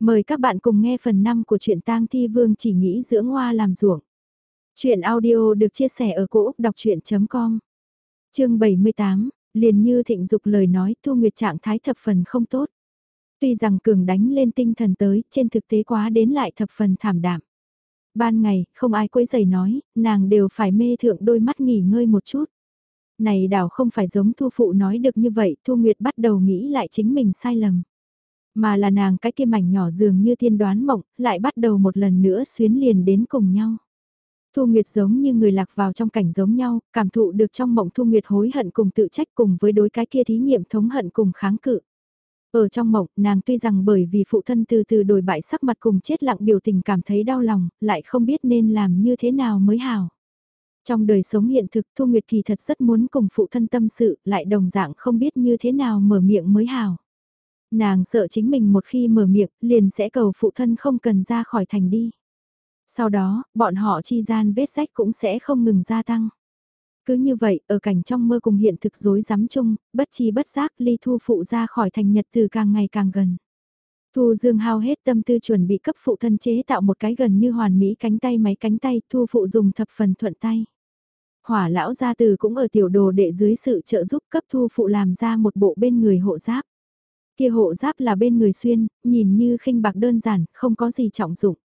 Mời các bạn cùng nghe phần 5 của truyện tang thi vương chỉ nghĩ dưỡng hoa làm ruộng. Chuyện audio được chia sẻ ở cỗ đọc chuyện.com Chương 78, liền như thịnh dục lời nói Thu Nguyệt trạng thái thập phần không tốt. Tuy rằng cường đánh lên tinh thần tới, trên thực tế quá đến lại thập phần thảm đạm. Ban ngày, không ai quấy giày nói, nàng đều phải mê thượng đôi mắt nghỉ ngơi một chút. Này đảo không phải giống Thu Phụ nói được như vậy, Thu Nguyệt bắt đầu nghĩ lại chính mình sai lầm. Mà là nàng cái kia mảnh nhỏ dường như thiên đoán mộng, lại bắt đầu một lần nữa xuyến liền đến cùng nhau. Thu Nguyệt giống như người lạc vào trong cảnh giống nhau, cảm thụ được trong mộng Thu Nguyệt hối hận cùng tự trách cùng với đối cái kia thí nghiệm thống hận cùng kháng cự. Ở trong mộng, nàng tuy rằng bởi vì phụ thân từ từ đổi bại sắc mặt cùng chết lặng biểu tình cảm thấy đau lòng, lại không biết nên làm như thế nào mới hảo. Trong đời sống hiện thực Thu Nguyệt kỳ thật rất muốn cùng phụ thân tâm sự, lại đồng dạng không biết như thế nào mở miệng mới hảo. Nàng sợ chính mình một khi mở miệng, liền sẽ cầu phụ thân không cần ra khỏi thành đi. Sau đó, bọn họ chi gian vết sách cũng sẽ không ngừng gia tăng. Cứ như vậy, ở cảnh trong mơ cùng hiện thực dối rắm chung, bất chi bất giác ly thu phụ ra khỏi thành nhật từ càng ngày càng gần. Thu Dương hao hết tâm tư chuẩn bị cấp phụ thân chế tạo một cái gần như hoàn mỹ cánh tay máy cánh tay, thu phụ dùng thập phần thuận tay. Hỏa lão gia từ cũng ở tiểu đồ đệ dưới sự trợ giúp cấp thu phụ làm ra một bộ bên người hộ giáp. Kia hộ giáp là bên người xuyên, nhìn như khinh bạc đơn giản, không có gì trọng dụng.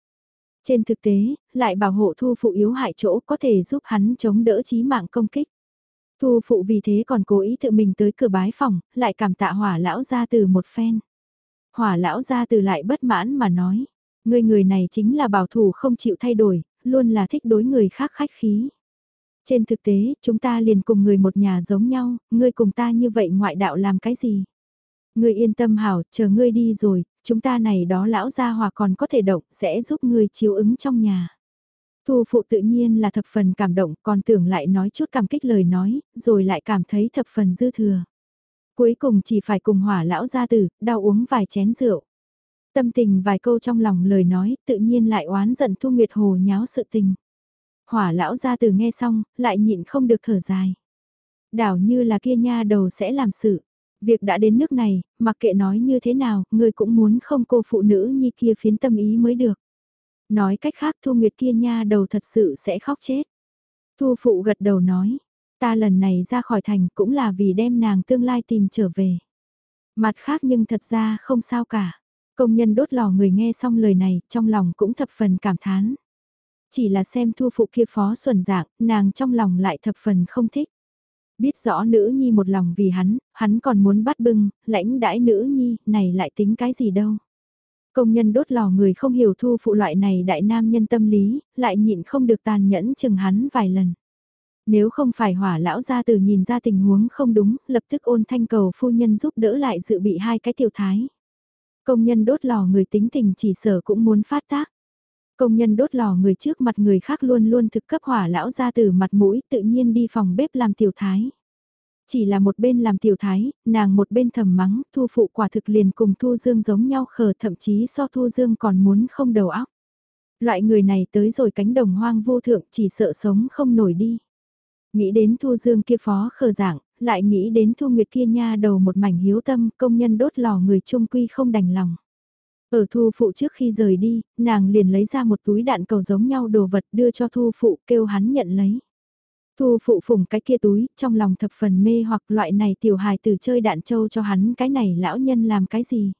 Trên thực tế, lại bảo hộ thu phụ yếu hại chỗ có thể giúp hắn chống đỡ chí mạng công kích. Thu phụ vì thế còn cố ý tự mình tới cửa bái phòng, lại cảm tạ hỏa lão ra từ một phen. Hỏa lão ra từ lại bất mãn mà nói, người người này chính là bảo thủ không chịu thay đổi, luôn là thích đối người khác khách khí. Trên thực tế, chúng ta liền cùng người một nhà giống nhau, ngươi cùng ta như vậy ngoại đạo làm cái gì? Ngươi yên tâm hảo, chờ ngươi đi rồi, chúng ta này đó lão gia hòa còn có thể động, sẽ giúp ngươi chiếu ứng trong nhà. Thu phụ tự nhiên là thập phần cảm động, còn tưởng lại nói chút cảm kích lời nói, rồi lại cảm thấy thập phần dư thừa. Cuối cùng chỉ phải cùng hỏa lão gia tử, đau uống vài chén rượu. Tâm tình vài câu trong lòng lời nói, tự nhiên lại oán giận Thu Nguyệt Hồ nháo sự tình. Hỏa lão gia tử nghe xong, lại nhịn không được thở dài. Đảo như là kia nha đầu sẽ làm sự. Việc đã đến nước này, mặc kệ nói như thế nào, người cũng muốn không cô phụ nữ như kia phiến tâm ý mới được. Nói cách khác Thu Nguyệt kia nha đầu thật sự sẽ khóc chết. Thu Phụ gật đầu nói, ta lần này ra khỏi thành cũng là vì đem nàng tương lai tìm trở về. Mặt khác nhưng thật ra không sao cả. Công nhân đốt lò người nghe xong lời này, trong lòng cũng thập phần cảm thán. Chỉ là xem thu phụ kia phó xuẩn dạng, nàng trong lòng lại thập phần không thích. Biết rõ nữ nhi một lòng vì hắn, hắn còn muốn bắt bưng, lãnh đãi nữ nhi, này lại tính cái gì đâu. Công nhân đốt lò người không hiểu thu phụ loại này đại nam nhân tâm lý, lại nhịn không được tàn nhẫn chừng hắn vài lần. Nếu không phải hỏa lão gia từ nhìn ra tình huống không đúng, lập tức ôn thanh cầu phu nhân giúp đỡ lại dự bị hai cái tiểu thái. Công nhân đốt lò người tính tình chỉ sở cũng muốn phát tác. Công nhân đốt lò người trước mặt người khác luôn luôn thực cấp hỏa lão ra từ mặt mũi tự nhiên đi phòng bếp làm tiểu thái. Chỉ là một bên làm tiểu thái, nàng một bên thầm mắng, thu phụ quả thực liền cùng thu dương giống nhau khờ thậm chí so thu dương còn muốn không đầu óc. Loại người này tới rồi cánh đồng hoang vô thượng chỉ sợ sống không nổi đi. Nghĩ đến thu dương kia phó khờ dạng, lại nghĩ đến thu nguyệt kia nha đầu một mảnh hiếu tâm công nhân đốt lò người trung quy không đành lòng. Ở thu phụ trước khi rời đi, nàng liền lấy ra một túi đạn cầu giống nhau đồ vật đưa cho thu phụ kêu hắn nhận lấy. Thu phụ phủng cái kia túi, trong lòng thập phần mê hoặc loại này tiểu hài tử chơi đạn châu cho hắn cái này lão nhân làm cái gì.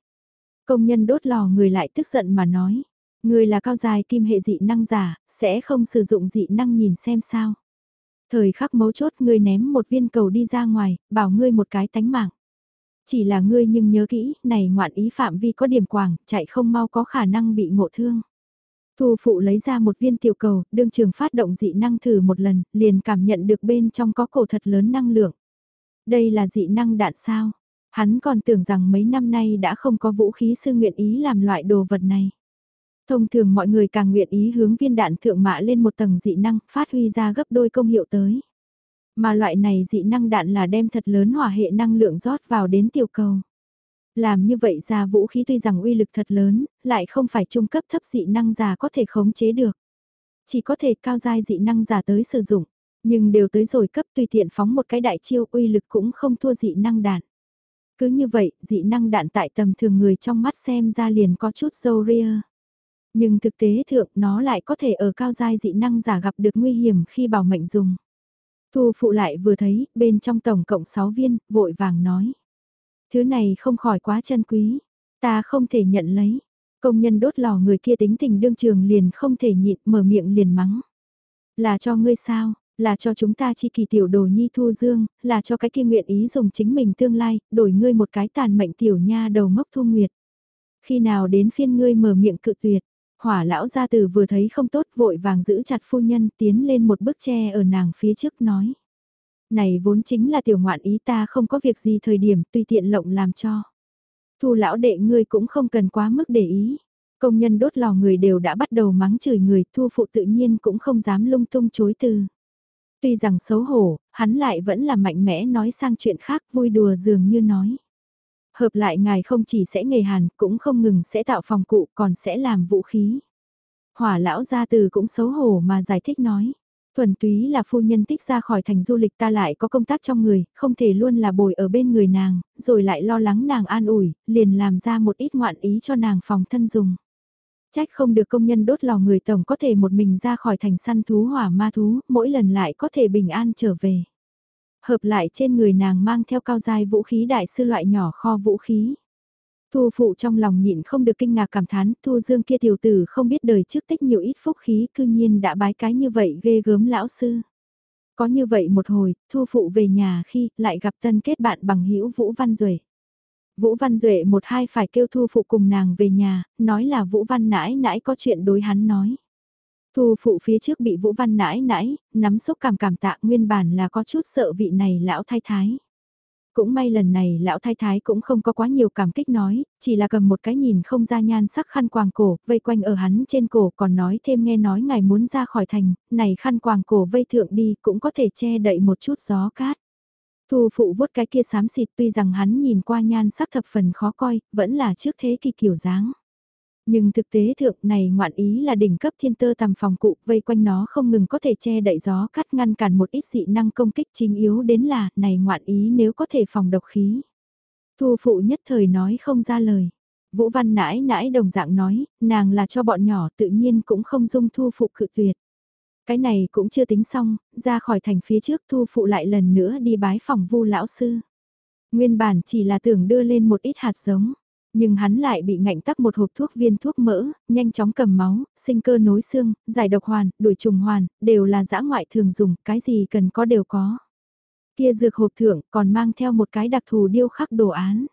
Công nhân đốt lò người lại tức giận mà nói, người là cao dài kim hệ dị năng giả, sẽ không sử dụng dị năng nhìn xem sao. Thời khắc mấu chốt ngươi ném một viên cầu đi ra ngoài, bảo ngươi một cái tánh mạng. Chỉ là ngươi nhưng nhớ kỹ, này ngoạn ý phạm vi có điểm quảng, chạy không mau có khả năng bị ngộ thương. Thu phụ lấy ra một viên tiểu cầu, đương trường phát động dị năng thử một lần, liền cảm nhận được bên trong có cổ thật lớn năng lượng. Đây là dị năng đạn sao? Hắn còn tưởng rằng mấy năm nay đã không có vũ khí sư nguyện ý làm loại đồ vật này. Thông thường mọi người càng nguyện ý hướng viên đạn thượng mạ lên một tầng dị năng, phát huy ra gấp đôi công hiệu tới. Mà loại này dị năng đạn là đem thật lớn hỏa hệ năng lượng rót vào đến tiểu cầu. Làm như vậy ra vũ khí tuy rằng uy lực thật lớn, lại không phải trung cấp thấp dị năng giả có thể khống chế được. Chỉ có thể cao giai dị năng giả tới sử dụng, nhưng đều tới rồi cấp tùy tiện phóng một cái đại chiêu uy lực cũng không thua dị năng đạn. Cứ như vậy, dị năng đạn tại tầm thường người trong mắt xem ra liền có chút dâu ria. Nhưng thực tế thượng nó lại có thể ở cao giai dị năng giả gặp được nguy hiểm khi bảo mệnh dùng. Thu phụ lại vừa thấy, bên trong tổng cộng 6 viên, vội vàng nói. Thứ này không khỏi quá chân quý, ta không thể nhận lấy. Công nhân đốt lò người kia tính tình đương trường liền không thể nhịn mở miệng liền mắng. Là cho ngươi sao, là cho chúng ta chi kỳ tiểu đồ nhi thu dương, là cho cái kia nguyện ý dùng chính mình tương lai, đổi ngươi một cái tàn mệnh tiểu nha đầu ngốc thu nguyệt. Khi nào đến phiên ngươi mở miệng cự tuyệt, hỏa lão gia từ vừa thấy không tốt vội vàng giữ chặt phu nhân tiến lên một bức tre ở nàng phía trước nói. Này vốn chính là tiểu ngoạn ý ta không có việc gì thời điểm tùy tiện lộng làm cho. Thu lão đệ ngươi cũng không cần quá mức để ý. Công nhân đốt lò người đều đã bắt đầu mắng chửi người, thu phụ tự nhiên cũng không dám lung tung chối từ. Tuy rằng xấu hổ, hắn lại vẫn là mạnh mẽ nói sang chuyện khác vui đùa dường như nói. Hợp lại ngài không chỉ sẽ nghề hàn, cũng không ngừng sẽ tạo phòng cụ còn sẽ làm vũ khí. Hỏa lão gia từ cũng xấu hổ mà giải thích nói. Thuần túy là phu nhân tích ra khỏi thành du lịch ta lại có công tác trong người, không thể luôn là bồi ở bên người nàng, rồi lại lo lắng nàng an ủi, liền làm ra một ít ngoạn ý cho nàng phòng thân dùng. Trách không được công nhân đốt lò người tổng có thể một mình ra khỏi thành săn thú hỏa ma thú, mỗi lần lại có thể bình an trở về. Hợp lại trên người nàng mang theo cao dài vũ khí đại sư loại nhỏ kho vũ khí. Thu phụ trong lòng nhịn không được kinh ngạc cảm thán, Thu Dương kia tiểu tử không biết đời trước tích nhiều ít phúc khí cư nhiên đã bái cái như vậy ghê gớm lão sư. Có như vậy một hồi, Thu phụ về nhà khi lại gặp tân kết bạn bằng hữu Vũ Văn Duệ. Vũ Văn Duệ một hai phải kêu Thu phụ cùng nàng về nhà, nói là Vũ Văn nãi nãi có chuyện đối hắn nói. Thu phụ phía trước bị Vũ Văn nãi nãi, nắm xúc cảm cảm tạ nguyên bản là có chút sợ vị này lão thái thái. Cũng may lần này lão thái thái cũng không có quá nhiều cảm kích nói, chỉ là cầm một cái nhìn không ra nhan sắc khăn quàng cổ, vây quanh ở hắn trên cổ còn nói thêm nghe nói ngài muốn ra khỏi thành, này khăn quàng cổ vây thượng đi cũng có thể che đậy một chút gió cát. Thu phụ vuốt cái kia xám xịt tuy rằng hắn nhìn qua nhan sắc thập phần khó coi, vẫn là trước thế kỳ kiểu dáng. Nhưng thực tế thượng này ngoạn ý là đỉnh cấp thiên tơ tầm phòng cụ, vây quanh nó không ngừng có thể che đậy gió cắt ngăn cản một ít dị năng công kích chính yếu đến là, này ngoạn ý nếu có thể phòng độc khí. Thu phụ nhất thời nói không ra lời. Vũ Văn nãi nãi đồng dạng nói, nàng là cho bọn nhỏ tự nhiên cũng không dung thu phụ cự tuyệt. Cái này cũng chưa tính xong, ra khỏi thành phía trước thu phụ lại lần nữa đi bái phòng vu lão sư. Nguyên bản chỉ là tưởng đưa lên một ít hạt giống. Nhưng hắn lại bị ngạnh tắc một hộp thuốc viên thuốc mỡ, nhanh chóng cầm máu, sinh cơ nối xương, giải độc hoàn, đuổi trùng hoàn, đều là dã ngoại thường dùng, cái gì cần có đều có. Kia dược hộp thượng còn mang theo một cái đặc thù điêu khắc đồ án.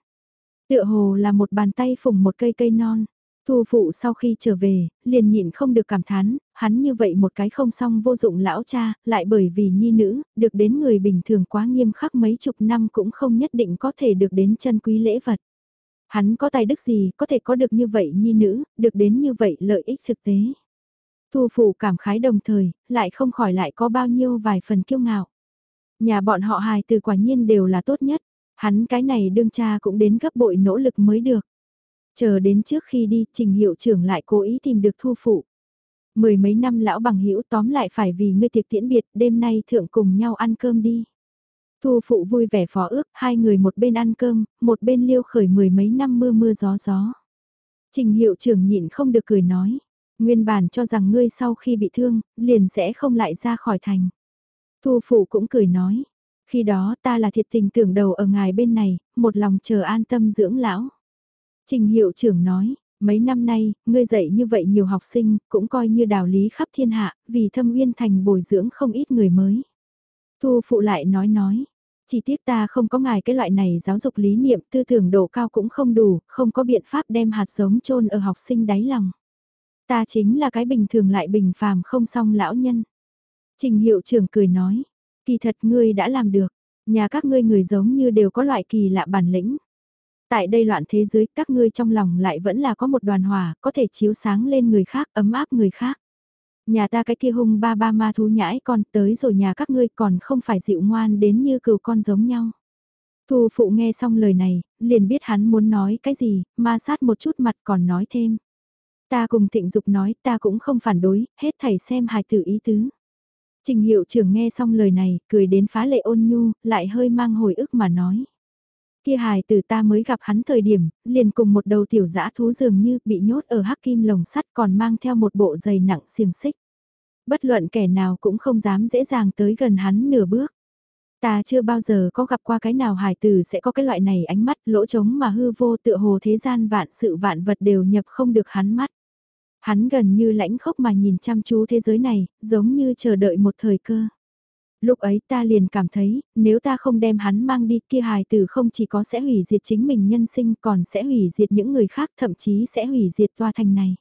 Tựa hồ là một bàn tay phùng một cây cây non. Thu phụ sau khi trở về, liền nhịn không được cảm thán, hắn như vậy một cái không xong vô dụng lão cha, lại bởi vì nhi nữ, được đến người bình thường quá nghiêm khắc mấy chục năm cũng không nhất định có thể được đến chân quý lễ vật. Hắn có tài đức gì có thể có được như vậy nhi nữ, được đến như vậy lợi ích thực tế. Thu phụ cảm khái đồng thời, lại không khỏi lại có bao nhiêu vài phần kiêu ngạo. Nhà bọn họ hài từ quả nhiên đều là tốt nhất, hắn cái này đương cha cũng đến gấp bội nỗ lực mới được. Chờ đến trước khi đi, trình hiệu trưởng lại cố ý tìm được thu phụ. Mười mấy năm lão bằng hữu tóm lại phải vì ngươi tiệc tiễn biệt, đêm nay thượng cùng nhau ăn cơm đi. Thu phụ vui vẻ phó ước, hai người một bên ăn cơm, một bên liêu khởi mười mấy năm mưa mưa gió gió. Trình hiệu trưởng nhịn không được cười nói, nguyên bản cho rằng ngươi sau khi bị thương, liền sẽ không lại ra khỏi thành. Thu phụ cũng cười nói, khi đó ta là thiệt tình tưởng đầu ở ngài bên này, một lòng chờ an tâm dưỡng lão. Trình hiệu trưởng nói, mấy năm nay, ngươi dạy như vậy nhiều học sinh, cũng coi như đào lý khắp thiên hạ, vì thâm uyên thành bồi dưỡng không ít người mới. Thu phụ lại nói nói, chỉ tiếc ta không có ngài cái loại này giáo dục lý niệm tư tưởng độ cao cũng không đủ, không có biện pháp đem hạt giống chôn ở học sinh đáy lòng. Ta chính là cái bình thường lại bình phàm không song lão nhân. Trình hiệu trưởng cười nói, kỳ thật ngươi đã làm được, nhà các ngươi người giống như đều có loại kỳ lạ bản lĩnh. Tại đây loạn thế giới các ngươi trong lòng lại vẫn là có một đoàn hòa có thể chiếu sáng lên người khác, ấm áp người khác. Nhà ta cái kia hung ba ba ma thú nhãi con tới rồi nhà các ngươi còn không phải dịu ngoan đến như cừu con giống nhau. Thu phụ nghe xong lời này, liền biết hắn muốn nói cái gì, ma sát một chút mặt còn nói thêm. Ta cùng thịnh dục nói ta cũng không phản đối, hết thầy xem hài tử ý tứ. Trình hiệu trưởng nghe xong lời này, cười đến phá lệ ôn nhu, lại hơi mang hồi ức mà nói. Kia hài từ ta mới gặp hắn thời điểm, liền cùng một đầu tiểu dã thú dường như bị nhốt ở hắc kim lồng sắt còn mang theo một bộ giày nặng xiềng xích. Bất luận kẻ nào cũng không dám dễ dàng tới gần hắn nửa bước. Ta chưa bao giờ có gặp qua cái nào hài tử sẽ có cái loại này ánh mắt lỗ trống mà hư vô tựa hồ thế gian vạn sự vạn vật đều nhập không được hắn mắt. Hắn gần như lãnh khốc mà nhìn chăm chú thế giới này, giống như chờ đợi một thời cơ. Lúc ấy ta liền cảm thấy, nếu ta không đem hắn mang đi kia hài tử không chỉ có sẽ hủy diệt chính mình nhân sinh còn sẽ hủy diệt những người khác thậm chí sẽ hủy diệt toa thành này.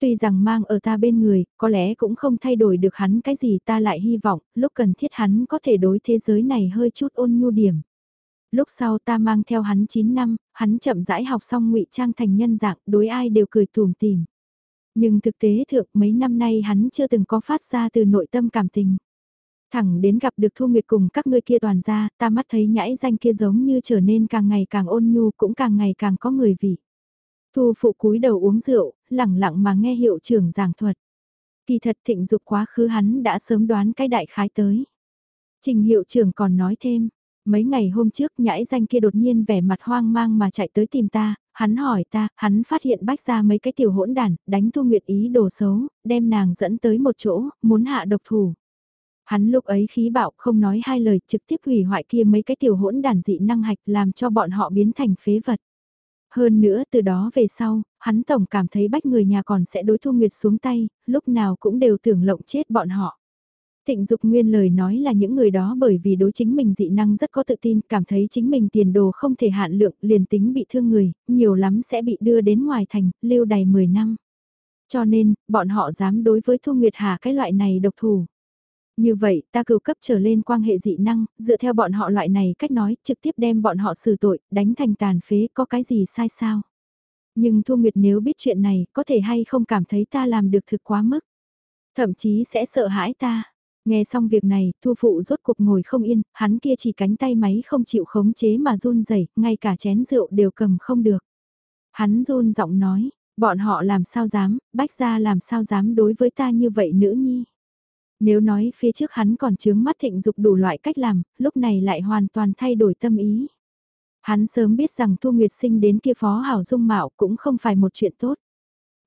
Tuy rằng mang ở ta bên người, có lẽ cũng không thay đổi được hắn cái gì ta lại hy vọng, lúc cần thiết hắn có thể đối thế giới này hơi chút ôn nhu điểm. Lúc sau ta mang theo hắn 9 năm, hắn chậm rãi học xong ngụy trang thành nhân dạng, đối ai đều cười tùm tìm. Nhưng thực tế thượng mấy năm nay hắn chưa từng có phát ra từ nội tâm cảm tình. Thẳng đến gặp được Thu Nguyệt cùng các ngươi kia toàn ra, ta mắt thấy nhãi danh kia giống như trở nên càng ngày càng ôn nhu cũng càng ngày càng có người vị. Thu phụ cúi đầu uống rượu, lẳng lặng mà nghe hiệu trưởng giảng thuật. Kỳ thật thịnh dục quá khứ hắn đã sớm đoán cái đại khái tới. Trình hiệu trưởng còn nói thêm, mấy ngày hôm trước nhãi danh kia đột nhiên vẻ mặt hoang mang mà chạy tới tìm ta, hắn hỏi ta, hắn phát hiện bách ra mấy cái tiểu hỗn đàn, đánh Thu Nguyệt ý đồ xấu, đem nàng dẫn tới một chỗ, muốn hạ độc thủ. Hắn lúc ấy khí bạo không nói hai lời trực tiếp hủy hoại kia mấy cái tiểu hỗn đàn dị năng hạch làm cho bọn họ biến thành phế vật. Hơn nữa từ đó về sau, hắn tổng cảm thấy bách người nhà còn sẽ đối Thu Nguyệt xuống tay, lúc nào cũng đều tưởng lộng chết bọn họ. Thịnh Dục Nguyên lời nói là những người đó bởi vì đối chính mình dị năng rất có tự tin, cảm thấy chính mình tiền đồ không thể hạn lượng, liền tính bị thương người, nhiều lắm sẽ bị đưa đến ngoài thành, lưu đầy 10 năm. Cho nên, bọn họ dám đối với Thu Nguyệt Hà cái loại này độc thủ. Như vậy, ta cựu cấp trở lên quan hệ dị năng, dựa theo bọn họ loại này cách nói, trực tiếp đem bọn họ xử tội, đánh thành tàn phế, có cái gì sai sao? Nhưng Thu Nguyệt nếu biết chuyện này, có thể hay không cảm thấy ta làm được thực quá mức. Thậm chí sẽ sợ hãi ta. Nghe xong việc này, Thu Phụ rốt cuộc ngồi không yên, hắn kia chỉ cánh tay máy không chịu khống chế mà run rẩy ngay cả chén rượu đều cầm không được. Hắn run giọng nói, bọn họ làm sao dám, bách ra làm sao dám đối với ta như vậy nữ nhi. Nếu nói phía trước hắn còn chướng mắt thịnh dục đủ loại cách làm, lúc này lại hoàn toàn thay đổi tâm ý. Hắn sớm biết rằng Thu Nguyệt sinh đến kia phó hảo dung mạo cũng không phải một chuyện tốt.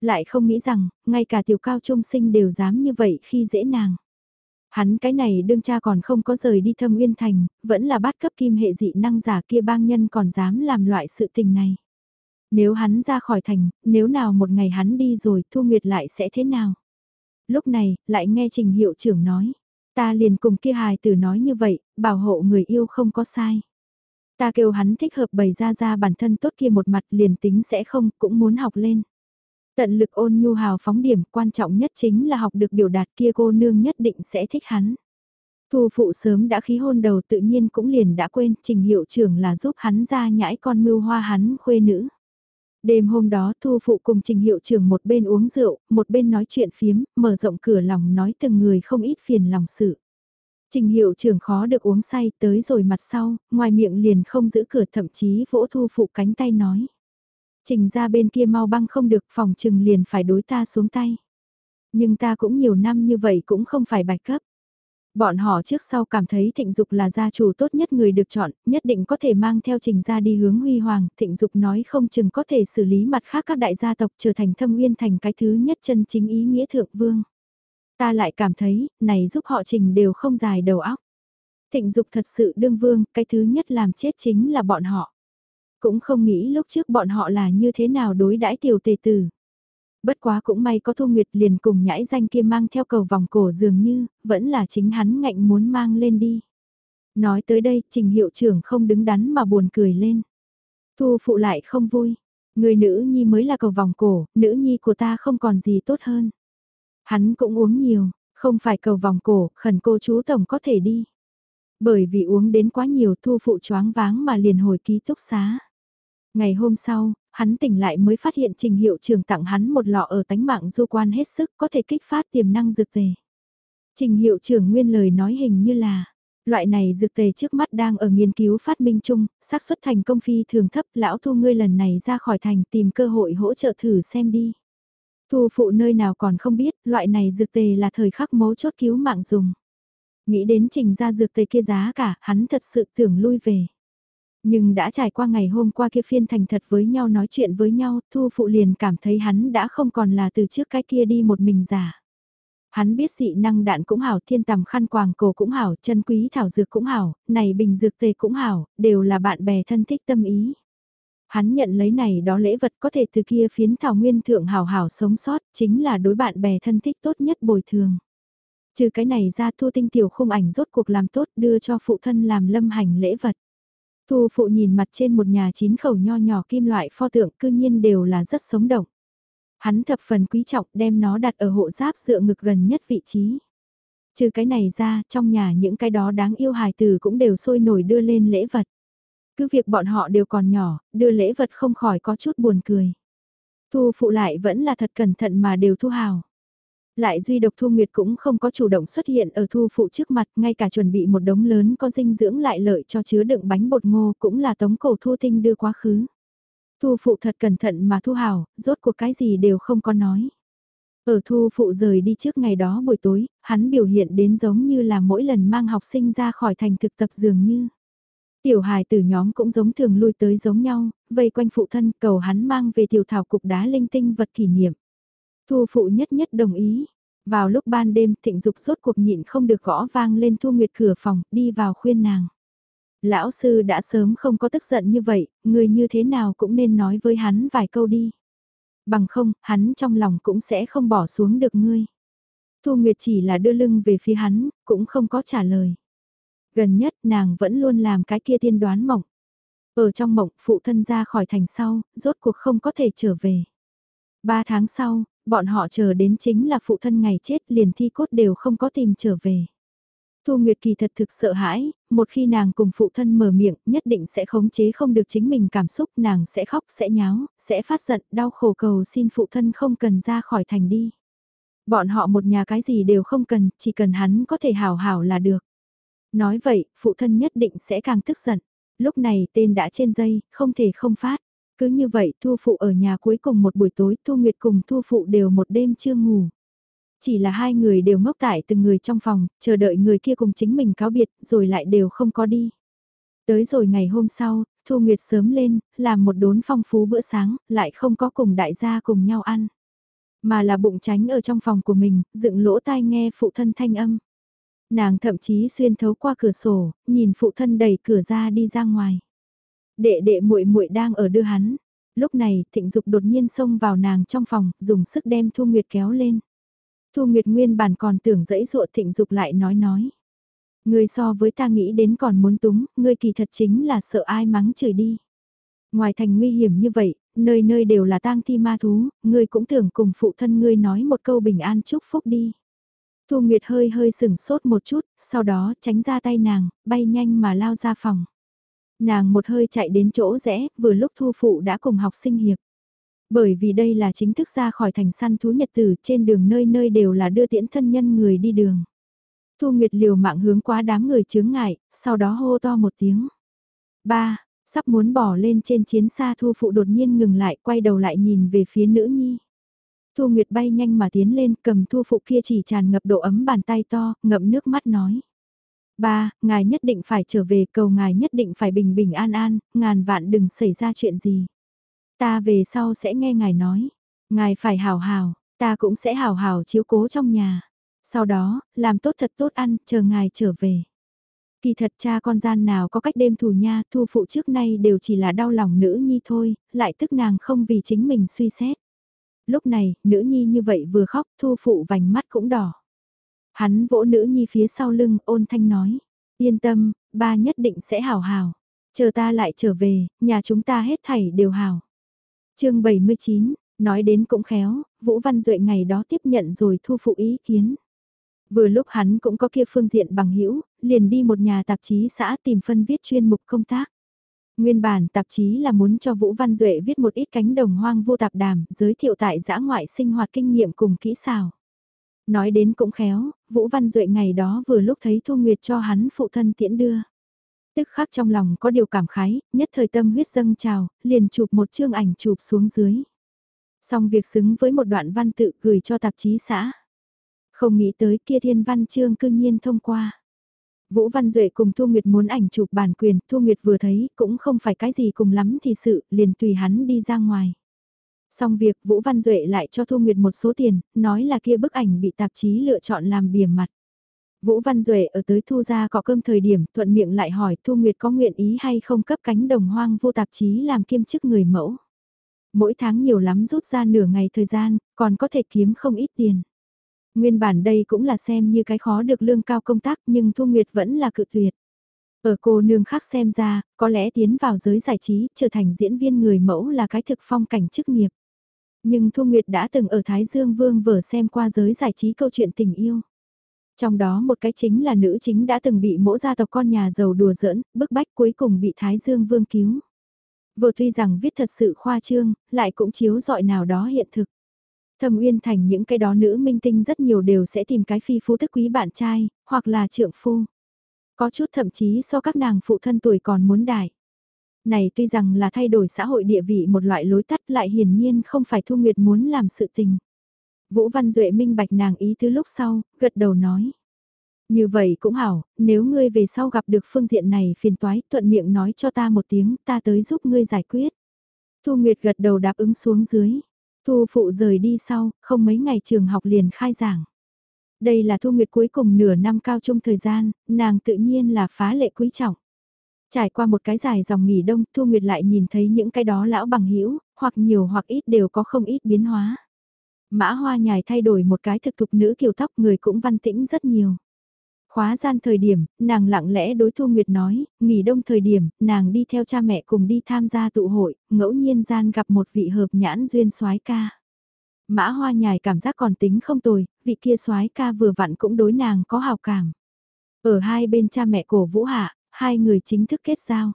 Lại không nghĩ rằng, ngay cả tiểu cao trung sinh đều dám như vậy khi dễ nàng. Hắn cái này đương cha còn không có rời đi thâm uyên thành, vẫn là bát cấp kim hệ dị năng giả kia bang nhân còn dám làm loại sự tình này. Nếu hắn ra khỏi thành, nếu nào một ngày hắn đi rồi Thu Nguyệt lại sẽ thế nào? Lúc này, lại nghe trình hiệu trưởng nói. Ta liền cùng kia hài tử nói như vậy, bảo hộ người yêu không có sai. Ta kêu hắn thích hợp bày ra ra bản thân tốt kia một mặt liền tính sẽ không, cũng muốn học lên. Tận lực ôn nhu hào phóng điểm quan trọng nhất chính là học được biểu đạt kia cô nương nhất định sẽ thích hắn. Thu phụ sớm đã khí hôn đầu tự nhiên cũng liền đã quên trình hiệu trưởng là giúp hắn ra nhãi con mưu hoa hắn khuê nữ. Đêm hôm đó Thu Phụ cùng Trình Hiệu trưởng một bên uống rượu, một bên nói chuyện phiếm, mở rộng cửa lòng nói từng người không ít phiền lòng sự. Trình Hiệu trưởng khó được uống say tới rồi mặt sau, ngoài miệng liền không giữ cửa thậm chí vỗ Thu Phụ cánh tay nói. Trình ra bên kia mau băng không được phòng trừng liền phải đối ta xuống tay. Nhưng ta cũng nhiều năm như vậy cũng không phải bạch cấp. Bọn họ trước sau cảm thấy thịnh dục là gia chủ tốt nhất người được chọn, nhất định có thể mang theo trình ra đi hướng huy hoàng, thịnh dục nói không chừng có thể xử lý mặt khác các đại gia tộc trở thành thâm uyên thành cái thứ nhất chân chính ý nghĩa thượng vương. Ta lại cảm thấy, này giúp họ trình đều không dài đầu óc. Thịnh dục thật sự đương vương, cái thứ nhất làm chết chính là bọn họ. Cũng không nghĩ lúc trước bọn họ là như thế nào đối đãi tiểu tề tử. Bất quá cũng may có Thu Nguyệt liền cùng nhãi danh kia mang theo cầu vòng cổ dường như, vẫn là chính hắn ngạnh muốn mang lên đi. Nói tới đây, trình hiệu trưởng không đứng đắn mà buồn cười lên. Thu phụ lại không vui. Người nữ nhi mới là cầu vòng cổ, nữ nhi của ta không còn gì tốt hơn. Hắn cũng uống nhiều, không phải cầu vòng cổ, khẩn cô chú tổng có thể đi. Bởi vì uống đến quá nhiều thu phụ choáng váng mà liền hồi ký túc xá. Ngày hôm sau, hắn tỉnh lại mới phát hiện trình hiệu trưởng tặng hắn một lọ ở tánh mạng du quan hết sức có thể kích phát tiềm năng dược tề. Trình hiệu trưởng nguyên lời nói hình như là, loại này dược tề trước mắt đang ở nghiên cứu phát minh chung, xác suất thành công phi thường thấp, lão thu ngươi lần này ra khỏi thành tìm cơ hội hỗ trợ thử xem đi. Thu phụ nơi nào còn không biết, loại này dược tề là thời khắc mấu chốt cứu mạng dùng. Nghĩ đến trình ra dược tề kia giá cả, hắn thật sự tưởng lui về. Nhưng đã trải qua ngày hôm qua kia phiên thành thật với nhau nói chuyện với nhau, Thu Phụ liền cảm thấy hắn đã không còn là từ trước cái kia đi một mình giả. Hắn biết dị năng đạn cũng hảo, thiên tầm khăn quàng cổ cũng hảo, chân quý thảo dược cũng hảo, này bình dược tề cũng hảo, đều là bạn bè thân thích tâm ý. Hắn nhận lấy này đó lễ vật có thể từ kia phiến thảo nguyên thượng hảo hảo sống sót, chính là đối bạn bè thân thích tốt nhất bồi thường. Trừ cái này ra thu tinh tiểu khung ảnh rốt cuộc làm tốt đưa cho phụ thân làm lâm hành lễ vật. Thu phụ nhìn mặt trên một nhà chín khẩu nho nhỏ kim loại pho tượng cư nhiên đều là rất sống động. Hắn thập phần quý trọng đem nó đặt ở hộ giáp dựa ngực gần nhất vị trí. Trừ cái này ra, trong nhà những cái đó đáng yêu hài tử cũng đều sôi nổi đưa lên lễ vật. Cứ việc bọn họ đều còn nhỏ, đưa lễ vật không khỏi có chút buồn cười. Thu phụ lại vẫn là thật cẩn thận mà đều thu hào. Lại duy độc Thu Nguyệt cũng không có chủ động xuất hiện ở Thu Phụ trước mặt, ngay cả chuẩn bị một đống lớn có dinh dưỡng lại lợi cho chứa đựng bánh bột ngô cũng là tống cổ Thu Tinh đưa quá khứ. Thu Phụ thật cẩn thận mà Thu Hảo, rốt cuộc cái gì đều không có nói. Ở Thu Phụ rời đi trước ngày đó buổi tối, hắn biểu hiện đến giống như là mỗi lần mang học sinh ra khỏi thành thực tập dường như. Tiểu hài tử nhóm cũng giống thường lui tới giống nhau, vây quanh phụ thân cầu hắn mang về tiểu thảo cục đá linh tinh vật kỷ niệm. Thu phụ nhất nhất đồng ý. Vào lúc ban đêm thịnh dục rốt cuộc nhịn không được gõ vang lên Thu Nguyệt cửa phòng, đi vào khuyên nàng. Lão sư đã sớm không có tức giận như vậy, người như thế nào cũng nên nói với hắn vài câu đi. Bằng không, hắn trong lòng cũng sẽ không bỏ xuống được ngươi. Thu Nguyệt chỉ là đưa lưng về phía hắn, cũng không có trả lời. Gần nhất nàng vẫn luôn làm cái kia tiên đoán mộng. Ở trong mộng, phụ thân ra khỏi thành sau, rốt cuộc không có thể trở về. Ba tháng sau, bọn họ chờ đến chính là phụ thân ngày chết liền thi cốt đều không có tìm trở về. Thu Nguyệt kỳ thật thực sợ hãi, một khi nàng cùng phụ thân mở miệng nhất định sẽ khống chế không được chính mình cảm xúc nàng sẽ khóc sẽ nháo, sẽ phát giận đau khổ cầu xin phụ thân không cần ra khỏi thành đi. Bọn họ một nhà cái gì đều không cần, chỉ cần hắn có thể hào hảo là được. Nói vậy, phụ thân nhất định sẽ càng tức giận. Lúc này tên đã trên dây, không thể không phát. Cứ như vậy Thu Phụ ở nhà cuối cùng một buổi tối Thu Nguyệt cùng Thu Phụ đều một đêm chưa ngủ. Chỉ là hai người đều ngốc tại từng người trong phòng, chờ đợi người kia cùng chính mình cáo biệt, rồi lại đều không có đi. Tới rồi ngày hôm sau, Thu Nguyệt sớm lên, làm một đốn phong phú bữa sáng, lại không có cùng đại gia cùng nhau ăn. Mà là bụng tránh ở trong phòng của mình, dựng lỗ tai nghe phụ thân thanh âm. Nàng thậm chí xuyên thấu qua cửa sổ, nhìn phụ thân đẩy cửa ra đi ra ngoài. Đệ đệ muội muội đang ở đưa hắn. Lúc này, Thịnh Dục đột nhiên xông vào nàng trong phòng, dùng sức đem Thu Nguyệt kéo lên. Thu Nguyệt nguyên bản còn tưởng dẫy dụa Thịnh Dục lại nói nói. Ngươi so với ta nghĩ đến còn muốn túng, ngươi kỳ thật chính là sợ ai mắng chửi đi. Ngoài thành nguy hiểm như vậy, nơi nơi đều là tang thi ma thú, ngươi cũng tưởng cùng phụ thân ngươi nói một câu bình an chúc phúc đi. Thu Nguyệt hơi hơi sừng sốt một chút, sau đó tránh ra tay nàng, bay nhanh mà lao ra phòng. Nàng một hơi chạy đến chỗ rẽ, vừa lúc Thu Phụ đã cùng học sinh hiệp. Bởi vì đây là chính thức ra khỏi thành săn thú nhật tử, trên đường nơi nơi đều là đưa tiễn thân nhân người đi đường. Thu Nguyệt liều mạng hướng qua đám người chướng ngại, sau đó hô to một tiếng. Ba, sắp muốn bỏ lên trên chiến xa Thu Phụ đột nhiên ngừng lại, quay đầu lại nhìn về phía nữ nhi. Thu Nguyệt bay nhanh mà tiến lên, cầm Thu Phụ kia chỉ tràn ngập độ ấm bàn tay to, ngậm nước mắt nói. Ba, ngài nhất định phải trở về, cầu ngài nhất định phải bình bình an an, ngàn vạn đừng xảy ra chuyện gì. Ta về sau sẽ nghe ngài nói, ngài phải hào hào, ta cũng sẽ hào hào chiếu cố trong nhà. Sau đó, làm tốt thật tốt ăn, chờ ngài trở về. Kỳ thật cha con gian nào có cách đêm thù nha, thu phụ trước nay đều chỉ là đau lòng nữ nhi thôi, lại tức nàng không vì chính mình suy xét. Lúc này, nữ nhi như vậy vừa khóc, thu phụ vành mắt cũng đỏ. Hắn vỗ nữ nhi phía sau lưng ôn thanh nói. Yên tâm, ba nhất định sẽ hảo hảo Chờ ta lại trở về, nhà chúng ta hết thảy đều hảo chương 79, nói đến cũng khéo, Vũ Văn Duệ ngày đó tiếp nhận rồi thu phụ ý kiến. Vừa lúc hắn cũng có kia phương diện bằng hữu liền đi một nhà tạp chí xã tìm phân viết chuyên mục công tác. Nguyên bản tạp chí là muốn cho Vũ Văn Duệ viết một ít cánh đồng hoang vô tạp đàm, giới thiệu tại giã ngoại sinh hoạt kinh nghiệm cùng kỹ xảo. Nói đến cũng khéo, Vũ Văn Duệ ngày đó vừa lúc thấy Thu Nguyệt cho hắn phụ thân tiễn đưa. Tức khắc trong lòng có điều cảm khái, nhất thời tâm huyết dâng trào, liền chụp một chương ảnh chụp xuống dưới. Xong việc xứng với một đoạn văn tự gửi cho tạp chí xã. Không nghĩ tới kia thiên văn chương cương nhiên thông qua. Vũ Văn Duệ cùng Thu Nguyệt muốn ảnh chụp bản quyền, Thu Nguyệt vừa thấy cũng không phải cái gì cùng lắm thì sự, liền tùy hắn đi ra ngoài. Xong việc Vũ Văn Duệ lại cho Thu Nguyệt một số tiền, nói là kia bức ảnh bị tạp chí lựa chọn làm bìa mặt. Vũ Văn Duệ ở tới Thu ra có cơm thời điểm, thuận miệng lại hỏi Thu Nguyệt có nguyện ý hay không cấp cánh đồng hoang vô tạp chí làm kiêm chức người mẫu. Mỗi tháng nhiều lắm rút ra nửa ngày thời gian, còn có thể kiếm không ít tiền. Nguyên bản đây cũng là xem như cái khó được lương cao công tác nhưng Thu Nguyệt vẫn là cự tuyệt. Ở cô nương khác xem ra, có lẽ tiến vào giới giải trí, trở thành diễn viên người mẫu là cái thực phong cảnh chức nghiệp. Nhưng Thu Nguyệt đã từng ở Thái Dương Vương vở xem qua giới giải trí câu chuyện tình yêu. Trong đó một cái chính là nữ chính đã từng bị mỗi gia tộc con nhà giàu đùa giỡn, bức bách cuối cùng bị Thái Dương Vương cứu. Vừa tuy rằng viết thật sự khoa trương, lại cũng chiếu dọi nào đó hiện thực. Thâm Uyên Thành những cái đó nữ minh tinh rất nhiều đều sẽ tìm cái phi phú tức quý bạn trai, hoặc là trượng phu. Có chút thậm chí so các nàng phụ thân tuổi còn muốn đại. Này tuy rằng là thay đổi xã hội địa vị một loại lối tắt lại hiển nhiên không phải Thu Nguyệt muốn làm sự tình. Vũ Văn Duệ minh bạch nàng ý tứ lúc sau, gật đầu nói. Như vậy cũng hảo, nếu ngươi về sau gặp được phương diện này phiền toái, thuận miệng nói cho ta một tiếng, ta tới giúp ngươi giải quyết. Thu Nguyệt gật đầu đáp ứng xuống dưới. Thu phụ rời đi sau, không mấy ngày trường học liền khai giảng. Đây là Thu Nguyệt cuối cùng nửa năm cao trung thời gian, nàng tự nhiên là phá lệ quý trọng. Trải qua một cái dài dòng nghỉ đông, Thu Nguyệt lại nhìn thấy những cái đó lão bằng hữu hoặc nhiều hoặc ít đều có không ít biến hóa. Mã hoa nhài thay đổi một cái thực thục nữ kiều tóc người cũng văn tĩnh rất nhiều. Khóa gian thời điểm, nàng lặng lẽ đối Thu Nguyệt nói, nghỉ đông thời điểm, nàng đi theo cha mẹ cùng đi tham gia tụ hội, ngẫu nhiên gian gặp một vị hợp nhãn duyên soái ca. Mã hoa nhài cảm giác còn tính không tồi, vị kia soái ca vừa vặn cũng đối nàng có hào cảm. Ở hai bên cha mẹ cổ vũ hạ, hai người chính thức kết giao.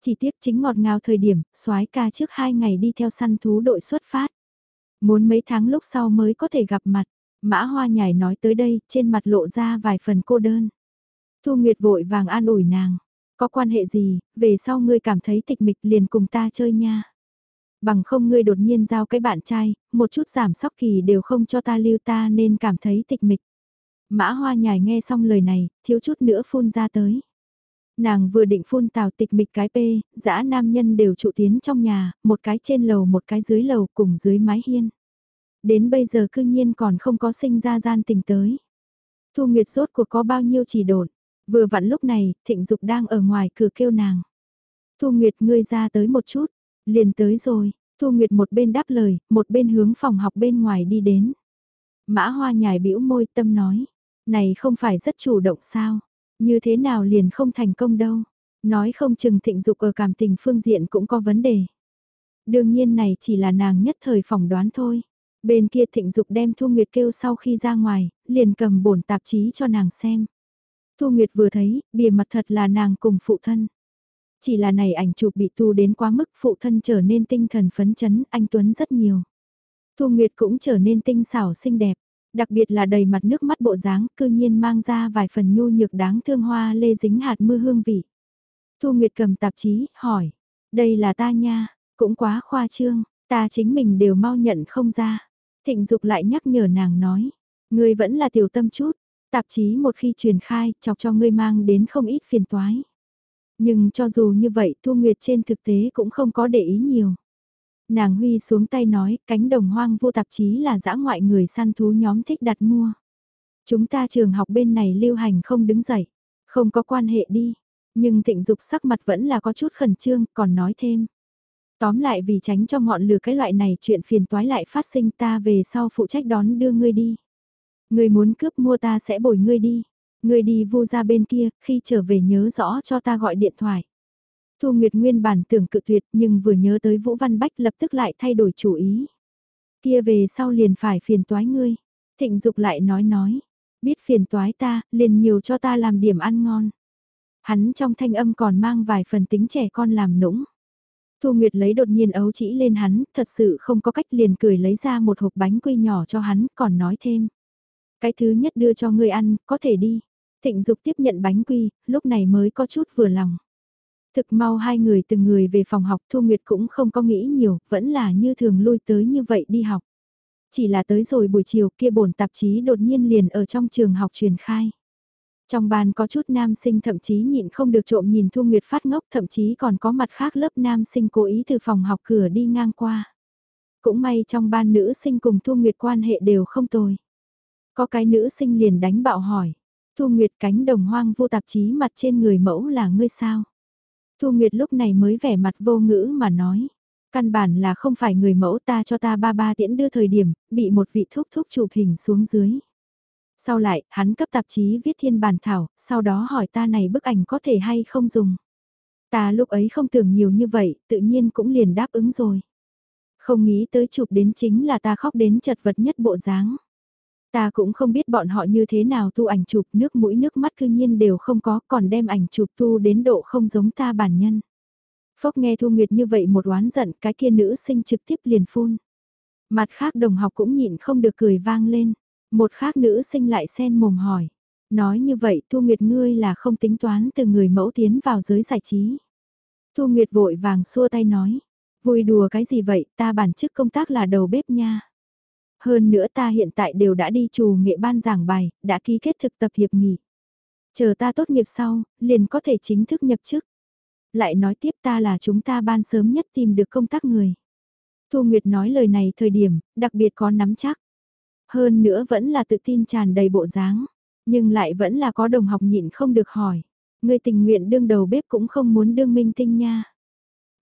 Chỉ tiếc chính ngọt ngào thời điểm, soái ca trước hai ngày đi theo săn thú đội xuất phát. Muốn mấy tháng lúc sau mới có thể gặp mặt. Mã hoa nhài nói tới đây, trên mặt lộ ra vài phần cô đơn. Thu Nguyệt vội vàng an ủi nàng. Có quan hệ gì, về sau ngươi cảm thấy tịch mịch liền cùng ta chơi nha. Bằng không ngươi đột nhiên giao cái bạn trai, một chút giảm sóc kỳ đều không cho ta lưu ta nên cảm thấy tịch mịch. Mã hoa nhài nghe xong lời này, thiếu chút nữa phun ra tới. Nàng vừa định phun tào tịch mịch cái pê, dã nam nhân đều trụ tiến trong nhà, một cái trên lầu một cái dưới lầu cùng dưới mái hiên. Đến bây giờ cư nhiên còn không có sinh ra gian tình tới. Thu Nguyệt rốt cuộc có bao nhiêu chỉ đột. Vừa vặn lúc này, Thịnh Dục đang ở ngoài cửa kêu nàng. Thu Nguyệt ngươi ra tới một chút, liền tới rồi. Thu Nguyệt một bên đáp lời, một bên hướng phòng học bên ngoài đi đến. Mã Hoa nhài bĩu môi tâm nói, này không phải rất chủ động sao, như thế nào liền không thành công đâu. Nói không chừng thịnh dục ở cảm tình phương diện cũng có vấn đề. Đương nhiên này chỉ là nàng nhất thời phỏng đoán thôi. Bên kia thịnh dục đem Thu Nguyệt kêu sau khi ra ngoài, liền cầm bổn tạp chí cho nàng xem. Thu Nguyệt vừa thấy, bìa mặt thật là nàng cùng phụ thân. Chỉ là này ảnh chụp bị tu đến quá mức phụ thân trở nên tinh thần phấn chấn, anh Tuấn rất nhiều. Thu Nguyệt cũng trở nên tinh xảo xinh đẹp, đặc biệt là đầy mặt nước mắt bộ dáng, cư nhiên mang ra vài phần nhu nhược đáng thương hoa lê dính hạt mưa hương vị. Thu Nguyệt cầm tạp chí, hỏi, đây là ta nha, cũng quá khoa trương, ta chính mình đều mau nhận không ra. Thịnh Dục lại nhắc nhở nàng nói, ngươi vẫn là tiểu tâm chút, tạp chí một khi truyền khai, chọc cho ngươi mang đến không ít phiền toái. Nhưng cho dù như vậy Thu Nguyệt trên thực tế cũng không có để ý nhiều. Nàng huy xuống tay nói, cánh đồng hoang vô tạp chí là dã ngoại người săn thú nhóm thích đặt mua. Chúng ta trường học bên này lưu hành không đứng dậy, không có quan hệ đi. Nhưng thịnh dục sắc mặt vẫn là có chút khẩn trương, còn nói thêm. Tóm lại vì tránh cho ngọn lửa cái loại này chuyện phiền toái lại phát sinh ta về sau phụ trách đón đưa ngươi đi. Ngươi muốn cướp mua ta sẽ bồi ngươi đi. Ngươi đi vu ra bên kia, khi trở về nhớ rõ cho ta gọi điện thoại. Thu Nguyệt nguyên bản tưởng cự tuyệt nhưng vừa nhớ tới Vũ Văn Bách lập tức lại thay đổi chủ ý. Kia về sau liền phải phiền toái ngươi. Thịnh Dục lại nói nói, biết phiền toái ta, liền nhiều cho ta làm điểm ăn ngon. Hắn trong thanh âm còn mang vài phần tính trẻ con làm nũng. Thu Nguyệt lấy đột nhiên ấu chỉ lên hắn, thật sự không có cách liền cười lấy ra một hộp bánh quy nhỏ cho hắn, còn nói thêm. Cái thứ nhất đưa cho ngươi ăn, có thể đi. Thịnh Dục tiếp nhận bánh quy, lúc này mới có chút vừa lòng. Thực mau hai người từng người về phòng học Thu Nguyệt cũng không có nghĩ nhiều, vẫn là như thường lui tới như vậy đi học. Chỉ là tới rồi buổi chiều kia bổn tạp chí đột nhiên liền ở trong trường học truyền khai. Trong bàn có chút nam sinh thậm chí nhịn không được trộm nhìn Thu Nguyệt phát ngốc thậm chí còn có mặt khác lớp nam sinh cố ý từ phòng học cửa đi ngang qua. Cũng may trong ban nữ sinh cùng Thu Nguyệt quan hệ đều không tồi. Có cái nữ sinh liền đánh bạo hỏi. Thu Nguyệt cánh đồng hoang vô tạp chí mặt trên người mẫu là ngươi sao? Thu Nguyệt lúc này mới vẻ mặt vô ngữ mà nói. Căn bản là không phải người mẫu ta cho ta ba ba tiễn đưa thời điểm, bị một vị thúc thúc chụp hình xuống dưới. Sau lại, hắn cấp tạp chí viết thiên bản thảo, sau đó hỏi ta này bức ảnh có thể hay không dùng. Ta lúc ấy không tưởng nhiều như vậy, tự nhiên cũng liền đáp ứng rồi. Không nghĩ tới chụp đến chính là ta khóc đến chật vật nhất bộ dáng. Ta cũng không biết bọn họ như thế nào tu ảnh chụp, nước mũi nước mắt cư nhiên đều không có, còn đem ảnh chụp tu đến độ không giống ta bản nhân. Phốc nghe Thu Nguyệt như vậy một oán giận, cái kia nữ sinh trực tiếp liền phun. Mặt khác đồng học cũng nhịn không được cười vang lên. Một khác nữ sinh lại sen mồm hỏi. Nói như vậy, Thu Nguyệt ngươi là không tính toán từ người mẫu tiến vào giới giải trí. Thu Nguyệt vội vàng xua tay nói. Vui đùa cái gì vậy, ta bản chức công tác là đầu bếp nha. Hơn nữa ta hiện tại đều đã đi trù nghệ ban giảng bài, đã ký kết thực tập hiệp nghị. Chờ ta tốt nghiệp sau, liền có thể chính thức nhập chức. Lại nói tiếp ta là chúng ta ban sớm nhất tìm được công tác người. Thu Nguyệt nói lời này thời điểm, đặc biệt có nắm chắc. Hơn nữa vẫn là tự tin tràn đầy bộ dáng, nhưng lại vẫn là có đồng học nhịn không được hỏi. Người tình nguyện đương đầu bếp cũng không muốn đương minh tinh nha.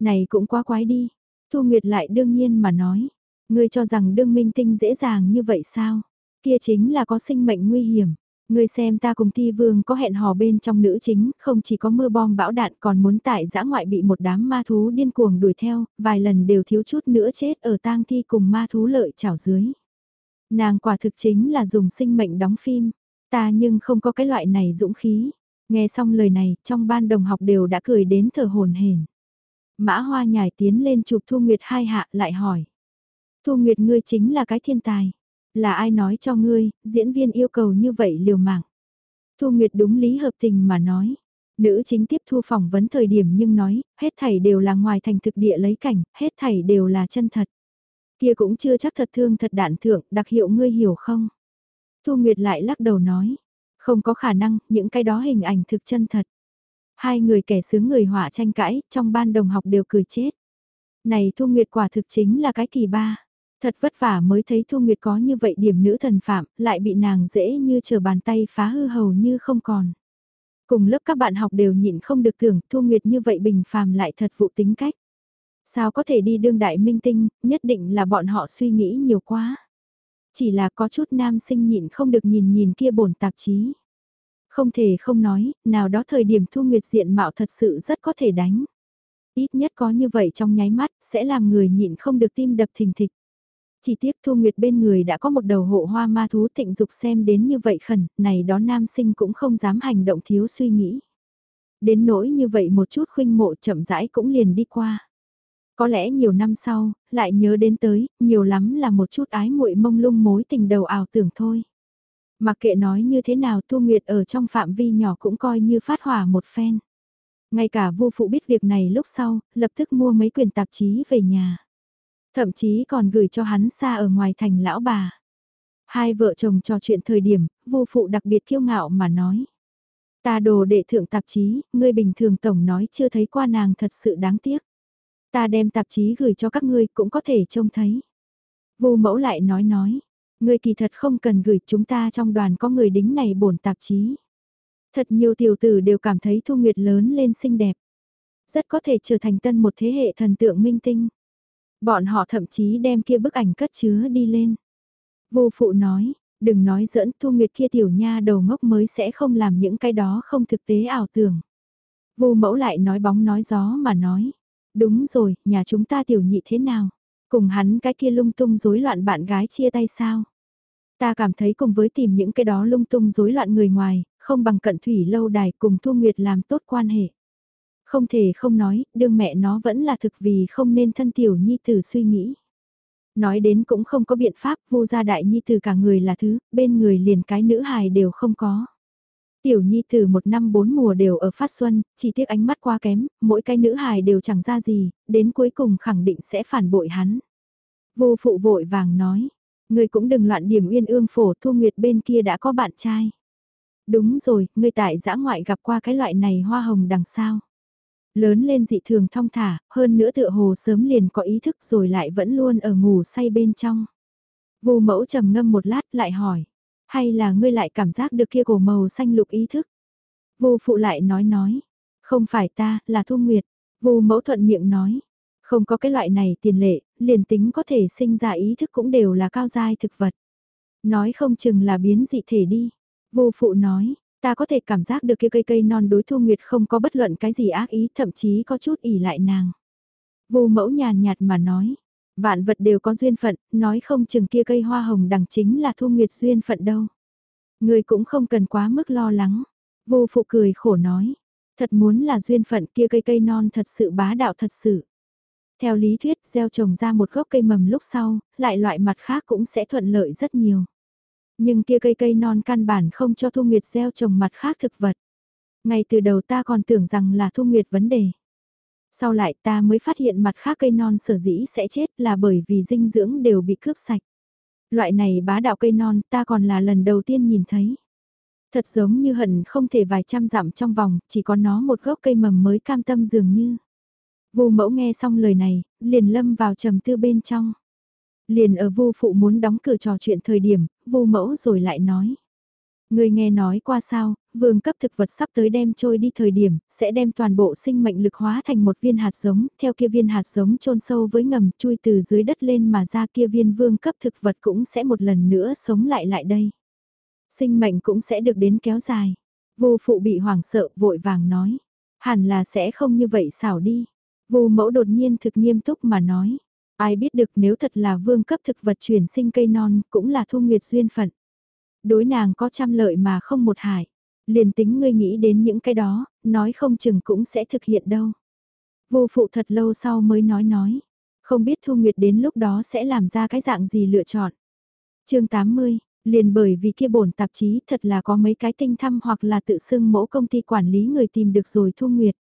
Này cũng quá quái đi. Thu Nguyệt lại đương nhiên mà nói. Ngươi cho rằng đương minh tinh dễ dàng như vậy sao? Kia chính là có sinh mệnh nguy hiểm. Ngươi xem ta cùng Thi Vương có hẹn hò bên trong nữ chính, không chỉ có mưa bom bão đạn còn muốn tại giã ngoại bị một đám ma thú điên cuồng đuổi theo, vài lần đều thiếu chút nữa chết ở tang thi cùng ma thú lợi chảo dưới. Nàng quả thực chính là dùng sinh mệnh đóng phim, ta nhưng không có cái loại này dũng khí. Nghe xong lời này, trong ban đồng học đều đã cười đến thở hồn hển. Mã Hoa nhảy tiến lên chụp Thu Nguyệt hai hạ lại hỏi. Thu Nguyệt ngươi chính là cái thiên tài. Là ai nói cho ngươi, diễn viên yêu cầu như vậy liều mạng. Thu Nguyệt đúng lý hợp tình mà nói. Nữ chính tiếp thu phỏng vấn thời điểm nhưng nói, hết thảy đều là ngoài thành thực địa lấy cảnh, hết thảy đều là chân thật. Kia cũng chưa chắc thật thương thật đạn thượng, đặc hiệu ngươi hiểu không? Thu Nguyệt lại lắc đầu nói, không có khả năng, những cái đó hình ảnh thực chân thật. Hai người kẻ sướng người họa tranh cãi, trong ban đồng học đều cười chết. Này Thu Nguyệt quả thực chính là cái kỳ ba. Thật vất vả mới thấy Thu Nguyệt có như vậy điểm nữ thần phạm, lại bị nàng dễ như chờ bàn tay phá hư hầu như không còn. Cùng lớp các bạn học đều nhịn không được tưởng Thu Nguyệt như vậy bình phàm lại thật vụ tính cách. Sao có thể đi đương đại minh tinh, nhất định là bọn họ suy nghĩ nhiều quá. Chỉ là có chút nam sinh nhịn không được nhìn nhìn kia bổn tạp chí. Không thể không nói, nào đó thời điểm Thu Nguyệt diện mạo thật sự rất có thể đánh. Ít nhất có như vậy trong nháy mắt, sẽ làm người nhịn không được tim đập thình thịch. Chỉ tiếc Thu Nguyệt bên người đã có một đầu hộ hoa ma thú tịnh dục xem đến như vậy khẩn, này đó nam sinh cũng không dám hành động thiếu suy nghĩ. Đến nỗi như vậy một chút khuynh mộ chậm rãi cũng liền đi qua. Có lẽ nhiều năm sau, lại nhớ đến tới, nhiều lắm là một chút ái muội mông lung mối tình đầu ảo tưởng thôi. Mặc kệ nói như thế nào Thu Nguyệt ở trong phạm vi nhỏ cũng coi như phát hỏa một phen. Ngay cả vô phụ biết việc này lúc sau, lập tức mua mấy quyền tạp chí về nhà. Thậm chí còn gửi cho hắn xa ở ngoài thành lão bà. Hai vợ chồng trò chuyện thời điểm, vô phụ đặc biệt kiêu ngạo mà nói. Ta đồ đệ thượng tạp chí, ngươi bình thường tổng nói chưa thấy qua nàng thật sự đáng tiếc. Ta đem tạp chí gửi cho các ngươi cũng có thể trông thấy. Vô mẫu lại nói nói, ngươi kỳ thật không cần gửi chúng ta trong đoàn có người đính này bổn tạp chí. Thật nhiều tiểu tử đều cảm thấy Thu Nguyệt lớn lên xinh đẹp. Rất có thể trở thành tân một thế hệ thần tượng minh tinh. Bọn họ thậm chí đem kia bức ảnh cất chứa đi lên. Vô phụ nói, đừng nói dẫn Thu Nguyệt kia tiểu nha đầu ngốc mới sẽ không làm những cái đó không thực tế ảo tưởng. Vô mẫu lại nói bóng nói gió mà nói. Đúng rồi, nhà chúng ta tiểu nhị thế nào? Cùng hắn cái kia lung tung rối loạn bạn gái chia tay sao? Ta cảm thấy cùng với tìm những cái đó lung tung rối loạn người ngoài, không bằng cận thủy lâu đài cùng Thu Nguyệt làm tốt quan hệ. Không thể không nói, đương mẹ nó vẫn là thực vì không nên thân tiểu nhi tử suy nghĩ. Nói đến cũng không có biện pháp, vô gia đại nhi tử cả người là thứ, bên người liền cái nữ hài đều không có. Tiểu nhi tử một năm bốn mùa đều ở phát xuân, chỉ tiếc ánh mắt quá kém, mỗi cái nữ hài đều chẳng ra gì, đến cuối cùng khẳng định sẽ phản bội hắn. Vô phụ vội vàng nói, người cũng đừng loạn điểm uyên ương phổ thu nguyệt bên kia đã có bạn trai. Đúng rồi, ngươi tại giã ngoại gặp qua cái loại này hoa hồng đằng sau. Lớn lên dị thường thong thả, hơn nữa tựa hồ sớm liền có ý thức rồi lại vẫn luôn ở ngủ say bên trong. Vu mẫu trầm ngâm một lát lại hỏi, hay là ngươi lại cảm giác được kia cổ màu xanh lục ý thức? Vu phụ lại nói nói, không phải ta, là Thu Nguyệt. Vu mẫu thuận miệng nói, không có cái loại này tiền lệ, liền tính có thể sinh ra ý thức cũng đều là cao giai thực vật. Nói không chừng là biến dị thể đi. Vu phụ nói, ta có thể cảm giác được kia cây cây non đối Thu Nguyệt không có bất luận cái gì ác ý, thậm chí có chút ỉ lại nàng. Vu mẫu nhàn nhạt mà nói, vạn vật đều có duyên phận, nói không chừng kia cây hoa hồng đằng chính là Thu Nguyệt duyên phận đâu. Người cũng không cần quá mức lo lắng. Vô phụ cười khổ nói, thật muốn là duyên phận kia cây cây non thật sự bá đạo thật sự. Theo lý thuyết, gieo trồng ra một gốc cây mầm lúc sau, lại loại mặt khác cũng sẽ thuận lợi rất nhiều. Nhưng kia cây cây non căn bản không cho Thu Nguyệt gieo trồng mặt khác thực vật. Ngay từ đầu ta còn tưởng rằng là Thu Nguyệt vấn đề. Sau lại ta mới phát hiện mặt khác cây non sở dĩ sẽ chết là bởi vì dinh dưỡng đều bị cướp sạch. Loại này bá đạo cây non ta còn là lần đầu tiên nhìn thấy. Thật giống như hận không thể vài trăm dặm trong vòng, chỉ có nó một gốc cây mầm mới cam tâm dường như. Vô mẫu nghe xong lời này, liền lâm vào trầm tư bên trong. Liền ở vu phụ muốn đóng cửa trò chuyện thời điểm, vu mẫu rồi lại nói. Người nghe nói qua sao, vương cấp thực vật sắp tới đem trôi đi thời điểm, sẽ đem toàn bộ sinh mệnh lực hóa thành một viên hạt giống, theo kia viên hạt giống chôn sâu với ngầm chui từ dưới đất lên mà ra kia viên vương cấp thực vật cũng sẽ một lần nữa sống lại lại đây. Sinh mệnh cũng sẽ được đến kéo dài. Vô phụ bị hoảng sợ vội vàng nói, hẳn là sẽ không như vậy xảo đi. Vô mẫu đột nhiên thực nghiêm túc mà nói, ai biết được nếu thật là vương cấp thực vật chuyển sinh cây non cũng là thu nguyệt duyên phận. Đối nàng có trăm lợi mà không một hại. Liền tính ngươi nghĩ đến những cái đó, nói không chừng cũng sẽ thực hiện đâu. Vô phụ thật lâu sau mới nói nói. Không biết Thu Nguyệt đến lúc đó sẽ làm ra cái dạng gì lựa chọn. chương 80, liền bởi vì kia bổn tạp chí thật là có mấy cái tinh thăm hoặc là tự xưng mẫu công ty quản lý người tìm được rồi Thu Nguyệt.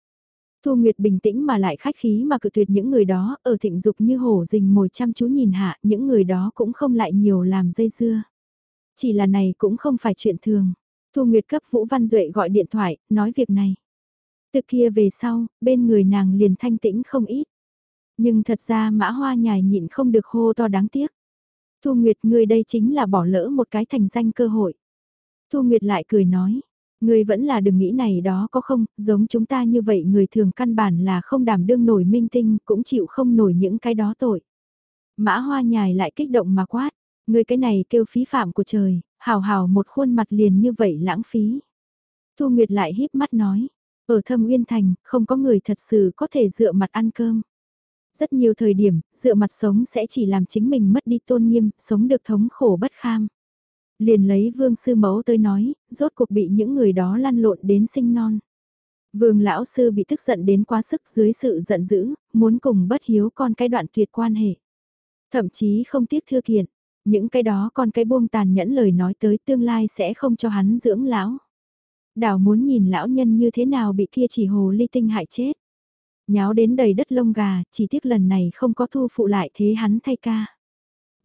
Thu Nguyệt bình tĩnh mà lại khách khí mà cự tuyệt những người đó, ở thịnh dục như hổ rình mồi chăm chú nhìn hạ, những người đó cũng không lại nhiều làm dây dưa. Chỉ là này cũng không phải chuyện thường. Thu Nguyệt cấp Vũ Văn Duệ gọi điện thoại, nói việc này. Từ kia về sau, bên người nàng liền thanh tĩnh không ít. Nhưng thật ra mã hoa nhài nhịn không được hô to đáng tiếc. Thu Nguyệt người đây chính là bỏ lỡ một cái thành danh cơ hội. Thu Nguyệt lại cười nói, người vẫn là đừng nghĩ này đó có không, giống chúng ta như vậy người thường căn bản là không đảm đương nổi minh tinh, cũng chịu không nổi những cái đó tội. Mã hoa nhài lại kích động mà quát, người cái này kêu phí phạm của trời, hào hào một khuôn mặt liền như vậy lãng phí. Thu Nguyệt lại híp mắt nói, ở thâm uyên thành, không có người thật sự có thể dựa mặt ăn cơm. Rất nhiều thời điểm, dựa mặt sống sẽ chỉ làm chính mình mất đi tôn nghiêm, sống được thống khổ bất kham. Liền lấy vương sư mẫu tới nói, rốt cuộc bị những người đó lăn lộn đến sinh non. Vương lão sư bị tức giận đến quá sức dưới sự giận dữ, muốn cùng bất hiếu con cái đoạn tuyệt quan hệ. Thậm chí không tiếc thư kiện, những cái đó con cái buông tàn nhẫn lời nói tới tương lai sẽ không cho hắn dưỡng lão. Đào muốn nhìn lão nhân như thế nào bị kia chỉ hồ ly tinh hại chết. Nháo đến đầy đất lông gà, chỉ tiếc lần này không có thu phụ lại thế hắn thay ca.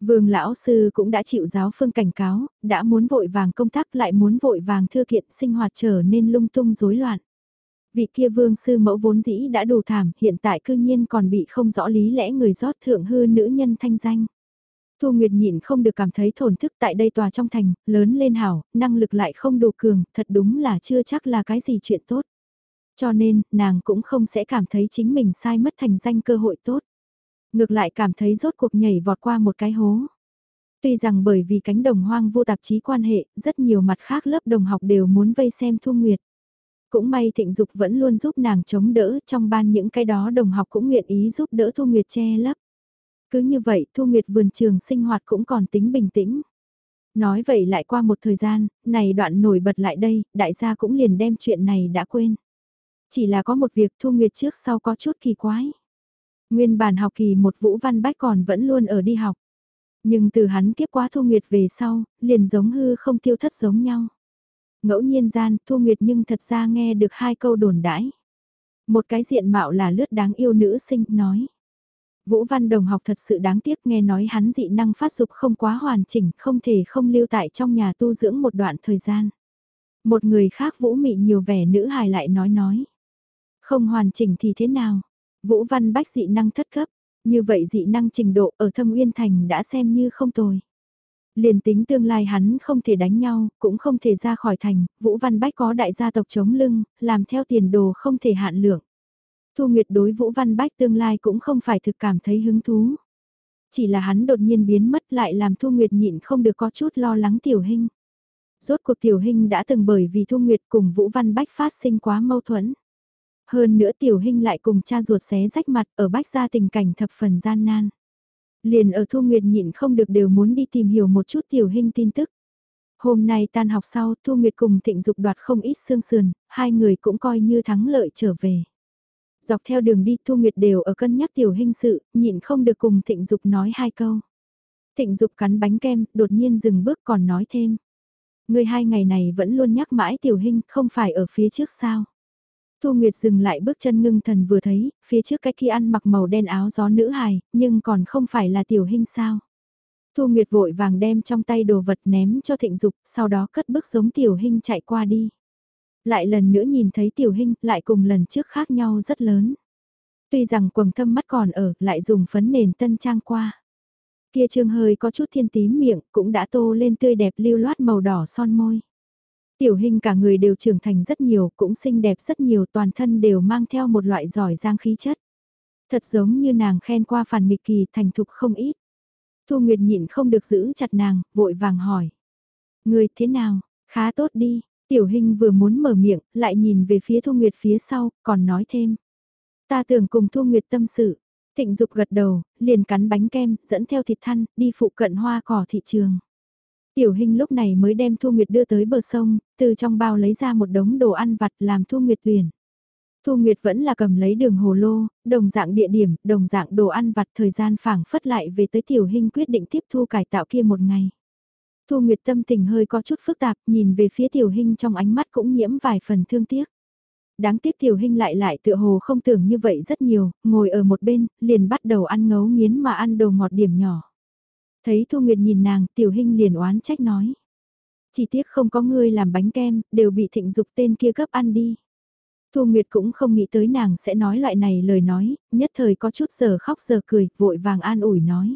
Vương lão sư cũng đã chịu giáo phương cảnh cáo, đã muốn vội vàng công tác lại muốn vội vàng thư kiện sinh hoạt trở nên lung tung rối loạn. Vị kia vương sư mẫu vốn dĩ đã đủ thảm, hiện tại cư nhiên còn bị không rõ lý lẽ người rót thượng hư nữ nhân thanh danh. Thu Nguyệt nhịn không được cảm thấy thổn thức tại đây tòa trong thành, lớn lên hảo, năng lực lại không đủ cường, thật đúng là chưa chắc là cái gì chuyện tốt. Cho nên, nàng cũng không sẽ cảm thấy chính mình sai mất thành danh cơ hội tốt. Ngược lại cảm thấy rốt cuộc nhảy vọt qua một cái hố. Tuy rằng bởi vì cánh đồng hoang vô tạp chí quan hệ, rất nhiều mặt khác lớp đồng học đều muốn vây xem Thu Nguyệt. Cũng may thịnh dục vẫn luôn giúp nàng chống đỡ, trong ban những cái đó đồng học cũng nguyện ý giúp đỡ Thu Nguyệt che lấp. Cứ như vậy Thu Nguyệt vườn trường sinh hoạt cũng còn tính bình tĩnh. Nói vậy lại qua một thời gian, này đoạn nổi bật lại đây, đại gia cũng liền đem chuyện này đã quên. Chỉ là có một việc Thu Nguyệt trước sau có chút kỳ quái. Nguyên bản học kỳ một Vũ Văn Bách còn vẫn luôn ở đi học. Nhưng từ hắn kiếp quá Thu Nguyệt về sau, liền giống hư không tiêu thất giống nhau. Ngẫu nhiên gian, Thu Nguyệt nhưng thật ra nghe được hai câu đồn đãi. Một cái diện mạo là lướt đáng yêu nữ sinh, nói. Vũ Văn Đồng học thật sự đáng tiếc nghe nói hắn dị năng phát dục không quá hoàn chỉnh, không thể không lưu tại trong nhà tu dưỡng một đoạn thời gian. Một người khác vũ mị nhiều vẻ nữ hài lại nói nói. Không hoàn chỉnh thì thế nào? Vũ Văn Bách dị năng thất cấp, như vậy dị năng trình độ ở thâm uyên thành đã xem như không tồi. Liền tính tương lai hắn không thể đánh nhau, cũng không thể ra khỏi thành, Vũ Văn Bách có đại gia tộc chống lưng, làm theo tiền đồ không thể hạn lượng. Thu Nguyệt đối Vũ Văn Bách tương lai cũng không phải thực cảm thấy hứng thú. Chỉ là hắn đột nhiên biến mất lại làm Thu Nguyệt nhịn không được có chút lo lắng Tiểu Hinh. Rốt cuộc Tiểu Hinh đã từng bởi vì Thu Nguyệt cùng Vũ Văn Bách phát sinh quá mâu thuẫn. Hơn nữa Tiểu hình lại cùng cha ruột xé rách mặt ở Bách gia tình cảnh thập phần gian nan. Liền ở Thu Nguyệt nhịn không được đều muốn đi tìm hiểu một chút Tiểu hình tin tức. Hôm nay tan học sau Thu Nguyệt cùng Thịnh Dục đoạt không ít xương sườn, hai người cũng coi như thắng lợi trở về. Dọc theo đường đi Thu Nguyệt đều ở cân nhắc Tiểu hình sự, nhịn không được cùng Thịnh Dục nói hai câu. Thịnh Dục cắn bánh kem, đột nhiên dừng bước còn nói thêm. Người hai ngày này vẫn luôn nhắc mãi Tiểu hình không phải ở phía trước sao? Thu Nguyệt dừng lại bước chân ngưng thần vừa thấy, phía trước cái kia ăn mặc màu đen áo gió nữ hài, nhưng còn không phải là Tiểu hình sao? Thu Nguyệt vội vàng đem trong tay đồ vật ném cho Thịnh Dục, sau đó cất bước giống Tiểu hình chạy qua đi. Lại lần nữa nhìn thấy Tiểu hình lại cùng lần trước khác nhau rất lớn. Tuy rằng quầng thâm mắt còn ở, lại dùng phấn nền tân trang qua. Kia trương hơi có chút thiên tím miệng, cũng đã tô lên tươi đẹp lưu loát màu đỏ son môi. Tiểu hình cả người đều trưởng thành rất nhiều, cũng xinh đẹp rất nhiều, toàn thân đều mang theo một loại giỏi giang khí chất. Thật giống như nàng khen qua phản nghịch kỳ thành thục không ít. Thu Nguyệt nhịn không được giữ chặt nàng, vội vàng hỏi. Người thế nào, khá tốt đi, tiểu hình vừa muốn mở miệng, lại nhìn về phía Thu Nguyệt phía sau, còn nói thêm. Ta tưởng cùng Thu Nguyệt tâm sự. Thịnh Dục gật đầu, liền cắn bánh kem, dẫn theo thịt thăn, đi phụ cận hoa cỏ thị trường. Tiểu Hinh lúc này mới đem Thu Nguyệt đưa tới bờ sông, từ trong bao lấy ra một đống đồ ăn vặt làm Thu Nguyệt tuyển. Thu Nguyệt vẫn là cầm lấy đường hồ lô, đồng dạng địa điểm, đồng dạng đồ ăn vặt thời gian phảng phất lại về tới Tiểu Hinh quyết định tiếp thu cải tạo kia một ngày. Thu Nguyệt tâm tình hơi có chút phức tạp, nhìn về phía Tiểu Hinh trong ánh mắt cũng nhiễm vài phần thương tiếc. Đáng tiếc Tiểu Hinh lại lại tựa hồ không tưởng như vậy rất nhiều, ngồi ở một bên, liền bắt đầu ăn ngấu nghiến mà ăn đồ ngọt điểm nhỏ. Thấy Thu Nguyệt nhìn nàng, Tiểu Hinh liền oán trách nói. Chỉ tiếc không có ngươi làm bánh kem, đều bị thịnh dục tên kia cấp ăn đi. Thu Nguyệt cũng không nghĩ tới nàng sẽ nói loại này lời nói, nhất thời có chút giờ khóc giờ cười, vội vàng an ủi nói.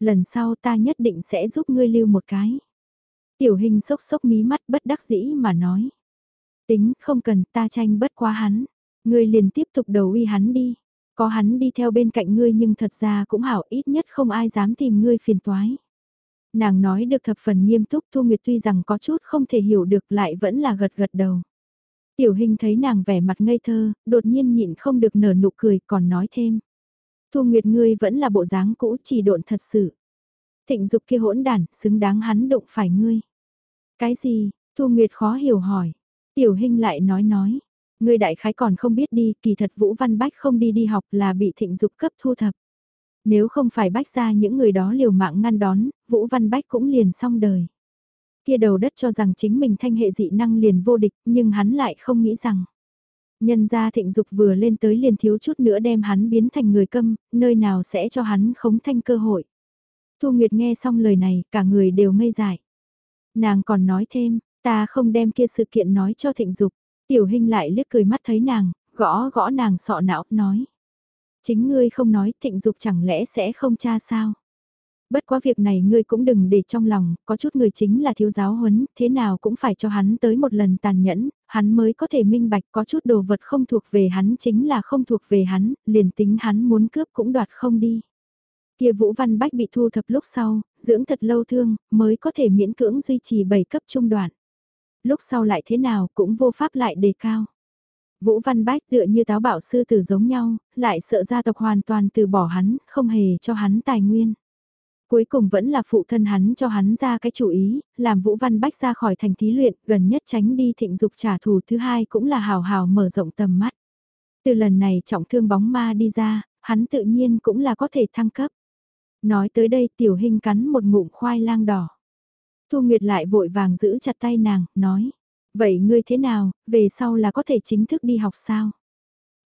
Lần sau ta nhất định sẽ giúp ngươi lưu một cái. Tiểu hình sốc sốc mí mắt bất đắc dĩ mà nói. Tính không cần ta tranh bất quá hắn, ngươi liền tiếp tục đầu uy hắn đi. Có hắn đi theo bên cạnh ngươi nhưng thật ra cũng hảo ít nhất không ai dám tìm ngươi phiền toái. Nàng nói được thập phần nghiêm túc Thu Nguyệt tuy rằng có chút không thể hiểu được lại vẫn là gật gật đầu. Tiểu hình thấy nàng vẻ mặt ngây thơ, đột nhiên nhịn không được nở nụ cười còn nói thêm. Thu Nguyệt ngươi vẫn là bộ dáng cũ chỉ độn thật sự. Thịnh dục kia hỗn đản, xứng đáng hắn đụng phải ngươi. Cái gì, Thu Nguyệt khó hiểu hỏi. Tiểu hình lại nói nói, Ngươi đại khái còn không biết đi, kỳ thật Vũ Văn Bách không đi đi học là bị thịnh dục cấp thu thập. Nếu không phải bách ra những người đó liều mạng ngăn đón, Vũ Văn Bách cũng liền xong đời. Kia đầu đất cho rằng chính mình thanh hệ dị năng liền vô địch, nhưng hắn lại không nghĩ rằng. Nhân ra thịnh dục vừa lên tới liền thiếu chút nữa đem hắn biến thành người câm, nơi nào sẽ cho hắn khống thanh cơ hội. Thu Nguyệt nghe xong lời này, cả người đều ngây dại. Nàng còn nói thêm, ta không đem kia sự kiện nói cho thịnh dục. Tiểu Hinh lại liếc cười mắt thấy nàng, gõ gõ nàng sọ não, nói. Chính ngươi không nói, thịnh dục chẳng lẽ sẽ không cha sao? Bất quá việc này ngươi cũng đừng để trong lòng, có chút người chính là thiếu giáo huấn, thế nào cũng phải cho hắn tới một lần tàn nhẫn, hắn mới có thể minh bạch có chút đồ vật không thuộc về hắn chính là không thuộc về hắn, liền tính hắn muốn cướp cũng đoạt không đi. Kia Vũ Văn Bách bị thu thập lúc sau, dưỡng thật lâu thương, mới có thể miễn cưỡng duy trì 7 cấp trung đoạn lúc sau lại thế nào cũng vô pháp lại đề cao. Vũ Văn Bách tựa như táo bảo sư tử giống nhau, lại sợ gia tộc hoàn toàn từ bỏ hắn, không hề cho hắn tài nguyên. Cuối cùng vẫn là phụ thân hắn cho hắn ra cái chủ ý, làm Vũ Văn Bách ra khỏi thành thí luyện, gần nhất tránh đi thịnh dục trả thù thứ hai cũng là hào hào mở rộng tầm mắt. Từ lần này trọng thương bóng ma đi ra, hắn tự nhiên cũng là có thể thăng cấp. Nói tới đây tiểu hình cắn một ngụm khoai lang đỏ. Thu Nguyệt lại vội vàng giữ chặt tay nàng, nói. Vậy ngươi thế nào, về sau là có thể chính thức đi học sao?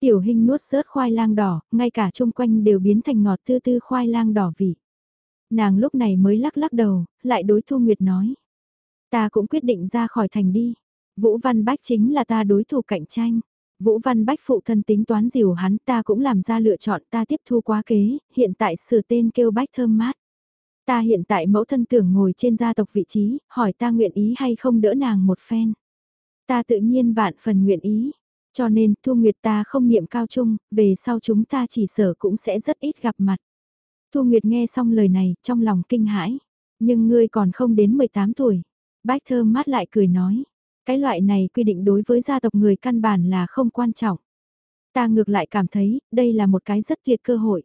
Tiểu hình nuốt rớt khoai lang đỏ, ngay cả chung quanh đều biến thành ngọt tư tư khoai lang đỏ vị. Nàng lúc này mới lắc lắc đầu, lại đối Thu Nguyệt nói. Ta cũng quyết định ra khỏi thành đi. Vũ Văn Bách chính là ta đối thủ cạnh tranh. Vũ Văn Bách phụ thân tính toán dìu hắn ta cũng làm ra lựa chọn ta tiếp thu quá kế, hiện tại sửa tên kêu Bách thơm mát. Ta hiện tại mẫu thân tưởng ngồi trên gia tộc vị trí, hỏi ta nguyện ý hay không đỡ nàng một phen. Ta tự nhiên vạn phần nguyện ý, cho nên Thu Nguyệt ta không niệm cao trung, về sau chúng ta chỉ sở cũng sẽ rất ít gặp mặt. Thu Nguyệt nghe xong lời này, trong lòng kinh hãi. Nhưng ngươi còn không đến 18 tuổi. Bách thơ mát lại cười nói. Cái loại này quy định đối với gia tộc người căn bản là không quan trọng. Ta ngược lại cảm thấy, đây là một cái rất tuyệt cơ hội.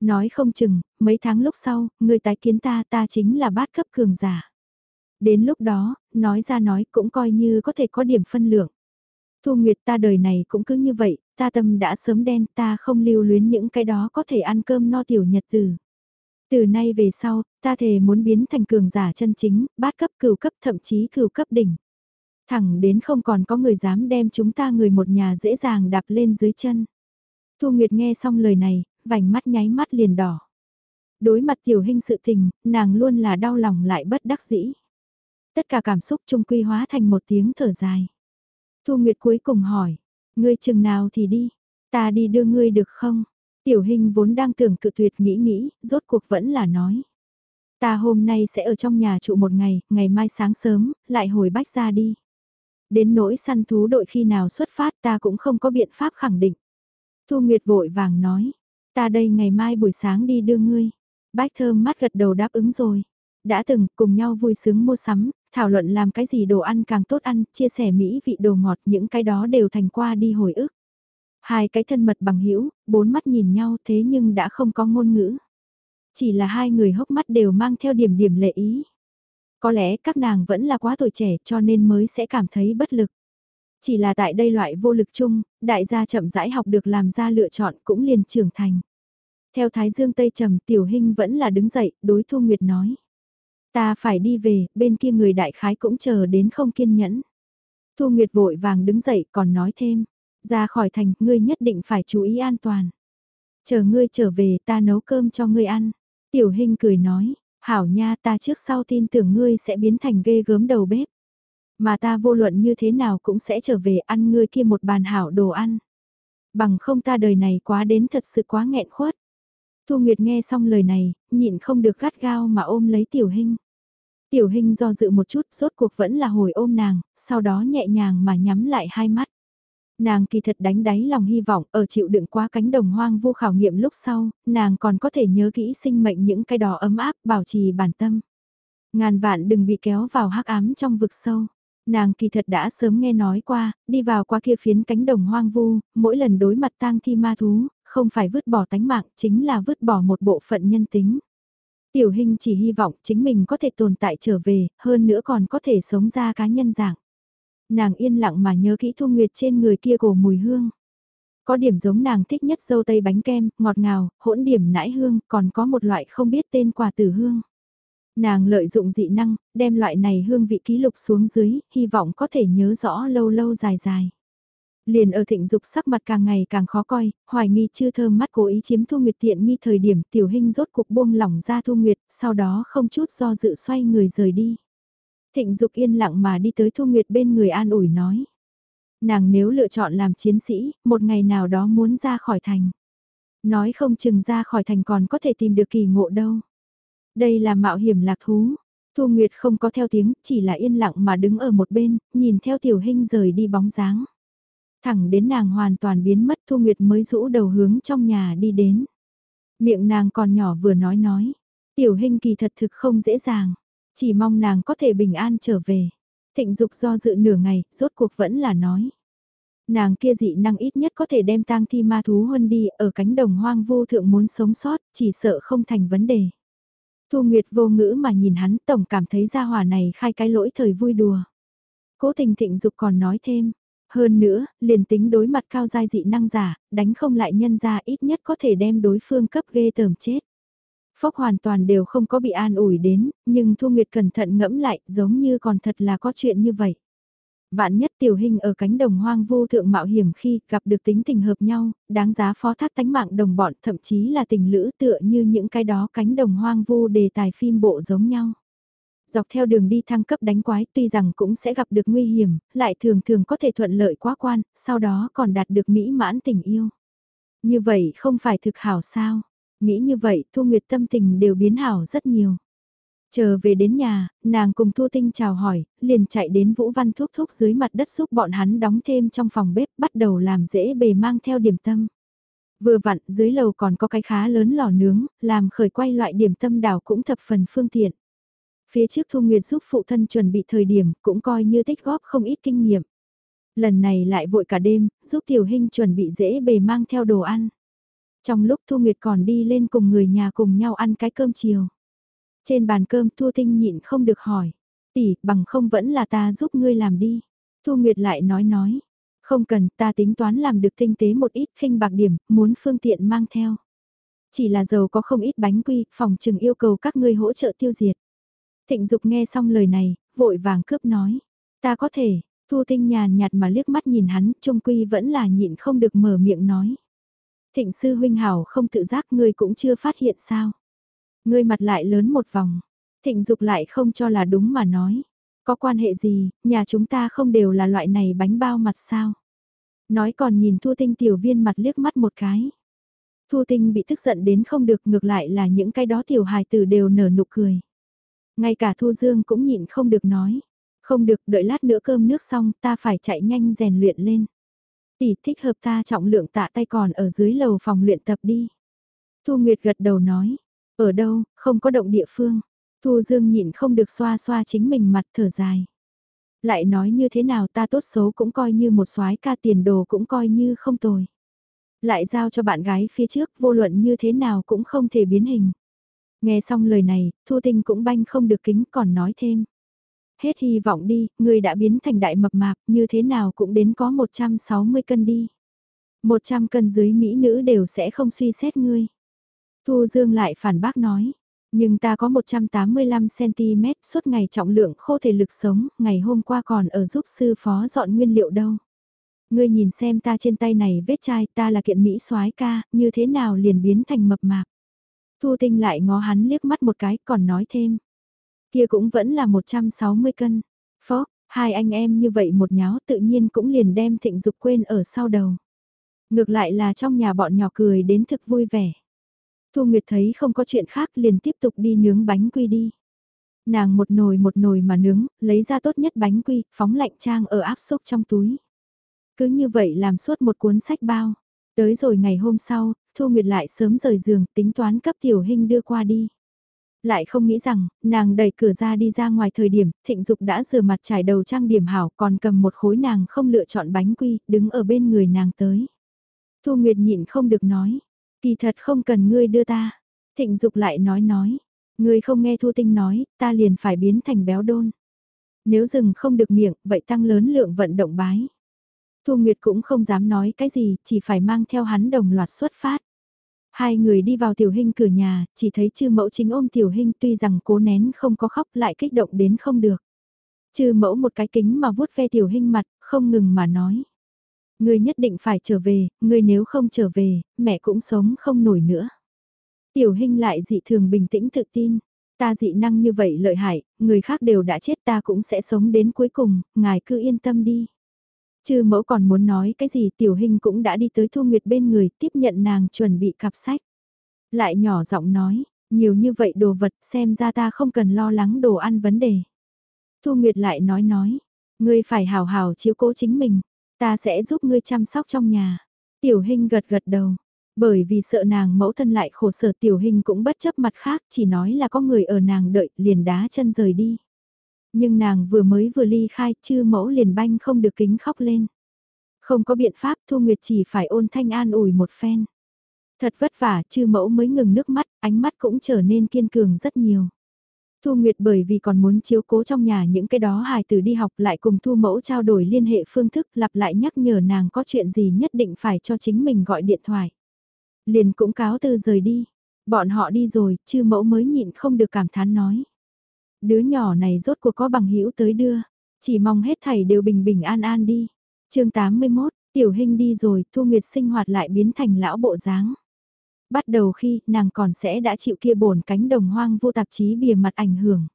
Nói không chừng, mấy tháng lúc sau, người tái kiến ta ta chính là bát cấp cường giả. Đến lúc đó, nói ra nói cũng coi như có thể có điểm phân lượng. Thu Nguyệt ta đời này cũng cứ như vậy, ta tâm đã sớm đen ta không lưu luyến những cái đó có thể ăn cơm no tiểu nhật từ. Từ nay về sau, ta thề muốn biến thành cường giả chân chính, bát cấp cửu cấp thậm chí cửu cấp đỉnh. Thẳng đến không còn có người dám đem chúng ta người một nhà dễ dàng đạp lên dưới chân. Thu Nguyệt nghe xong lời này, vành mắt nháy mắt liền đỏ. Đối mặt tiểu hình sự tình, nàng luôn là đau lòng lại bất đắc dĩ. Tất cả cảm xúc trung quy hóa thành một tiếng thở dài. Thu Nguyệt cuối cùng hỏi, ngươi chừng nào thì đi, ta đi đưa ngươi được không? Tiểu hình vốn đang tưởng cự tuyệt nghĩ nghĩ, rốt cuộc vẫn là nói. Ta hôm nay sẽ ở trong nhà trụ một ngày, ngày mai sáng sớm, lại hồi bách ra đi. Đến nỗi săn thú đội khi nào xuất phát ta cũng không có biện pháp khẳng định. Thu Nguyệt vội vàng nói, ta đây ngày mai buổi sáng đi đưa ngươi. Bách thơm mắt gật đầu đáp ứng rồi. Đã từng cùng nhau vui sướng mua sắm, thảo luận làm cái gì đồ ăn càng tốt ăn, chia sẻ mỹ vị đồ ngọt những cái đó đều thành qua đi hồi ức. Hai cái thân mật bằng hữu bốn mắt nhìn nhau thế nhưng đã không có ngôn ngữ. Chỉ là hai người hốc mắt đều mang theo điểm điểm lệ ý. Có lẽ các nàng vẫn là quá tuổi trẻ cho nên mới sẽ cảm thấy bất lực. Chỉ là tại đây loại vô lực chung, đại gia chậm rãi học được làm ra lựa chọn cũng liền trưởng thành. Theo Thái Dương Tây Trầm Tiểu Hinh vẫn là đứng dậy, đối Thu Nguyệt nói. Ta phải đi về, bên kia người đại khái cũng chờ đến không kiên nhẫn. Thu Nguyệt vội vàng đứng dậy còn nói thêm, ra khỏi thành, ngươi nhất định phải chú ý an toàn. Chờ ngươi trở về ta nấu cơm cho ngươi ăn. Tiểu Hinh cười nói, hảo nha ta trước sau tin tưởng ngươi sẽ biến thành ghê gớm đầu bếp. Mà ta vô luận như thế nào cũng sẽ trở về ăn ngươi kia một bàn hảo đồ ăn. Bằng không ta đời này quá đến thật sự quá nghẹn khuất. Thu Nguyệt nghe xong lời này, nhịn không được gắt gao mà ôm lấy Tiểu Hinh. Tiểu Hinh do dự một chút, rốt cuộc vẫn là hồi ôm nàng, sau đó nhẹ nhàng mà nhắm lại hai mắt. Nàng kỳ thật đánh đáy lòng hy vọng ở chịu đựng qua cánh đồng hoang vô khảo nghiệm lúc sau, nàng còn có thể nhớ kỹ sinh mệnh những cái đỏ ấm áp bảo trì bản tâm. Ngàn vạn đừng bị kéo vào hắc ám trong vực sâu. Nàng kỳ thật đã sớm nghe nói qua, đi vào qua kia phiến cánh đồng hoang vu, mỗi lần đối mặt tang thi ma thú, không phải vứt bỏ tánh mạng, chính là vứt bỏ một bộ phận nhân tính. Tiểu hình chỉ hy vọng chính mình có thể tồn tại trở về, hơn nữa còn có thể sống ra cá nhân dạng. Nàng yên lặng mà nhớ kỹ Thu Nguyệt trên người kia cổ mùi hương. Có điểm giống nàng thích nhất dâu tây bánh kem, ngọt ngào, hỗn điểm nãi hương, còn có một loại không biết tên quả tử hương. Nàng lợi dụng dị năng, đem loại này hương vị ký lục xuống dưới, hy vọng có thể nhớ rõ lâu lâu dài dài. Liền ở thịnh dục sắc mặt càng ngày càng khó coi, hoài nghi chưa thơm mắt cố ý chiếm Thu Nguyệt tiện nghi thời điểm tiểu hình rốt cuộc buông lỏng ra Thu Nguyệt, sau đó không chút do dự xoay người rời đi. Thịnh dục yên lặng mà đi tới Thu Nguyệt bên người an ủi nói. Nàng nếu lựa chọn làm chiến sĩ, một ngày nào đó muốn ra khỏi thành. Nói không chừng ra khỏi thành còn có thể tìm được kỳ ngộ đâu. Đây là mạo hiểm lạc thú. Thu Nguyệt không có theo tiếng, chỉ là yên lặng mà đứng ở một bên, nhìn theo tiểu hình rời đi bóng dáng. Thẳng đến nàng hoàn toàn biến mất Thu Nguyệt mới rũ đầu hướng trong nhà đi đến. Miệng nàng còn nhỏ vừa nói nói. Tiểu hình kỳ thật thực không dễ dàng. Chỉ mong nàng có thể bình an trở về. Thịnh dục do dự nửa ngày, rốt cuộc vẫn là nói. Nàng kia dị năng ít nhất có thể đem tang thi ma thú huân đi ở cánh đồng hoang vô thượng muốn sống sót, chỉ sợ không thành vấn đề. Thu Nguyệt vô ngữ mà nhìn hắn tổng cảm thấy gia hỏa này khai cái lỗi thời vui đùa. Cố tình thịnh dục còn nói thêm, hơn nữa, liền tính đối mặt cao giai dị năng giả, đánh không lại nhân ra ít nhất có thể đem đối phương cấp ghê tởm chết. Phốc hoàn toàn đều không có bị an ủi đến, nhưng Thu Nguyệt cẩn thận ngẫm lại giống như còn thật là có chuyện như vậy. Vạn nhất tiểu hình ở cánh đồng hoang vô thượng mạo hiểm khi gặp được tính tình hợp nhau, đáng giá phó thác tánh mạng đồng bọn thậm chí là tình lữ tựa như những cái đó cánh đồng hoang vu đề tài phim bộ giống nhau. Dọc theo đường đi thăng cấp đánh quái tuy rằng cũng sẽ gặp được nguy hiểm, lại thường thường có thể thuận lợi quá quan, sau đó còn đạt được mỹ mãn tình yêu. Như vậy không phải thực hảo sao? Nghĩ như vậy Thu Nguyệt tâm tình đều biến hảo rất nhiều. Chờ về đến nhà, nàng cùng Thu Tinh chào hỏi, liền chạy đến Vũ Văn Thúc Thúc dưới mặt đất giúp bọn hắn đóng thêm trong phòng bếp bắt đầu làm dễ bề mang theo điểm tâm. Vừa vặn dưới lầu còn có cái khá lớn lò nướng, làm khởi quay loại điểm tâm đảo cũng thập phần phương tiện. Phía trước Thu Nguyệt giúp phụ thân chuẩn bị thời điểm cũng coi như tích góp không ít kinh nghiệm. Lần này lại vội cả đêm, giúp Tiểu Hinh chuẩn bị dễ bề mang theo đồ ăn. Trong lúc Thu Nguyệt còn đi lên cùng người nhà cùng nhau ăn cái cơm chiều. Trên bàn cơm Thu Tinh nhịn không được hỏi. Tỷ, bằng không vẫn là ta giúp ngươi làm đi. Thu Nguyệt lại nói nói. Không cần, ta tính toán làm được tinh tế một ít khinh bạc điểm, muốn phương tiện mang theo. Chỉ là dầu có không ít bánh quy, phòng trừng yêu cầu các ngươi hỗ trợ tiêu diệt. Thịnh Dục nghe xong lời này, vội vàng cướp nói. Ta có thể, Thu Tinh nhàn nhạt mà liếc mắt nhìn hắn, trung quy vẫn là nhịn không được mở miệng nói. Thịnh sư huynh hảo không tự giác ngươi cũng chưa phát hiện sao. Ngươi mặt lại lớn một vòng. Thịnh Dục lại không cho là đúng mà nói. Có quan hệ gì, nhà chúng ta không đều là loại này bánh bao mặt sao. Nói còn nhìn Thu Tinh tiểu viên mặt liếc mắt một cái. Thu Tinh bị tức giận đến không được ngược lại là những cái đó tiểu hài tử đều nở nụ cười. Ngay cả Thu Dương cũng nhịn không được nói. Không được đợi lát nữa cơm nước xong ta phải chạy nhanh rèn luyện lên. Tỷ thích hợp ta trọng lượng tạ tay còn ở dưới lầu phòng luyện tập đi. Thu Nguyệt gật đầu nói. Ở đâu, không có động địa phương. Thu Dương nhịn không được xoa xoa chính mình mặt thở dài. Lại nói như thế nào ta tốt xấu cũng coi như một soái ca tiền đồ cũng coi như không tồi. Lại giao cho bạn gái phía trước vô luận như thế nào cũng không thể biến hình. Nghe xong lời này, Thu Tinh cũng banh không được kính còn nói thêm. Hết hy vọng đi, người đã biến thành đại mập mạp, như thế nào cũng đến có 160 cân đi. 100 cân dưới mỹ nữ đều sẽ không suy xét ngươi. Thu Dương lại phản bác nói, nhưng ta có 185cm suốt ngày trọng lượng khô thể lực sống, ngày hôm qua còn ở giúp sư phó dọn nguyên liệu đâu. Ngươi nhìn xem ta trên tay này vết chai ta là kiện Mỹ soái ca, như thế nào liền biến thành mập mạp. Thu tinh lại ngó hắn liếc mắt một cái còn nói thêm. Kia cũng vẫn là 160 cân. Phó, hai anh em như vậy một nháo tự nhiên cũng liền đem thịnh dục quên ở sau đầu. Ngược lại là trong nhà bọn nhỏ cười đến thực vui vẻ. Thu Nguyệt thấy không có chuyện khác liền tiếp tục đi nướng bánh quy đi. Nàng một nồi một nồi mà nướng, lấy ra tốt nhất bánh quy, phóng lạnh trang ở áp xúc trong túi. Cứ như vậy làm suốt một cuốn sách bao. Tới rồi ngày hôm sau, Thu Nguyệt lại sớm rời giường tính toán cấp tiểu hình đưa qua đi. Lại không nghĩ rằng, nàng đẩy cửa ra đi ra ngoài thời điểm, thịnh dục đã rửa mặt trải đầu trang điểm hảo còn cầm một khối nàng không lựa chọn bánh quy, đứng ở bên người nàng tới. Thu Nguyệt nhịn không được nói, kỳ thật không cần ngươi đưa ta. Thịnh dục lại nói nói, ngươi không nghe Thu Tinh nói, ta liền phải biến thành béo đôn. Nếu dừng không được miệng, vậy tăng lớn lượng vận động bái. Thu Nguyệt cũng không dám nói cái gì, chỉ phải mang theo hắn đồng loạt xuất phát. Hai người đi vào tiểu hình cửa nhà, chỉ thấy chư mẫu chính ôm tiểu hình tuy rằng cố nén không có khóc lại kích động đến không được. Chư mẫu một cái kính mà vuốt ve tiểu hình mặt, không ngừng mà nói. Người nhất định phải trở về, người nếu không trở về, mẹ cũng sống không nổi nữa. Tiểu hình lại dị thường bình tĩnh tự tin. Ta dị năng như vậy lợi hại, người khác đều đã chết ta cũng sẽ sống đến cuối cùng, ngài cứ yên tâm đi. Chư mẫu còn muốn nói cái gì tiểu hình cũng đã đi tới Thu Nguyệt bên người tiếp nhận nàng chuẩn bị cặp sách. Lại nhỏ giọng nói, nhiều như vậy đồ vật xem ra ta không cần lo lắng đồ ăn vấn đề. Thu Nguyệt lại nói nói, ngươi phải hào hào chiếu cố chính mình, ta sẽ giúp ngươi chăm sóc trong nhà. Tiểu hình gật gật đầu, bởi vì sợ nàng mẫu thân lại khổ sở tiểu hình cũng bất chấp mặt khác chỉ nói là có người ở nàng đợi liền đá chân rời đi. Nhưng nàng vừa mới vừa ly khai chư mẫu liền banh không được kính khóc lên. Không có biện pháp Thu Nguyệt chỉ phải ôn thanh an ủi một phen. Thật vất vả chư mẫu mới ngừng nước mắt, ánh mắt cũng trở nên kiên cường rất nhiều. Thu Nguyệt bởi vì còn muốn chiếu cố trong nhà những cái đó hài tử đi học lại cùng Thu Mẫu trao đổi liên hệ phương thức lặp lại nhắc nhở nàng có chuyện gì nhất định phải cho chính mình gọi điện thoại. Liền cũng cáo từ rời đi. Bọn họ đi rồi, chư mẫu mới nhịn không được cảm thán nói đứa nhỏ này rốt cuộc có bằng hữu tới đưa, chỉ mong hết thảy đều bình bình an an đi. chương 81, tiểu hình đi rồi, Thu Nguyệt sinh hoạt lại biến thành lão bộ dáng. Bắt đầu khi nàng còn sẽ đã chịu kia bổn cánh đồng hoang vô tạp chí bìa mặt ảnh hưởng.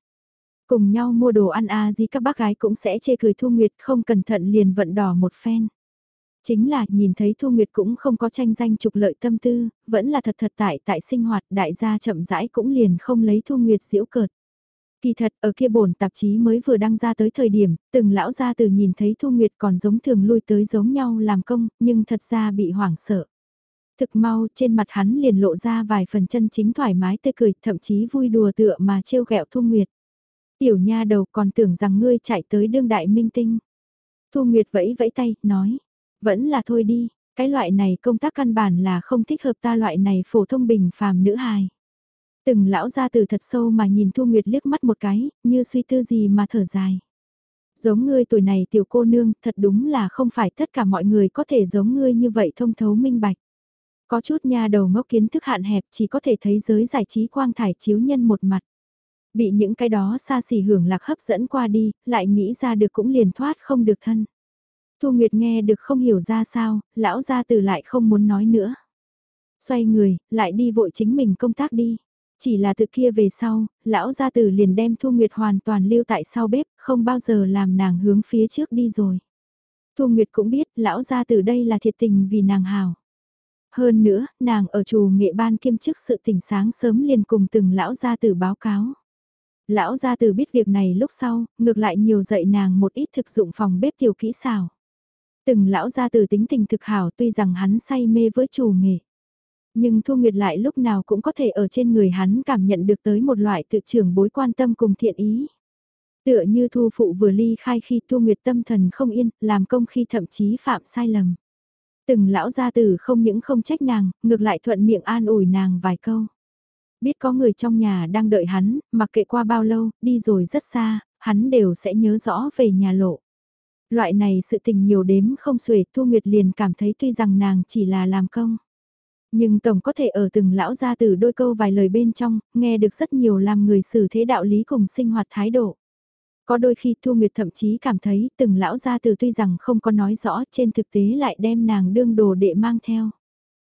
Cùng nhau mua đồ ăn a à gì các bác gái cũng sẽ chê cười Thu Nguyệt không cẩn thận liền vận đỏ một phen. Chính là nhìn thấy Thu Nguyệt cũng không có tranh danh trục lợi tâm tư, vẫn là thật thật tại tại sinh hoạt đại gia chậm rãi cũng liền không lấy Thu Nguyệt diễu cợt. Kỳ thật, ở kia bổn tạp chí mới vừa đăng ra tới thời điểm, từng lão gia từ nhìn thấy Thu Nguyệt còn giống thường lui tới giống nhau làm công, nhưng thật ra bị hoảng sợ. Thực mau, trên mặt hắn liền lộ ra vài phần chân chính thoải mái tươi cười, thậm chí vui đùa tựa mà trêu ghẹo Thu Nguyệt. Tiểu nha đầu còn tưởng rằng ngươi chạy tới đương đại minh tinh. Thu Nguyệt vẫy vẫy tay, nói, vẫn là thôi đi, cái loại này công tác căn bản là không thích hợp ta loại này phổ thông bình phàm nữ hài. Từng lão ra từ thật sâu mà nhìn Thu Nguyệt liếc mắt một cái, như suy tư gì mà thở dài. Giống ngươi tuổi này tiểu cô nương, thật đúng là không phải tất cả mọi người có thể giống ngươi như vậy thông thấu minh bạch. Có chút nha đầu ngốc kiến thức hạn hẹp chỉ có thể thấy giới giải trí quang thải chiếu nhân một mặt. Bị những cái đó xa xỉ hưởng lạc hấp dẫn qua đi, lại nghĩ ra được cũng liền thoát không được thân. Thu Nguyệt nghe được không hiểu ra sao, lão gia từ lại không muốn nói nữa. Xoay người, lại đi vội chính mình công tác đi. Chỉ là từ kia về sau, lão gia tử liền đem Thu Nguyệt hoàn toàn lưu tại sau bếp, không bao giờ làm nàng hướng phía trước đi rồi. Thu Nguyệt cũng biết lão gia tử đây là thiệt tình vì nàng hào. Hơn nữa, nàng ở chủ nghệ ban kiêm chức sự tỉnh sáng sớm liền cùng từng lão gia tử báo cáo. Lão gia tử biết việc này lúc sau, ngược lại nhiều dạy nàng một ít thực dụng phòng bếp tiểu kỹ xảo. Từng lão gia tử tính tình thực hảo tuy rằng hắn say mê với chủ nghệ. Nhưng Thu Nguyệt lại lúc nào cũng có thể ở trên người hắn cảm nhận được tới một loại tự trưởng bối quan tâm cùng thiện ý. Tựa như Thu Phụ vừa ly khai khi Thu Nguyệt tâm thần không yên, làm công khi thậm chí phạm sai lầm. Từng lão gia tử không những không trách nàng, ngược lại thuận miệng an ủi nàng vài câu. Biết có người trong nhà đang đợi hắn, mặc kệ qua bao lâu, đi rồi rất xa, hắn đều sẽ nhớ rõ về nhà lộ. Loại này sự tình nhiều đếm không xuể Thu Nguyệt liền cảm thấy tuy rằng nàng chỉ là làm công. Nhưng Tổng có thể ở từng lão gia từ đôi câu vài lời bên trong, nghe được rất nhiều làm người xử thế đạo lý cùng sinh hoạt thái độ. Có đôi khi Thu Nguyệt thậm chí cảm thấy từng lão gia từ tuy rằng không có nói rõ trên thực tế lại đem nàng đương đồ đệ mang theo.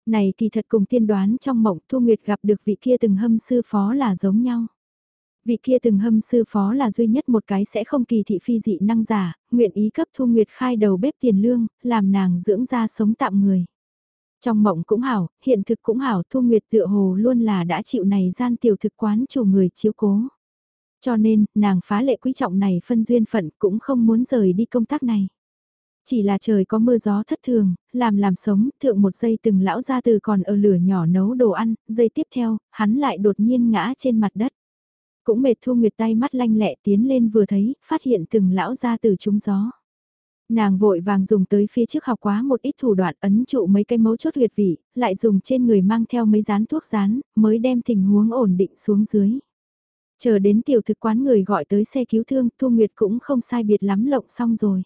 Này kỳ thật cùng tiên đoán trong mộng Thu Nguyệt gặp được vị kia từng hâm sư phó là giống nhau. Vị kia từng hâm sư phó là duy nhất một cái sẽ không kỳ thị phi dị năng giả, nguyện ý cấp Thu Nguyệt khai đầu bếp tiền lương, làm nàng dưỡng ra sống tạm người. Trong mộng cũng hảo, hiện thực cũng hảo, Thu Nguyệt tựa hồ luôn là đã chịu này gian tiểu thực quán chủ người chiếu cố. Cho nên, nàng phá lệ quý trọng này phân duyên phận cũng không muốn rời đi công tác này. Chỉ là trời có mưa gió thất thường, làm làm sống, thượng một giây từng lão ra từ còn ở lửa nhỏ nấu đồ ăn, giây tiếp theo, hắn lại đột nhiên ngã trên mặt đất. Cũng mệt thu nguyệt tay mắt lanh lẹ tiến lên vừa thấy, phát hiện từng lão ra từ trúng gió. Nàng vội vàng dùng tới phía trước học quá một ít thủ đoạn ấn trụ mấy cái mấu chốt huyệt vị, lại dùng trên người mang theo mấy rán thuốc rán, mới đem tình huống ổn định xuống dưới. Chờ đến tiểu thực quán người gọi tới xe cứu thương, Thu Nguyệt cũng không sai biệt lắm lộng xong rồi.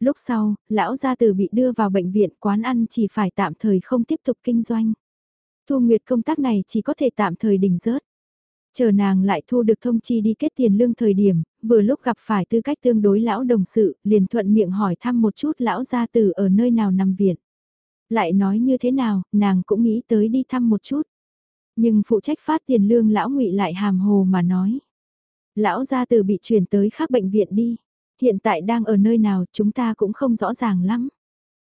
Lúc sau, lão gia tử bị đưa vào bệnh viện quán ăn chỉ phải tạm thời không tiếp tục kinh doanh. Thu Nguyệt công tác này chỉ có thể tạm thời đình rớt. Chờ nàng lại thu được thông chi đi kết tiền lương thời điểm, vừa lúc gặp phải tư cách tương đối lão đồng sự, liền thuận miệng hỏi thăm một chút lão gia tử ở nơi nào nằm viện. Lại nói như thế nào, nàng cũng nghĩ tới đi thăm một chút. Nhưng phụ trách phát tiền lương lão ngụy lại hàm hồ mà nói. Lão gia tử bị chuyển tới khác bệnh viện đi. Hiện tại đang ở nơi nào chúng ta cũng không rõ ràng lắm.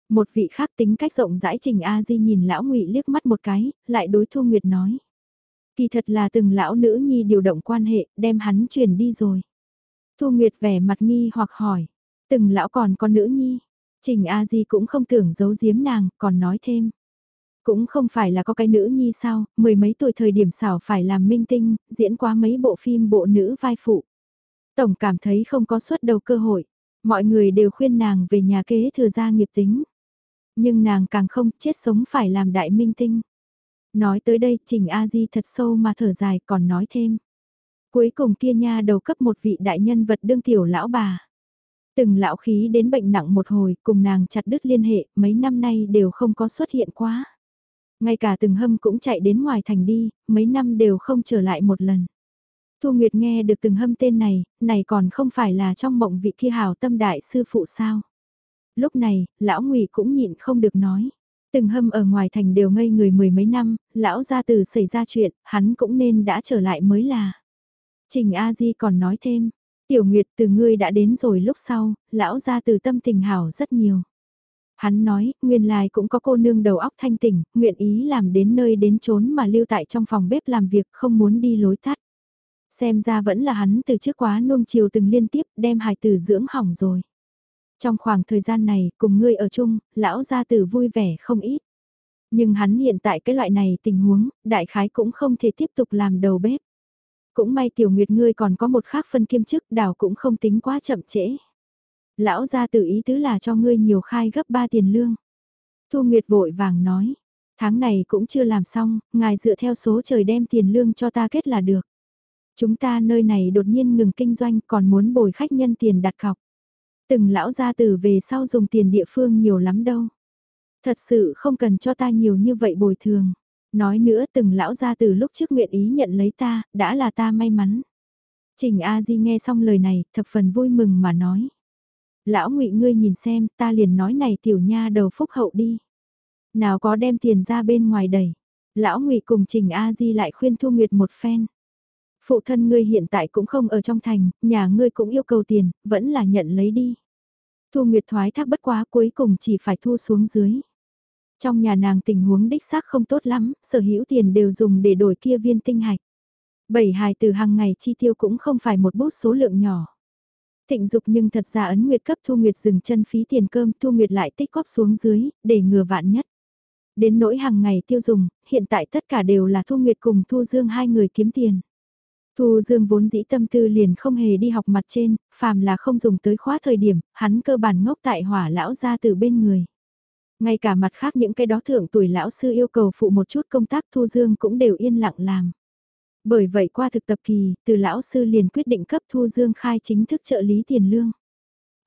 Một vị khác tính cách rộng rãi Trình A Di nhìn lão ngụy liếc mắt một cái, lại đối Thu Nguyệt nói. Kỳ thật là từng lão nữ nhi điều động quan hệ, đem hắn chuyển đi rồi. Thu Nguyệt vẻ mặt nghi hoặc hỏi, từng lão còn con nữ nhi. Trình A Di cũng không tưởng giấu giếm nàng, còn nói thêm. Cũng không phải là có cái nữ nhi sao, mười mấy tuổi thời điểm xảo phải làm minh tinh, diễn qua mấy bộ phim bộ nữ vai phụ. Tổng cảm thấy không có suất đầu cơ hội, mọi người đều khuyên nàng về nhà kế thừa gia nghiệp tính. Nhưng nàng càng không chết sống phải làm đại minh tinh. Nói tới đây Trình A Di thật sâu mà thở dài còn nói thêm. Cuối cùng kia nha đầu cấp một vị đại nhân vật đương tiểu lão bà. Từng lão khí đến bệnh nặng một hồi cùng nàng chặt đứt liên hệ mấy năm nay đều không có xuất hiện quá. Ngay cả từng hâm cũng chạy đến ngoài thành đi, mấy năm đều không trở lại một lần. Thu Nguyệt nghe được từng hâm tên này, này còn không phải là trong mộng vị kia hào tâm đại sư phụ sao. Lúc này, lão ngụy cũng nhịn không được nói. Từng hâm ở ngoài thành đều ngây người mười mấy năm, lão gia từ xảy ra chuyện, hắn cũng nên đã trở lại mới là. Trình A Di còn nói thêm, Tiểu Nguyệt từ ngươi đã đến rồi lúc sau, lão gia từ tâm tình hảo rất nhiều. Hắn nói, nguyên lai cũng có cô nương đầu óc thanh tỉnh, nguyện ý làm đến nơi đến chốn mà lưu tại trong phòng bếp làm việc không muốn đi lối tắt. Xem ra vẫn là hắn từ trước quá nuông chiều từng liên tiếp đem hài tử dưỡng hỏng rồi. Trong khoảng thời gian này, cùng ngươi ở chung, lão gia tử vui vẻ không ít. Nhưng hắn hiện tại cái loại này tình huống, đại khái cũng không thể tiếp tục làm đầu bếp. Cũng may tiểu nguyệt ngươi còn có một khác phân kiêm chức đảo cũng không tính quá chậm trễ. Lão gia tử ý tứ là cho ngươi nhiều khai gấp ba tiền lương. Thu Nguyệt vội vàng nói, tháng này cũng chưa làm xong, ngài dựa theo số trời đem tiền lương cho ta kết là được. Chúng ta nơi này đột nhiên ngừng kinh doanh còn muốn bồi khách nhân tiền đặt cọc. Từng lão gia tử về sau dùng tiền địa phương nhiều lắm đâu. Thật sự không cần cho ta nhiều như vậy bồi thường. Nói nữa từng lão gia tử lúc trước nguyện ý nhận lấy ta, đã là ta may mắn. Trình A Di nghe xong lời này, thập phần vui mừng mà nói. Lão ngụy ngươi nhìn xem, ta liền nói này tiểu nha đầu phúc hậu đi. Nào có đem tiền ra bên ngoài đẩy. Lão ngụy cùng Trình A Di lại khuyên Thu Nguyệt một phen. Phụ thân ngươi hiện tại cũng không ở trong thành, nhà ngươi cũng yêu cầu tiền, vẫn là nhận lấy đi. Thu Nguyệt thoái thác bất quá cuối cùng chỉ phải thu xuống dưới. Trong nhà nàng tình huống đích xác không tốt lắm, sở hữu tiền đều dùng để đổi kia viên tinh hạch. Bảy hài từ hàng ngày chi tiêu cũng không phải một bút số lượng nhỏ. Thịnh dục nhưng thật ra ấn nguyệt cấp Thu Nguyệt dừng chân phí tiền cơm Thu Nguyệt lại tích góp xuống dưới, để ngừa vạn nhất. Đến nỗi hàng ngày tiêu dùng, hiện tại tất cả đều là Thu Nguyệt cùng Thu Dương hai người kiếm tiền. Thu Dương vốn dĩ tâm tư liền không hề đi học mặt trên, phàm là không dùng tới khóa thời điểm, hắn cơ bản ngốc tại hỏa lão ra từ bên người. Ngay cả mặt khác những cái đó thượng tuổi lão sư yêu cầu phụ một chút công tác Thu Dương cũng đều yên lặng làm. Bởi vậy qua thực tập kỳ, từ lão sư liền quyết định cấp Thu Dương khai chính thức trợ lý tiền lương.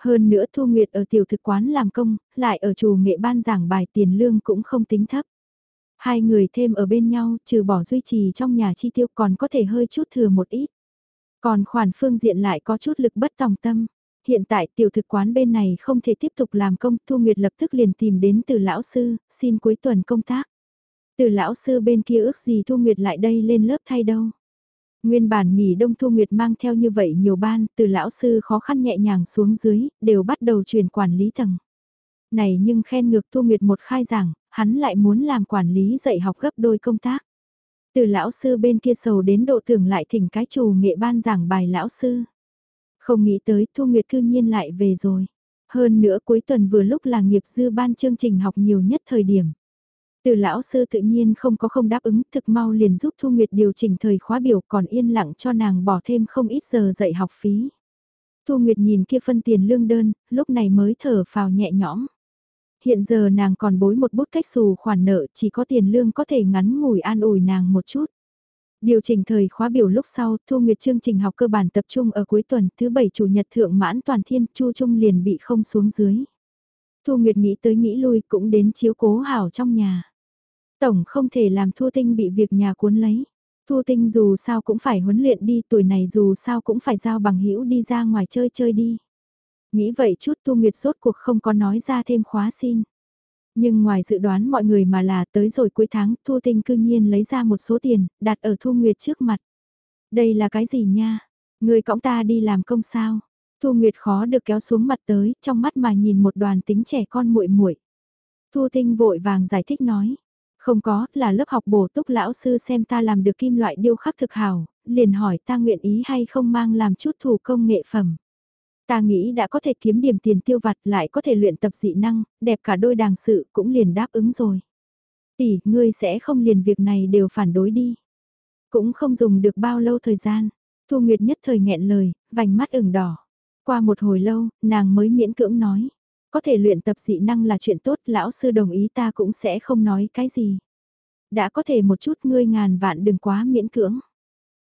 Hơn nữa Thu Nguyệt ở tiểu thực quán làm công, lại ở chủ nghệ ban giảng bài tiền lương cũng không tính thấp. Hai người thêm ở bên nhau, trừ bỏ duy trì trong nhà chi tiêu còn có thể hơi chút thừa một ít. Còn khoản phương diện lại có chút lực bất tòng tâm. Hiện tại tiểu thực quán bên này không thể tiếp tục làm công, Thu Nguyệt lập tức liền tìm đến từ lão sư, xin cuối tuần công tác. Từ lão sư bên kia ước gì Thu Nguyệt lại đây lên lớp thay đâu. Nguyên bản nghỉ đông Thu Nguyệt mang theo như vậy nhiều ban, từ lão sư khó khăn nhẹ nhàng xuống dưới, đều bắt đầu chuyển quản lý tầng. Này nhưng khen ngược Thu Nguyệt một khai giảng, hắn lại muốn làm quản lý dạy học gấp đôi công tác. Từ lão sư bên kia sầu đến độ tưởng lại thỉnh cái chủ nghệ ban giảng bài lão sư. Không nghĩ tới Thu Nguyệt cư nhiên lại về rồi. Hơn nữa cuối tuần vừa lúc là nghiệp dư ban chương trình học nhiều nhất thời điểm. Từ lão sư tự nhiên không có không đáp ứng, thực mau liền giúp Thu Nguyệt điều chỉnh thời khóa biểu còn yên lặng cho nàng bỏ thêm không ít giờ dạy học phí. Thu Nguyệt nhìn kia phân tiền lương đơn, lúc này mới thở phào nhẹ nhõm. Hiện giờ nàng còn bối một bút cách xù khoản nợ chỉ có tiền lương có thể ngắn ngủi an ủi nàng một chút. Điều chỉnh thời khóa biểu lúc sau, Thu Nguyệt chương trình học cơ bản tập trung ở cuối tuần, thứ bảy chủ nhật thượng mãn toàn thiên, Chu Trung liền bị không xuống dưới. Thu Nguyệt nghĩ tới nghĩ lui cũng đến chiếu cố hảo trong nhà. Tổng không thể làm Thu Tinh bị việc nhà cuốn lấy. Thu Tinh dù sao cũng phải huấn luyện đi, tuổi này dù sao cũng phải giao bằng hữu đi ra ngoài chơi chơi đi. Nghĩ vậy chút Thu Nguyệt rốt cuộc không có nói ra thêm khóa xin. Nhưng ngoài dự đoán mọi người mà là tới rồi cuối tháng Thu Tinh cư nhiên lấy ra một số tiền, đặt ở Thu Nguyệt trước mặt. Đây là cái gì nha? Người cõng ta đi làm công sao? Thu Nguyệt khó được kéo xuống mặt tới, trong mắt mà nhìn một đoàn tính trẻ con muội muội. Thu Tinh vội vàng giải thích nói. Không có, là lớp học bổ túc lão sư xem ta làm được kim loại điêu khắc thực hảo, liền hỏi ta nguyện ý hay không mang làm chút thủ công nghệ phẩm. Ta nghĩ đã có thể kiếm điểm tiền tiêu vặt lại có thể luyện tập dị năng, đẹp cả đôi đàng sự cũng liền đáp ứng rồi. Tỷ, ngươi sẽ không liền việc này đều phản đối đi. Cũng không dùng được bao lâu thời gian. Thu Nguyệt nhất thời nghẹn lời, vành mắt ửng đỏ. Qua một hồi lâu, nàng mới miễn cưỡng nói. Có thể luyện tập dị năng là chuyện tốt, lão sư đồng ý ta cũng sẽ không nói cái gì. Đã có thể một chút ngươi ngàn vạn đừng quá miễn cưỡng.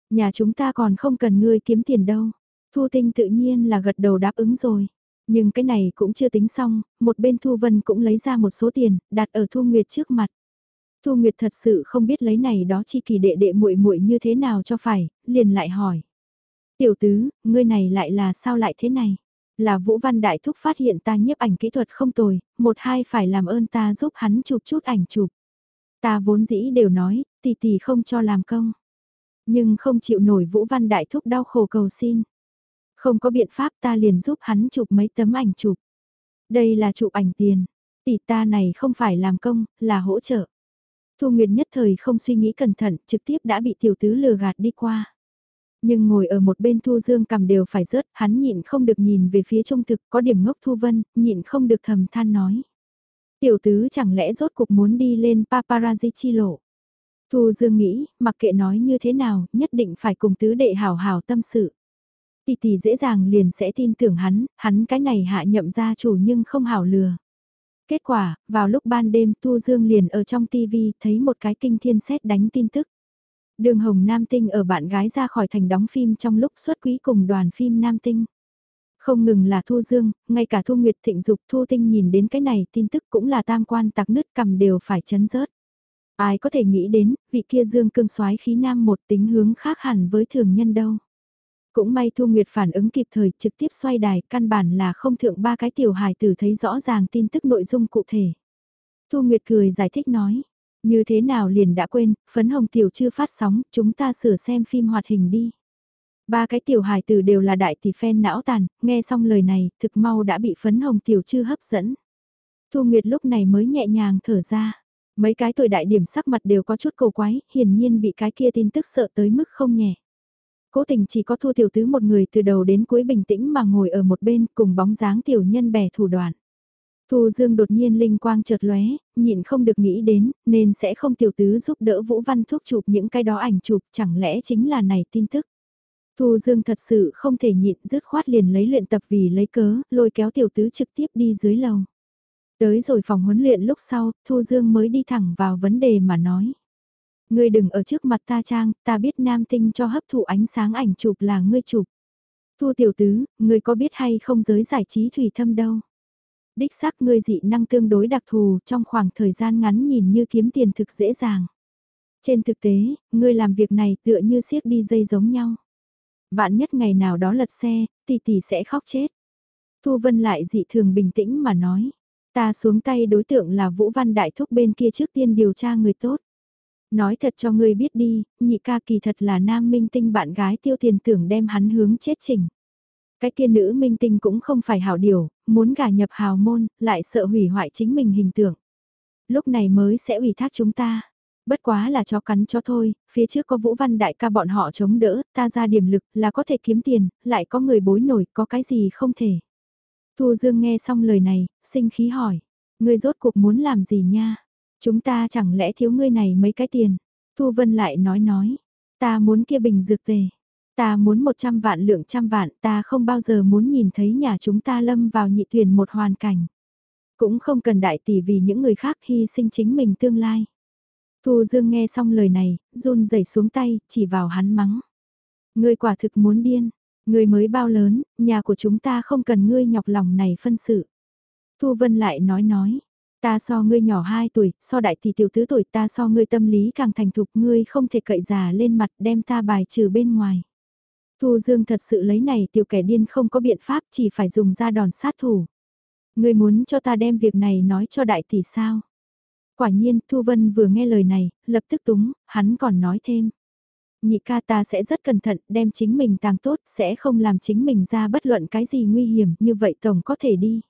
Nhà chúng ta còn không cần ngươi kiếm tiền đâu. Thu Tinh tự nhiên là gật đầu đáp ứng rồi. Nhưng cái này cũng chưa tính xong, một bên Thu Vân cũng lấy ra một số tiền, đặt ở Thu Nguyệt trước mặt. Thu Nguyệt thật sự không biết lấy này đó chi kỳ đệ đệ muội muội như thế nào cho phải, liền lại hỏi. Tiểu tứ, ngươi này lại là sao lại thế này? Là Vũ Văn Đại Thúc phát hiện ta nhiếp ảnh kỹ thuật không tồi, một hai phải làm ơn ta giúp hắn chụp chút ảnh chụp. Ta vốn dĩ đều nói, tỷ tỷ không cho làm công. Nhưng không chịu nổi Vũ Văn Đại Thúc đau khổ cầu xin. Không có biện pháp ta liền giúp hắn chụp mấy tấm ảnh chụp. Đây là chụp ảnh tiền. Tỷ ta này không phải làm công, là hỗ trợ. Thu Nguyệt nhất thời không suy nghĩ cẩn thận, trực tiếp đã bị tiểu tứ lừa gạt đi qua. Nhưng ngồi ở một bên Thu Dương cầm đều phải rớt, hắn nhịn không được nhìn về phía trung thực có điểm ngốc Thu Vân, nhịn không được thầm than nói. Tiểu tứ chẳng lẽ rốt cuộc muốn đi lên paparazzi chi lộ. Thu Dương nghĩ, mặc kệ nói như thế nào, nhất định phải cùng tứ đệ hảo hảo tâm sự. Tỷ tỷ dễ dàng liền sẽ tin tưởng hắn, hắn cái này hạ nhậm gia chủ nhưng không hảo lừa. Kết quả, vào lúc ban đêm Thu Dương liền ở trong TV thấy một cái kinh thiên xét đánh tin tức. Đường Hồng Nam Tinh ở bạn gái ra khỏi thành đóng phim trong lúc xuất quý cùng đoàn phim Nam Tinh. Không ngừng là Thu Dương, ngay cả Thu Nguyệt Thịnh Dục Thu Tinh nhìn đến cái này tin tức cũng là tam quan tặc nứt cầm đều phải chấn rớt. Ai có thể nghĩ đến, vị kia Dương cương soái khí nam một tính hướng khác hẳn với thường nhân đâu. Cũng may Thu Nguyệt phản ứng kịp thời trực tiếp xoay đài, căn bản là không thượng ba cái tiểu hài tử thấy rõ ràng tin tức nội dung cụ thể. Thu Nguyệt cười giải thích nói, như thế nào liền đã quên, phấn hồng tiểu chưa phát sóng, chúng ta sửa xem phim hoạt hình đi. Ba cái tiểu hài tử đều là đại tỷ phen não tàn, nghe xong lời này, thực mau đã bị phấn hồng tiểu chưa hấp dẫn. Thu Nguyệt lúc này mới nhẹ nhàng thở ra. Mấy cái tuổi đại điểm sắc mặt đều có chút cầu quái, hiển nhiên bị cái kia tin tức sợ tới mức không nhẹ. Cố tình chỉ có Thu Tiểu Tứ một người từ đầu đến cuối bình tĩnh mà ngồi ở một bên cùng bóng dáng tiểu nhân bè thủ đoạn. Thu Dương đột nhiên linh quang chợt lóe, nhịn không được nghĩ đến, nên sẽ không tiểu tứ giúp đỡ Vũ Văn Thúc chụp những cái đó ảnh chụp, chẳng lẽ chính là này tin tức. Thu Dương thật sự không thể nhịn dứt khoát liền lấy luyện tập vì lấy cớ, lôi kéo tiểu tứ trực tiếp đi dưới lầu. Tới rồi phòng huấn luyện lúc sau, Thu Dương mới đi thẳng vào vấn đề mà nói. Ngươi đừng ở trước mặt ta trang, ta biết nam tinh cho hấp thụ ánh sáng ảnh chụp là ngươi chụp. Thu tiểu tứ, ngươi có biết hay không giới giải trí thủy thâm đâu. Đích xác ngươi dị năng tương đối đặc thù trong khoảng thời gian ngắn nhìn như kiếm tiền thực dễ dàng. Trên thực tế, ngươi làm việc này tựa như siếc đi dây giống nhau. Vạn nhất ngày nào đó lật xe, tỷ tỷ sẽ khóc chết. Thu Vân lại dị thường bình tĩnh mà nói. Ta xuống tay đối tượng là Vũ Văn Đại Thúc bên kia trước tiên điều tra người tốt. Nói thật cho ngươi biết đi, nhị ca kỳ thật là nam minh tinh bạn gái tiêu tiền tưởng đem hắn hướng chết trình. Cái kia nữ minh tinh cũng không phải hảo điều, muốn gả nhập hào môn, lại sợ hủy hoại chính mình hình tượng. Lúc này mới sẽ ủy thác chúng ta. Bất quá là cho cắn cho thôi, phía trước có Vũ Văn Đại ca bọn họ chống đỡ, ta ra điểm lực là có thể kiếm tiền, lại có người bối nổi, có cái gì không thể. Thu Dương nghe xong lời này, sinh khí hỏi, ngươi rốt cuộc muốn làm gì nha? Chúng ta chẳng lẽ thiếu ngươi này mấy cái tiền? Thu Vân lại nói nói, ta muốn kia bình dược tề. Ta muốn 100 vạn lượng trăm vạn, ta không bao giờ muốn nhìn thấy nhà chúng ta lâm vào nhị thuyền một hoàn cảnh. Cũng không cần đại tỷ vì những người khác hy sinh chính mình tương lai. Thu Dương nghe xong lời này, run rẩy xuống tay, chỉ vào hắn mắng. Ngươi quả thực muốn điên, ngươi mới bao lớn, nhà của chúng ta không cần ngươi nhọc lòng này phân sự. Thu Vân lại nói nói, ta so ngươi nhỏ 2 tuổi, so đại tỷ tiểu tứ tuổi ta so ngươi tâm lý càng thành thục ngươi không thể cậy già lên mặt đem ta bài trừ bên ngoài. Thu Dương thật sự lấy này tiểu kẻ điên không có biện pháp chỉ phải dùng ra đòn sát thủ. Ngươi muốn cho ta đem việc này nói cho đại tỷ sao? Quả nhiên, Thu Vân vừa nghe lời này, lập tức túng, hắn còn nói thêm. Nhị ca ta sẽ rất cẩn thận, đem chính mình tàng tốt, sẽ không làm chính mình ra bất luận cái gì nguy hiểm, như vậy tổng có thể đi.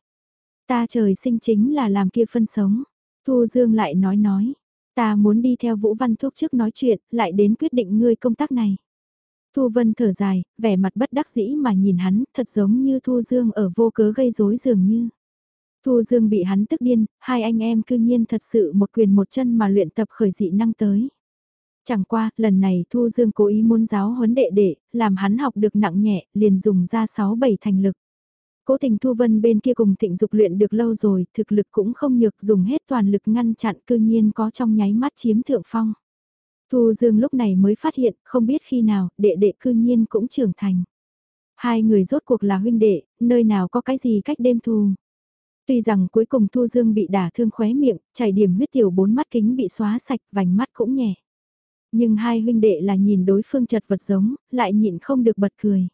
Ta trời sinh chính là làm kia phân sống. Thu Dương lại nói nói, ta muốn đi theo Vũ Văn Thuốc trước nói chuyện, lại đến quyết định ngươi công tác này. Thu Vân thở dài, vẻ mặt bất đắc dĩ mà nhìn hắn, thật giống như Thu Dương ở vô cớ gây rối dường như. Thu Dương bị hắn tức điên, hai anh em cư nhiên thật sự một quyền một chân mà luyện tập khởi dị năng tới. Chẳng qua, lần này Thu Dương cố ý muốn giáo huấn đệ đệ, làm hắn học được nặng nhẹ, liền dùng ra 6-7 thành lực. Cố tình Thu Vân bên kia cùng thịnh dục luyện được lâu rồi, thực lực cũng không nhược dùng hết toàn lực ngăn chặn cư nhiên có trong nháy mắt chiếm thượng phong. Thu Dương lúc này mới phát hiện, không biết khi nào, đệ đệ cư nhiên cũng trưởng thành. Hai người rốt cuộc là huynh đệ, nơi nào có cái gì cách đêm thù. Tuy rằng cuối cùng Thu Dương bị đả thương khóe miệng, chảy điểm huyết tiểu bốn mắt kính bị xóa sạch, vành mắt cũng nhẹ. Nhưng hai huynh đệ là nhìn đối phương chật vật giống, lại nhịn không được bật cười.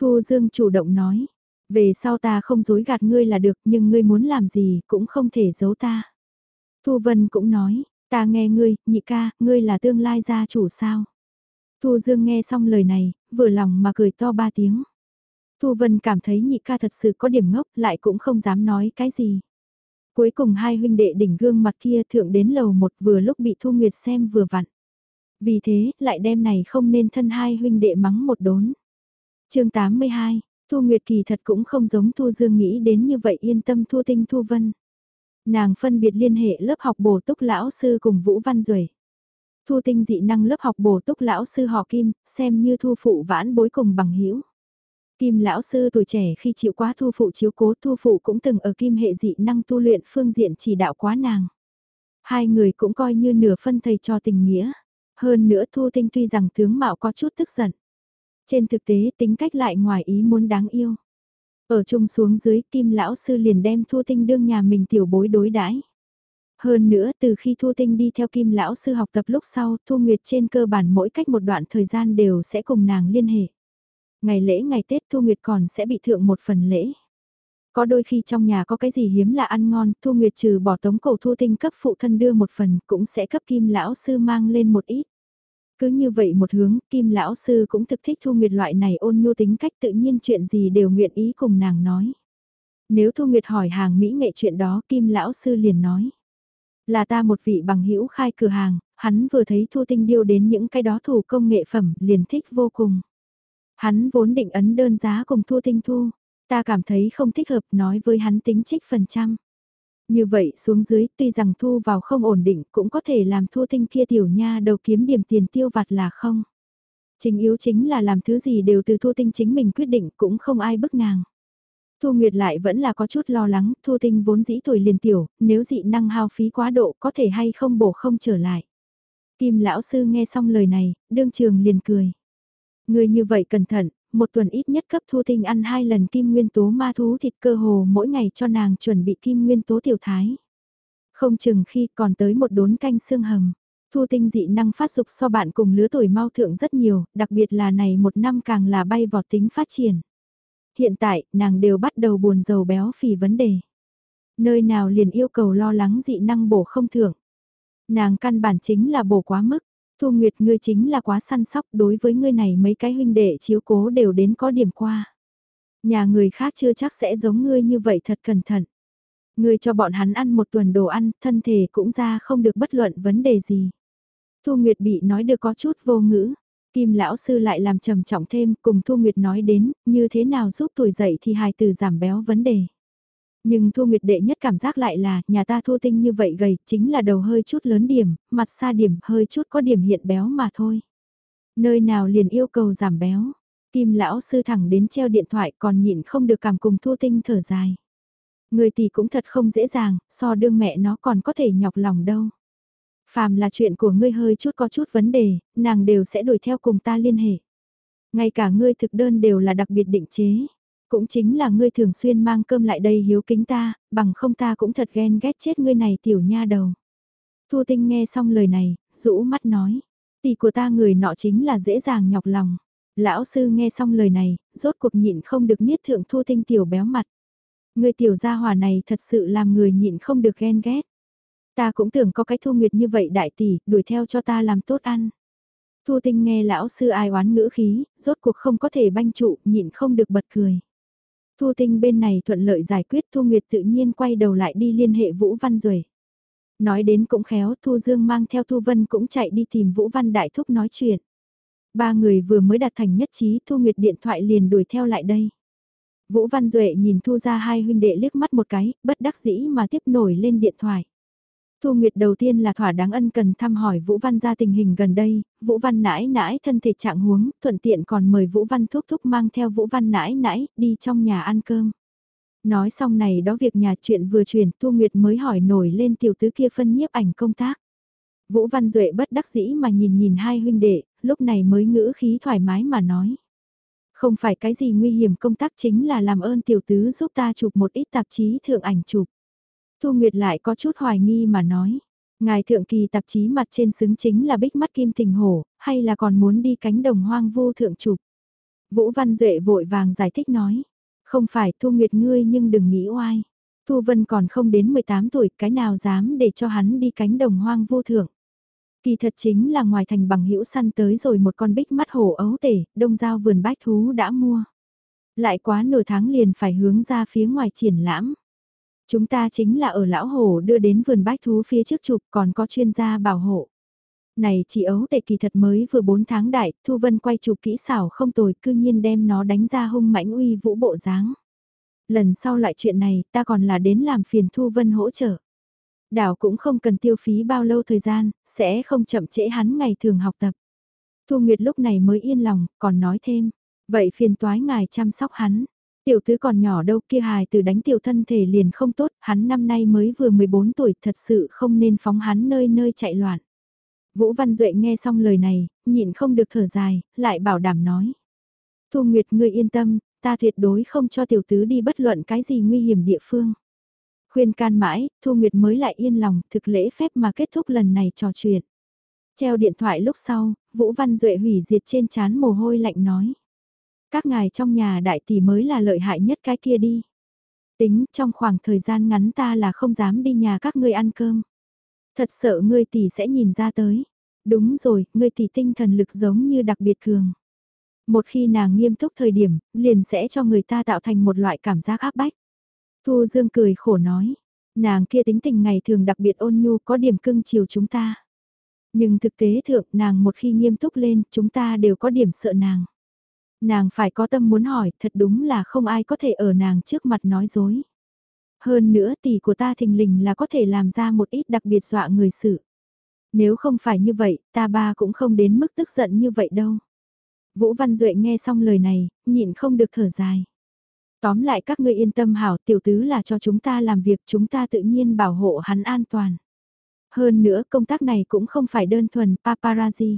Thu Dương chủ động nói, về sau ta không dối gạt ngươi là được nhưng ngươi muốn làm gì cũng không thể giấu ta. Thu Vân cũng nói, ta nghe ngươi, nhị ca, ngươi là tương lai gia chủ sao? Thu Dương nghe xong lời này, vừa lòng mà cười to ba tiếng. Thu Vân cảm thấy nhị ca thật sự có điểm ngốc, lại cũng không dám nói cái gì. Cuối cùng hai huynh đệ đỉnh gương mặt kia thượng đến lầu một vừa lúc bị Thu Nguyệt xem vừa vặn. Vì thế, lại đêm này không nên thân hai huynh đệ mắng một đốn. chương 82, Thu Nguyệt kỳ thật cũng không giống Thu Dương nghĩ đến như vậy yên tâm Thu Tinh Thu Vân. Nàng phân biệt liên hệ lớp học bổ túc lão sư cùng Vũ Văn Duệ. Thu Tinh dị năng lớp học bổ túc lão sư họ Kim, xem như thu phụ vãn bối cùng bằng hữu Kim lão sư tuổi trẻ khi chịu quá thu phụ chiếu cố thu phụ cũng từng ở kim hệ dị năng tu luyện phương diện chỉ đạo quá nàng. Hai người cũng coi như nửa phân thầy cho tình nghĩa. Hơn nữa thu tinh tuy rằng tướng mạo có chút tức giận. Trên thực tế tính cách lại ngoài ý muốn đáng yêu. Ở chung xuống dưới kim lão sư liền đem thu tinh đương nhà mình tiểu bối đối đãi hơn nữa từ khi Thu Tinh đi theo Kim Lão Sư học tập lúc sau, Thu Nguyệt trên cơ bản mỗi cách một đoạn thời gian đều sẽ cùng nàng liên hệ. Ngày lễ ngày Tết Thu Nguyệt còn sẽ bị thượng một phần lễ. Có đôi khi trong nhà có cái gì hiếm là ăn ngon, Thu Nguyệt trừ bỏ tống cầu Thu Tinh cấp phụ thân đưa một phần, cũng sẽ cấp Kim Lão Sư mang lên một ít. Cứ như vậy một hướng, Kim Lão Sư cũng thực thích Thu Nguyệt loại này ôn nhu tính cách tự nhiên chuyện gì đều nguyện ý cùng nàng nói. Nếu Thu Nguyệt hỏi hàng Mỹ nghệ chuyện đó Kim Lão Sư liền nói. Là ta một vị bằng hữu khai cửa hàng, hắn vừa thấy Thu Tinh điêu đến những cái đó thủ công nghệ phẩm liền thích vô cùng. Hắn vốn định ấn đơn giá cùng Thu Tinh thu, ta cảm thấy không thích hợp nói với hắn tính trích phần trăm. Như vậy xuống dưới tuy rằng thu vào không ổn định cũng có thể làm Thu Tinh kia tiểu nha đầu kiếm điểm tiền tiêu vặt là không. Chính yếu chính là làm thứ gì đều từ Thu Tinh chính mình quyết định cũng không ai bức nàng. Thu Nguyệt lại vẫn là có chút lo lắng, Thu Tinh vốn dĩ tuổi liền tiểu, nếu dị năng hao phí quá độ có thể hay không bổ không trở lại. Kim lão sư nghe xong lời này, đương trường liền cười. Người như vậy cẩn thận, một tuần ít nhất cấp Thu Tinh ăn hai lần kim nguyên tố ma thú thịt cơ hồ mỗi ngày cho nàng chuẩn bị kim nguyên tố tiểu thái. Không chừng khi còn tới một đốn canh xương hầm. Thu tinh dị năng phát dục so bạn cùng lứa tuổi mau thượng rất nhiều, đặc biệt là này một năm càng là bay vọt tính phát triển hiện tại nàng đều bắt đầu buồn giàu béo phì vấn đề. Nơi nào liền yêu cầu lo lắng dị năng bổ không thưởng. Nàng căn bản chính là bổ quá mức, Thu Nguyệt ngươi chính là quá săn sóc đối với ngươi này mấy cái huynh đệ chiếu cố đều đến có điểm qua. Nhà người khác chưa chắc sẽ giống ngươi như vậy thật cẩn thận. Ngươi cho bọn hắn ăn một tuần đồ ăn, thân thể cũng ra không được bất luận vấn đề gì. Thu Nguyệt bị nói được có chút vô ngữ. Kim lão sư lại làm trầm trọng thêm cùng Thu Nguyệt nói đến như thế nào giúp tuổi dậy thì hài từ giảm béo vấn đề. Nhưng Thu Nguyệt đệ nhất cảm giác lại là nhà ta thu tinh như vậy gầy chính là đầu hơi chút lớn điểm, mặt xa điểm hơi chút có điểm hiện béo mà thôi. Nơi nào liền yêu cầu giảm béo. Kim lão sư thẳng đến treo điện thoại còn nhịn không được cảm cùng thu tinh thở dài. Người tỷ cũng thật không dễ dàng, so đương mẹ nó còn có thể nhọc lòng đâu. Phàm là chuyện của ngươi hơi chút có chút vấn đề, nàng đều sẽ đuổi theo cùng ta liên hệ. Ngay cả ngươi thực đơn đều là đặc biệt định chế. Cũng chính là ngươi thường xuyên mang cơm lại đây hiếu kính ta, bằng không ta cũng thật ghen ghét chết ngươi này tiểu nha đầu. Thu Tinh nghe xong lời này, rũ mắt nói. Tỷ của ta người nọ chính là dễ dàng nhọc lòng. Lão sư nghe xong lời này, rốt cuộc nhịn không được niết thượng Thu Tinh tiểu béo mặt. Người tiểu gia hòa này thật sự làm người nhịn không được ghen ghét. Ta cũng tưởng có cái thu nguyệt như vậy đại tỷ, đuổi theo cho ta làm tốt ăn. Thu tinh nghe lão sư ai oán ngữ khí, rốt cuộc không có thể banh trụ, nhịn không được bật cười. Thu tinh bên này thuận lợi giải quyết Thu Nguyệt tự nhiên quay đầu lại đi liên hệ Vũ Văn Duệ. Nói đến cũng khéo, Thu Dương mang theo Thu Vân cũng chạy đi tìm Vũ Văn Đại Thúc nói chuyện. Ba người vừa mới đạt thành nhất trí Thu Nguyệt điện thoại liền đuổi theo lại đây. Vũ Văn Duệ nhìn Thu ra hai huynh đệ liếc mắt một cái, bất đắc dĩ mà tiếp nổi lên điện thoại. Thu Nguyệt đầu tiên là thỏa đáng ân cần thăm hỏi Vũ Văn ra tình hình gần đây, Vũ Văn nãi nãi thân thể trạng huống, thuận tiện còn mời Vũ Văn thúc thúc mang theo Vũ Văn nãi nãi đi trong nhà ăn cơm. Nói xong này đó việc nhà chuyện vừa chuyển Thu Nguyệt mới hỏi nổi lên tiểu tứ kia phân nhiếp ảnh công tác. Vũ Văn Duệ bất đắc dĩ mà nhìn nhìn hai huynh đệ, lúc này mới ngữ khí thoải mái mà nói. Không phải cái gì nguy hiểm công tác chính là làm ơn tiểu tứ giúp ta chụp một ít tạp chí thượng ảnh chụp. Thu Nguyệt lại có chút hoài nghi mà nói. Ngài thượng kỳ tạp chí mặt trên xứng chính là bích mắt kim tình hổ, hay là còn muốn đi cánh đồng hoang vu thượng chụp. Vũ Văn Duệ vội vàng giải thích nói. Không phải Thu Nguyệt ngươi nhưng đừng nghĩ oai. Thu Vân còn không đến 18 tuổi, cái nào dám để cho hắn đi cánh đồng hoang vô thượng. Kỳ thật chính là ngoài thành bằng hữu săn tới rồi một con bích mắt hổ ấu tể, đông giao vườn bách thú đã mua. Lại quá nửa tháng liền phải hướng ra phía ngoài triển lãm. Chúng ta chính là ở lão hổ đưa đến vườn bách thú phía trước chụp còn có chuyên gia bảo hộ. Này chỉ ấu tệ kỳ thật mới vừa 4 tháng đại, Thu Vân quay chụp kỹ xảo không tồi cư nhiên đem nó đánh ra hung mãnh uy vũ bộ dáng. Lần sau lại chuyện này ta còn là đến làm phiền Thu Vân hỗ trợ. Đảo cũng không cần tiêu phí bao lâu thời gian, sẽ không chậm trễ hắn ngày thường học tập. Thu Nguyệt lúc này mới yên lòng, còn nói thêm, vậy phiền toái ngài chăm sóc hắn. Tiểu tứ còn nhỏ đâu kia hài từ đánh tiểu thân thể liền không tốt, hắn năm nay mới vừa 14 tuổi thật sự không nên phóng hắn nơi nơi chạy loạn. Vũ Văn Duệ nghe xong lời này, nhịn không được thở dài, lại bảo đảm nói. Thu Nguyệt ngươi yên tâm, ta tuyệt đối không cho tiểu tứ đi bất luận cái gì nguy hiểm địa phương. Khuyên can mãi, Thu Nguyệt mới lại yên lòng, thực lễ phép mà kết thúc lần này trò chuyện. Treo điện thoại lúc sau, Vũ Văn Duệ hủy diệt trên chán mồ hôi lạnh nói. Các ngài trong nhà đại tỷ mới là lợi hại nhất cái kia đi. Tính trong khoảng thời gian ngắn ta là không dám đi nhà các ngươi ăn cơm. Thật sợ ngươi tỷ sẽ nhìn ra tới. Đúng rồi, ngươi tỷ tinh thần lực giống như đặc biệt cường. Một khi nàng nghiêm túc thời điểm, liền sẽ cho người ta tạo thành một loại cảm giác áp bách. Thu Dương cười khổ nói, nàng kia tính tình ngày thường đặc biệt ôn nhu có điểm cưng chiều chúng ta. Nhưng thực tế thượng nàng một khi nghiêm túc lên chúng ta đều có điểm sợ nàng. Nàng phải có tâm muốn hỏi thật đúng là không ai có thể ở nàng trước mặt nói dối. Hơn nữa tỷ của ta thình lình là có thể làm ra một ít đặc biệt dọa người sự. Nếu không phải như vậy, ta ba cũng không đến mức tức giận như vậy đâu. Vũ Văn Duệ nghe xong lời này, nhịn không được thở dài. Tóm lại các ngươi yên tâm hảo tiểu tứ là cho chúng ta làm việc chúng ta tự nhiên bảo hộ hắn an toàn. Hơn nữa công tác này cũng không phải đơn thuần paparazzi.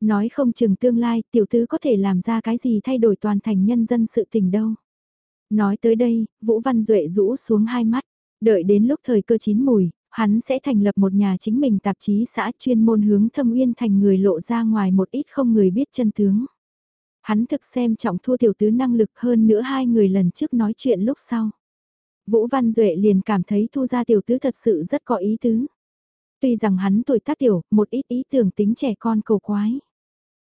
Nói không chừng tương lai tiểu tứ có thể làm ra cái gì thay đổi toàn thành nhân dân sự tình đâu. Nói tới đây, Vũ Văn Duệ rũ xuống hai mắt, đợi đến lúc thời cơ chín mùi, hắn sẽ thành lập một nhà chính mình tạp chí xã chuyên môn hướng thâm uyên thành người lộ ra ngoài một ít không người biết chân tướng. Hắn thực xem trọng thua tiểu tứ năng lực hơn nữa hai người lần trước nói chuyện lúc sau. Vũ Văn Duệ liền cảm thấy thu ra tiểu tứ thật sự rất có ý tứ. Tuy rằng hắn tuổi tác tiểu, một ít ý tưởng tính trẻ con cầu quái.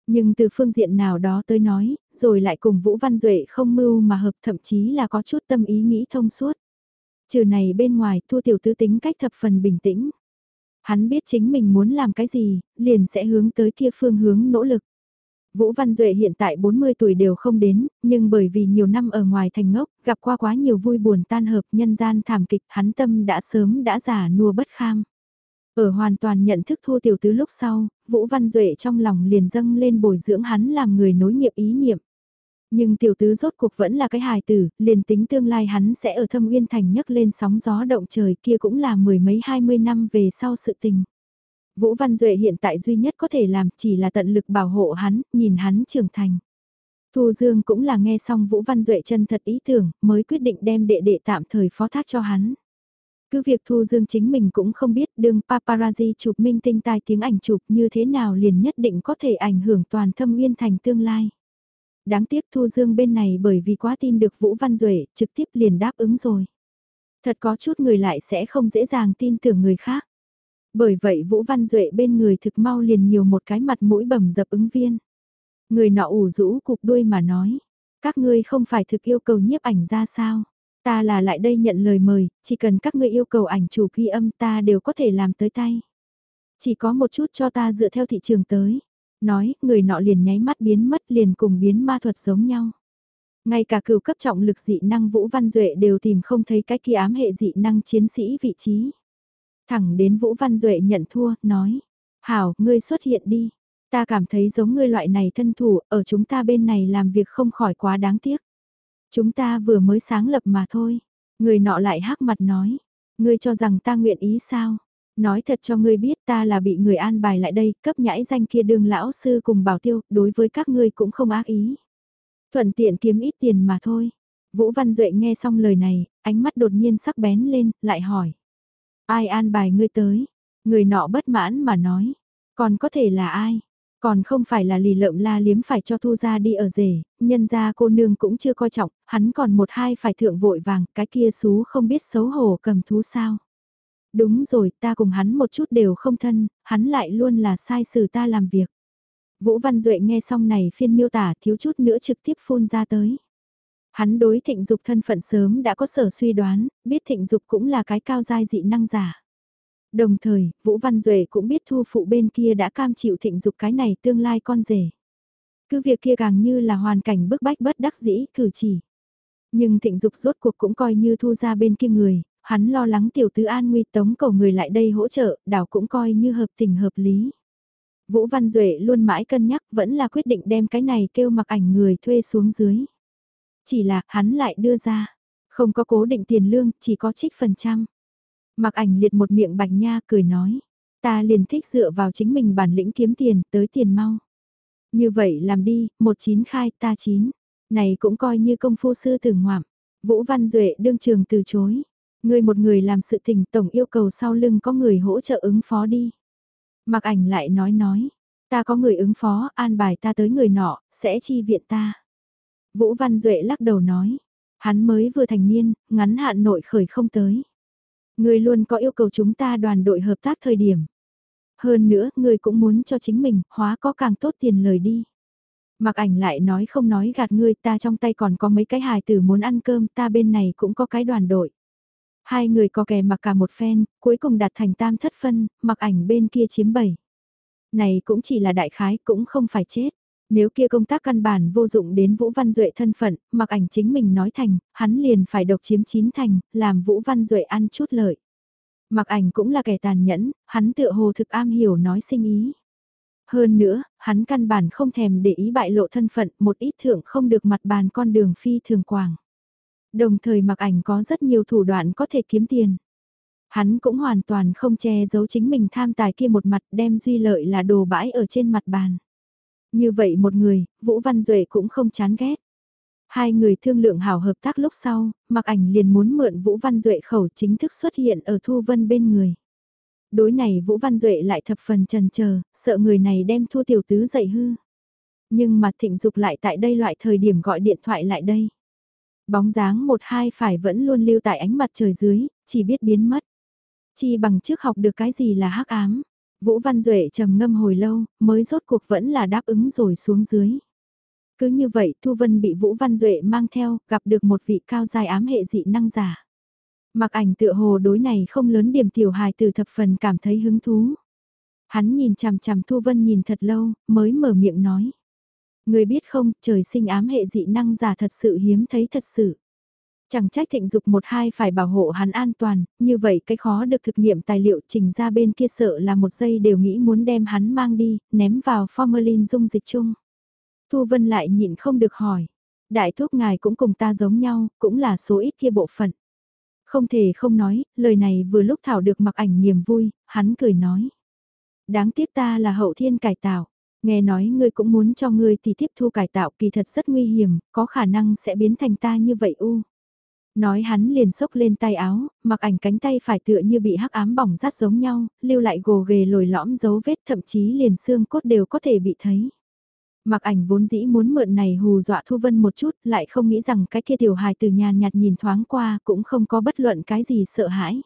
Nhưng từ phương diện nào đó tới nói, rồi lại cùng Vũ Văn Duệ không mưu mà hợp thậm chí là có chút tâm ý nghĩ thông suốt. Trừ này bên ngoài thua tiểu tứ tính cách thập phần bình tĩnh. Hắn biết chính mình muốn làm cái gì, liền sẽ hướng tới kia phương hướng nỗ lực. Vũ Văn Duệ hiện tại 40 tuổi đều không đến, nhưng bởi vì nhiều năm ở ngoài thành ngốc, gặp qua quá nhiều vui buồn tan hợp nhân gian thảm kịch, hắn tâm đã sớm đã giả nua bất kham. Ở hoàn toàn nhận thức thu tiểu tứ lúc sau, Vũ Văn Duệ trong lòng liền dâng lên bồi dưỡng hắn làm người nối nghiệp ý niệm. Nhưng tiểu tứ rốt cuộc vẫn là cái hài tử, liền tính tương lai hắn sẽ ở thâm uyên thành nhấc lên sóng gió động trời kia cũng là mười mấy hai mươi năm về sau sự tình. Vũ Văn Duệ hiện tại duy nhất có thể làm chỉ là tận lực bảo hộ hắn, nhìn hắn trưởng thành. Thu Dương cũng là nghe xong Vũ Văn Duệ chân thật ý tưởng, mới quyết định đem đệ đệ tạm thời phó thác cho hắn. Cứ việc Thu Dương chính mình cũng không biết đường paparazzi chụp minh tinh tai tiếng ảnh chụp như thế nào liền nhất định có thể ảnh hưởng toàn thâm nguyên thành tương lai. Đáng tiếc Thu Dương bên này bởi vì quá tin được Vũ Văn Duệ trực tiếp liền đáp ứng rồi. Thật có chút người lại sẽ không dễ dàng tin tưởng người khác. Bởi vậy Vũ Văn Duệ bên người thực mau liền nhiều một cái mặt mũi bầm dập ứng viên. Người nọ ủ rũ cục đuôi mà nói, các ngươi không phải thực yêu cầu nhiếp ảnh ra sao? Ta là lại đây nhận lời mời, chỉ cần các ngươi yêu cầu ảnh chủ ghi âm ta đều có thể làm tới tay. Chỉ có một chút cho ta dựa theo thị trường tới. Nói, người nọ liền nháy mắt biến mất liền cùng biến ma thuật giống nhau. Ngay cả cửu cấp trọng lực dị năng Vũ Văn Duệ đều tìm không thấy cái kia ám hệ dị năng chiến sĩ vị trí. Thẳng đến Vũ Văn Duệ nhận thua, nói. Hảo, ngươi xuất hiện đi. Ta cảm thấy giống ngươi loại này thân thủ, ở chúng ta bên này làm việc không khỏi quá đáng tiếc. Chúng ta vừa mới sáng lập mà thôi. Người nọ lại hắc mặt nói. Ngươi cho rằng ta nguyện ý sao? Nói thật cho ngươi biết ta là bị người an bài lại đây, cấp nhãi danh kia đương lão sư cùng bảo tiêu, đối với các ngươi cũng không ác ý. Thuận tiện kiếm ít tiền mà thôi. Vũ Văn Duệ nghe xong lời này, ánh mắt đột nhiên sắc bén lên, lại hỏi. Ai an bài ngươi tới? Người nọ bất mãn mà nói. Còn có thể là ai? Còn không phải là lì lợm la liếm phải cho thu ra đi ở rể, nhân ra cô nương cũng chưa coi trọng, hắn còn một hai phải thượng vội vàng, cái kia xú không biết xấu hổ cầm thú sao. Đúng rồi, ta cùng hắn một chút đều không thân, hắn lại luôn là sai xử ta làm việc. Vũ Văn Duệ nghe xong này phiên miêu tả thiếu chút nữa trực tiếp phun ra tới. Hắn đối thịnh dục thân phận sớm đã có sở suy đoán, biết thịnh dục cũng là cái cao giai dị năng giả. Đồng thời, Vũ Văn Duệ cũng biết thu phụ bên kia đã cam chịu thịnh dục cái này tương lai con rể. Cứ việc kia càng như là hoàn cảnh bức bách bất đắc dĩ cử chỉ. Nhưng thịnh dục rốt cuộc cũng coi như thu ra bên kia người, hắn lo lắng tiểu tứ an nguy tống cầu người lại đây hỗ trợ, đảo cũng coi như hợp tình hợp lý. Vũ Văn Duệ luôn mãi cân nhắc vẫn là quyết định đem cái này kêu mặc ảnh người thuê xuống dưới. Chỉ là hắn lại đưa ra, không có cố định tiền lương, chỉ có trích phần trăm. Mặc ảnh liệt một miệng bạch nha cười nói, ta liền thích dựa vào chính mình bản lĩnh kiếm tiền, tới tiền mau. Như vậy làm đi, một chín khai ta chín. Này cũng coi như công phu sư tử ngoạm. Vũ Văn Duệ đương trường từ chối. Người một người làm sự tình tổng yêu cầu sau lưng có người hỗ trợ ứng phó đi. Mặc ảnh lại nói nói, ta có người ứng phó, an bài ta tới người nọ, sẽ chi viện ta. Vũ Văn Duệ lắc đầu nói, hắn mới vừa thành niên, ngắn hạn nội khởi không tới. Người luôn có yêu cầu chúng ta đoàn đội hợp tác thời điểm. Hơn nữa, người cũng muốn cho chính mình, hóa có càng tốt tiền lời đi. Mặc ảnh lại nói không nói gạt ngươi ta trong tay còn có mấy cái hài tử muốn ăn cơm ta bên này cũng có cái đoàn đội. Hai người có kè mặc cả một phen, cuối cùng đạt thành tam thất phân, mặc ảnh bên kia chiếm bảy. Này cũng chỉ là đại khái cũng không phải chết. Nếu kia công tác căn bản vô dụng đến Vũ Văn Duệ thân phận, mặc ảnh chính mình nói thành, hắn liền phải độc chiếm chín thành, làm Vũ Văn Duệ ăn chút lợi. Mặc ảnh cũng là kẻ tàn nhẫn, hắn tựa hồ thực am hiểu nói sinh ý. Hơn nữa, hắn căn bản không thèm để ý bại lộ thân phận một ít thượng không được mặt bàn con đường phi thường quảng. Đồng thời mặc ảnh có rất nhiều thủ đoạn có thể kiếm tiền. Hắn cũng hoàn toàn không che giấu chính mình tham tài kia một mặt đem duy lợi là đồ bãi ở trên mặt bàn. Như vậy một người, Vũ Văn Duệ cũng không chán ghét. Hai người thương lượng hảo hợp tác lúc sau, mặc ảnh liền muốn mượn Vũ Văn Duệ khẩu chính thức xuất hiện ở Thu Vân bên người. Đối này Vũ Văn Duệ lại thập phần trần chờ sợ người này đem Thu tiểu tứ dậy hư. Nhưng mà thịnh dục lại tại đây loại thời điểm gọi điện thoại lại đây. Bóng dáng một hai phải vẫn luôn lưu tại ánh mặt trời dưới, chỉ biết biến mất. Chi bằng trước học được cái gì là hắc ám. Vũ Văn Duệ trầm ngâm hồi lâu, mới rốt cuộc vẫn là đáp ứng rồi xuống dưới. Cứ như vậy Thu Vân bị Vũ Văn Duệ mang theo, gặp được một vị cao dài ám hệ dị năng giả. Mặc ảnh tựa hồ đối này không lớn điểm tiểu hài từ thập phần cảm thấy hứng thú. Hắn nhìn chằm chằm Thu Vân nhìn thật lâu, mới mở miệng nói. Người biết không, trời sinh ám hệ dị năng giả thật sự hiếm thấy thật sự. Chẳng trách thịnh dục một hai phải bảo hộ hắn an toàn, như vậy cái khó được thực nghiệm tài liệu trình ra bên kia sợ là một giây đều nghĩ muốn đem hắn mang đi, ném vào formalin dung dịch chung. Thu Vân lại nhịn không được hỏi. Đại thuốc ngài cũng cùng ta giống nhau, cũng là số ít kia bộ phận. Không thể không nói, lời này vừa lúc Thảo được mặc ảnh niềm vui, hắn cười nói. Đáng tiếc ta là hậu thiên cải tạo. Nghe nói ngươi cũng muốn cho ngươi thì tiếp thu cải tạo kỳ thật rất nguy hiểm, có khả năng sẽ biến thành ta như vậy u. Nói hắn liền sốc lên tay áo, mặc ảnh cánh tay phải tựa như bị hắc ám bỏng rát giống nhau, lưu lại gồ ghề lồi lõm dấu vết thậm chí liền xương cốt đều có thể bị thấy. Mặc ảnh vốn dĩ muốn mượn này hù dọa Thu Vân một chút, lại không nghĩ rằng cái kia tiểu hài từ nhàn nhạt nhìn thoáng qua cũng không có bất luận cái gì sợ hãi.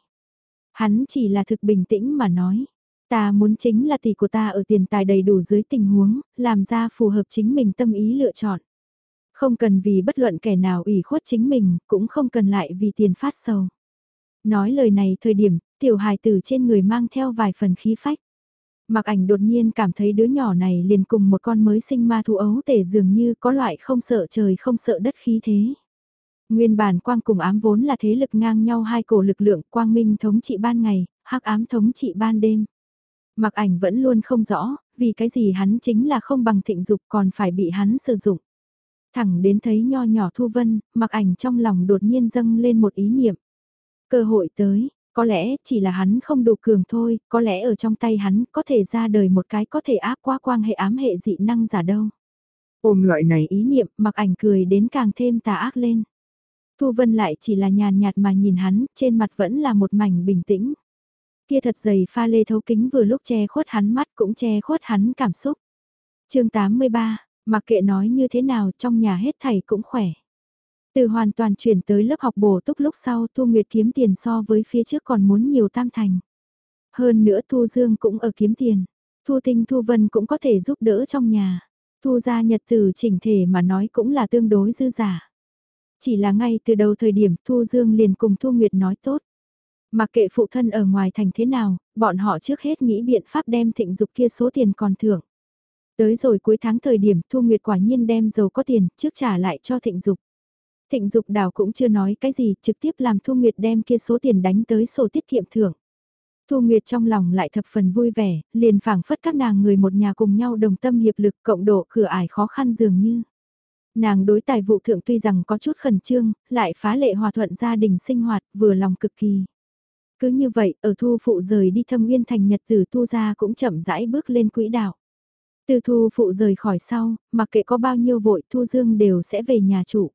Hắn chỉ là thực bình tĩnh mà nói, ta muốn chính là tỷ của ta ở tiền tài đầy đủ dưới tình huống, làm ra phù hợp chính mình tâm ý lựa chọn. Không cần vì bất luận kẻ nào ủy khuất chính mình, cũng không cần lại vì tiền phát sầu. Nói lời này thời điểm, tiểu hài tử trên người mang theo vài phần khí phách. Mặc ảnh đột nhiên cảm thấy đứa nhỏ này liền cùng một con mới sinh ma thú ấu tể dường như có loại không sợ trời không sợ đất khí thế. Nguyên bản quang cùng ám vốn là thế lực ngang nhau hai cổ lực lượng quang minh thống trị ban ngày, hắc ám thống trị ban đêm. Mặc ảnh vẫn luôn không rõ, vì cái gì hắn chính là không bằng thịnh dục còn phải bị hắn sử dụng. Thẳng đến thấy nho nhỏ thu vân, mặc ảnh trong lòng đột nhiên dâng lên một ý niệm. Cơ hội tới, có lẽ chỉ là hắn không đủ cường thôi, có lẽ ở trong tay hắn có thể ra đời một cái có thể áp qua quang hệ ám hệ dị năng giả đâu. Ôm loại này ý niệm mặc ảnh cười đến càng thêm tà ác lên. Thu Vân lại chỉ là nhàn nhạt mà nhìn hắn, trên mặt vẫn là một mảnh bình tĩnh. Kia thật dày pha lê thấu kính vừa lúc che khuất hắn mắt cũng che khuất hắn cảm xúc. chương 83, mặc kệ nói như thế nào trong nhà hết thầy cũng khỏe. Từ hoàn toàn chuyển tới lớp học bổ túc lúc sau Thu Nguyệt kiếm tiền so với phía trước còn muốn nhiều tam thành. Hơn nữa Thu Dương cũng ở kiếm tiền. Thu Tinh Thu Vân cũng có thể giúp đỡ trong nhà. Thu gia nhật từ chỉnh thể mà nói cũng là tương đối dư giả. Chỉ là ngay từ đầu thời điểm Thu Dương liền cùng Thu Nguyệt nói tốt. Mặc kệ phụ thân ở ngoài thành thế nào, bọn họ trước hết nghĩ biện pháp đem thịnh dục kia số tiền còn thưởng. Tới rồi cuối tháng thời điểm Thu Nguyệt quả nhiên đem dầu có tiền trước trả lại cho thịnh dục. Thịnh dục đào cũng chưa nói cái gì trực tiếp làm Thu Nguyệt đem kia số tiền đánh tới sổ tiết kiệm thưởng. Thu Nguyệt trong lòng lại thập phần vui vẻ, liền phảng phất các nàng người một nhà cùng nhau đồng tâm hiệp lực cộng độ cửa ải khó khăn dường như. Nàng đối tài vụ thượng tuy rằng có chút khẩn trương, lại phá lệ hòa thuận gia đình sinh hoạt, vừa lòng cực kỳ. Cứ như vậy, ở thu phụ rời đi thâm nguyên thành nhật tử thu ra cũng chậm rãi bước lên quỹ đạo. Từ thu phụ rời khỏi sau, mặc kệ có bao nhiêu vội thu dương đều sẽ về nhà chủ.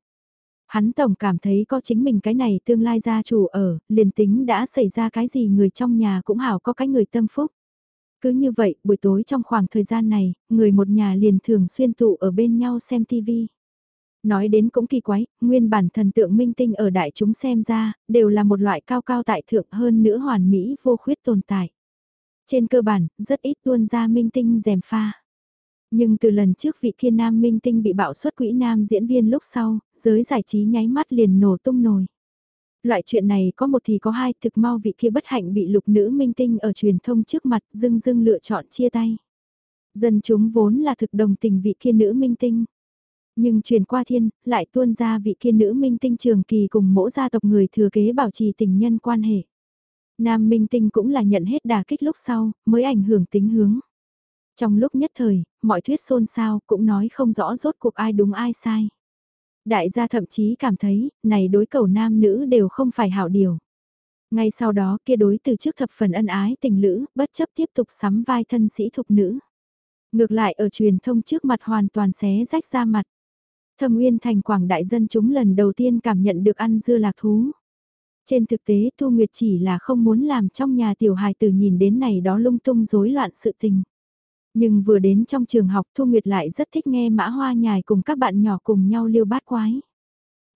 Hắn tổng cảm thấy có chính mình cái này tương lai gia chủ ở, liền tính đã xảy ra cái gì người trong nhà cũng hảo có cái người tâm phúc. Cứ như vậy, buổi tối trong khoảng thời gian này, người một nhà liền thường xuyên tụ ở bên nhau xem tivi. Nói đến cũng kỳ quái, nguyên bản thần tượng minh tinh ở đại chúng xem ra, đều là một loại cao cao tại thượng hơn nữa hoàn mỹ vô khuyết tồn tại. Trên cơ bản, rất ít tuôn ra minh tinh dèm pha. Nhưng từ lần trước vị kia nam minh tinh bị bạo xuất quỹ nam diễn viên lúc sau, giới giải trí nháy mắt liền nổ tung nồi. Loại chuyện này có một thì có hai, thực mau vị kia bất hạnh bị lục nữ minh tinh ở truyền thông trước mặt dưng dưng lựa chọn chia tay. Dân chúng vốn là thực đồng tình vị kia nữ minh tinh. Nhưng truyền qua thiên, lại tuôn ra vị kia nữ minh tinh trường kỳ cùng mỗi gia tộc người thừa kế bảo trì tình nhân quan hệ. Nam minh tinh cũng là nhận hết đà kích lúc sau, mới ảnh hưởng tính hướng. Trong lúc nhất thời, mọi thuyết xôn xao cũng nói không rõ rốt cuộc ai đúng ai sai. Đại gia thậm chí cảm thấy, này đối cầu nam nữ đều không phải hảo điều. Ngay sau đó kia đối từ trước thập phần ân ái tình lữ, bất chấp tiếp tục sắm vai thân sĩ thục nữ. Ngược lại ở truyền thông trước mặt hoàn toàn xé rách ra mặt. Thâm Uyên thành quảng đại dân chúng lần đầu tiên cảm nhận được ăn dưa lạc thú. Trên thực tế Thu Nguyệt chỉ là không muốn làm trong nhà tiểu hài tử nhìn đến này đó lung tung rối loạn sự tình. Nhưng vừa đến trong trường học Thu Nguyệt lại rất thích nghe mã hoa nhài cùng các bạn nhỏ cùng nhau liêu bát quái.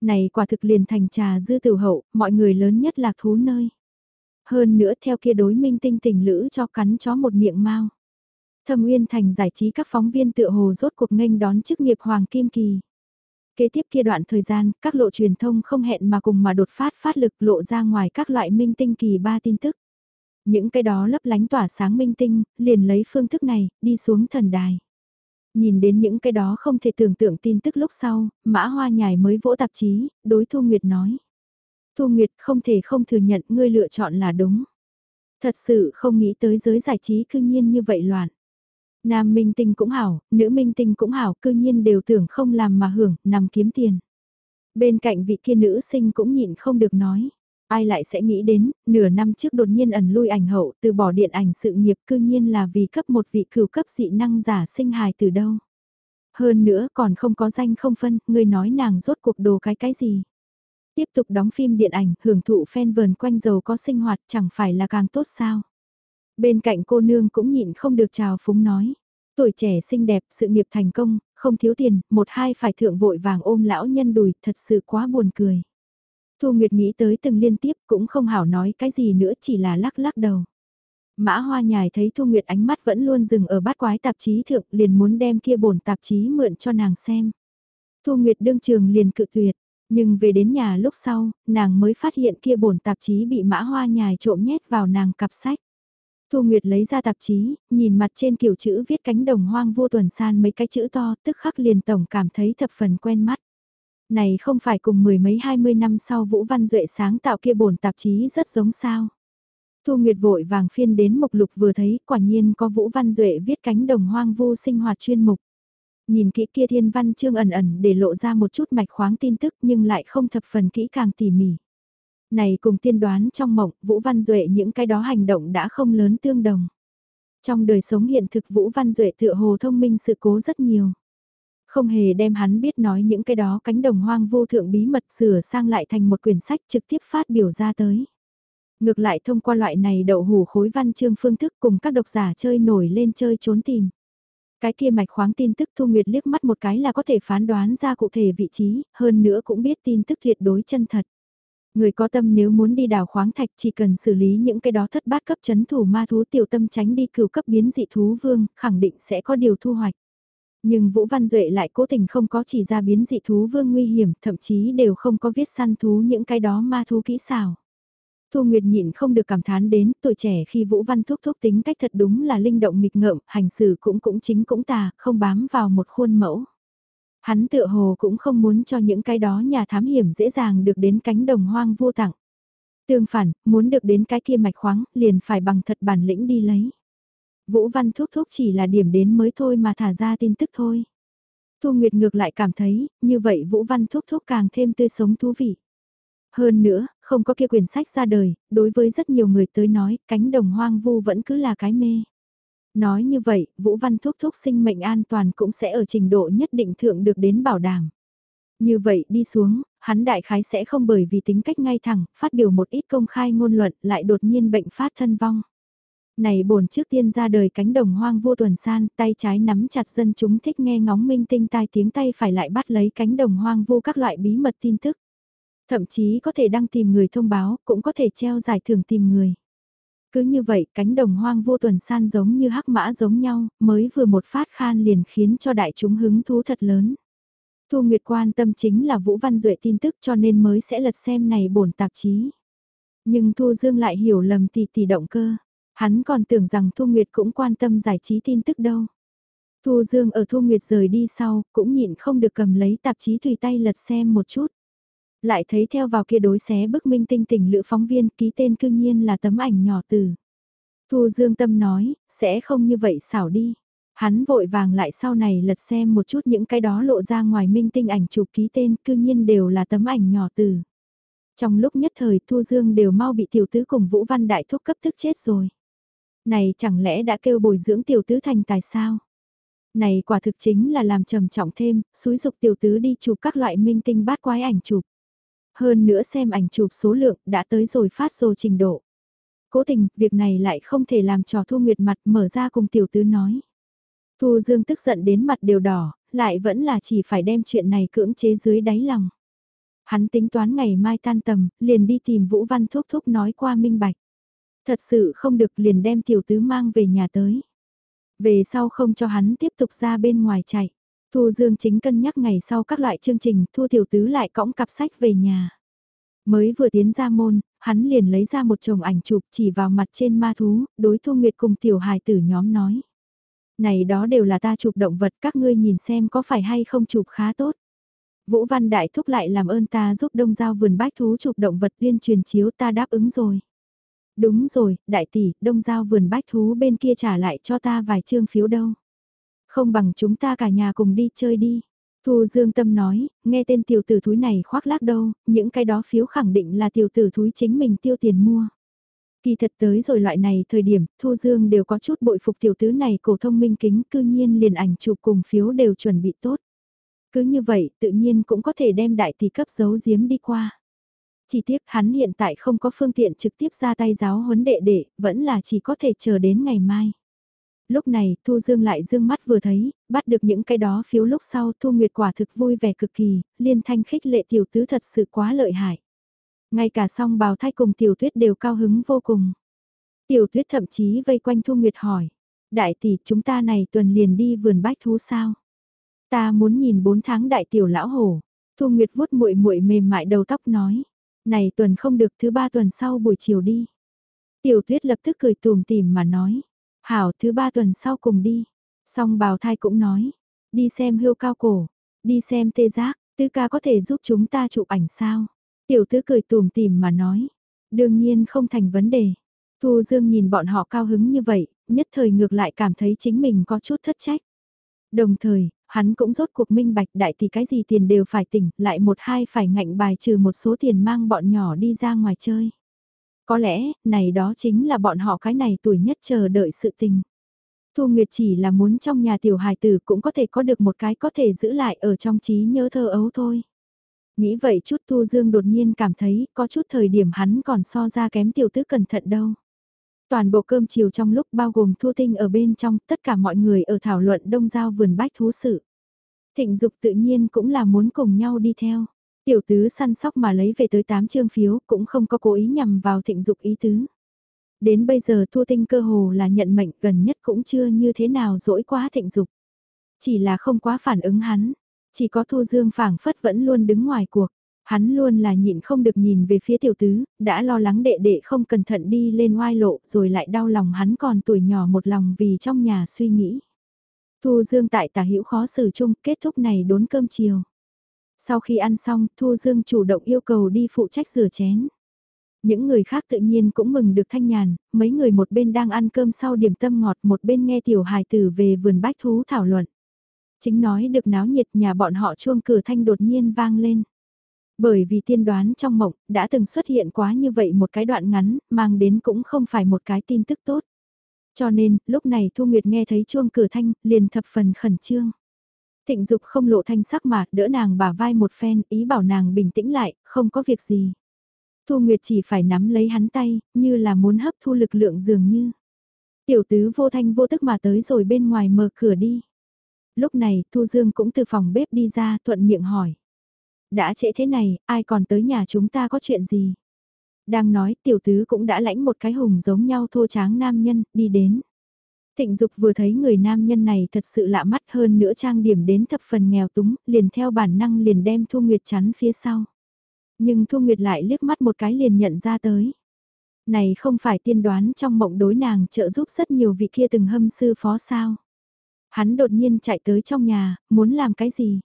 Này quả thực liền thành trà dư tử hậu, mọi người lớn nhất là thú nơi. Hơn nữa theo kia đối minh tinh tình lữ cho cắn chó một miệng mau. Thâm Uyên Thành giải trí các phóng viên tựa hồ rốt cuộc nghênh đón chức nghiệp Hoàng Kim Kỳ. Kế tiếp kia đoạn thời gian, các lộ truyền thông không hẹn mà cùng mà đột phát phát lực lộ ra ngoài các loại minh tinh kỳ ba tin tức. Những cái đó lấp lánh tỏa sáng minh tinh, liền lấy phương thức này, đi xuống thần đài. Nhìn đến những cái đó không thể tưởng tượng tin tức lúc sau, Mã Hoa Nhài mới vỗ tạp chí, đối Thu Nguyệt nói. Thu Nguyệt không thể không thừa nhận ngươi lựa chọn là đúng. Thật sự không nghĩ tới giới giải trí cư nhiên như vậy loạn. Nam minh tinh cũng hảo, nữ minh tinh cũng hảo, cư nhiên đều tưởng không làm mà hưởng, nằm kiếm tiền. Bên cạnh vị kia nữ sinh cũng nhịn không được nói. Ai lại sẽ nghĩ đến, nửa năm trước đột nhiên ẩn lui ảnh hậu từ bỏ điện ảnh sự nghiệp cư nhiên là vì cấp một vị cửu cấp dị năng giả sinh hài từ đâu. Hơn nữa còn không có danh không phân, người nói nàng rốt cuộc đồ cái cái gì. Tiếp tục đóng phim điện ảnh, hưởng thụ fan vờn quanh giàu có sinh hoạt chẳng phải là càng tốt sao. Bên cạnh cô nương cũng nhịn không được chào phúng nói. Tuổi trẻ xinh đẹp, sự nghiệp thành công, không thiếu tiền, một hai phải thượng vội vàng ôm lão nhân đùi, thật sự quá buồn cười. Thu Nguyệt nghĩ tới từng liên tiếp cũng không hảo nói cái gì nữa chỉ là lắc lắc đầu. Mã Hoa Nhài thấy Thu Nguyệt ánh mắt vẫn luôn dừng ở bát quái tạp chí thượng liền muốn đem kia bổn tạp chí mượn cho nàng xem. Thu Nguyệt đương trường liền cự tuyệt, nhưng về đến nhà lúc sau, nàng mới phát hiện kia bổn tạp chí bị Mã Hoa Nhài trộm nhét vào nàng cặp sách. Thu Nguyệt lấy ra tạp chí, nhìn mặt trên kiểu chữ viết cánh đồng hoang vô tuần san mấy cái chữ to, tức khắc liền tổng cảm thấy thập phần quen mắt. Này không phải cùng mười mấy hai mươi năm sau Vũ Văn Duệ sáng tạo kia bổn tạp chí rất giống sao. Thu Nguyệt vội vàng phiên đến mục lục vừa thấy quả nhiên có Vũ Văn Duệ viết cánh đồng hoang vu sinh hoạt chuyên mục. Nhìn kỹ kia thiên văn chương ẩn ẩn để lộ ra một chút mạch khoáng tin tức nhưng lại không thập phần kỹ càng tỉ mỉ. Này cùng tiên đoán trong mộng, Vũ Văn Duệ những cái đó hành động đã không lớn tương đồng. Trong đời sống hiện thực Vũ Văn Duệ tựa hồ thông minh sự cố rất nhiều. Không hề đem hắn biết nói những cái đó cánh đồng hoang vô thượng bí mật sửa sang lại thành một quyển sách trực tiếp phát biểu ra tới. Ngược lại thông qua loại này đậu hủ khối văn chương phương thức cùng các độc giả chơi nổi lên chơi trốn tìm. Cái kia mạch khoáng tin tức Thu Nguyệt liếc mắt một cái là có thể phán đoán ra cụ thể vị trí, hơn nữa cũng biết tin tức tuyệt đối chân thật. Người có tâm nếu muốn đi đào khoáng thạch chỉ cần xử lý những cái đó thất bát cấp chấn thủ ma thú tiểu tâm tránh đi cửu cấp biến dị thú vương, khẳng định sẽ có điều thu hoạch. Nhưng Vũ Văn Duệ lại cố tình không có chỉ ra biến dị thú vương nguy hiểm, thậm chí đều không có viết săn thú những cái đó ma thú kỹ xảo. Thu Nguyệt nhịn không được cảm thán đến, tuổi trẻ khi Vũ Văn Thúc Thúc tính cách thật đúng là linh động nghịch ngợm, hành xử cũng cũng chính cũng tà, không bám vào một khuôn mẫu. Hắn tựa hồ cũng không muốn cho những cái đó nhà thám hiểm dễ dàng được đến cánh đồng hoang vô tặng. Tương phản, muốn được đến cái kia mạch khoáng, liền phải bằng thật bản lĩnh đi lấy. Vũ Văn Thúc Thúc chỉ là điểm đến mới thôi mà thả ra tin tức thôi. Thu Nguyệt ngược lại cảm thấy, như vậy Vũ Văn Thúc Thúc càng thêm tươi sống thú vị. Hơn nữa, không có kia quyển sách ra đời, đối với rất nhiều người tới nói, cánh đồng hoang vu vẫn cứ là cái mê. Nói như vậy, Vũ Văn Thúc Thúc sinh mệnh an toàn cũng sẽ ở trình độ nhất định thượng được đến bảo đảm. Như vậy đi xuống, hắn đại khái sẽ không bởi vì tính cách ngay thẳng, phát biểu một ít công khai ngôn luận lại đột nhiên bệnh phát thân vong. Này bổn trước tiên ra đời cánh đồng hoang vô tuần san, tay trái nắm chặt dân chúng thích nghe ngóng minh tinh tai tiếng tay phải lại bắt lấy cánh đồng hoang vô các loại bí mật tin tức. Thậm chí có thể đăng tìm người thông báo, cũng có thể treo giải thưởng tìm người. Cứ như vậy, cánh đồng hoang vô tuần san giống như hắc mã giống nhau, mới vừa một phát khan liền khiến cho đại chúng hứng thú thật lớn. Thu Nguyệt quan tâm chính là Vũ Văn Duệ tin tức cho nên mới sẽ lật xem này bổn tạp chí. Nhưng Thu Dương lại hiểu lầm tỷ tỷ động cơ. Hắn còn tưởng rằng Thu Nguyệt cũng quan tâm giải trí tin tức đâu. Thu Dương ở Thu Nguyệt rời đi sau, cũng nhịn không được cầm lấy tạp chí tùy tay lật xem một chút. Lại thấy theo vào kia đối xé bức minh tinh tỉnh lữ phóng viên ký tên cương nhiên là tấm ảnh nhỏ từ. Thu Dương Tâm nói, sẽ không như vậy xảo đi. Hắn vội vàng lại sau này lật xem một chút những cái đó lộ ra ngoài minh tinh ảnh chụp ký tên cương nhiên đều là tấm ảnh nhỏ từ. Trong lúc nhất thời Thu Dương đều mau bị tiểu tứ cùng Vũ Văn Đại Thúc cấp tức chết rồi. Này chẳng lẽ đã kêu bồi dưỡng tiểu tứ thành tài sao? Này quả thực chính là làm trầm trọng thêm, xúi dục tiểu tứ đi chụp các loại minh tinh bát quái ảnh chụp. Hơn nữa xem ảnh chụp số lượng đã tới rồi phát rồ trình độ. Cố tình, việc này lại không thể làm trò Thu Nguyệt mặt mở ra cùng tiểu tứ nói. Thu Dương tức giận đến mặt đều đỏ, lại vẫn là chỉ phải đem chuyện này cưỡng chế dưới đáy lòng. Hắn tính toán ngày mai tan tầm, liền đi tìm Vũ Văn Thúc Thúc nói qua minh bạch. Thật sự không được liền đem tiểu tứ mang về nhà tới. Về sau không cho hắn tiếp tục ra bên ngoài chạy. Thu Dương chính cân nhắc ngày sau các loại chương trình, Thu Tiểu Tứ lại cõng cặp sách về nhà. Mới vừa tiến ra môn, hắn liền lấy ra một chồng ảnh chụp chỉ vào mặt trên ma thú, đối Thu Nguyệt cùng Tiểu Hài tử nhóm nói. Này đó đều là ta chụp động vật các ngươi nhìn xem có phải hay không chụp khá tốt. Vũ Văn Đại thúc lại làm ơn ta giúp đông giao vườn bách thú chụp động vật liên truyền chiếu ta đáp ứng rồi. Đúng rồi, đại tỷ, đông giao vườn bách thú bên kia trả lại cho ta vài trương phiếu đâu. Không bằng chúng ta cả nhà cùng đi chơi đi. Thu Dương Tâm nói, nghe tên tiểu tử thúi này khoác lác đâu, những cái đó phiếu khẳng định là tiểu tử thúi chính mình tiêu tiền mua. Kỳ thật tới rồi loại này thời điểm, Thu Dương đều có chút bội phục tiểu tứ này cổ thông minh kính cư nhiên liền ảnh chụp cùng phiếu đều chuẩn bị tốt. Cứ như vậy, tự nhiên cũng có thể đem đại tỷ cấp giấu giếm đi qua. Chỉ tiếc hắn hiện tại không có phương tiện trực tiếp ra tay giáo huấn đệ đệ, vẫn là chỉ có thể chờ đến ngày mai. Lúc này, Thu Dương lại dương mắt vừa thấy, bắt được những cái đó phiếu lúc sau Thu Nguyệt quả thực vui vẻ cực kỳ, liên thanh khích lệ tiểu tứ thật sự quá lợi hại. Ngay cả song bào thai cùng tiểu tuyết đều cao hứng vô cùng. Tiểu tuyết thậm chí vây quanh Thu Nguyệt hỏi, đại tỷ chúng ta này tuần liền đi vườn bách thú sao? Ta muốn nhìn bốn tháng đại tiểu lão hổ. Thu Nguyệt vuốt muội muội mềm mại đầu tóc nói, này tuần không được thứ ba tuần sau buổi chiều đi. Tiểu tuyết lập tức cười tùm tìm mà nói. Hảo thứ ba tuần sau cùng đi. Song bào thai cũng nói. Đi xem hươu cao cổ. Đi xem tê giác. Tứ ca có thể giúp chúng ta chụp ảnh sao? Tiểu tứ cười tùm tìm mà nói. Đương nhiên không thành vấn đề. Thu Dương nhìn bọn họ cao hứng như vậy, nhất thời ngược lại cảm thấy chính mình có chút thất trách. Đồng thời, hắn cũng rốt cuộc minh bạch đại thì cái gì tiền đều phải tỉnh, lại một hai phải ngạnh bài trừ một số tiền mang bọn nhỏ đi ra ngoài chơi. Có lẽ, này đó chính là bọn họ cái này tuổi nhất chờ đợi sự tình. Thu Nguyệt chỉ là muốn trong nhà tiểu hài tử cũng có thể có được một cái có thể giữ lại ở trong trí nhớ thơ ấu thôi. Nghĩ vậy chút Thu Dương đột nhiên cảm thấy có chút thời điểm hắn còn so ra kém tiểu tứ cẩn thận đâu. Toàn bộ cơm chiều trong lúc bao gồm Thu Tinh ở bên trong, tất cả mọi người ở thảo luận đông giao vườn bách thú sự. Thịnh Dục tự nhiên cũng là muốn cùng nhau đi theo. Tiểu tứ săn sóc mà lấy về tới 8 chương phiếu cũng không có cố ý nhằm vào thịnh dục ý tứ. Đến bây giờ Thu Tinh cơ hồ là nhận mệnh gần nhất cũng chưa như thế nào dỗi quá thịnh dục. Chỉ là không quá phản ứng hắn, chỉ có Thu Dương phảng phất vẫn luôn đứng ngoài cuộc. Hắn luôn là nhịn không được nhìn về phía tiểu tứ, đã lo lắng đệ đệ không cẩn thận đi lên oai lộ rồi lại đau lòng hắn còn tuổi nhỏ một lòng vì trong nhà suy nghĩ. Thu Dương tại tả hữu khó xử chung kết thúc này đốn cơm chiều. Sau khi ăn xong, Thu Dương chủ động yêu cầu đi phụ trách rửa chén. Những người khác tự nhiên cũng mừng được thanh nhàn, mấy người một bên đang ăn cơm sau điểm tâm ngọt một bên nghe tiểu hài tử về vườn bách thú thảo luận. Chính nói được náo nhiệt nhà bọn họ chuông cửa thanh đột nhiên vang lên. Bởi vì tiên đoán trong mộng, đã từng xuất hiện quá như vậy một cái đoạn ngắn, mang đến cũng không phải một cái tin tức tốt. Cho nên, lúc này Thu Nguyệt nghe thấy chuông cửa thanh, liền thập phần khẩn trương. Thịnh Dục không lộ thanh sắc mà, đỡ nàng bả vai một phen, ý bảo nàng bình tĩnh lại, không có việc gì. Thu Nguyệt chỉ phải nắm lấy hắn tay, như là muốn hấp thu lực lượng dường như. Tiểu tứ vô thanh vô tức mà tới rồi bên ngoài mở cửa đi. Lúc này, Thu Dương cũng từ phòng bếp đi ra, thuận miệng hỏi. Đã trễ thế này, ai còn tới nhà chúng ta có chuyện gì? Đang nói, tiểu tứ cũng đã lãnh một cái hùng giống nhau thô tráng nam nhân, đi đến. Thịnh Dục vừa thấy người nam nhân này thật sự lạ mắt hơn nữa trang điểm đến thập phần nghèo túng, liền theo bản năng liền đem Thu Nguyệt chắn phía sau. Nhưng Thu Nguyệt lại liếc mắt một cái liền nhận ra tới. Này không phải tiên đoán trong mộng đối nàng trợ giúp rất nhiều vị kia từng hâm sư phó sao. Hắn đột nhiên chạy tới trong nhà, muốn làm cái gì?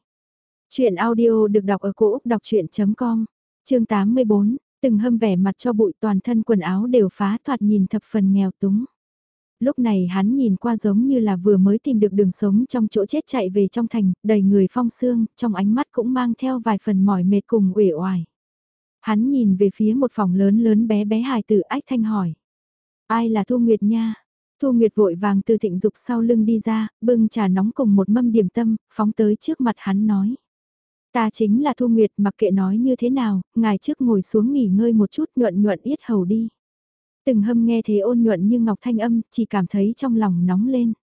Chuyện audio được đọc ở cổ Úc đọc chuyện.com, chương 84, từng hâm vẻ mặt cho bụi toàn thân quần áo đều phá thoạt nhìn thập phần nghèo túng lúc này hắn nhìn qua giống như là vừa mới tìm được đường sống trong chỗ chết chạy về trong thành, đầy người phong xương, trong ánh mắt cũng mang theo vài phần mỏi mệt cùng uể oải. Hắn nhìn về phía một phòng lớn lớn bé bé hài tử ách thanh hỏi. Ai là Thu Nguyệt nha? Thu Nguyệt vội vàng từ thịnh dục sau lưng đi ra, bưng trà nóng cùng một mâm điểm tâm, phóng tới trước mặt hắn nói. Ta chính là Thu Nguyệt mặc kệ nói như thế nào, ngài trước ngồi xuống nghỉ ngơi một chút nhuận nhuận yết hầu đi. Từng hâm nghe thế ôn nhuận như ngọc thanh âm, chỉ cảm thấy trong lòng nóng lên.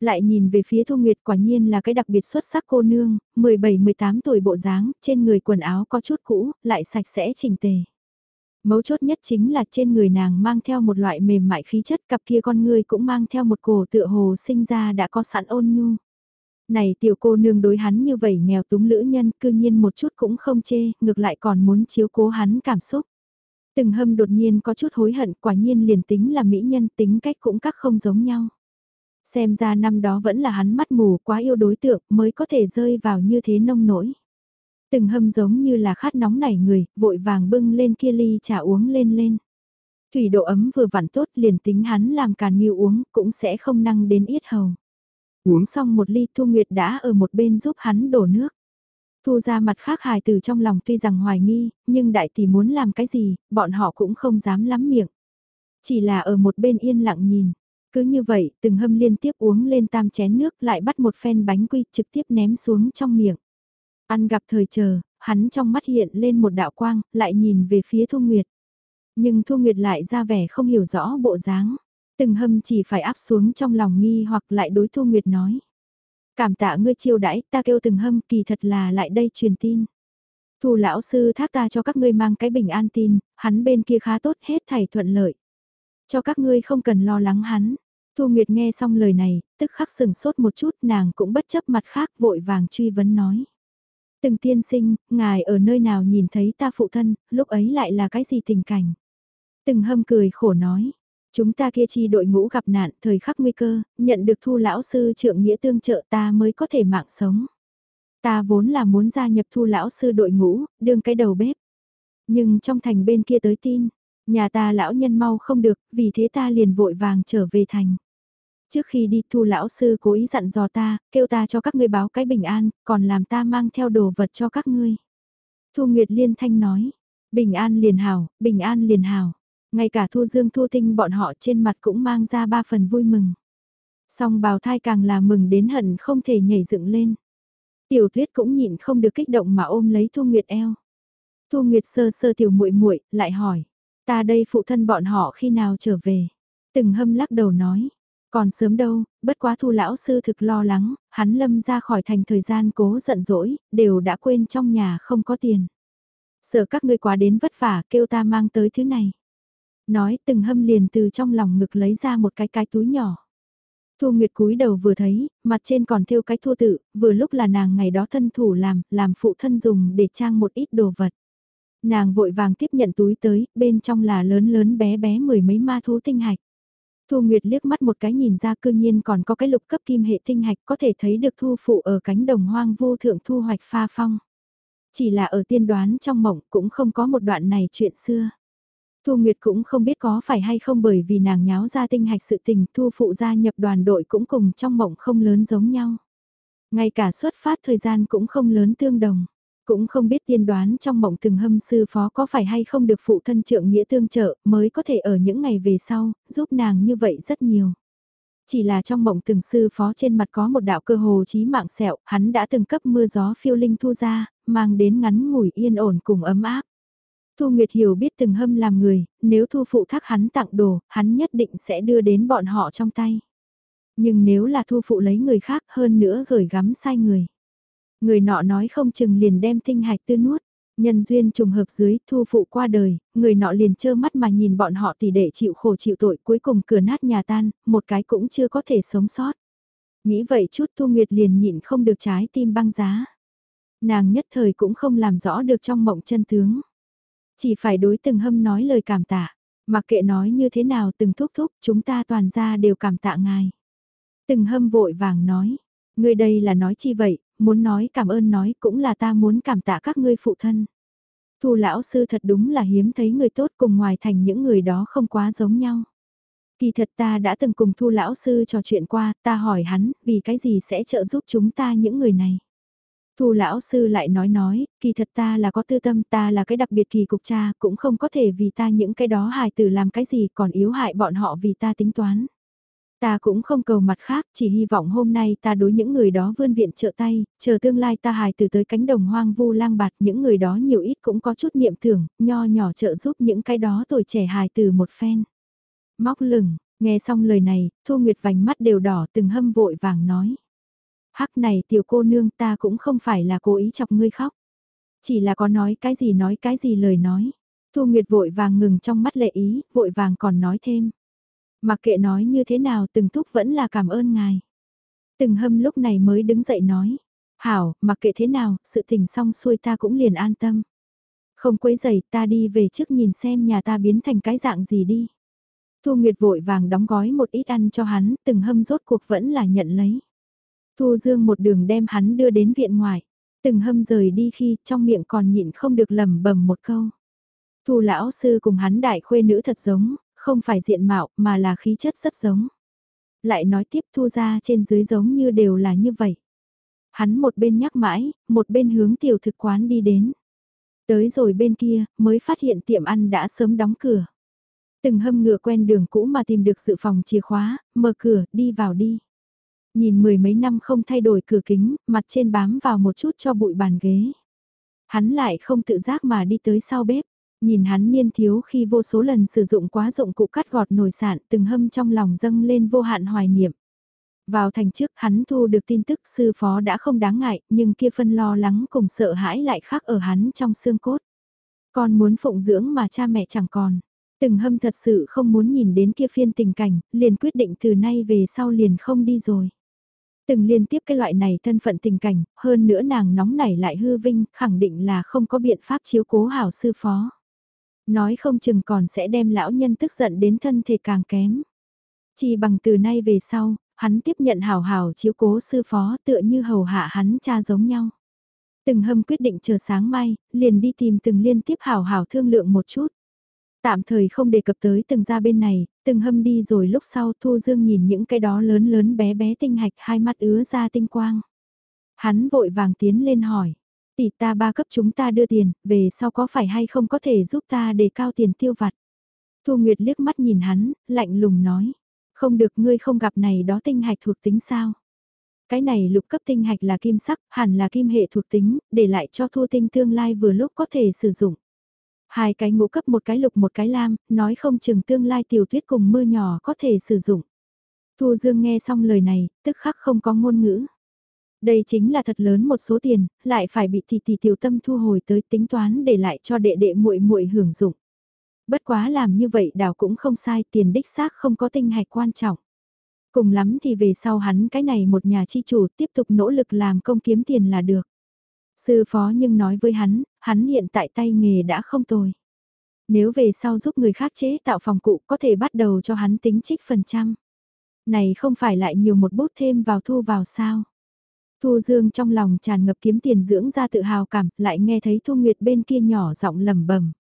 Lại nhìn về phía Thu Nguyệt quả nhiên là cái đặc biệt xuất sắc cô nương, 17-18 tuổi bộ dáng, trên người quần áo có chút cũ, lại sạch sẽ chỉnh tề. Mấu chốt nhất chính là trên người nàng mang theo một loại mềm mại khí chất cặp kia con người cũng mang theo một cổ tựa hồ sinh ra đã có sẵn ôn nhu. Này tiểu cô nương đối hắn như vậy nghèo túng lữ nhân cư nhiên một chút cũng không chê, ngược lại còn muốn chiếu cố hắn cảm xúc. Từng hâm đột nhiên có chút hối hận quả nhiên liền tính là mỹ nhân tính cách cũng các không giống nhau. Xem ra năm đó vẫn là hắn mắt mù quá yêu đối tượng mới có thể rơi vào như thế nông nổi. Từng hâm giống như là khát nóng nảy người, vội vàng bưng lên kia ly trà uống lên lên. Thủy độ ấm vừa vặn tốt liền tính hắn làm càn nghiêu uống cũng sẽ không năng đến yết hầu. Uống xong một ly Thu Nguyệt đã ở một bên giúp hắn đổ nước. Thu ra mặt khác hài từ trong lòng tuy rằng hoài nghi, nhưng đại tỷ muốn làm cái gì, bọn họ cũng không dám lắm miệng. Chỉ là ở một bên yên lặng nhìn. Cứ như vậy, từng hâm liên tiếp uống lên tam chén nước lại bắt một phen bánh quy trực tiếp ném xuống trong miệng. Ăn gặp thời chờ, hắn trong mắt hiện lên một đạo quang, lại nhìn về phía Thu Nguyệt. Nhưng Thu Nguyệt lại ra vẻ không hiểu rõ bộ dáng. Từng hâm chỉ phải áp xuống trong lòng nghi hoặc lại đối Thu Nguyệt nói. Cảm tạ ngươi chiêu đãi, ta kêu từng hâm kỳ thật là lại đây truyền tin. Thu lão sư thác ta cho các ngươi mang cái bình an tin, hắn bên kia khá tốt hết thảy thuận lợi. Cho các ngươi không cần lo lắng hắn. Thu Nguyệt nghe xong lời này, tức khắc sừng sốt một chút nàng cũng bất chấp mặt khác vội vàng truy vấn nói. Từng tiên sinh, ngài ở nơi nào nhìn thấy ta phụ thân, lúc ấy lại là cái gì tình cảnh? Từng hâm cười khổ nói, Chúng ta kia chi đội ngũ gặp nạn thời khắc nguy cơ, nhận được thu lão sư trượng nghĩa tương trợ ta mới có thể mạng sống. Ta vốn là muốn gia nhập thu lão sư đội ngũ, đương cái đầu bếp. Nhưng trong thành bên kia tới tin, nhà ta lão nhân mau không được, vì thế ta liền vội vàng trở về thành. Trước khi đi thu lão sư cố ý dặn dò ta, kêu ta cho các ngươi báo cái bình an, còn làm ta mang theo đồ vật cho các ngươi. Thu Nguyệt Liên Thanh nói, bình an liền hảo bình an liền hảo ngay cả Thu Dương Thu Tinh bọn họ trên mặt cũng mang ra ba phần vui mừng. Song bào thai càng là mừng đến hận không thể nhảy dựng lên. Tiểu Tuyết cũng nhịn không được kích động mà ôm lấy Thu Nguyệt eo. Thu Nguyệt sơ sơ tiểu muội muội lại hỏi, ta đây phụ thân bọn họ khi nào trở về? Từng hâm lắc đầu nói, còn sớm đâu, bất quá thu lão sư thực lo lắng, hắn lâm ra khỏi thành thời gian cố giận dỗi, đều đã quên trong nhà không có tiền. Sợ các ngươi quá đến vất vả kêu ta mang tới thứ này. Nói từng hâm liền từ trong lòng ngực lấy ra một cái cái túi nhỏ. Thu Nguyệt cúi đầu vừa thấy, mặt trên còn thêu cái thua tự, vừa lúc là nàng ngày đó thân thủ làm, làm phụ thân dùng để trang một ít đồ vật. Nàng vội vàng tiếp nhận túi tới, bên trong là lớn lớn bé bé mười mấy ma thú tinh hạch. Thu Nguyệt liếc mắt một cái nhìn ra cư nhiên còn có cái lục cấp kim hệ tinh hạch có thể thấy được thu phụ ở cánh đồng hoang vô thượng thu hoạch pha phong. Chỉ là ở tiên đoán trong mộng cũng không có một đoạn này chuyện xưa. Thu Nguyệt cũng không biết có phải hay không bởi vì nàng nháo ra tinh hạch sự tình thu phụ gia nhập đoàn đội cũng cùng trong mộng không lớn giống nhau. Ngay cả xuất phát thời gian cũng không lớn tương đồng. Cũng không biết tiên đoán trong mộng từng hâm sư phó có phải hay không được phụ thân trượng nghĩa tương trợ mới có thể ở những ngày về sau, giúp nàng như vậy rất nhiều. Chỉ là trong mộng từng sư phó trên mặt có một đạo cơ hồ chí mạng sẹo, hắn đã từng cấp mưa gió phiêu linh thu ra, mang đến ngắn ngủi yên ổn cùng ấm áp. Thu Nguyệt hiểu biết từng hâm làm người, nếu thu phụ thác hắn tặng đồ, hắn nhất định sẽ đưa đến bọn họ trong tay. Nhưng nếu là thu phụ lấy người khác hơn nữa gửi gắm sai người. Người nọ nói không chừng liền đem tinh hạch tư nuốt. Nhân duyên trùng hợp dưới thu phụ qua đời, người nọ liền trơ mắt mà nhìn bọn họ tỷ đệ chịu khổ chịu tội cuối cùng cửa nát nhà tan, một cái cũng chưa có thể sống sót. Nghĩ vậy chút Thu Nguyệt liền nhịn không được trái tim băng giá. Nàng nhất thời cũng không làm rõ được trong mộng chân tướng. Chỉ phải đối từng hâm nói lời cảm tạ, mặc kệ nói như thế nào từng thúc thúc chúng ta toàn ra đều cảm tạ ngài. Từng hâm vội vàng nói, người đây là nói chi vậy, muốn nói cảm ơn nói cũng là ta muốn cảm tạ các ngươi phụ thân. Thu lão sư thật đúng là hiếm thấy người tốt cùng ngoài thành những người đó không quá giống nhau. Kỳ thật ta đã từng cùng thu lão sư trò chuyện qua, ta hỏi hắn, vì cái gì sẽ trợ giúp chúng ta những người này. Thu lão sư lại nói nói, kỳ thật ta là có tư tâm, ta là cái đặc biệt kỳ cục cha, cũng không có thể vì ta những cái đó hài tử làm cái gì còn yếu hại bọn họ vì ta tính toán. Ta cũng không cầu mặt khác, chỉ hy vọng hôm nay ta đối những người đó vươn viện trợ tay, chờ tương lai ta hài từ tới cánh đồng hoang vu lang bạt những người đó nhiều ít cũng có chút niệm tưởng, nho nhỏ trợ giúp những cái đó tuổi trẻ hài từ một phen. Móc lửng, nghe xong lời này, Thu Nguyệt vành mắt đều đỏ từng hâm vội vàng nói. Hắc này tiểu cô nương ta cũng không phải là cố ý chọc ngươi khóc. Chỉ là có nói cái gì nói cái gì lời nói. Thu Nguyệt vội vàng ngừng trong mắt lệ ý, vội vàng còn nói thêm. Mặc kệ nói như thế nào từng thúc vẫn là cảm ơn ngài. Từng hâm lúc này mới đứng dậy nói. Hảo, mặc kệ thế nào, sự tình xong xuôi ta cũng liền an tâm. Không quấy giày ta đi về trước nhìn xem nhà ta biến thành cái dạng gì đi. Thu Nguyệt vội vàng đóng gói một ít ăn cho hắn, từng hâm rốt cuộc vẫn là nhận lấy. Thu Dương một đường đem hắn đưa đến viện ngoài. Từng hâm rời đi khi trong miệng còn nhịn không được lầm bầm một câu. Thu lão sư cùng hắn đại khuê nữ thật giống, không phải diện mạo mà là khí chất rất giống. Lại nói tiếp thu ra trên dưới giống như đều là như vậy. Hắn một bên nhắc mãi, một bên hướng tiểu thực quán đi đến. Tới rồi bên kia, mới phát hiện tiệm ăn đã sớm đóng cửa. Từng hâm ngựa quen đường cũ mà tìm được sự phòng chìa khóa, mở cửa, đi vào đi. Nhìn mười mấy năm không thay đổi cửa kính, mặt trên bám vào một chút cho bụi bàn ghế. Hắn lại không tự giác mà đi tới sau bếp. Nhìn hắn niên thiếu khi vô số lần sử dụng quá dụng cụ cắt gọt nồi sạn từng hâm trong lòng dâng lên vô hạn hoài niệm. Vào thành trước hắn thu được tin tức sư phó đã không đáng ngại nhưng kia phân lo lắng cùng sợ hãi lại khác ở hắn trong xương cốt. Con muốn phụng dưỡng mà cha mẹ chẳng còn. Từng hâm thật sự không muốn nhìn đến kia phiên tình cảnh, liền quyết định từ nay về sau liền không đi rồi. Từng liên tiếp cái loại này thân phận tình cảnh, hơn nữa nàng nóng nảy lại hư vinh, khẳng định là không có biện pháp chiếu cố hảo sư phó. Nói không chừng còn sẽ đem lão nhân tức giận đến thân thể càng kém. Chỉ bằng từ nay về sau, hắn tiếp nhận hảo hảo chiếu cố sư phó tựa như hầu hạ hắn cha giống nhau. Từng hâm quyết định chờ sáng mai, liền đi tìm từng liên tiếp hảo hảo thương lượng một chút. Tạm thời không đề cập tới từng ra bên này, từng hâm đi rồi lúc sau Thu Dương nhìn những cái đó lớn lớn bé bé tinh hạch hai mắt ứa ra tinh quang. Hắn vội vàng tiến lên hỏi, tỷ ta ba cấp chúng ta đưa tiền, về sau có phải hay không có thể giúp ta để cao tiền tiêu vặt. Thu Nguyệt liếc mắt nhìn hắn, lạnh lùng nói, không được ngươi không gặp này đó tinh hạch thuộc tính sao. Cái này lục cấp tinh hạch là kim sắc, hẳn là kim hệ thuộc tính, để lại cho thu tinh tương lai vừa lúc có thể sử dụng. Hai cái ngũ cấp một cái lục một cái lam, nói không chừng tương lai tiểu tuyết cùng mưa nhỏ có thể sử dụng. Thu Dương nghe xong lời này, tức khắc không có ngôn ngữ. Đây chính là thật lớn một số tiền, lại phải bị tỷ tỷ tiểu tâm thu hồi tới tính toán để lại cho đệ đệ muội muội hưởng dụng. Bất quá làm như vậy đảo cũng không sai, tiền đích xác không có tinh hạch quan trọng. Cùng lắm thì về sau hắn cái này một nhà chi chủ tiếp tục nỗ lực làm công kiếm tiền là được. Sư phó nhưng nói với hắn, hắn hiện tại tay nghề đã không tồi. Nếu về sau giúp người khác chế tạo phòng cụ có thể bắt đầu cho hắn tính trích phần trăm. Này không phải lại nhiều một bút thêm vào thu vào sao. Thu Dương trong lòng tràn ngập kiếm tiền dưỡng ra tự hào cảm, lại nghe thấy Thu Nguyệt bên kia nhỏ giọng lẩm bẩm.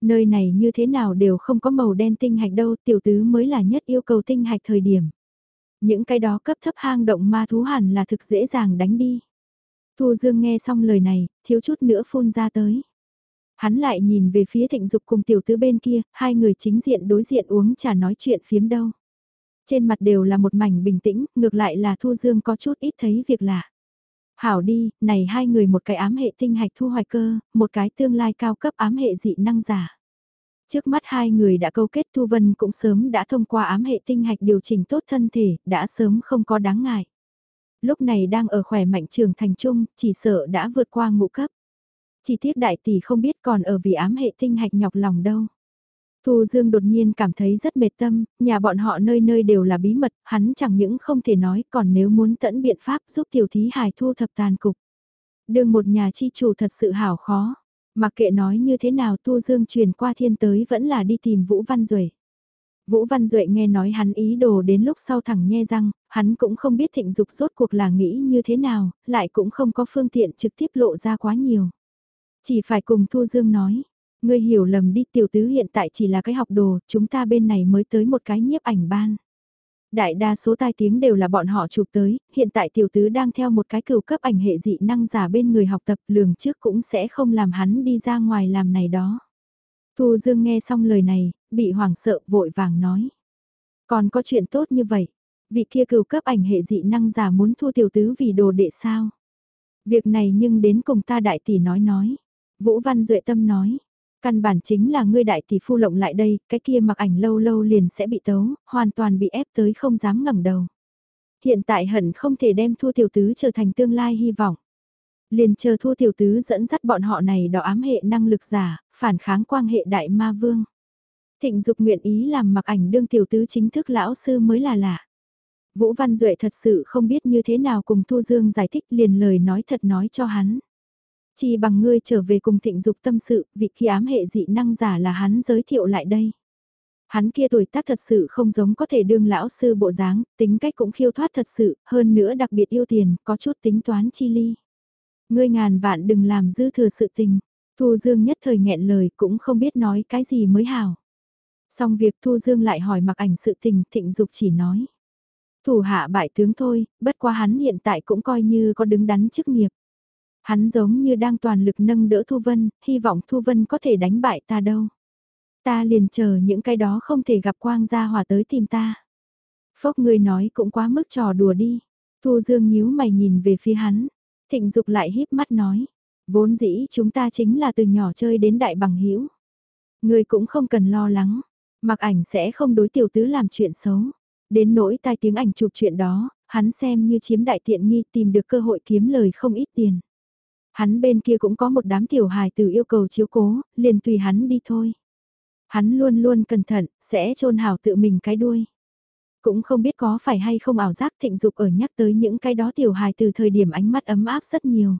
Nơi này như thế nào đều không có màu đen tinh hạch đâu, tiểu tứ mới là nhất yêu cầu tinh hạch thời điểm. Những cái đó cấp thấp hang động ma thú hẳn là thực dễ dàng đánh đi. Thu Dương nghe xong lời này, thiếu chút nữa phun ra tới. Hắn lại nhìn về phía thịnh dục cùng tiểu tứ bên kia, hai người chính diện đối diện uống trà nói chuyện phiếm đâu. Trên mặt đều là một mảnh bình tĩnh, ngược lại là Thu Dương có chút ít thấy việc lạ. Hảo đi, này hai người một cái ám hệ tinh hạch thu hoạch cơ, một cái tương lai cao cấp ám hệ dị năng giả. Trước mắt hai người đã câu kết Thu Vân cũng sớm đã thông qua ám hệ tinh hạch điều chỉnh tốt thân thể, đã sớm không có đáng ngại. Lúc này đang ở khỏe mạnh trường thành trung, chỉ sợ đã vượt qua ngũ cấp. Chỉ tiếc đại tỷ không biết còn ở vì ám hệ tinh hạch nhọc lòng đâu. Thu Dương đột nhiên cảm thấy rất mệt tâm, nhà bọn họ nơi nơi đều là bí mật, hắn chẳng những không thể nói còn nếu muốn tận biện pháp giúp tiểu thí hài thu thập tàn cục. Đường một nhà chi chủ thật sự hảo khó, mặc kệ nói như thế nào Thu Dương truyền qua thiên tới vẫn là đi tìm Vũ Văn Duệ. Vũ Văn Duệ nghe nói hắn ý đồ đến lúc sau thẳng nhe răng, hắn cũng không biết thịnh dục rốt cuộc là nghĩ như thế nào, lại cũng không có phương tiện trực tiếp lộ ra quá nhiều. Chỉ phải cùng Thu Dương nói, Ngươi hiểu lầm đi tiểu tứ hiện tại chỉ là cái học đồ, chúng ta bên này mới tới một cái nhiếp ảnh ban. Đại đa số tai tiếng đều là bọn họ chụp tới, hiện tại tiểu tứ đang theo một cái cửu cấp ảnh hệ dị năng giả bên người học tập lường trước cũng sẽ không làm hắn đi ra ngoài làm này đó. Thu Dương nghe xong lời này, bị hoảng sợ vội vàng nói. Còn có chuyện tốt như vậy, vị kia cừu cấp ảnh hệ dị năng giả muốn thu tiểu tứ vì đồ đệ sao? Việc này nhưng đến cùng ta đại tỷ nói nói. Vũ Văn Duệ Tâm nói, Căn bản chính là ngươi đại tỷ phu lộng lại đây, cái kia mặc ảnh lâu lâu liền sẽ bị tấu, hoàn toàn bị ép tới không dám ngẩng đầu. Hiện tại hận không thể đem thua tiểu tứ trở thành tương lai hy vọng. Liền chờ thua tiểu tứ dẫn dắt bọn họ này đỏ ám hệ năng lực giả, phản kháng quang hệ đại ma vương. Thịnh dục nguyện ý làm mặc ảnh đương tiểu tứ chính thức lão sư mới là lạ. Vũ Văn Duệ thật sự không biết như thế nào cùng Thu Dương giải thích liền lời nói thật nói cho hắn. Chỉ bằng ngươi trở về cùng thịnh dục tâm sự, vị khi ám hệ dị năng giả là hắn giới thiệu lại đây. Hắn kia tuổi tác thật sự không giống có thể đương lão sư bộ dáng, tính cách cũng khiêu thoát thật sự, hơn nữa đặc biệt yêu tiền, có chút tính toán chi ly. Ngươi ngàn vạn đừng làm dư thừa sự tình. Thu Dương nhất thời nghẹn lời cũng không biết nói cái gì mới hảo. Xong việc Thu Dương lại hỏi mặc ảnh sự tình thịnh dục chỉ nói. Thủ hạ bại tướng thôi, bất quá hắn hiện tại cũng coi như có đứng đắn chức nghiệp. Hắn giống như đang toàn lực nâng đỡ Thu Vân, hy vọng Thu Vân có thể đánh bại ta đâu. Ta liền chờ những cái đó không thể gặp quang gia hòa tới tìm ta. Phốc người nói cũng quá mức trò đùa đi. Thu Dương nhíu mày nhìn về phía hắn. Thịnh Dục lại híp mắt nói. Vốn dĩ chúng ta chính là từ nhỏ chơi đến đại bằng hữu Người cũng không cần lo lắng. Mặc ảnh sẽ không đối tiểu tứ làm chuyện xấu. Đến nỗi tai tiếng ảnh chụp chuyện đó, hắn xem như chiếm đại tiện nghi tìm được cơ hội kiếm lời không ít tiền. Hắn bên kia cũng có một đám tiểu hài tử yêu cầu chiếu cố, liền tùy hắn đi thôi. Hắn luôn luôn cẩn thận, sẽ trôn hảo tự mình cái đuôi. Cũng không biết có phải hay không ảo giác thịnh dục ở nhắc tới những cái đó tiểu hài từ thời điểm ánh mắt ấm áp rất nhiều.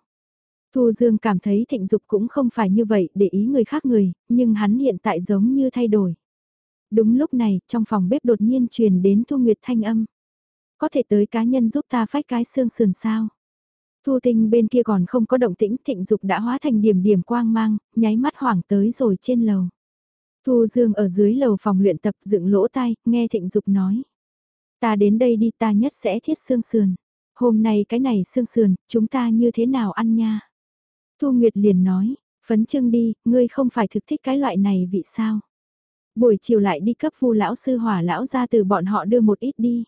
Thu Dương cảm thấy thịnh dục cũng không phải như vậy để ý người khác người, nhưng hắn hiện tại giống như thay đổi. Đúng lúc này, trong phòng bếp đột nhiên truyền đến Thu Nguyệt thanh âm. Có thể tới cá nhân giúp ta phách cái xương sườn sao? Thu tinh bên kia còn không có động tĩnh thịnh dục đã hóa thành điểm điểm quang mang, nháy mắt hoảng tới rồi trên lầu. Thu Dương ở dưới lầu phòng luyện tập dựng lỗ tai, nghe thịnh dục nói. Ta đến đây đi ta nhất sẽ thiết xương sườn. Hôm nay cái này xương sườn, chúng ta như thế nào ăn nha? Thu Nguyệt liền nói, phấn trưng đi, ngươi không phải thực thích cái loại này vị sao? Buổi chiều lại đi cấp vu lão sư hỏa lão ra từ bọn họ đưa một ít đi.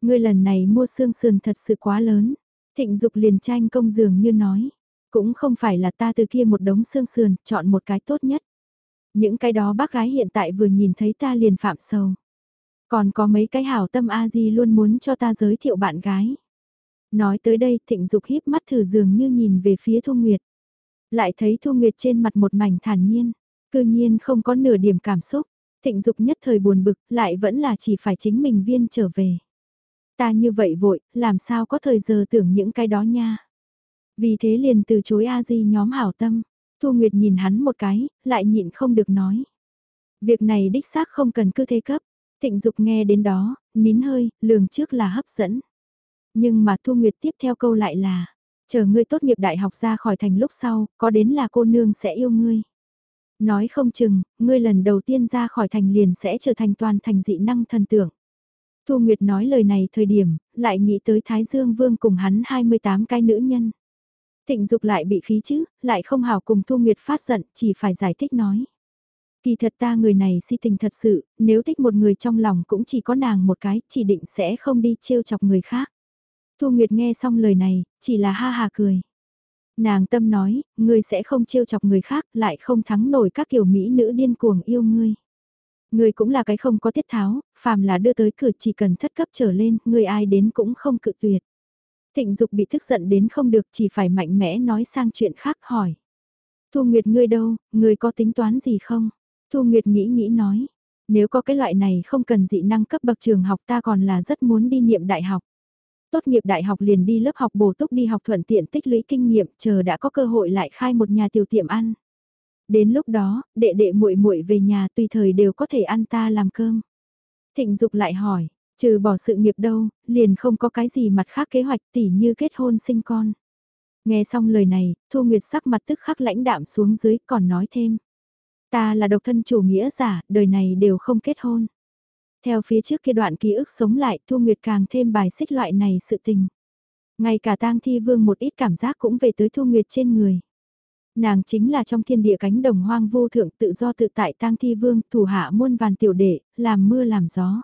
Ngươi lần này mua xương sườn thật sự quá lớn. Thịnh Dục liền tranh công dường như nói, cũng không phải là ta từ kia một đống xương sườn, chọn một cái tốt nhất. Những cái đó bác gái hiện tại vừa nhìn thấy ta liền phạm sầu. Còn có mấy cái hảo tâm A-di luôn muốn cho ta giới thiệu bạn gái. Nói tới đây thịnh dục híp mắt thử dường như nhìn về phía Thu Nguyệt. Lại thấy Thu Nguyệt trên mặt một mảnh thản nhiên, cư nhiên không có nửa điểm cảm xúc. Thịnh dục nhất thời buồn bực, lại vẫn là chỉ phải chính mình viên trở về. Ta như vậy vội, làm sao có thời giờ tưởng những cái đó nha. Vì thế liền từ chối A-di nhóm hảo tâm. Thu Nguyệt nhìn hắn một cái, lại nhịn không được nói. Việc này đích xác không cần cứ thế cấp. Tịnh Dục nghe đến đó, nín hơi, lường trước là hấp dẫn. Nhưng mà Thu Nguyệt tiếp theo câu lại là, chờ ngươi tốt nghiệp đại học ra khỏi thành lúc sau, có đến là cô nương sẽ yêu ngươi. Nói không chừng, ngươi lần đầu tiên ra khỏi thành liền sẽ trở thành toàn thành dị năng thần tượng. Thu Nguyệt nói lời này thời điểm, lại nghĩ tới Thái Dương Vương cùng hắn 28 cái nữ nhân. Tịnh dục lại bị khí chứ, lại không hào cùng Thu Nguyệt phát giận, chỉ phải giải thích nói. Kỳ thật ta người này si tình thật sự, nếu thích một người trong lòng cũng chỉ có nàng một cái, chỉ định sẽ không đi trêu chọc người khác. Thu Nguyệt nghe xong lời này, chỉ là ha ha cười. Nàng tâm nói, ngươi sẽ không trêu chọc người khác, lại không thắng nổi các kiểu mỹ nữ điên cuồng yêu ngươi. Ngươi cũng là cái không có tiết tháo, phàm là đưa tới cửa chỉ cần thất cấp trở lên, ngươi ai đến cũng không cự tuyệt. Thịnh Dục bị tức giận đến không được chỉ phải mạnh mẽ nói sang chuyện khác hỏi. Thu Nguyệt ngươi đâu, ngươi có tính toán gì không? Thu Nguyệt nghĩ nghĩ nói, nếu có cái loại này không cần dị năng cấp bậc trường học ta còn là rất muốn đi niệm đại học. Tốt nghiệp đại học liền đi lớp học bổ túc đi học thuận tiện tích lũy kinh nghiệm chờ đã có cơ hội lại khai một nhà tiểu tiệm ăn. Đến lúc đó, đệ đệ muội muội về nhà tùy thời đều có thể ăn ta làm cơm. Thịnh Dục lại hỏi, trừ bỏ sự nghiệp đâu, liền không có cái gì mặt khác kế hoạch tỉ như kết hôn sinh con. Nghe xong lời này, Thu Nguyệt sắc mặt tức khắc lãnh đạm xuống dưới còn nói thêm. Ta là độc thân chủ nghĩa giả, đời này đều không kết hôn. Theo phía trước kia đoạn ký ức sống lại, Thu Nguyệt càng thêm bài xích loại này sự tình. Ngay cả tang thi vương một ít cảm giác cũng về tới Thu Nguyệt trên người. Nàng chính là trong thiên địa cánh đồng hoang vô thượng tự do tự tại tang thi vương, thủ hạ muôn vàn tiểu đệ, làm mưa làm gió.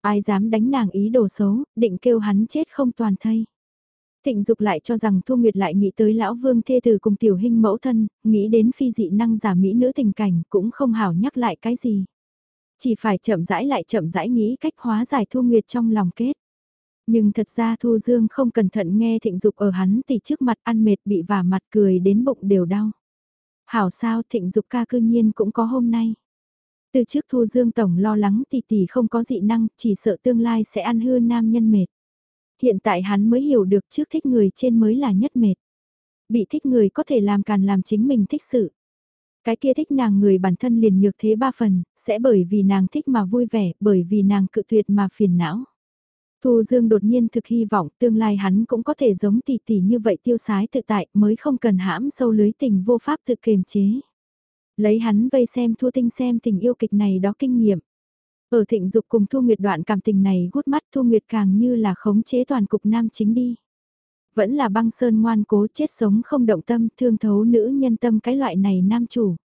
Ai dám đánh nàng ý đồ xấu, định kêu hắn chết không toàn thây. Thịnh Dục lại cho rằng Thu Nguyệt lại nghĩ tới lão vương thê từ cùng tiểu hình mẫu thân, nghĩ đến phi dị năng giả mỹ nữ tình cảnh cũng không hảo nhắc lại cái gì. Chỉ phải chậm rãi lại chậm rãi nghĩ cách hóa giải Thu Nguyệt trong lòng kết. Nhưng thật ra Thu Dương không cẩn thận nghe Thịnh Dục ở hắn thì trước mặt ăn mệt bị vả mặt cười đến bụng đều đau. Hảo sao Thịnh Dục ca cư nhiên cũng có hôm nay. Từ trước Thu Dương Tổng lo lắng tỷ tỷ không có dị năng, chỉ sợ tương lai sẽ ăn hư nam nhân mệt. Hiện tại hắn mới hiểu được trước thích người trên mới là nhất mệt. Bị thích người có thể làm càn làm chính mình thích sự. Cái kia thích nàng người bản thân liền nhược thế ba phần, sẽ bởi vì nàng thích mà vui vẻ, bởi vì nàng cự tuyệt mà phiền não. Thu Dương đột nhiên thực hy vọng tương lai hắn cũng có thể giống tỷ tỷ như vậy tiêu sái tự tại mới không cần hãm sâu lưới tình vô pháp tự kiềm chế. Lấy hắn vây xem thua tinh xem tình yêu kịch này đó kinh nghiệm. Ở thịnh dục cùng Thu Nguyệt đoạn cảm tình này gút mắt Thu Nguyệt càng như là khống chế toàn cục nam chính đi. Vẫn là băng sơn ngoan cố chết sống không động tâm thương thấu nữ nhân tâm cái loại này nam chủ.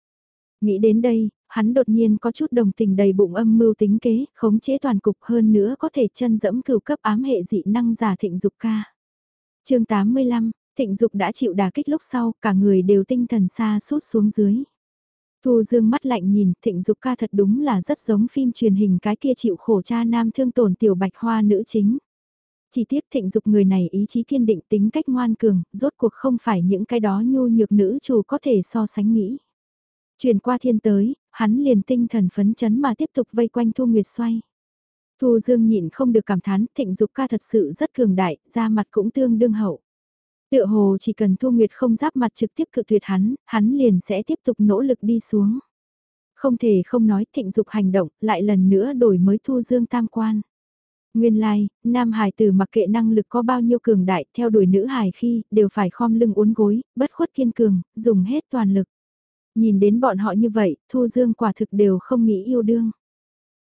Nghĩ đến đây, hắn đột nhiên có chút đồng tình đầy bụng âm mưu tính kế, khống chế toàn cục hơn nữa có thể chân dẫm cửu cấp ám hệ dị năng giả thịnh dục ca. chương 85, thịnh dục đã chịu đà kích lúc sau, cả người đều tinh thần xa suốt xuống dưới. Thu Dương mắt lạnh nhìn, thịnh dục ca thật đúng là rất giống phim truyền hình cái kia chịu khổ cha nam thương tổn tiểu bạch hoa nữ chính. Chỉ tiếc thịnh dục người này ý chí kiên định tính cách ngoan cường, rốt cuộc không phải những cái đó nhu nhược nữ chủ có thể so sánh nghĩ. Truyền qua thiên tới, hắn liền tinh thần phấn chấn mà tiếp tục vây quanh Thu Nguyệt xoay. Thu Dương nhịn không được cảm thán, thịnh dục ca thật sự rất cường đại, da mặt cũng tương đương hậu. Tựa hồ chỉ cần Thu Nguyệt không giáp mặt trực tiếp cự tuyệt hắn, hắn liền sẽ tiếp tục nỗ lực đi xuống. Không thể không nói thịnh dục hành động, lại lần nữa đổi mới Thu Dương tam quan. Nguyên lai, like, nam hài tử mặc kệ năng lực có bao nhiêu cường đại, theo đuổi nữ hài khi, đều phải khom lưng uốn gối, bất khuất kiên cường, dùng hết toàn lực. Nhìn đến bọn họ như vậy, Thu Dương quả thực đều không nghĩ yêu đương.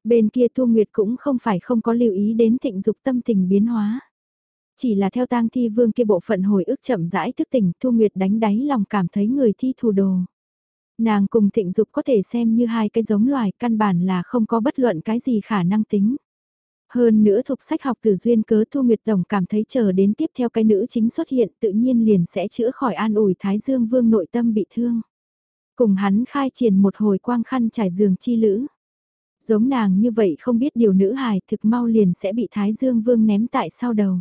Bên kia Thu Nguyệt cũng không phải không có lưu ý đến thịnh dục tâm tình biến hóa. Chỉ là theo tang thi vương kia bộ phận hồi ức chậm rãi thức tỉnh, Thu Nguyệt đánh đáy lòng cảm thấy người thi thù đồ. Nàng cùng thịnh dục có thể xem như hai cái giống loài, căn bản là không có bất luận cái gì khả năng tính. Hơn nữa thuộc sách học từ duyên cớ Thu Nguyệt Tổng cảm thấy chờ đến tiếp theo cái nữ chính xuất hiện tự nhiên liền sẽ chữa khỏi an ủi Thái Dương Vương nội tâm bị thương. Cùng hắn khai triển một hồi quang khăn trải giường chi lữ. Giống nàng như vậy không biết điều nữ hài thực mau liền sẽ bị Thái Dương Vương ném tại sau đầu.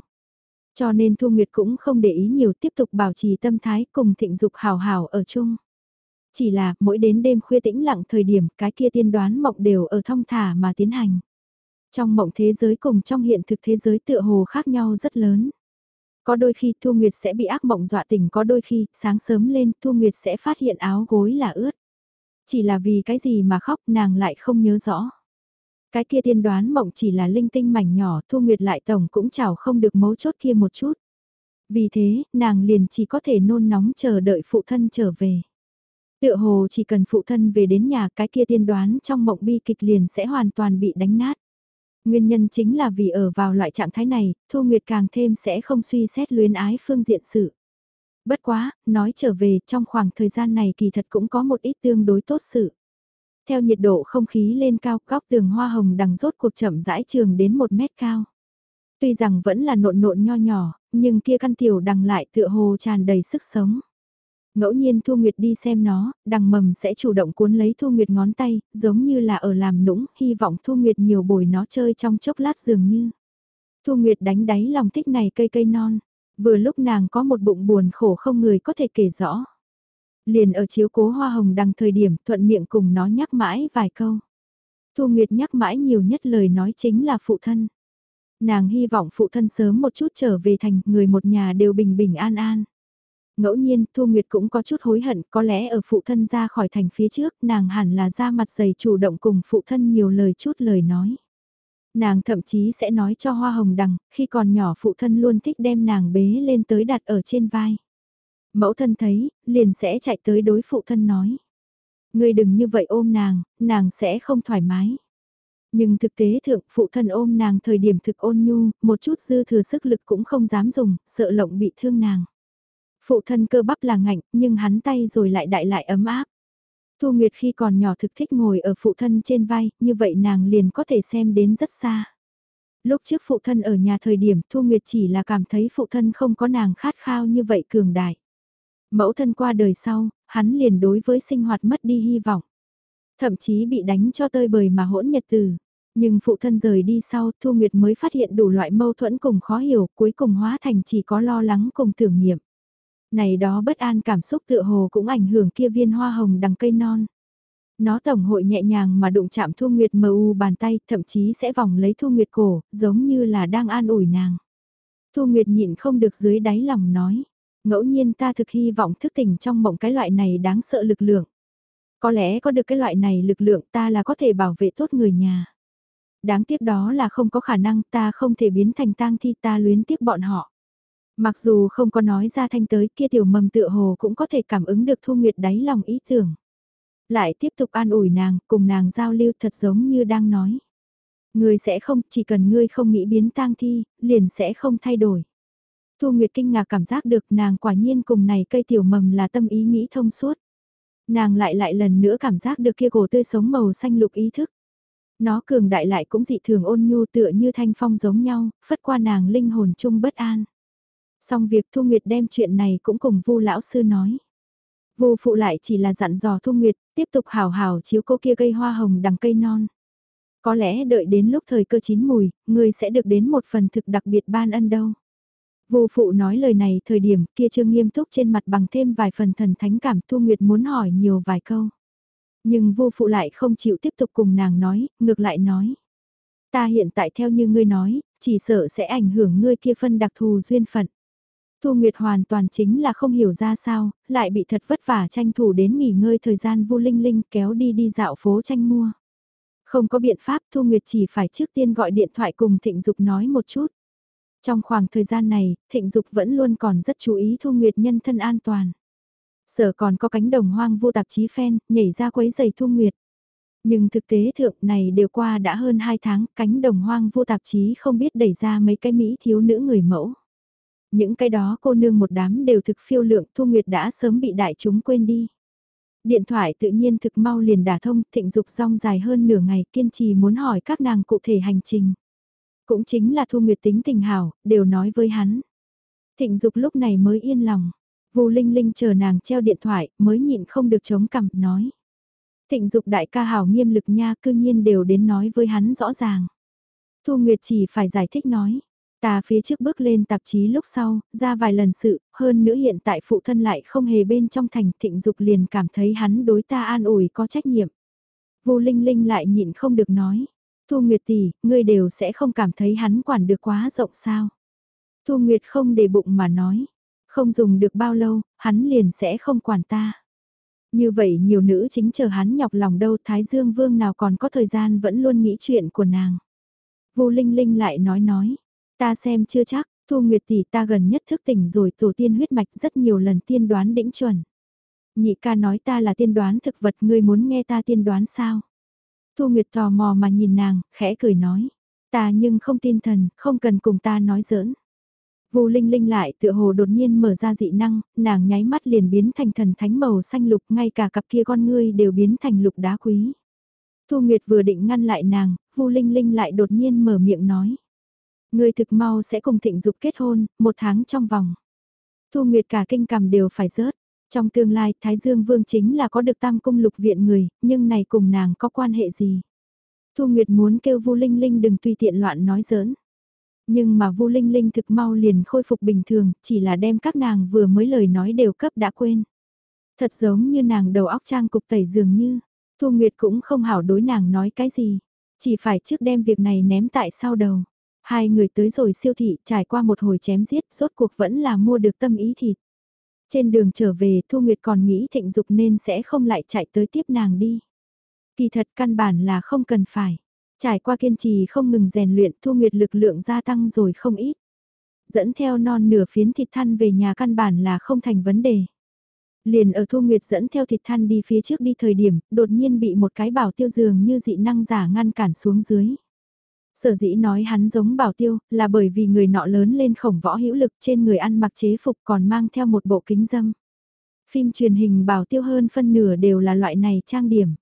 Cho nên Thu Nguyệt cũng không để ý nhiều tiếp tục bảo trì tâm thái cùng thịnh dục hào hào ở chung. Chỉ là mỗi đến đêm khuya tĩnh lặng thời điểm, cái kia tiên đoán mộng đều ở thông thả mà tiến hành. Trong mộng thế giới cùng trong hiện thực thế giới tựa hồ khác nhau rất lớn. Có đôi khi Thu Nguyệt sẽ bị ác mộng dọa tỉnh, có đôi khi, sáng sớm lên, Thu Nguyệt sẽ phát hiện áo gối là ướt. Chỉ là vì cái gì mà khóc, nàng lại không nhớ rõ. Cái kia tiên đoán mộng chỉ là linh tinh mảnh nhỏ Thu Nguyệt lại tổng cũng chảo không được mấu chốt kia một chút. Vì thế, nàng liền chỉ có thể nôn nóng chờ đợi phụ thân trở về. Tựa hồ chỉ cần phụ thân về đến nhà cái kia tiên đoán trong mộng bi kịch liền sẽ hoàn toàn bị đánh nát. Nguyên nhân chính là vì ở vào loại trạng thái này, Thu Nguyệt càng thêm sẽ không suy xét luyến ái phương diện sự. Bất quá, nói trở về trong khoảng thời gian này kỳ thật cũng có một ít tương đối tốt sự. Theo nhiệt độ không khí lên cao, góc tường hoa hồng đằng rốt cuộc chậm rãi trường đến một mét cao. Tuy rằng vẫn là nộn nộn nho nhỏ, nhưng kia căn tiểu đằng lại tựa hồ tràn đầy sức sống. Ngẫu nhiên Thu Nguyệt đi xem nó, đằng mầm sẽ chủ động cuốn lấy Thu Nguyệt ngón tay, giống như là ở làm nũng, hy vọng Thu Nguyệt nhiều bồi nó chơi trong chốc lát dường như. Thu Nguyệt đánh đáy lòng thích này cây cây non, vừa lúc nàng có một bụng buồn khổ không người có thể kể rõ. Liền ở chiếu cố hoa hồng đằng thời điểm thuận miệng cùng nó nhắc mãi vài câu. Thu Nguyệt nhắc mãi nhiều nhất lời nói chính là phụ thân. Nàng hy vọng phụ thân sớm một chút trở về thành người một nhà đều bình bình an an. Ngẫu nhiên, Thu Nguyệt cũng có chút hối hận, có lẽ ở phụ thân ra khỏi thành phía trước, nàng hẳn là ra mặt dày chủ động cùng phụ thân nhiều lời chút lời nói. Nàng thậm chí sẽ nói cho Hoa Hồng Đằng, khi còn nhỏ phụ thân luôn thích đem nàng bế lên tới đặt ở trên vai. Mẫu thân thấy, liền sẽ chạy tới đối phụ thân nói. Ngươi đừng như vậy ôm nàng, nàng sẽ không thoải mái. Nhưng thực tế thượng phụ thân ôm nàng thời điểm thực ôn nhu, một chút dư thừa sức lực cũng không dám dùng, sợ lộng bị thương nàng. Phụ thân cơ bắp là ngạnh, nhưng hắn tay rồi lại đại lại ấm áp. Thu Nguyệt khi còn nhỏ thực thích ngồi ở phụ thân trên vai, như vậy nàng liền có thể xem đến rất xa. Lúc trước phụ thân ở nhà thời điểm Thu Nguyệt chỉ là cảm thấy phụ thân không có nàng khát khao như vậy cường đại. Mẫu thân qua đời sau, hắn liền đối với sinh hoạt mất đi hy vọng. Thậm chí bị đánh cho tơi bời mà hỗn nhật từ. Nhưng phụ thân rời đi sau Thu Nguyệt mới phát hiện đủ loại mâu thuẫn cùng khó hiểu cuối cùng hóa thành chỉ có lo lắng cùng tưởng niệm. Này đó bất an cảm xúc tựa hồ cũng ảnh hưởng kia viên hoa hồng đằng cây non. Nó tổng hội nhẹ nhàng mà đụng chạm Thu Nguyệt mờ u bàn tay, thậm chí sẽ vòng lấy Thu Nguyệt cổ, giống như là đang an ủi nàng. Thu Nguyệt nhịn không được dưới đáy lòng nói, ngẫu nhiên ta thực hy vọng thức tỉnh trong mộng cái loại này đáng sợ lực lượng. Có lẽ có được cái loại này lực lượng ta là có thể bảo vệ tốt người nhà. Đáng tiếc đó là không có khả năng ta không thể biến thành tang thi ta luyến tiếc bọn họ. Mặc dù không có nói ra thanh tới kia tiểu mầm tựa hồ cũng có thể cảm ứng được Thu Nguyệt đáy lòng ý tưởng. Lại tiếp tục an ủi nàng, cùng nàng giao lưu thật giống như đang nói. Ngươi sẽ không, chỉ cần ngươi không nghĩ biến tang thi, liền sẽ không thay đổi. Thu Nguyệt kinh ngạc cảm giác được nàng quả nhiên cùng này cây tiểu mầm là tâm ý nghĩ thông suốt. Nàng lại lại lần nữa cảm giác được kia cổ tươi sống màu xanh lục ý thức. Nó cường đại lại cũng dị thường ôn nhu tựa như thanh phong giống nhau, phất qua nàng linh hồn chung bất an. Xong việc Thu Nguyệt đem chuyện này cũng cùng Vu lão sư nói. Vu phụ lại chỉ là dặn dò Thu Nguyệt, tiếp tục hào hào chiếu cô kia cây hoa hồng đằng cây non. Có lẽ đợi đến lúc thời cơ chín mùi, người sẽ được đến một phần thực đặc biệt ban ân đâu. Vô phụ nói lời này thời điểm kia trương nghiêm túc trên mặt bằng thêm vài phần thần thánh cảm Thu Nguyệt muốn hỏi nhiều vài câu. Nhưng vô phụ lại không chịu tiếp tục cùng nàng nói, ngược lại nói. Ta hiện tại theo như ngươi nói, chỉ sợ sẽ ảnh hưởng ngươi kia phân đặc thù duyên phận. Thu Nguyệt hoàn toàn chính là không hiểu ra sao, lại bị thật vất vả tranh thủ đến nghỉ ngơi thời gian vu linh linh kéo đi đi dạo phố tranh mua. Không có biện pháp Thu Nguyệt chỉ phải trước tiên gọi điện thoại cùng Thịnh Dục nói một chút. Trong khoảng thời gian này, Thịnh Dục vẫn luôn còn rất chú ý Thu Nguyệt nhân thân an toàn. Sở còn có cánh đồng hoang vô tạp chí phen, nhảy ra quấy giày Thu Nguyệt. Nhưng thực tế thượng này đều qua đã hơn 2 tháng, cánh đồng hoang vô tạp chí không biết đẩy ra mấy cái Mỹ thiếu nữ người mẫu. Những cái đó cô nương một đám đều thực phiêu lượng Thu Nguyệt đã sớm bị đại chúng quên đi. Điện thoại tự nhiên thực mau liền đả thông thịnh dục rong dài hơn nửa ngày kiên trì muốn hỏi các nàng cụ thể hành trình. Cũng chính là Thu Nguyệt tính tình hảo, đều nói với hắn. Thịnh dục lúc này mới yên lòng. Vu Linh Linh chờ nàng treo điện thoại, mới nhịn không được chống cằm, nói. Thịnh dục đại ca hảo nghiêm lực nha, cư nhiên đều đến nói với hắn rõ ràng. Thu Nguyệt chỉ phải giải thích nói. Ta phía trước bước lên tạp chí lúc sau, ra vài lần sự, hơn nữa hiện tại phụ thân lại không hề bên trong thành thịnh dục liền cảm thấy hắn đối ta an ủi có trách nhiệm. Vô Linh Linh lại nhịn không được nói. Thu Nguyệt tỷ, ngươi đều sẽ không cảm thấy hắn quản được quá rộng sao. Thu Nguyệt không để bụng mà nói. Không dùng được bao lâu, hắn liền sẽ không quản ta. Như vậy nhiều nữ chính chờ hắn nhọc lòng đâu Thái Dương Vương nào còn có thời gian vẫn luôn nghĩ chuyện của nàng. Vô Linh Linh lại nói nói, ta xem chưa chắc, Thu Nguyệt tỷ ta gần nhất thức tỉnh rồi tổ tiên huyết mạch rất nhiều lần tiên đoán đỉnh chuẩn. Nhị ca nói ta là tiên đoán thực vật ngươi muốn nghe ta tiên đoán sao? Thu Nguyệt tò mò mà nhìn nàng, khẽ cười nói, ta nhưng không tin thần, không cần cùng ta nói giỡn. Vu Linh Linh lại tựa hồ đột nhiên mở ra dị năng, nàng nháy mắt liền biến thành thần thánh màu xanh lục, ngay cả cặp kia con ngươi đều biến thành lục đá quý. Thu Nguyệt vừa định ngăn lại nàng, Vu Linh Linh lại đột nhiên mở miệng nói. Ngươi thực mau sẽ cùng thịnh dục kết hôn, một tháng trong vòng. Thu Nguyệt cả kinh cầm đều phải rớt. Trong tương lai, Thái Dương Vương chính là có được tam cung lục viện người, nhưng này cùng nàng có quan hệ gì? Thu Nguyệt muốn kêu Vu Linh Linh đừng tùy tiện loạn nói giỡn. Nhưng mà Vu Linh Linh thực mau liền khôi phục bình thường, chỉ là đem các nàng vừa mới lời nói đều cấp đã quên. Thật giống như nàng đầu óc trang cục tẩy dường như, Thu Nguyệt cũng không hảo đối nàng nói cái gì, chỉ phải trước đem việc này ném tại sau đầu. Hai người tới rồi siêu thị trải qua một hồi chém giết, rốt cuộc vẫn là mua được tâm ý thịt. Trên đường trở về Thu Nguyệt còn nghĩ thịnh dục nên sẽ không lại chạy tới tiếp nàng đi. Kỳ thật căn bản là không cần phải. Trải qua kiên trì không ngừng rèn luyện Thu Nguyệt lực lượng gia tăng rồi không ít. Dẫn theo non nửa phiến thịt than về nhà căn bản là không thành vấn đề. Liền ở Thu Nguyệt dẫn theo thịt than đi phía trước đi thời điểm, đột nhiên bị một cái bảo tiêu dường như dị năng giả ngăn cản xuống dưới. Sở dĩ nói hắn giống bảo tiêu, là bởi vì người nọ lớn lên khổng võ hữu lực trên người ăn mặc chế phục còn mang theo một bộ kính dâm. Phim truyền hình bảo tiêu hơn phân nửa đều là loại này trang điểm.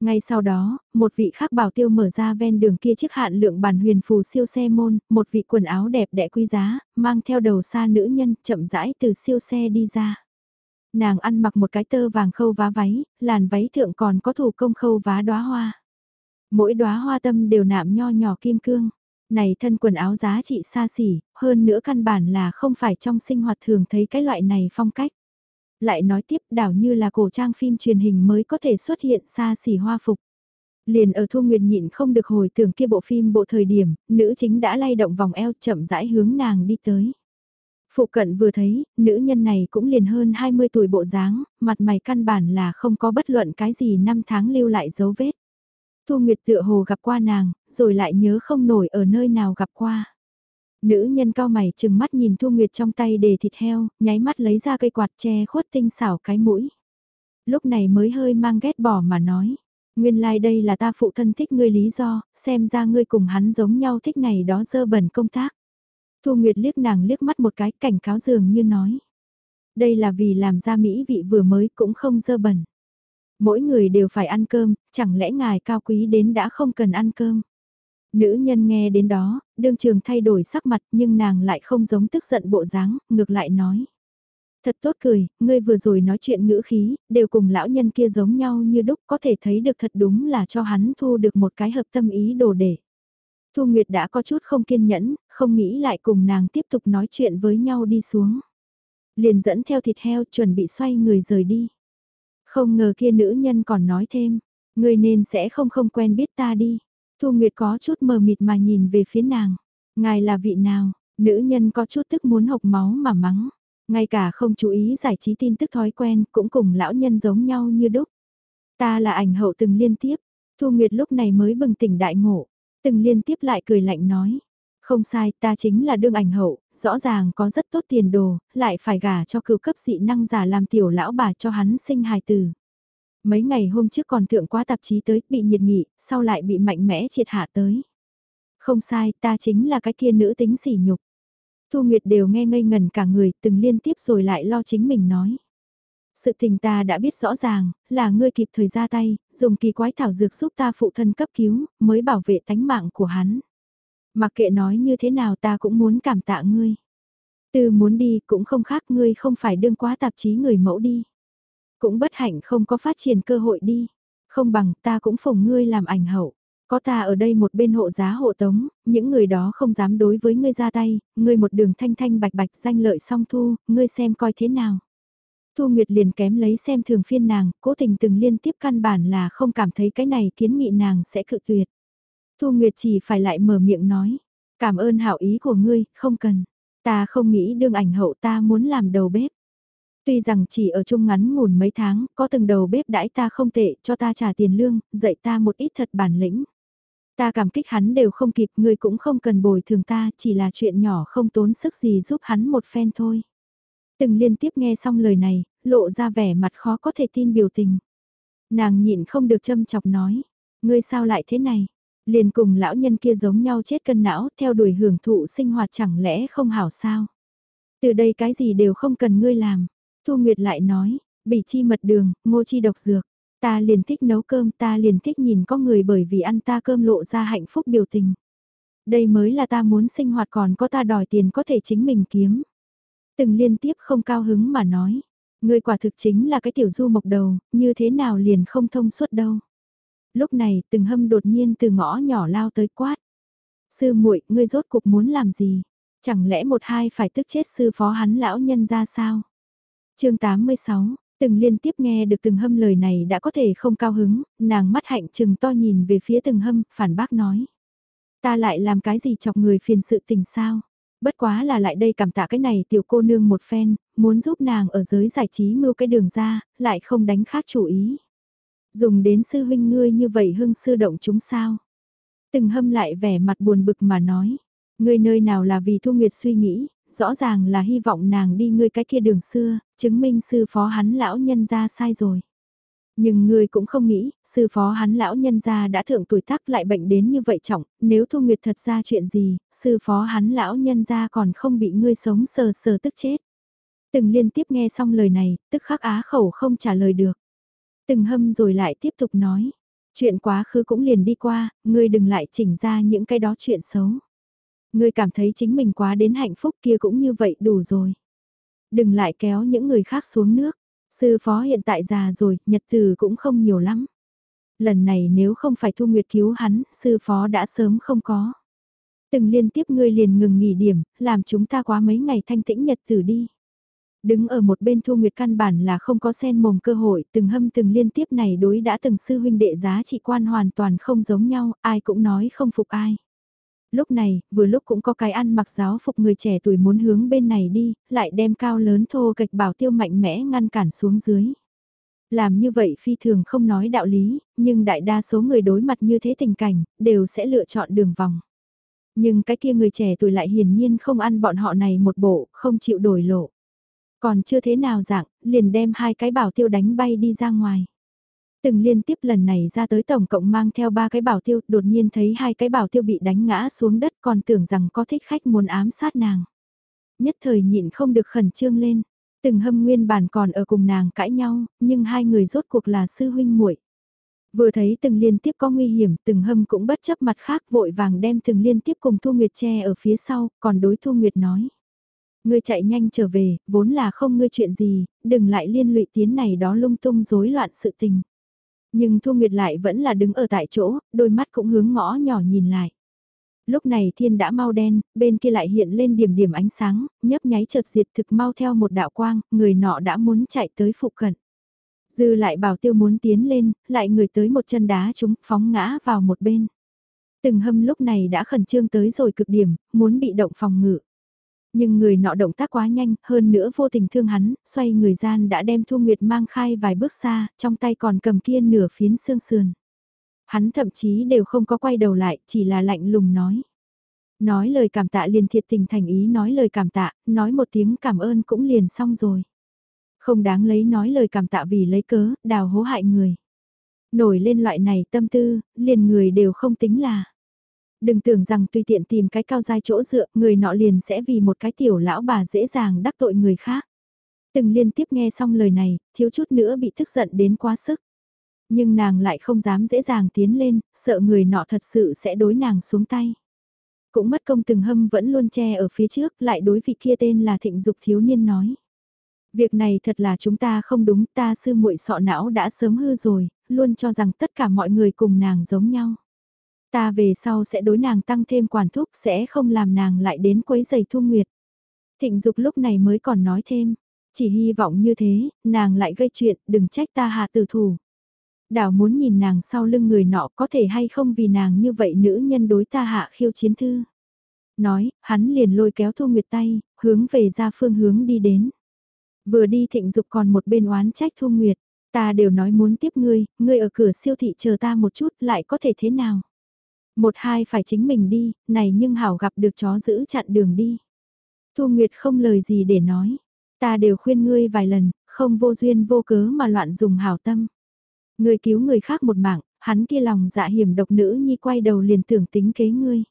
Ngay sau đó, một vị khác bảo tiêu mở ra ven đường kia chiếc hạn lượng bản huyền phù siêu xe môn, một vị quần áo đẹp đẽ quý giá, mang theo đầu xa nữ nhân, chậm rãi từ siêu xe đi ra. Nàng ăn mặc một cái tơ vàng khâu vá váy, làn váy thượng còn có thủ công khâu vá đóa hoa. Mỗi đóa hoa tâm đều nạm nho nhỏ kim cương. Này thân quần áo giá trị xa xỉ, hơn nữa căn bản là không phải trong sinh hoạt thường thấy cái loại này phong cách. Lại nói tiếp đảo như là cổ trang phim truyền hình mới có thể xuất hiện xa xỉ hoa phục. Liền ở Thu Nguyệt nhịn không được hồi tưởng kia bộ phim bộ thời điểm, nữ chính đã lay động vòng eo chậm rãi hướng nàng đi tới. Phụ cận vừa thấy, nữ nhân này cũng liền hơn 20 tuổi bộ dáng, mặt mày căn bản là không có bất luận cái gì năm tháng lưu lại dấu vết. Thu Nguyệt tựa hồ gặp qua nàng, rồi lại nhớ không nổi ở nơi nào gặp qua. Nữ nhân cao mày chừng mắt nhìn Thu Nguyệt trong tay để thịt heo, nháy mắt lấy ra cây quạt che khuất tinh xảo cái mũi. Lúc này mới hơi mang ghét bỏ mà nói. Nguyên lai like đây là ta phụ thân thích ngươi lý do, xem ra ngươi cùng hắn giống nhau thích này đó dơ bẩn công tác. Thu Nguyệt liếc nàng liếc mắt một cái cảnh cáo dường như nói. Đây là vì làm ra mỹ vị vừa mới cũng không dơ bẩn. Mỗi người đều phải ăn cơm, chẳng lẽ ngài cao quý đến đã không cần ăn cơm. Nữ nhân nghe đến đó, đương trường thay đổi sắc mặt nhưng nàng lại không giống tức giận bộ dáng, ngược lại nói. Thật tốt cười, ngươi vừa rồi nói chuyện ngữ khí, đều cùng lão nhân kia giống nhau như đúc có thể thấy được thật đúng là cho hắn thu được một cái hợp tâm ý đồ để. Thu Nguyệt đã có chút không kiên nhẫn, không nghĩ lại cùng nàng tiếp tục nói chuyện với nhau đi xuống. Liền dẫn theo thịt heo chuẩn bị xoay người rời đi. Không ngờ kia nữ nhân còn nói thêm, người nên sẽ không không quen biết ta đi. Thu Nguyệt có chút mờ mịt mà nhìn về phía nàng. Ngài là vị nào? Nữ nhân có chút tức muốn hộc máu mà mắng. Ngay cả không chú ý giải trí tin tức thói quen cũng cùng lão nhân giống nhau như đúc. Ta là ảnh hậu từng liên tiếp. Thu Nguyệt lúc này mới bừng tỉnh đại ngộ. Từng liên tiếp lại cười lạnh nói. Không sai, ta chính là đương ảnh hậu, rõ ràng có rất tốt tiền đồ, lại phải gả cho cựu cấp dị năng giả làm tiểu lão bà cho hắn sinh hài tử. Mấy ngày hôm trước còn thượng quá tạp chí tới, bị nhiệt nghị, sau lại bị mạnh mẽ triệt hạ tới. Không sai, ta chính là cái kia nữ tính sỉ nhục. Thu Nguyệt đều nghe ngây ngần cả người, từng liên tiếp rồi lại lo chính mình nói. Sự tình ta đã biết rõ ràng, là ngươi kịp thời ra tay, dùng kỳ quái thảo dược giúp ta phụ thân cấp cứu, mới bảo vệ tánh mạng của hắn. Mặc kệ nói như thế nào ta cũng muốn cảm tạ ngươi. Từ muốn đi cũng không khác ngươi không phải đương quá tạp chí người mẫu đi. Cũng bất hạnh không có phát triển cơ hội đi. Không bằng ta cũng phồng ngươi làm ảnh hậu. Có ta ở đây một bên hộ giá hộ tống, những người đó không dám đối với ngươi ra tay, ngươi một đường thanh thanh bạch bạch danh lợi song thu, ngươi xem coi thế nào. Thu Nguyệt liền kém lấy xem thường phiên nàng, cố tình từng liên tiếp căn bản là không cảm thấy cái này kiến nghị nàng sẽ cự tuyệt. Thu Nguyệt chỉ phải lại mở miệng nói, cảm ơn hảo ý của ngươi, không cần. Ta không nghĩ đương ảnh hậu ta muốn làm đầu bếp. Tuy rằng chỉ ở chung ngắn ngủn mấy tháng, có từng đầu bếp đãi ta không tệ, cho ta trả tiền lương, dạy ta một ít thật bản lĩnh. Ta cảm kích hắn đều không kịp, ngươi cũng không cần bồi thường ta, chỉ là chuyện nhỏ không tốn sức gì giúp hắn một phen thôi. Từng liên tiếp nghe xong lời này, lộ ra vẻ mặt khó có thể tin biểu tình. Nàng nhịn không được châm chọc nói, ngươi sao lại thế này? Liền cùng lão nhân kia giống nhau chết cân não, theo đuổi hưởng thụ sinh hoạt chẳng lẽ không hảo sao? Từ đây cái gì đều không cần ngươi làm. Thu Nguyệt lại nói, bỉ chi mật đường, ngô chi độc dược. Ta liền thích nấu cơm, ta liền thích nhìn có người bởi vì ăn ta cơm lộ ra hạnh phúc biểu tình. Đây mới là ta muốn sinh hoạt còn có ta đòi tiền có thể chính mình kiếm. Từng liên tiếp không cao hứng mà nói, ngươi quả thực chính là cái tiểu du mộc đầu, như thế nào liền không thông suốt đâu. Lúc này từng hâm đột nhiên từ ngõ nhỏ lao tới quát. Sư muội ngươi rốt cuộc muốn làm gì? Chẳng lẽ một hai phải tức chết sư phó hắn lão nhân ra sao? chương 86, từng liên tiếp nghe được từng hâm lời này đã có thể không cao hứng, nàng mắt hạnh chừng to nhìn về phía từng hâm, phản bác nói. Ta lại làm cái gì chọc người phiền sự tình sao? Bất quá là lại đây cảm tạ cái này tiểu cô nương một phen, muốn giúp nàng ở giới giải trí mưu cái đường ra, lại không đánh khác chủ ý. Dùng đến sư huynh ngươi như vậy hưng sư động chúng sao? Từng hâm lại vẻ mặt buồn bực mà nói. Ngươi nơi nào là vì Thu Nguyệt suy nghĩ, rõ ràng là hy vọng nàng đi ngươi cái kia đường xưa, chứng minh sư phó hắn lão nhân ra sai rồi. Nhưng ngươi cũng không nghĩ, sư phó hắn lão nhân gia đã thượng tuổi tác lại bệnh đến như vậy trọng, nếu Thu Nguyệt thật ra chuyện gì, sư phó hắn lão nhân gia còn không bị ngươi sống sờ sờ tức chết. Từng liên tiếp nghe xong lời này, tức khắc á khẩu không trả lời được. Từng hâm rồi lại tiếp tục nói, chuyện quá khứ cũng liền đi qua, ngươi đừng lại chỉnh ra những cái đó chuyện xấu. Ngươi cảm thấy chính mình quá đến hạnh phúc kia cũng như vậy đủ rồi. Đừng lại kéo những người khác xuống nước. Sư phó hiện tại già rồi, nhật từ cũng không nhiều lắm. Lần này nếu không phải Thu Nguyệt cứu hắn, sư phó đã sớm không có. Từng liên tiếp ngươi liền ngừng nghỉ điểm, làm chúng ta quá mấy ngày thanh tĩnh nhật tử đi. Đứng ở một bên Thu Nguyệt căn bản là không có sen mồm cơ hội, từng hâm từng liên tiếp này đối đã từng sư huynh đệ giá trị quan hoàn toàn không giống nhau, ai cũng nói không phục ai. Lúc này, vừa lúc cũng có cái ăn mặc giáo phục người trẻ tuổi muốn hướng bên này đi, lại đem cao lớn thô kịch bảo tiêu mạnh mẽ ngăn cản xuống dưới. Làm như vậy phi thường không nói đạo lý, nhưng đại đa số người đối mặt như thế tình cảnh, đều sẽ lựa chọn đường vòng. Nhưng cái kia người trẻ tuổi lại hiển nhiên không ăn bọn họ này một bộ, không chịu đổi lộ. Còn chưa thế nào dạng, liền đem hai cái bảo tiêu đánh bay đi ra ngoài. Từng liên tiếp lần này ra tới tổng cộng mang theo ba cái bảo tiêu, đột nhiên thấy hai cái bảo tiêu bị đánh ngã xuống đất còn tưởng rằng có thích khách muốn ám sát nàng. Nhất thời nhịn không được khẩn trương lên, từng hâm nguyên bản còn ở cùng nàng cãi nhau, nhưng hai người rốt cuộc là sư huynh muội. Vừa thấy từng liên tiếp có nguy hiểm, từng hâm cũng bất chấp mặt khác vội vàng đem từng liên tiếp cùng Thu Nguyệt che ở phía sau, còn đối Thu Nguyệt nói. Ngươi chạy nhanh trở về, vốn là không ngươi chuyện gì, đừng lại liên lụy tiến này đó lung tung rối loạn sự tình. Nhưng Thu Nguyệt lại vẫn là đứng ở tại chỗ, đôi mắt cũng hướng ngõ nhỏ nhìn lại. Lúc này thiên đã mau đen, bên kia lại hiện lên điểm điểm ánh sáng, nhấp nháy chợt diệt thực mau theo một đạo quang, người nọ đã muốn chạy tới phụ cận. Dư lại bảo tiêu muốn tiến lên, lại người tới một chân đá chúng phóng ngã vào một bên. Từng hâm lúc này đã khẩn trương tới rồi cực điểm, muốn bị động phòng ngự. Nhưng người nọ động tác quá nhanh, hơn nữa vô tình thương hắn, xoay người gian đã đem Thu Nguyệt mang khai vài bước xa, trong tay còn cầm kia nửa phiến xương sườn. Hắn thậm chí đều không có quay đầu lại, chỉ là lạnh lùng nói. Nói lời cảm tạ liền thiệt tình thành ý nói lời cảm tạ, nói một tiếng cảm ơn cũng liền xong rồi. Không đáng lấy nói lời cảm tạ vì lấy cớ, đào hố hại người. Nổi lên loại này tâm tư, liền người đều không tính là. Đừng tưởng rằng tùy tiện tìm cái cao dai chỗ dựa, người nọ liền sẽ vì một cái tiểu lão bà dễ dàng đắc tội người khác. Từng liên tiếp nghe xong lời này, thiếu chút nữa bị tức giận đến quá sức. Nhưng nàng lại không dám dễ dàng tiến lên, sợ người nọ thật sự sẽ đối nàng xuống tay. Cũng mất công từng hâm vẫn luôn che ở phía trước, lại đối vị kia tên là thịnh dục thiếu niên nói. Việc này thật là chúng ta không đúng, ta sư muội sọ não đã sớm hư rồi, luôn cho rằng tất cả mọi người cùng nàng giống nhau. Ta về sau sẽ đối nàng tăng thêm quản thúc sẽ không làm nàng lại đến quấy giày thu nguyệt. Thịnh dục lúc này mới còn nói thêm, chỉ hy vọng như thế, nàng lại gây chuyện, đừng trách ta hạ tử thủ. Đảo muốn nhìn nàng sau lưng người nọ có thể hay không vì nàng như vậy nữ nhân đối ta hạ khiêu chiến thư. Nói, hắn liền lôi kéo Thu Nguyệt tay, hướng về ra phương hướng đi đến. Vừa đi thịnh dục còn một bên oán trách Thu Nguyệt, ta đều nói muốn tiếp ngươi, ngươi ở cửa siêu thị chờ ta một chút lại có thể thế nào. Một hai phải chính mình đi, này nhưng hảo gặp được chó giữ chặn đường đi. Thu Nguyệt không lời gì để nói, ta đều khuyên ngươi vài lần, không vô duyên vô cớ mà loạn dùng hảo tâm. Ngươi cứu người khác một mạng, hắn kia lòng dạ hiểm độc nữ nhi quay đầu liền tưởng tính kế ngươi.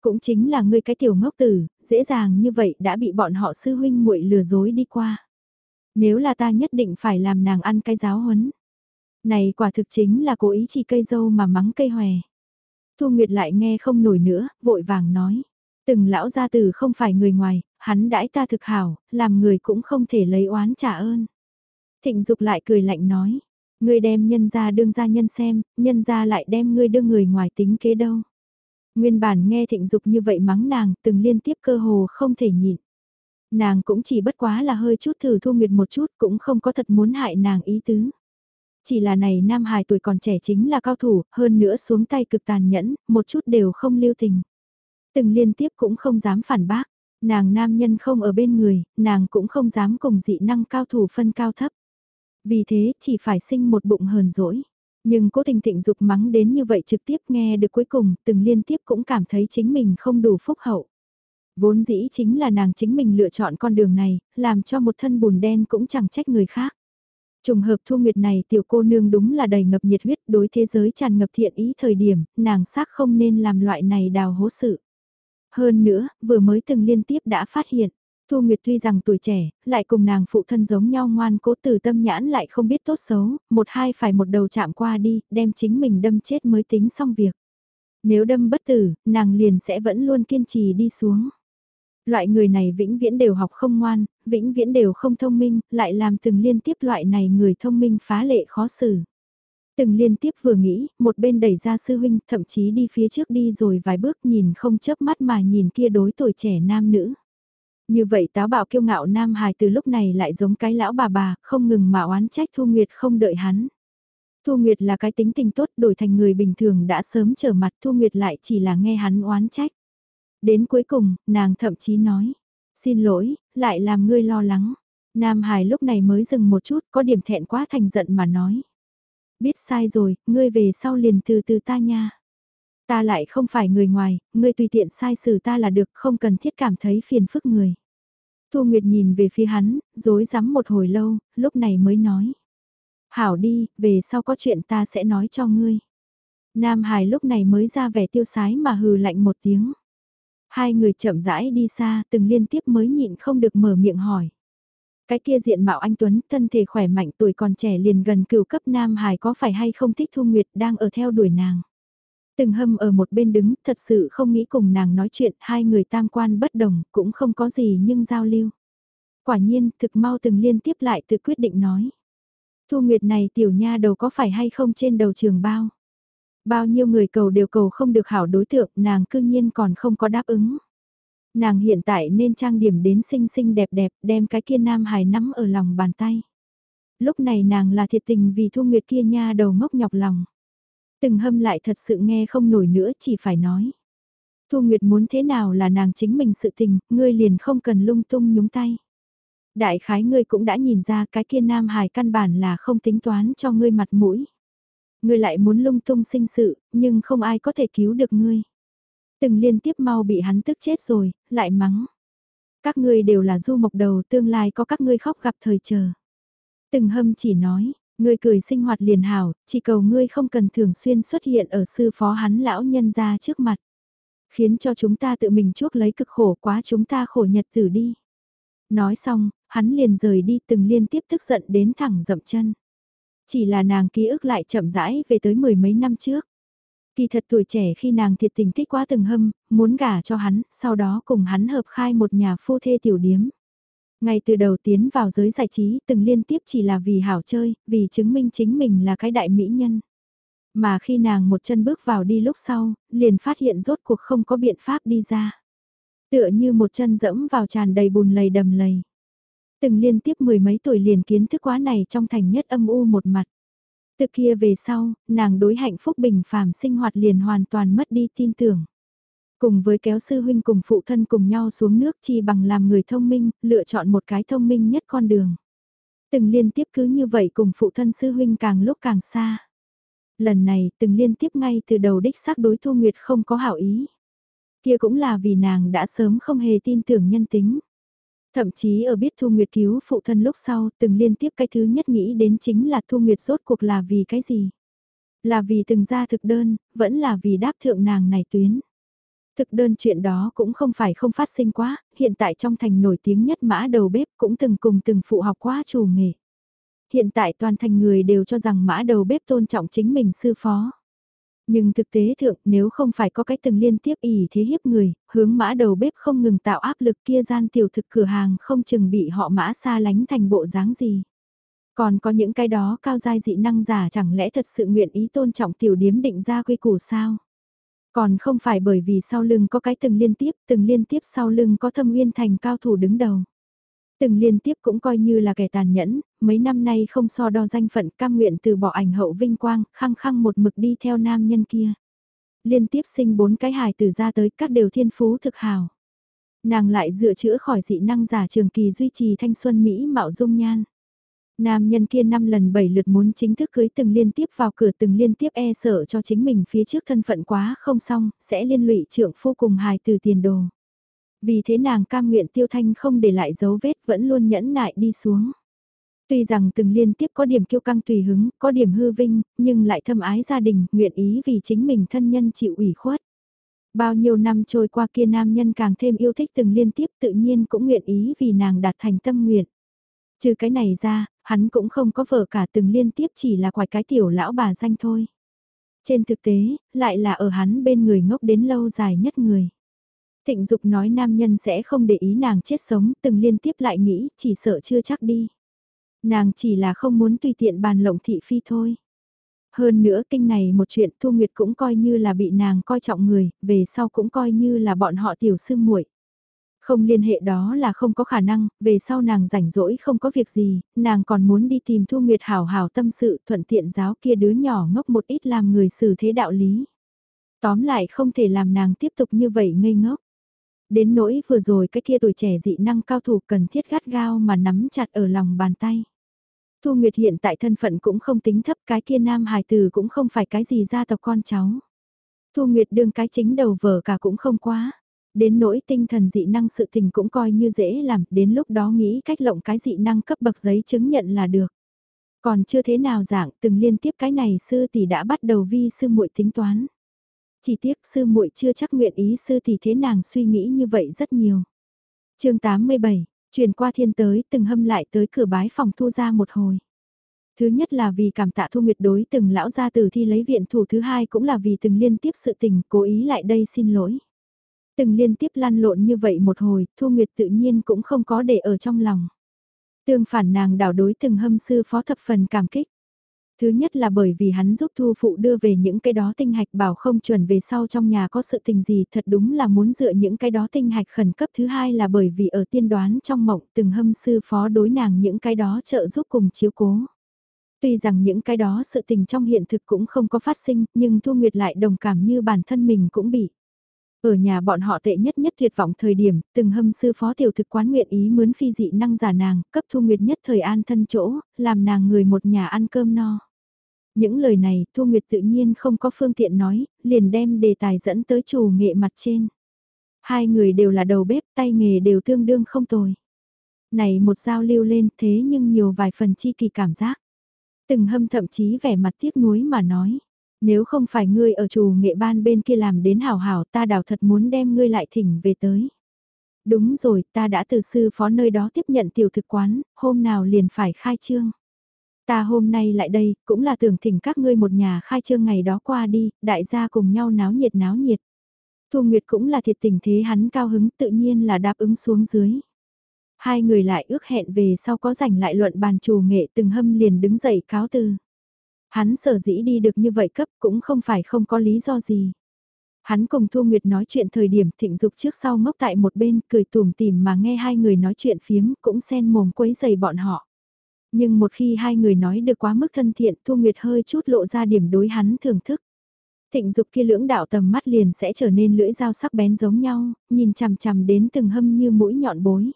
Cũng chính là ngươi cái tiểu ngốc tử, dễ dàng như vậy đã bị bọn họ sư huynh muội lừa dối đi qua. Nếu là ta nhất định phải làm nàng ăn cái giáo huấn. Này quả thực chính là cố ý chỉ cây dâu mà mắng cây hòe. Thu Nguyệt lại nghe không nổi nữa, vội vàng nói. Từng lão gia tử không phải người ngoài, hắn đãi ta thực hảo, làm người cũng không thể lấy oán trả ơn. Thịnh Dục lại cười lạnh nói, ngươi đem nhân gia đương gia nhân xem, nhân gia lại đem ngươi đưa người ngoài tính kế đâu. Nguyên bản nghe thịnh dục như vậy mắng nàng, từng liên tiếp cơ hồ không thể nhịn. Nàng cũng chỉ bất quá là hơi chút thử thu nguyệt một chút, cũng không có thật muốn hại nàng ý tứ. Chỉ là này nam hài tuổi còn trẻ chính là cao thủ, hơn nữa xuống tay cực tàn nhẫn, một chút đều không lưu tình. Từng liên tiếp cũng không dám phản bác, nàng nam nhân không ở bên người, nàng cũng không dám cùng dị năng cao thủ phân cao thấp. Vì thế chỉ phải sinh một bụng hờn dỗi. Nhưng cố tình thịnh dục mắng đến như vậy trực tiếp nghe được cuối cùng, từng liên tiếp cũng cảm thấy chính mình không đủ phúc hậu. Vốn dĩ chính là nàng chính mình lựa chọn con đường này, làm cho một thân bùn đen cũng chẳng trách người khác. Trùng hợp thu nguyệt này tiểu cô nương đúng là đầy ngập nhiệt huyết đối thế giới tràn ngập thiện ý thời điểm, nàng xác không nên làm loại này đào hố sự. Hơn nữa, vừa mới từng liên tiếp đã phát hiện, Thu Nguyệt tuy rằng tuổi trẻ, lại cùng nàng phụ thân giống nhau ngoan cố từ tâm nhãn lại không biết tốt xấu, một hai phải một đầu chạm qua đi, đem chính mình đâm chết mới tính xong việc. Nếu đâm bất tử, nàng liền sẽ vẫn luôn kiên trì đi xuống. Loại người này vĩnh viễn đều học không ngoan, vĩnh viễn đều không thông minh, lại làm từng liên tiếp loại này người thông minh phá lệ khó xử. Từng liên tiếp vừa nghĩ, một bên đẩy ra sư huynh, thậm chí đi phía trước đi rồi vài bước nhìn không chớp mắt mà nhìn kia đối tuổi trẻ nam nữ. Như vậy táo bạo kiêu ngạo Nam Hải từ lúc này lại giống cái lão bà bà, không ngừng mà oán trách Thu Nguyệt không đợi hắn. Thu Nguyệt là cái tính tình tốt đổi thành người bình thường đã sớm trở mặt Thu Nguyệt lại chỉ là nghe hắn oán trách. Đến cuối cùng, nàng thậm chí nói, xin lỗi, lại làm ngươi lo lắng. Nam Hải lúc này mới dừng một chút, có điểm thẹn quá thành giận mà nói. Biết sai rồi, ngươi về sau liền từ từ ta nha. Ta lại không phải người ngoài, ngươi tùy tiện sai xử ta là được, không cần thiết cảm thấy phiền phức người. Thu Nguyệt nhìn về phía hắn, dối rắm một hồi lâu, lúc này mới nói. Hảo đi, về sau có chuyện ta sẽ nói cho ngươi. Nam Hải lúc này mới ra vẻ tiêu sái mà hừ lạnh một tiếng. Hai người chậm rãi đi xa, từng liên tiếp mới nhịn không được mở miệng hỏi. Cái kia diện mạo anh Tuấn, thân thể khỏe mạnh tuổi còn trẻ liền gần cửu cấp Nam Hải có phải hay không thích Thu Nguyệt đang ở theo đuổi nàng. Từng hâm ở một bên đứng, thật sự không nghĩ cùng nàng nói chuyện, hai người tam quan bất đồng, cũng không có gì nhưng giao lưu. Quả nhiên, thực mau từng liên tiếp lại tự quyết định nói. Thu Nguyệt này tiểu nha đầu có phải hay không trên đầu trường bao? Bao nhiêu người cầu đều cầu không được hảo đối tượng, nàng cư nhiên còn không có đáp ứng. Nàng hiện tại nên trang điểm đến xinh xinh đẹp đẹp, đem cái kia nam hài nắm ở lòng bàn tay. Lúc này nàng là thiệt tình vì Thu Nguyệt kia nha đầu ngốc nhọc lòng. Từng hâm lại thật sự nghe không nổi nữa chỉ phải nói. Thu Nguyệt muốn thế nào là nàng chính mình sự tình, ngươi liền không cần lung tung nhúng tay. Đại khái ngươi cũng đã nhìn ra cái kia nam hài căn bản là không tính toán cho ngươi mặt mũi. Ngươi lại muốn lung tung sinh sự, nhưng không ai có thể cứu được ngươi. Từng liên tiếp mau bị hắn tức chết rồi, lại mắng. Các ngươi đều là du mộc đầu tương lai có các ngươi khóc gặp thời chờ. Từng hâm chỉ nói, Ngươi cười sinh hoạt liền hảo, chỉ cầu ngươi không cần thường xuyên xuất hiện ở sư phó hắn lão nhân ra trước mặt. Khiến cho chúng ta tự mình chuốc lấy cực khổ quá chúng ta khổ nhật tử đi. Nói xong, hắn liền rời đi từng liên tiếp tức giận đến thẳng dậm chân. Chỉ là nàng ký ức lại chậm rãi về tới mười mấy năm trước. Kỳ thật tuổi trẻ khi nàng thiệt tình thích quá từng hâm, muốn gả cho hắn, sau đó cùng hắn hợp khai một nhà phu thê tiểu điếm. Ngay từ đầu tiến vào giới giải trí từng liên tiếp chỉ là vì hảo chơi, vì chứng minh chính mình là cái đại mỹ nhân. Mà khi nàng một chân bước vào đi lúc sau, liền phát hiện rốt cuộc không có biện pháp đi ra. Tựa như một chân dẫm vào tràn đầy bùn lầy đầm lầy. Từng liên tiếp mười mấy tuổi liền kiến thức quá này trong thành nhất âm u một mặt. Từ kia về sau, nàng đối hạnh phúc bình phàm sinh hoạt liền hoàn toàn mất đi tin tưởng. Cùng với kéo sư huynh cùng phụ thân cùng nhau xuống nước chi bằng làm người thông minh, lựa chọn một cái thông minh nhất con đường. Từng liên tiếp cứ như vậy cùng phụ thân sư huynh càng lúc càng xa. Lần này từng liên tiếp ngay từ đầu đích xác đối Thu Nguyệt không có hảo ý. Kia cũng là vì nàng đã sớm không hề tin tưởng nhân tính. Thậm chí ở biết Thu Nguyệt cứu phụ thân lúc sau, từng liên tiếp cái thứ nhất nghĩ đến chính là Thu Nguyệt rốt cuộc là vì cái gì? Là vì từng ra thực đơn, vẫn là vì đáp thượng nàng này tuyến. Thực đơn chuyện đó cũng không phải không phát sinh quá, hiện tại trong thành nổi tiếng nhất mã đầu bếp cũng từng cùng từng phụ học quá chủ nghề. Hiện tại toàn thành người đều cho rằng mã đầu bếp tôn trọng chính mình sư phó. Nhưng thực tế thượng nếu không phải có cái từng liên tiếp ỉ thế hiếp người, hướng mã đầu bếp không ngừng tạo áp lực kia gian tiểu thực cửa hàng không chừng bị họ mã xa lánh thành bộ dáng gì. Còn có những cái đó cao giai dị năng giả chẳng lẽ thật sự nguyện ý tôn trọng tiểu điếm định ra quy củ sao? Còn không phải bởi vì sau lưng có cái từng liên tiếp, từng liên tiếp sau lưng có thâm uyên thành cao thủ đứng đầu. Từng liên tiếp cũng coi như là kẻ tàn nhẫn, mấy năm nay không so đo danh phận cam nguyện từ bỏ ảnh hậu vinh quang, khăng khăng một mực đi theo nam nhân kia. Liên tiếp sinh bốn cái hài từ ra tới các đều thiên phú thực hào. Nàng lại dựa chữa khỏi dị năng giả trường kỳ duy trì thanh xuân Mỹ mạo dung nhan. Nam nhân kia năm lần bảy lượt muốn chính thức cưới từng liên tiếp vào cửa từng liên tiếp e sợ cho chính mình phía trước thân phận quá không xong, sẽ liên lụy trưởng phu cùng hài từ tiền đồ. Vì thế nàng cam nguyện tiêu thanh không để lại dấu vết vẫn luôn nhẫn nại đi xuống. Tuy rằng từng liên tiếp có điểm kiêu căng tùy hứng, có điểm hư vinh, nhưng lại thâm ái gia đình, nguyện ý vì chính mình thân nhân chịu ủy khuất. Bao nhiêu năm trôi qua kia nam nhân càng thêm yêu thích từng liên tiếp tự nhiên cũng nguyện ý vì nàng đạt thành tâm nguyện. Trừ cái này ra, hắn cũng không có vợ cả từng liên tiếp chỉ là quài cái tiểu lão bà danh thôi. Trên thực tế, lại là ở hắn bên người ngốc đến lâu dài nhất người. Thịnh Dục nói nam nhân sẽ không để ý nàng chết sống, từng liên tiếp lại nghĩ, chỉ sợ chưa chắc đi. Nàng chỉ là không muốn tùy tiện bàn lộng thị phi thôi. Hơn nữa kinh này một chuyện Thu Nguyệt cũng coi như là bị nàng coi trọng người, về sau cũng coi như là bọn họ tiểu sư muội. Không liên hệ đó là không có khả năng, về sau nàng rảnh rỗi không có việc gì, nàng còn muốn đi tìm Thu Nguyệt hảo hảo tâm sự thuận tiện giáo kia đứa nhỏ ngốc một ít làm người xử thế đạo lý. Tóm lại không thể làm nàng tiếp tục như vậy ngây ngốc. Đến nỗi vừa rồi cái kia tuổi trẻ dị năng cao thủ cần thiết gắt gao mà nắm chặt ở lòng bàn tay. Thu Nguyệt hiện tại thân phận cũng không tính thấp cái kia nam hài tử cũng không phải cái gì gia tộc con cháu. Thu Nguyệt đương cái chính đầu vở cả cũng không quá. Đến nỗi tinh thần dị năng sự tình cũng coi như dễ làm, đến lúc đó nghĩ cách lộng cái dị năng cấp bậc giấy chứng nhận là được. Còn chưa thế nào dạng, từng liên tiếp cái này sư tỷ đã bắt đầu vi sư muội tính toán. Chỉ tiếc sư muội chưa chắc nguyện ý sư thì thế nàng suy nghĩ như vậy rất nhiều. chương 87, truyền qua thiên tới từng hâm lại tới cửa bái phòng thu ra một hồi. Thứ nhất là vì cảm tạ thu nguyệt đối từng lão gia tử thi lấy viện thủ thứ hai cũng là vì từng liên tiếp sự tình cố ý lại đây xin lỗi. Từng liên tiếp lăn lộn như vậy một hồi, Thu Nguyệt tự nhiên cũng không có để ở trong lòng. Tương phản nàng đảo đối từng hâm sư phó thập phần cảm kích. Thứ nhất là bởi vì hắn giúp thu phụ đưa về những cái đó tinh hạch bảo không chuẩn về sau trong nhà có sự tình gì thật đúng là muốn dựa những cái đó tinh hạch khẩn cấp. Thứ hai là bởi vì ở tiên đoán trong mộng từng hâm sư phó đối nàng những cái đó trợ giúp cùng chiếu cố. Tuy rằng những cái đó sự tình trong hiện thực cũng không có phát sinh nhưng Thu Nguyệt lại đồng cảm như bản thân mình cũng bị. Ở nhà bọn họ tệ nhất nhất tuyệt vọng thời điểm, từng hâm sư phó tiểu thực quán nguyện ý mướn phi dị năng giả nàng, cấp thu nguyệt nhất thời an thân chỗ, làm nàng người một nhà ăn cơm no. Những lời này Thu Nguyệt tự nhiên không có phương tiện nói, liền đem đề tài dẫn tới chủ nghệ mặt trên. Hai người đều là đầu bếp, tay nghề đều tương đương không tồi. Này một giao lưu lên thế nhưng nhiều vài phần chi kỳ cảm giác. Từng hâm thậm chí vẻ mặt tiếc nuối mà nói. Nếu không phải ngươi ở chủ nghệ ban bên kia làm đến hảo hảo ta đào thật muốn đem ngươi lại thỉnh về tới. Đúng rồi, ta đã từ sư phó nơi đó tiếp nhận tiểu thực quán, hôm nào liền phải khai trương. Ta hôm nay lại đây, cũng là tưởng thỉnh các ngươi một nhà khai trương ngày đó qua đi, đại gia cùng nhau náo nhiệt náo nhiệt. Thu Nguyệt cũng là thiệt tình thế hắn cao hứng tự nhiên là đáp ứng xuống dưới. Hai người lại ước hẹn về sau có rảnh lại luận bàn chủ nghệ từng hâm liền đứng dậy cáo từ. Hắn sở dĩ đi được như vậy cấp cũng không phải không có lý do gì. Hắn cùng Thu Nguyệt nói chuyện thời điểm thịnh dục trước sau ngốc tại một bên cười tùm tìm mà nghe hai người nói chuyện phiếm cũng xen mồm quấy giày bọn họ. Nhưng một khi hai người nói được quá mức thân thiện Thu Nguyệt hơi chút lộ ra điểm đối hắn thưởng thức. Thịnh dục kia lưỡng đạo tầm mắt liền sẽ trở nên lưỡi dao sắc bén giống nhau, nhìn chằm chằm đến từng hâm như mũi nhọn bối.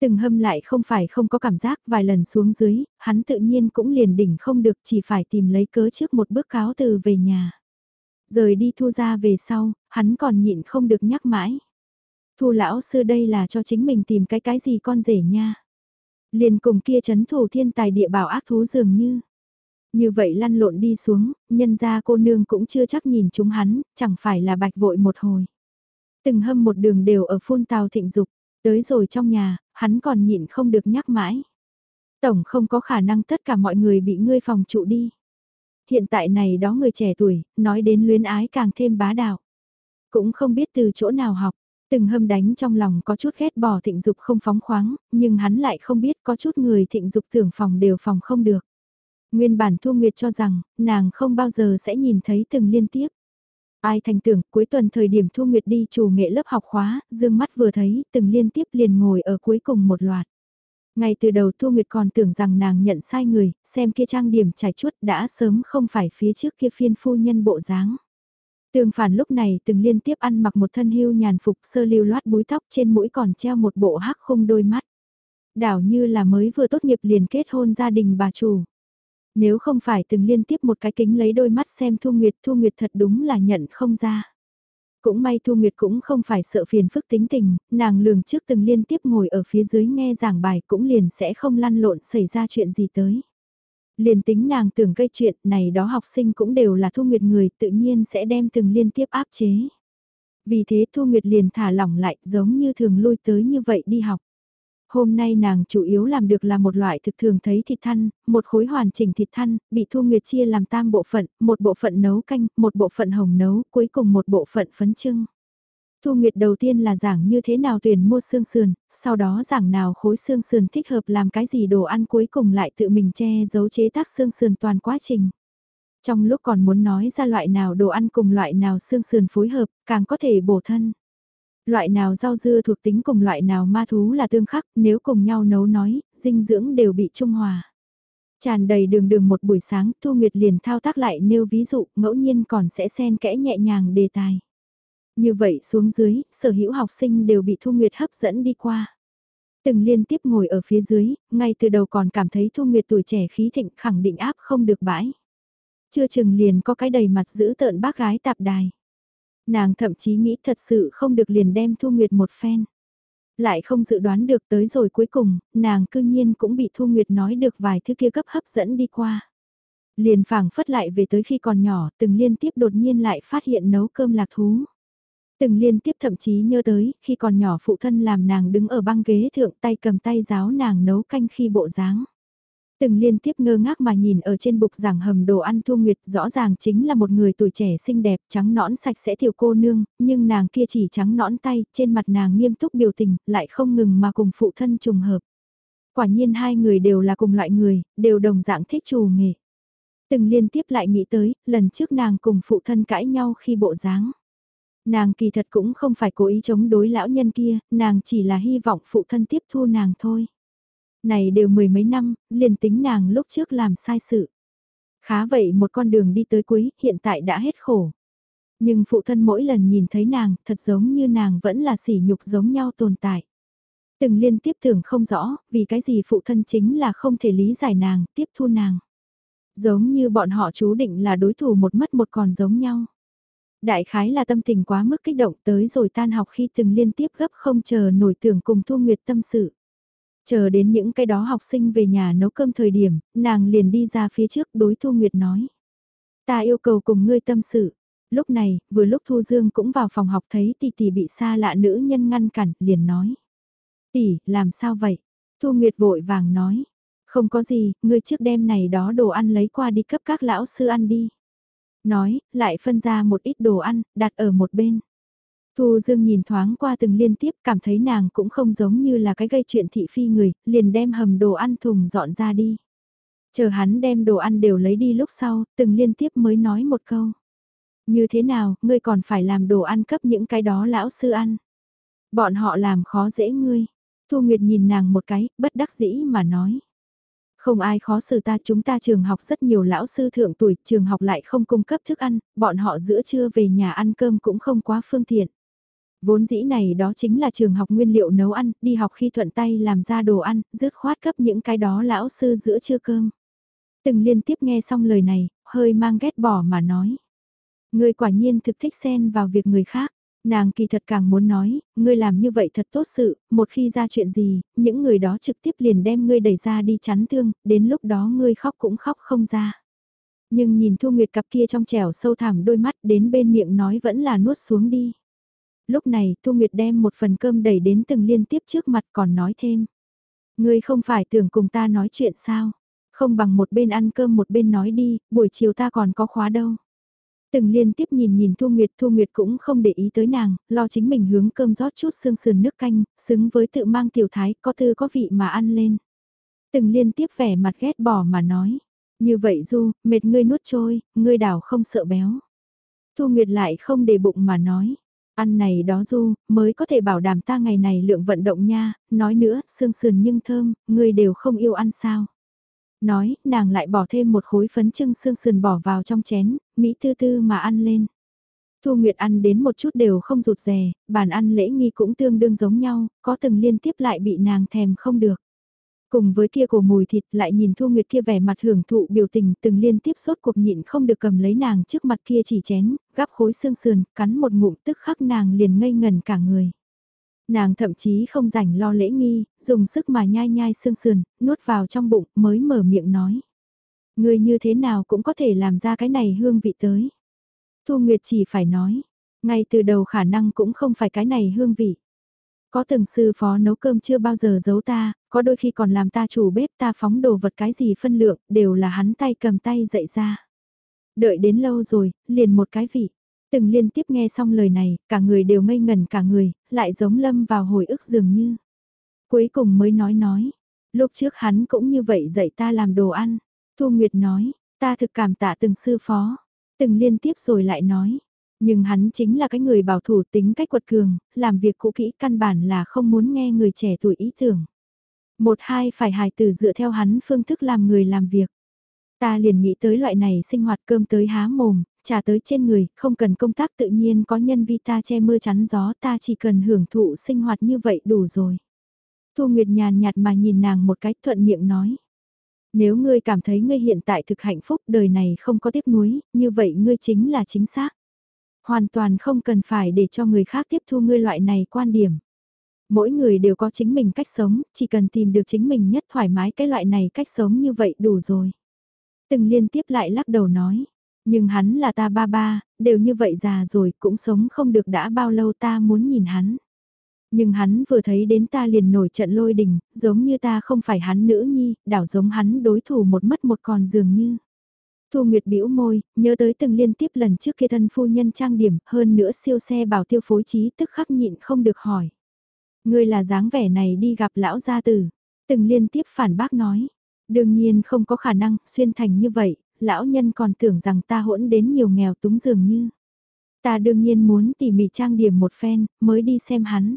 Từng hâm lại không phải không có cảm giác vài lần xuống dưới, hắn tự nhiên cũng liền đỉnh không được chỉ phải tìm lấy cớ trước một bước cáo từ về nhà. Rời đi thu ra về sau, hắn còn nhịn không được nhắc mãi. Thu lão sư đây là cho chính mình tìm cái cái gì con rể nha. Liền cùng kia chấn thủ thiên tài địa bảo ác thú dường như. Như vậy lăn lộn đi xuống, nhân ra cô nương cũng chưa chắc nhìn chúng hắn, chẳng phải là bạch vội một hồi. Từng hâm một đường đều ở phun tàu thịnh dục, tới rồi trong nhà, hắn còn nhịn không được nhắc mãi. Tổng không có khả năng tất cả mọi người bị ngươi phòng trụ đi. Hiện tại này đó người trẻ tuổi, nói đến luyến ái càng thêm bá đạo. Cũng không biết từ chỗ nào học, từng hâm đánh trong lòng có chút ghét bỏ thịnh dục không phóng khoáng, nhưng hắn lại không biết có chút người thịnh dục tưởng phòng đều phòng không được. Nguyên bản Thu Nguyệt cho rằng, nàng không bao giờ sẽ nhìn thấy từng liên tiếp. Ai thành tưởng, cuối tuần thời điểm Thu Nguyệt đi chủ nghệ lớp học khóa, dương mắt vừa thấy, từng liên tiếp liền ngồi ở cuối cùng một loạt. Ngay từ đầu Thu Nguyệt còn tưởng rằng nàng nhận sai người, xem kia trang điểm trải chuốt đã sớm không phải phía trước kia phiên phu nhân bộ dáng. Tương phản lúc này từng liên tiếp ăn mặc một thân hưu nhàn phục sơ lưu loát búi tóc trên mũi còn treo một bộ hắc khung đôi mắt. Đảo như là mới vừa tốt nghiệp liền kết hôn gia đình bà chủ. Nếu không phải từng liên tiếp một cái kính lấy đôi mắt xem Thu Nguyệt, Thu Nguyệt thật đúng là nhận không ra. Cũng may Thu Nguyệt cũng không phải sợ phiền phức tính tình, nàng lường trước từng liên tiếp ngồi ở phía dưới nghe giảng bài cũng liền sẽ không lăn lộn xảy ra chuyện gì tới. Liền tính nàng tưởng gây chuyện này đó học sinh cũng đều là Thu Nguyệt người tự nhiên sẽ đem từng liên tiếp áp chế. Vì thế Thu Nguyệt liền thả lỏng lại giống như thường lui tới như vậy đi học. Hôm nay nàng chủ yếu làm được là một loại thực thường thấy thịt thăn, một khối hoàn chỉnh thịt thăn, bị Thu Nguyệt chia làm tam bộ phận, một bộ phận nấu canh, một bộ phận hồng nấu, cuối cùng một bộ phận phấn trưng. Thu Nguyệt đầu tiên là giảng như thế nào tuyển mua xương sườn, sau đó giảng nào khối xương sườn thích hợp làm cái gì đồ ăn cuối cùng lại tự mình che giấu chế tác xương sườn toàn quá trình. Trong lúc còn muốn nói ra loại nào đồ ăn cùng loại nào xương sườn phối hợp, càng có thể bổ thân. Loại nào rau dưa thuộc tính cùng loại nào ma thú là tương khắc, nếu cùng nhau nấu nói, dinh dưỡng đều bị trung hòa. Tràn đầy đường đường một buổi sáng, Thu Nguyệt liền thao tác lại nêu ví dụ, ngẫu nhiên còn sẽ xen kẽ nhẹ nhàng đề tài. Như vậy xuống dưới, sở hữu học sinh đều bị Thu Nguyệt hấp dẫn đi qua. Từng liên tiếp ngồi ở phía dưới, ngay từ đầu còn cảm thấy Thu Nguyệt tuổi trẻ khí thịnh khẳng định áp không được bãi. Chưa chừng liền có cái đầy mặt giữ tợn bác gái tạp đài. Nàng thậm chí nghĩ thật sự không được liền đem Thu Nguyệt một phen. Lại không dự đoán được tới rồi cuối cùng, nàng cư nhiên cũng bị Thu Nguyệt nói được vài thứ kia cấp hấp dẫn đi qua. Liền phảng phất lại về tới khi còn nhỏ, từng liên tiếp đột nhiên lại phát hiện nấu cơm lạc thú. Từng liên tiếp thậm chí nhớ tới, khi còn nhỏ phụ thân làm nàng đứng ở băng ghế thượng tay cầm tay giáo nàng nấu canh khi bộ dáng. Từng liên tiếp ngơ ngác mà nhìn ở trên bục giảng hầm đồ ăn Thu Nguyệt rõ ràng chính là một người tuổi trẻ xinh đẹp trắng nõn sạch sẽ tiểu cô nương, nhưng nàng kia chỉ trắng nõn tay, trên mặt nàng nghiêm túc biểu tình, lại không ngừng mà cùng phụ thân trùng hợp. Quả nhiên hai người đều là cùng loại người, đều đồng dạng thích trù nghề. Từng liên tiếp lại nghĩ tới, lần trước nàng cùng phụ thân cãi nhau khi bộ dáng. Nàng kỳ thật cũng không phải cố ý chống đối lão nhân kia, nàng chỉ là hy vọng phụ thân tiếp thu nàng thôi. Này đều mười mấy năm, liền tính nàng lúc trước làm sai sự. Khá vậy một con đường đi tới cuối, hiện tại đã hết khổ. Nhưng phụ thân mỗi lần nhìn thấy nàng, thật giống như nàng vẫn là sỉ nhục giống nhau tồn tại. Từng liên tiếp tưởng không rõ, vì cái gì phụ thân chính là không thể lý giải nàng, tiếp thu nàng. Giống như bọn họ chú định là đối thủ một mất một còn giống nhau. Đại khái là tâm tình quá mức kích động tới rồi tan học khi từng liên tiếp gấp không chờ nổi tưởng cùng Thu Nguyệt tâm sự. Chờ đến những cái đó học sinh về nhà nấu cơm thời điểm, nàng liền đi ra phía trước đối Thu Nguyệt nói. Ta yêu cầu cùng ngươi tâm sự. Lúc này, vừa lúc Thu Dương cũng vào phòng học thấy tỷ tỷ bị xa lạ nữ nhân ngăn cản, liền nói. Tỷ, làm sao vậy? Thu Nguyệt vội vàng nói. Không có gì, ngươi trước đêm này đó đồ ăn lấy qua đi cấp các lão sư ăn đi. Nói, lại phân ra một ít đồ ăn, đặt ở một bên. Thu Dương nhìn thoáng qua từng liên tiếp cảm thấy nàng cũng không giống như là cái gây chuyện thị phi người, liền đem hầm đồ ăn thùng dọn ra đi. Chờ hắn đem đồ ăn đều lấy đi lúc sau, từng liên tiếp mới nói một câu. Như thế nào, ngươi còn phải làm đồ ăn cấp những cái đó lão sư ăn. Bọn họ làm khó dễ ngươi. Thu Nguyệt nhìn nàng một cái, bất đắc dĩ mà nói. Không ai khó xử ta chúng ta trường học rất nhiều lão sư thượng tuổi, trường học lại không cung cấp thức ăn, bọn họ giữa trưa về nhà ăn cơm cũng không quá phương tiện. Vốn dĩ này đó chính là trường học nguyên liệu nấu ăn, đi học khi thuận tay làm ra đồ ăn, dứt khoát cấp những cái đó lão sư giữa trưa cơm. Từng liên tiếp nghe xong lời này, hơi mang ghét bỏ mà nói. Người quả nhiên thực thích xen vào việc người khác. Nàng kỳ thật càng muốn nói, ngươi làm như vậy thật tốt sự, một khi ra chuyện gì, những người đó trực tiếp liền đem ngươi đẩy ra đi chắn thương, đến lúc đó ngươi khóc cũng khóc không ra. Nhưng nhìn Thu Nguyệt cặp kia trong trẻo sâu thẳm đôi mắt đến bên miệng nói vẫn là nuốt xuống đi. Lúc này Thu Nguyệt đem một phần cơm đẩy đến từng liên tiếp trước mặt còn nói thêm. Ngươi không phải tưởng cùng ta nói chuyện sao? Không bằng một bên ăn cơm một bên nói đi, buổi chiều ta còn có khóa đâu. Từng liên tiếp nhìn nhìn Thu Nguyệt, Thu Nguyệt cũng không để ý tới nàng, lo chính mình hướng cơm rót chút xương sườn nước canh, xứng với tự mang tiểu thái, có thư có vị mà ăn lên. Từng liên tiếp vẻ mặt ghét bỏ mà nói, như vậy Du, mệt ngươi nuốt trôi, ngươi đảo không sợ béo. Thu Nguyệt lại không để bụng mà nói, ăn này đó Du, mới có thể bảo đảm ta ngày này lượng vận động nha, nói nữa, xương sườn nhưng thơm, ngươi đều không yêu ăn sao. Nói, nàng lại bỏ thêm một khối phấn trưng xương sườn bỏ vào trong chén, Mỹ tư tư mà ăn lên. Thu Nguyệt ăn đến một chút đều không rụt rè, bàn ăn lễ nghi cũng tương đương giống nhau, có từng liên tiếp lại bị nàng thèm không được. Cùng với kia cổ mùi thịt lại nhìn Thu Nguyệt kia vẻ mặt hưởng thụ biểu tình từng liên tiếp sốt cuộc nhịn không được cầm lấy nàng trước mặt kia chỉ chén, gắp khối xương sườn, cắn một ngụm tức khắc nàng liền ngây ngần cả người. Nàng thậm chí không rảnh lo lễ nghi, dùng sức mà nhai nhai xương sườn, nuốt vào trong bụng mới mở miệng nói. Người như thế nào cũng có thể làm ra cái này hương vị tới. Thu Nguyệt chỉ phải nói, ngay từ đầu khả năng cũng không phải cái này hương vị. Có từng sư phó nấu cơm chưa bao giờ giấu ta, có đôi khi còn làm ta chủ bếp ta phóng đồ vật cái gì phân lượng, đều là hắn tay cầm tay dạy ra. Đợi đến lâu rồi, liền một cái vị. Từng liên tiếp nghe xong lời này, cả người đều ngây ngần cả người, lại giống lâm vào hồi ức dường như. Cuối cùng mới nói nói, lúc trước hắn cũng như vậy dạy ta làm đồ ăn. Thu Nguyệt nói, ta thực cảm tạ từng sư phó, từng liên tiếp rồi lại nói. Nhưng hắn chính là cái người bảo thủ tính cách quật cường, làm việc cũ kỹ căn bản là không muốn nghe người trẻ tuổi ý tưởng. Một hai phải hài tử dựa theo hắn phương thức làm người làm việc. Ta liền nghĩ tới loại này sinh hoạt cơm tới há mồm, trà tới trên người, không cần công tác tự nhiên có nhân vi ta che mưa chắn gió ta chỉ cần hưởng thụ sinh hoạt như vậy đủ rồi. Thu Nguyệt nhàn nhạt mà nhìn nàng một cách thuận miệng nói. Nếu ngươi cảm thấy ngươi hiện tại thực hạnh phúc đời này không có tiếc nuối, như vậy ngươi chính là chính xác. Hoàn toàn không cần phải để cho người khác tiếp thu ngươi loại này quan điểm. Mỗi người đều có chính mình cách sống, chỉ cần tìm được chính mình nhất thoải mái cái loại này cách sống như vậy đủ rồi. Từng liên tiếp lại lắc đầu nói, nhưng hắn là ta ba ba, đều như vậy già rồi cũng sống không được đã bao lâu ta muốn nhìn hắn. Nhưng hắn vừa thấy đến ta liền nổi trận lôi đình, giống như ta không phải hắn nữ nhi, đảo giống hắn đối thủ một mất một còn dường như. Thu Nguyệt bĩu môi, nhớ tới từng liên tiếp lần trước kia thân phu nhân trang điểm, hơn nữa siêu xe bảo tiêu phối trí tức khắc nhịn không được hỏi. Ngươi là dáng vẻ này đi gặp lão gia tử. Từng liên tiếp phản bác nói. Đương nhiên không có khả năng, xuyên thành như vậy, lão nhân còn tưởng rằng ta hỗn đến nhiều nghèo túng dường như. Ta đương nhiên muốn tỉ mỉ trang điểm một phen, mới đi xem hắn.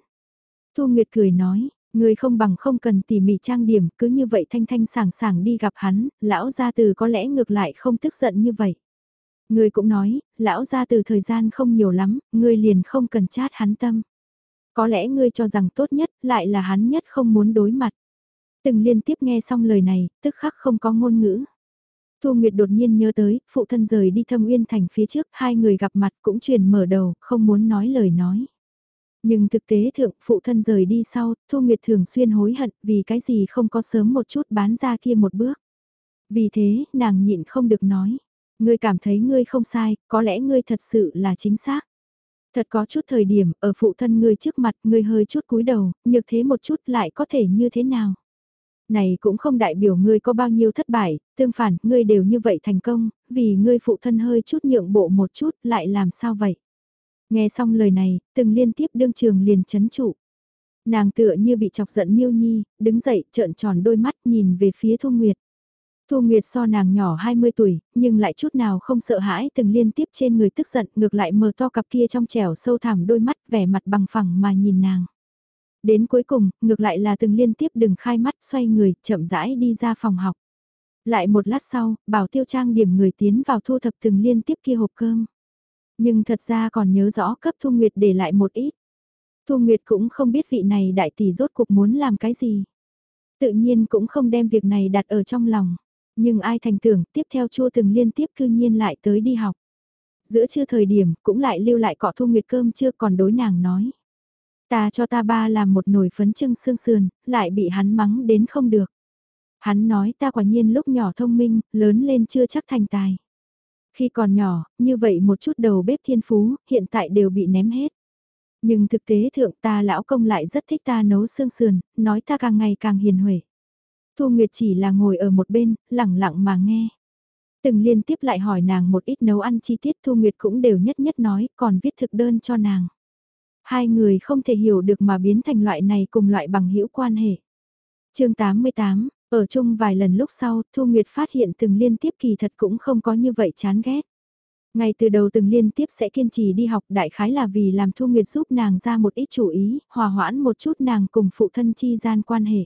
Thu Nguyệt cười nói, người không bằng không cần tỉ mỉ trang điểm, cứ như vậy thanh thanh sảng sảng đi gặp hắn, lão gia từ có lẽ ngược lại không tức giận như vậy. Người cũng nói, lão gia từ thời gian không nhiều lắm, người liền không cần chát hắn tâm. Có lẽ ngươi cho rằng tốt nhất, lại là hắn nhất không muốn đối mặt. Từng liên tiếp nghe xong lời này, tức khắc không có ngôn ngữ. Thu Nguyệt đột nhiên nhớ tới, phụ thân rời đi thâm uyên thành phía trước, hai người gặp mặt cũng truyền mở đầu, không muốn nói lời nói. Nhưng thực tế thượng, phụ thân rời đi sau, Thu Nguyệt thường xuyên hối hận vì cái gì không có sớm một chút bán ra kia một bước. Vì thế, nàng nhịn không được nói. Ngươi cảm thấy ngươi không sai, có lẽ ngươi thật sự là chính xác. Thật có chút thời điểm, ở phụ thân ngươi trước mặt, ngươi hơi chút cúi đầu, nhược thế một chút lại có thể như thế nào. Này cũng không đại biểu ngươi có bao nhiêu thất bại, tương phản, ngươi đều như vậy thành công, vì ngươi phụ thân hơi chút nhượng bộ một chút, lại làm sao vậy? Nghe xong lời này, từng liên tiếp đương trường liền chấn trụ. Nàng tựa như bị chọc giận miêu nhi, đứng dậy trợn tròn đôi mắt nhìn về phía Thu Nguyệt. Thu Nguyệt so nàng nhỏ 20 tuổi, nhưng lại chút nào không sợ hãi từng liên tiếp trên người tức giận ngược lại mở to cặp kia trong trẻo sâu thẳm đôi mắt vẻ mặt bằng phẳng mà nhìn nàng. Đến cuối cùng, ngược lại là từng liên tiếp đừng khai mắt xoay người, chậm rãi đi ra phòng học. Lại một lát sau, bảo tiêu trang điểm người tiến vào thu thập từng liên tiếp kia hộp cơm. Nhưng thật ra còn nhớ rõ cấp Thu Nguyệt để lại một ít. Thu Nguyệt cũng không biết vị này đại tỷ rốt cuộc muốn làm cái gì. Tự nhiên cũng không đem việc này đặt ở trong lòng. Nhưng ai thành tưởng tiếp theo chua từng liên tiếp cư nhiên lại tới đi học. Giữa trưa thời điểm cũng lại lưu lại cọ Thu Nguyệt cơm chưa còn đối nàng nói. Ta cho ta ba làm một nồi phấn trưng xương sườn, lại bị hắn mắng đến không được. Hắn nói ta quả nhiên lúc nhỏ thông minh, lớn lên chưa chắc thành tài. Khi còn nhỏ, như vậy một chút đầu bếp thiên phú, hiện tại đều bị ném hết. Nhưng thực tế thượng ta lão công lại rất thích ta nấu xương sườn, nói ta càng ngày càng hiền huệ. Thu Nguyệt chỉ là ngồi ở một bên, lẳng lặng mà nghe. Từng liên tiếp lại hỏi nàng một ít nấu ăn chi tiết Thu Nguyệt cũng đều nhất nhất nói, còn viết thực đơn cho nàng. Hai người không thể hiểu được mà biến thành loại này cùng loại bằng hữu quan hệ. chương 88, ở chung vài lần lúc sau, Thu Nguyệt phát hiện từng liên tiếp kỳ thật cũng không có như vậy chán ghét. Ngay từ đầu từng liên tiếp sẽ kiên trì đi học đại khái là vì làm Thu Nguyệt giúp nàng ra một ít chủ ý, hòa hoãn một chút nàng cùng phụ thân chi gian quan hệ.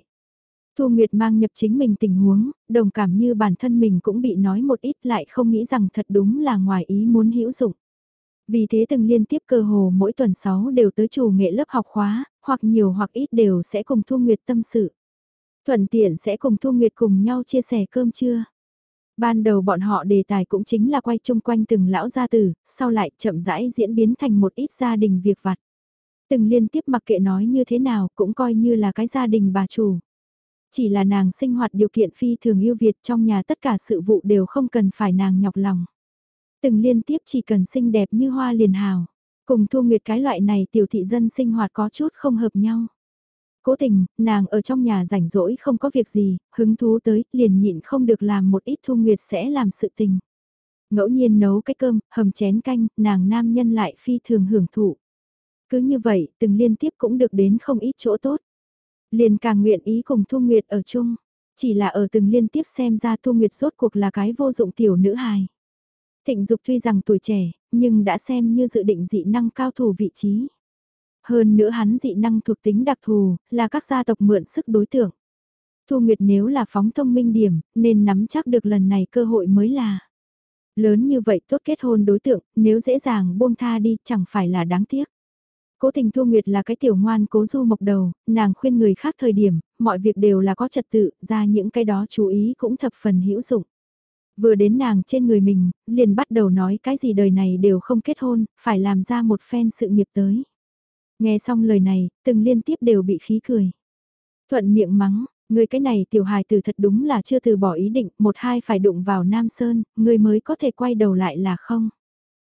Thu Nguyệt mang nhập chính mình tình huống, đồng cảm như bản thân mình cũng bị nói một ít lại không nghĩ rằng thật đúng là ngoài ý muốn hữu dụng. Vì thế từng liên tiếp cơ hồ mỗi tuần 6 đều tới chủ nghệ lớp học khóa, hoặc nhiều hoặc ít đều sẽ cùng Thu Nguyệt tâm sự. Thuận tiện sẽ cùng Thu Nguyệt cùng nhau chia sẻ cơm trưa. Ban đầu bọn họ đề tài cũng chính là quay chung quanh từng lão gia tử, sau lại chậm rãi diễn biến thành một ít gia đình việc vặt. Từng liên tiếp mặc kệ nói như thế nào cũng coi như là cái gia đình bà chủ. Chỉ là nàng sinh hoạt điều kiện phi thường yêu Việt trong nhà tất cả sự vụ đều không cần phải nàng nhọc lòng. Từng liên tiếp chỉ cần xinh đẹp như hoa liền hào. Cùng thu nguyệt cái loại này tiểu thị dân sinh hoạt có chút không hợp nhau. Cố tình, nàng ở trong nhà rảnh rỗi không có việc gì, hứng thú tới, liền nhịn không được làm một ít thu nguyệt sẽ làm sự tình. Ngẫu nhiên nấu cái cơm, hầm chén canh, nàng nam nhân lại phi thường hưởng thụ. Cứ như vậy, từng liên tiếp cũng được đến không ít chỗ tốt. Liền càng nguyện ý cùng Thu Nguyệt ở chung. Chỉ là ở từng liên tiếp xem ra Thu Nguyệt rốt cuộc là cái vô dụng tiểu nữ hài. Thịnh Dục tuy rằng tuổi trẻ, nhưng đã xem như dự định dị năng cao thủ vị trí. Hơn nữa hắn dị năng thuộc tính đặc thù, là các gia tộc mượn sức đối tượng. Thu Nguyệt nếu là phóng thông minh điểm, nên nắm chắc được lần này cơ hội mới là. Lớn như vậy tốt kết hôn đối tượng, nếu dễ dàng buông tha đi chẳng phải là đáng tiếc. Cố tình Thu Nguyệt là cái tiểu ngoan cố du mộc đầu, nàng khuyên người khác thời điểm, mọi việc đều là có trật tự, ra những cái đó chú ý cũng thập phần hữu dụng. Vừa đến nàng trên người mình, liền bắt đầu nói cái gì đời này đều không kết hôn, phải làm ra một phen sự nghiệp tới. Nghe xong lời này, từng liên tiếp đều bị khí cười. Thuận miệng mắng, người cái này tiểu hài từ thật đúng là chưa từ bỏ ý định, một hai phải đụng vào Nam Sơn, người mới có thể quay đầu lại là không.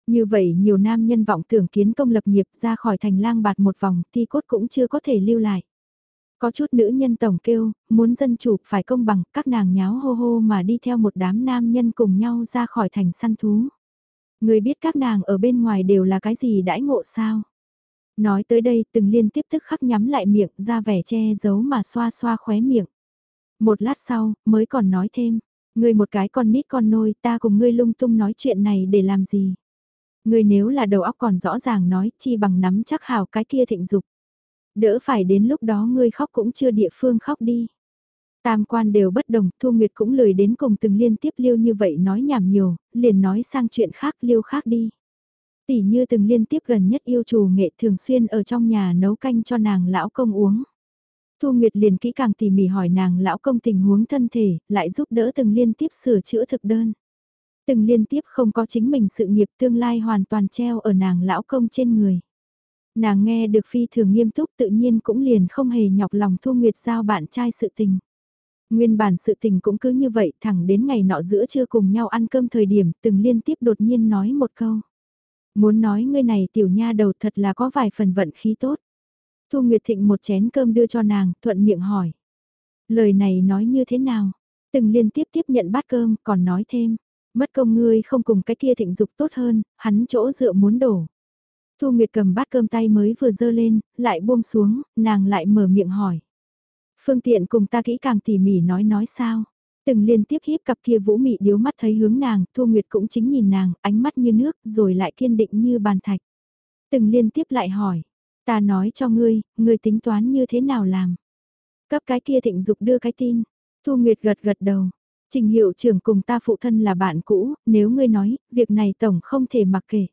Như vậy nhiều nam nhân vọng tưởng kiến công lập nghiệp ra khỏi thành lang bạt một vòng ti cốt cũng chưa có thể lưu lại. Có chút nữ nhân tổng kêu, muốn dân chủ phải công bằng, các nàng nháo hô hô mà đi theo một đám nam nhân cùng nhau ra khỏi thành săn thú. Người biết các nàng ở bên ngoài đều là cái gì đãi ngộ sao? Nói tới đây từng liên tiếp tức khắc nhắm lại miệng ra vẻ che giấu mà xoa xoa khóe miệng. Một lát sau, mới còn nói thêm, ngươi một cái con nít con nôi ta cùng ngươi lung tung nói chuyện này để làm gì? Ngươi nếu là đầu óc còn rõ ràng nói chi bằng nắm chắc hào cái kia thịnh dục. Đỡ phải đến lúc đó ngươi khóc cũng chưa địa phương khóc đi. Tam quan đều bất đồng, Thu Nguyệt cũng lười đến cùng từng liên tiếp liêu như vậy nói nhảm nhiều, liền nói sang chuyện khác liêu khác đi. Tỷ như từng liên tiếp gần nhất yêu chủ nghệ thường xuyên ở trong nhà nấu canh cho nàng lão công uống. Thu Nguyệt liền kỹ càng tỉ mỉ hỏi nàng lão công tình huống thân thể, lại giúp đỡ từng liên tiếp sửa chữa thực đơn. Từng liên tiếp không có chính mình sự nghiệp tương lai hoàn toàn treo ở nàng lão công trên người. Nàng nghe được phi thường nghiêm túc tự nhiên cũng liền không hề nhọc lòng Thu Nguyệt giao bạn trai sự tình. Nguyên bản sự tình cũng cứ như vậy thẳng đến ngày nọ giữa trưa cùng nhau ăn cơm thời điểm từng liên tiếp đột nhiên nói một câu. Muốn nói ngươi này tiểu nha đầu thật là có vài phần vận khí tốt. Thu Nguyệt Thịnh một chén cơm đưa cho nàng, thuận miệng hỏi. Lời này nói như thế nào? Từng liên tiếp tiếp nhận bát cơm còn nói thêm. Mất công ngươi không cùng cái kia thịnh dục tốt hơn, hắn chỗ dựa muốn đổ. Thu Nguyệt cầm bát cơm tay mới vừa dơ lên, lại buông xuống, nàng lại mở miệng hỏi. Phương tiện cùng ta kỹ càng tỉ mỉ nói nói sao. Từng liên tiếp hiếp cặp kia vũ mị điếu mắt thấy hướng nàng, Thu Nguyệt cũng chính nhìn nàng, ánh mắt như nước, rồi lại kiên định như bàn thạch. Từng liên tiếp lại hỏi, ta nói cho ngươi, ngươi tính toán như thế nào làm. Cấp cái kia thịnh dục đưa cái tin, Thu Nguyệt gật gật đầu. Trình hiệu trưởng cùng ta phụ thân là bạn cũ, nếu ngươi nói, việc này tổng không thể mặc kệ.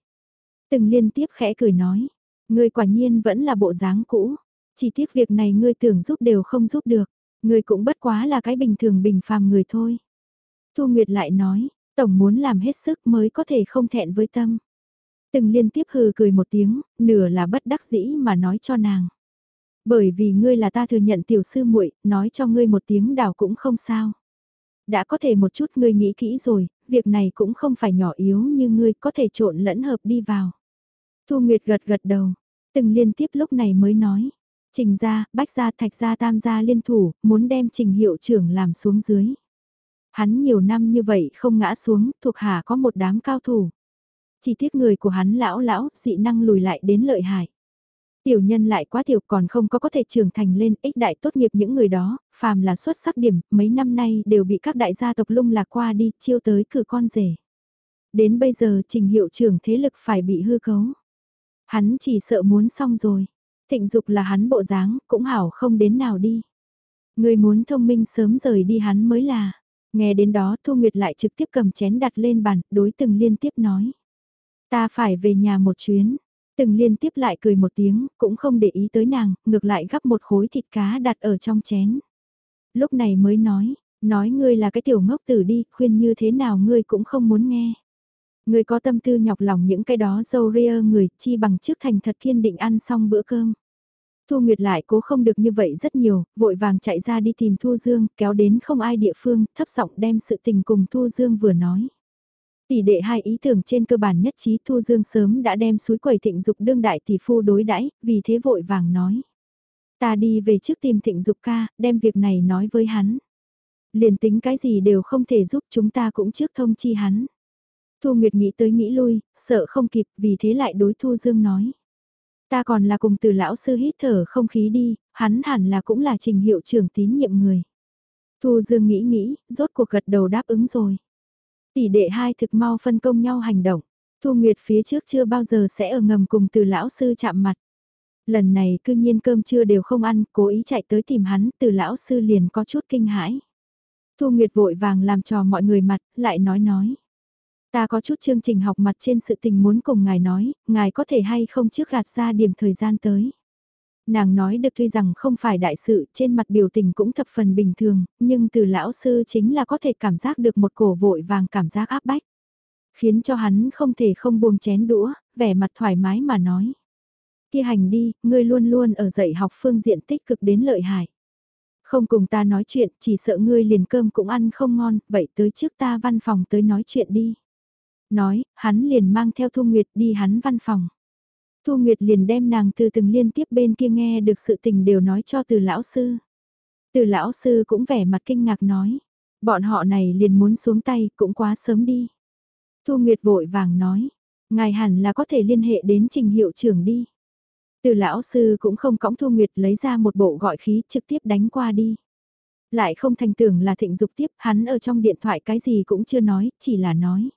Từng liên tiếp khẽ cười nói, ngươi quả nhiên vẫn là bộ dáng cũ, chỉ tiếc việc này ngươi tưởng giúp đều không giúp được, ngươi cũng bất quá là cái bình thường bình phàm người thôi. Thu Nguyệt lại nói, tổng muốn làm hết sức mới có thể không thẹn với tâm. Từng liên tiếp hừ cười một tiếng, nửa là bất đắc dĩ mà nói cho nàng. Bởi vì ngươi là ta thừa nhận tiểu sư muội, nói cho ngươi một tiếng đảo cũng không sao. Đã có thể một chút ngươi nghĩ kỹ rồi, việc này cũng không phải nhỏ yếu như ngươi có thể trộn lẫn hợp đi vào. Thu Nguyệt gật gật đầu, từng liên tiếp lúc này mới nói. Trình gia, bách gia, thạch gia, tam gia liên thủ, muốn đem trình hiệu trưởng làm xuống dưới. Hắn nhiều năm như vậy không ngã xuống, thuộc hạ có một đám cao thủ. Chỉ tiếc người của hắn lão lão, dị năng lùi lại đến lợi hại. Tiểu nhân lại quá tiểu còn không có có thể trưởng thành lên ích đại tốt nghiệp những người đó, phàm là xuất sắc điểm, mấy năm nay đều bị các đại gia tộc lung lạc qua đi, chiêu tới cử con rể. Đến bây giờ trình hiệu trưởng thế lực phải bị hư cấu. Hắn chỉ sợ muốn xong rồi. Thịnh dục là hắn bộ dáng, cũng hảo không đến nào đi. Người muốn thông minh sớm rời đi hắn mới là. Nghe đến đó Thu Nguyệt lại trực tiếp cầm chén đặt lên bàn, đối từng liên tiếp nói. Ta phải về nhà một chuyến. Từng liên tiếp lại cười một tiếng, cũng không để ý tới nàng, ngược lại gắp một khối thịt cá đặt ở trong chén. Lúc này mới nói, nói ngươi là cái tiểu ngốc tử đi, khuyên như thế nào ngươi cũng không muốn nghe người có tâm tư nhọc lòng những cái đó dâu ria người, chi bằng trước thành thật kiên định ăn xong bữa cơm. Thu Nguyệt lại cố không được như vậy rất nhiều, vội vàng chạy ra đi tìm Thu Dương, kéo đến không ai địa phương, thấp giọng đem sự tình cùng Thu Dương vừa nói. Tỷ đệ hai ý tưởng trên cơ bản nhất trí Thu Dương sớm đã đem suối quẩy thịnh dục đương đại tỷ phu đối đãi vì thế vội vàng nói. Ta đi về trước tìm thịnh dục ca, đem việc này nói với hắn. Liền tính cái gì đều không thể giúp chúng ta cũng trước thông chi hắn. Thu Nguyệt nghĩ tới nghĩ lui, sợ không kịp vì thế lại đối Thu Dương nói. Ta còn là cùng từ lão sư hít thở không khí đi, hắn hẳn là cũng là trình hiệu trưởng tín nhiệm người. Thu Dương nghĩ nghĩ, rốt cuộc gật đầu đáp ứng rồi. Tỷ đệ hai thực mau phân công nhau hành động. Thu Nguyệt phía trước chưa bao giờ sẽ ở ngầm cùng từ lão sư chạm mặt. Lần này cư nhiên cơm trưa đều không ăn, cố ý chạy tới tìm hắn, từ lão sư liền có chút kinh hãi. Thu Nguyệt vội vàng làm trò mọi người mặt, lại nói nói. Ta có chút chương trình học mặt trên sự tình muốn cùng ngài nói, ngài có thể hay không trước gạt ra điểm thời gian tới. Nàng nói được tuy rằng không phải đại sự, trên mặt biểu tình cũng thập phần bình thường, nhưng từ lão sư chính là có thể cảm giác được một cổ vội vàng cảm giác áp bách. Khiến cho hắn không thể không buông chén đũa, vẻ mặt thoải mái mà nói. Kia hành đi, ngươi luôn luôn ở dạy học phương diện tích cực đến lợi hại. Không cùng ta nói chuyện, chỉ sợ ngươi liền cơm cũng ăn không ngon, vậy tới trước ta văn phòng tới nói chuyện đi. Nói, hắn liền mang theo Thu Nguyệt đi hắn văn phòng. Thu Nguyệt liền đem nàng từ từng liên tiếp bên kia nghe được sự tình đều nói cho từ lão sư. Từ lão sư cũng vẻ mặt kinh ngạc nói. Bọn họ này liền muốn xuống tay cũng quá sớm đi. Thu Nguyệt vội vàng nói. Ngài hẳn là có thể liên hệ đến trình hiệu trưởng đi. Từ lão sư cũng không cõng Thu Nguyệt lấy ra một bộ gọi khí trực tiếp đánh qua đi. Lại không thành tưởng là thịnh dục tiếp, hắn ở trong điện thoại cái gì cũng chưa nói, chỉ là nói.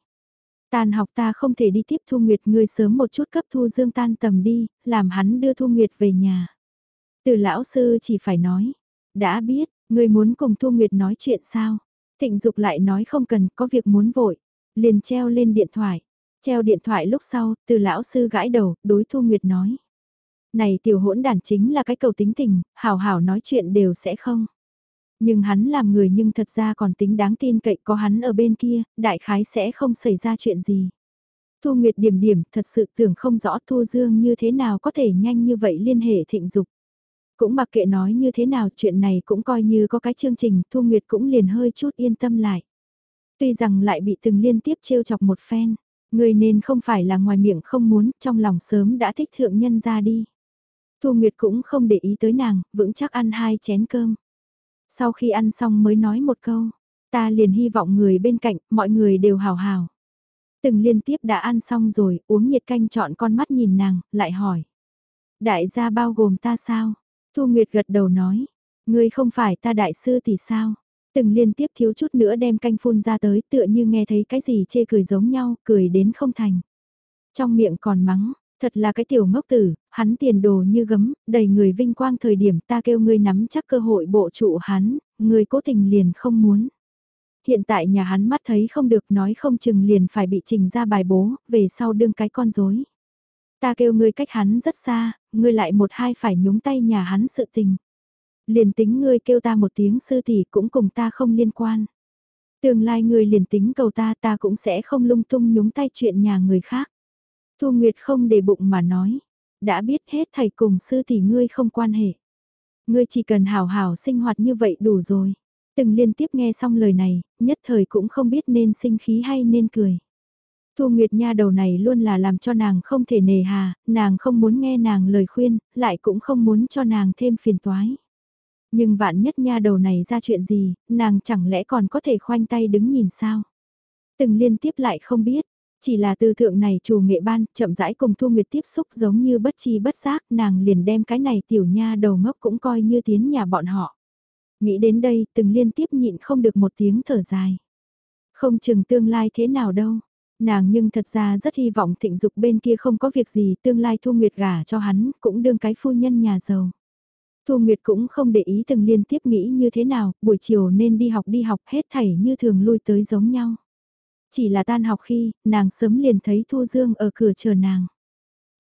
Tan học ta không thể đi tiếp Thu Nguyệt ngươi sớm một chút cấp Thu Dương tan tầm đi, làm hắn đưa Thu Nguyệt về nhà. Từ lão sư chỉ phải nói, đã biết, ngươi muốn cùng Thu Nguyệt nói chuyện sao? Thịnh Dục lại nói không cần, có việc muốn vội. Liền treo lên điện thoại. Treo điện thoại lúc sau, từ lão sư gãi đầu, đối Thu Nguyệt nói. Này tiểu hỗn đàn chính là cái cầu tính tình, hào hào nói chuyện đều sẽ không. Nhưng hắn làm người nhưng thật ra còn tính đáng tin cậy có hắn ở bên kia, đại khái sẽ không xảy ra chuyện gì. Thu Nguyệt điểm điểm thật sự tưởng không rõ Thu Dương như thế nào có thể nhanh như vậy liên hệ thịnh dục. Cũng mặc kệ nói như thế nào chuyện này cũng coi như có cái chương trình Thu Nguyệt cũng liền hơi chút yên tâm lại. Tuy rằng lại bị từng liên tiếp trêu chọc một phen, người nên không phải là ngoài miệng không muốn, trong lòng sớm đã thích thượng nhân ra đi. Thu Nguyệt cũng không để ý tới nàng, vững chắc ăn hai chén cơm. Sau khi ăn xong mới nói một câu, ta liền hy vọng người bên cạnh, mọi người đều hào hào. Từng liên tiếp đã ăn xong rồi, uống nhiệt canh chọn con mắt nhìn nàng, lại hỏi. Đại gia bao gồm ta sao? Thu Nguyệt gật đầu nói, ngươi không phải ta đại sư thì sao? Từng liên tiếp thiếu chút nữa đem canh phun ra tới tựa như nghe thấy cái gì chê cười giống nhau, cười đến không thành. Trong miệng còn mắng, thật là cái tiểu ngốc tử, hắn tiền đồ như gấm, đầy người vinh quang thời điểm ta kêu ngươi nắm chắc cơ hội bộ trụ hắn, ngươi cố tình liền không muốn. Hiện tại nhà hắn mắt thấy không được nói không chừng liền phải bị trình ra bài bố, về sau đương cái con rối. Ta kêu ngươi cách hắn rất xa, ngươi lại một hai phải nhúng tay nhà hắn sự tình. Liền tính ngươi kêu ta một tiếng sư tỷ cũng cùng ta không liên quan. Tương lai ngươi liền tính cầu ta ta cũng sẽ không lung tung nhúng tay chuyện nhà người khác. Thu Nguyệt không để bụng mà nói. Đã biết hết thầy cùng sư thì ngươi không quan hệ. Ngươi chỉ cần hào hào sinh hoạt như vậy đủ rồi. Từng liên tiếp nghe xong lời này, nhất thời cũng không biết nên sinh khí hay nên cười. Thu Nguyệt Nha đầu này luôn là làm cho nàng không thể nề hà, nàng không muốn nghe nàng lời khuyên, lại cũng không muốn cho nàng thêm phiền toái. Nhưng vạn nhất nha đầu này ra chuyện gì, nàng chẳng lẽ còn có thể khoanh tay đứng nhìn sao? Từng liên tiếp lại không biết, chỉ là từ thượng này chủ nghệ ban, chậm rãi cùng Thu Nguyệt tiếp xúc giống như bất chi bất giác, nàng liền đem cái này tiểu nha đầu ngốc cũng coi như tiến nhà bọn họ. Nghĩ đến đây, từng liên tiếp nhịn không được một tiếng thở dài. Không chừng tương lai thế nào đâu. Nàng nhưng thật ra rất hy vọng thịnh dục bên kia không có việc gì tương lai Thu Nguyệt gả cho hắn, cũng đương cái phu nhân nhà giàu. Thu Nguyệt cũng không để ý từng liên tiếp nghĩ như thế nào, buổi chiều nên đi học đi học hết thảy như thường lui tới giống nhau. Chỉ là tan học khi, nàng sớm liền thấy Thu Dương ở cửa chờ nàng.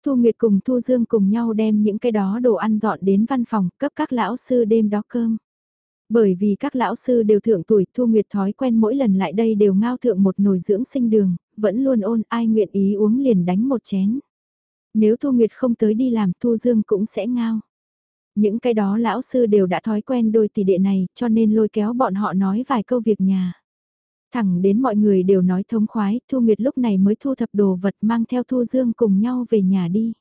Thu Nguyệt cùng Thu Dương cùng nhau đem những cái đó đồ ăn dọn đến văn phòng cấp các lão sư đêm đó cơm. Bởi vì các lão sư đều thượng tuổi, Thu Nguyệt thói quen mỗi lần lại đây đều ngao thượng một nồi dưỡng sinh đường, vẫn luôn ôn ai nguyện ý uống liền đánh một chén. Nếu Thu Nguyệt không tới đi làm Thu Dương cũng sẽ ngao. Những cái đó lão sư đều đã thói quen đôi tỷ đệ này cho nên lôi kéo bọn họ nói vài câu việc nhà. Thẳng đến mọi người đều nói thống khoái, Thu Nguyệt lúc này mới thu thập đồ vật mang theo Thu Dương cùng nhau về nhà đi.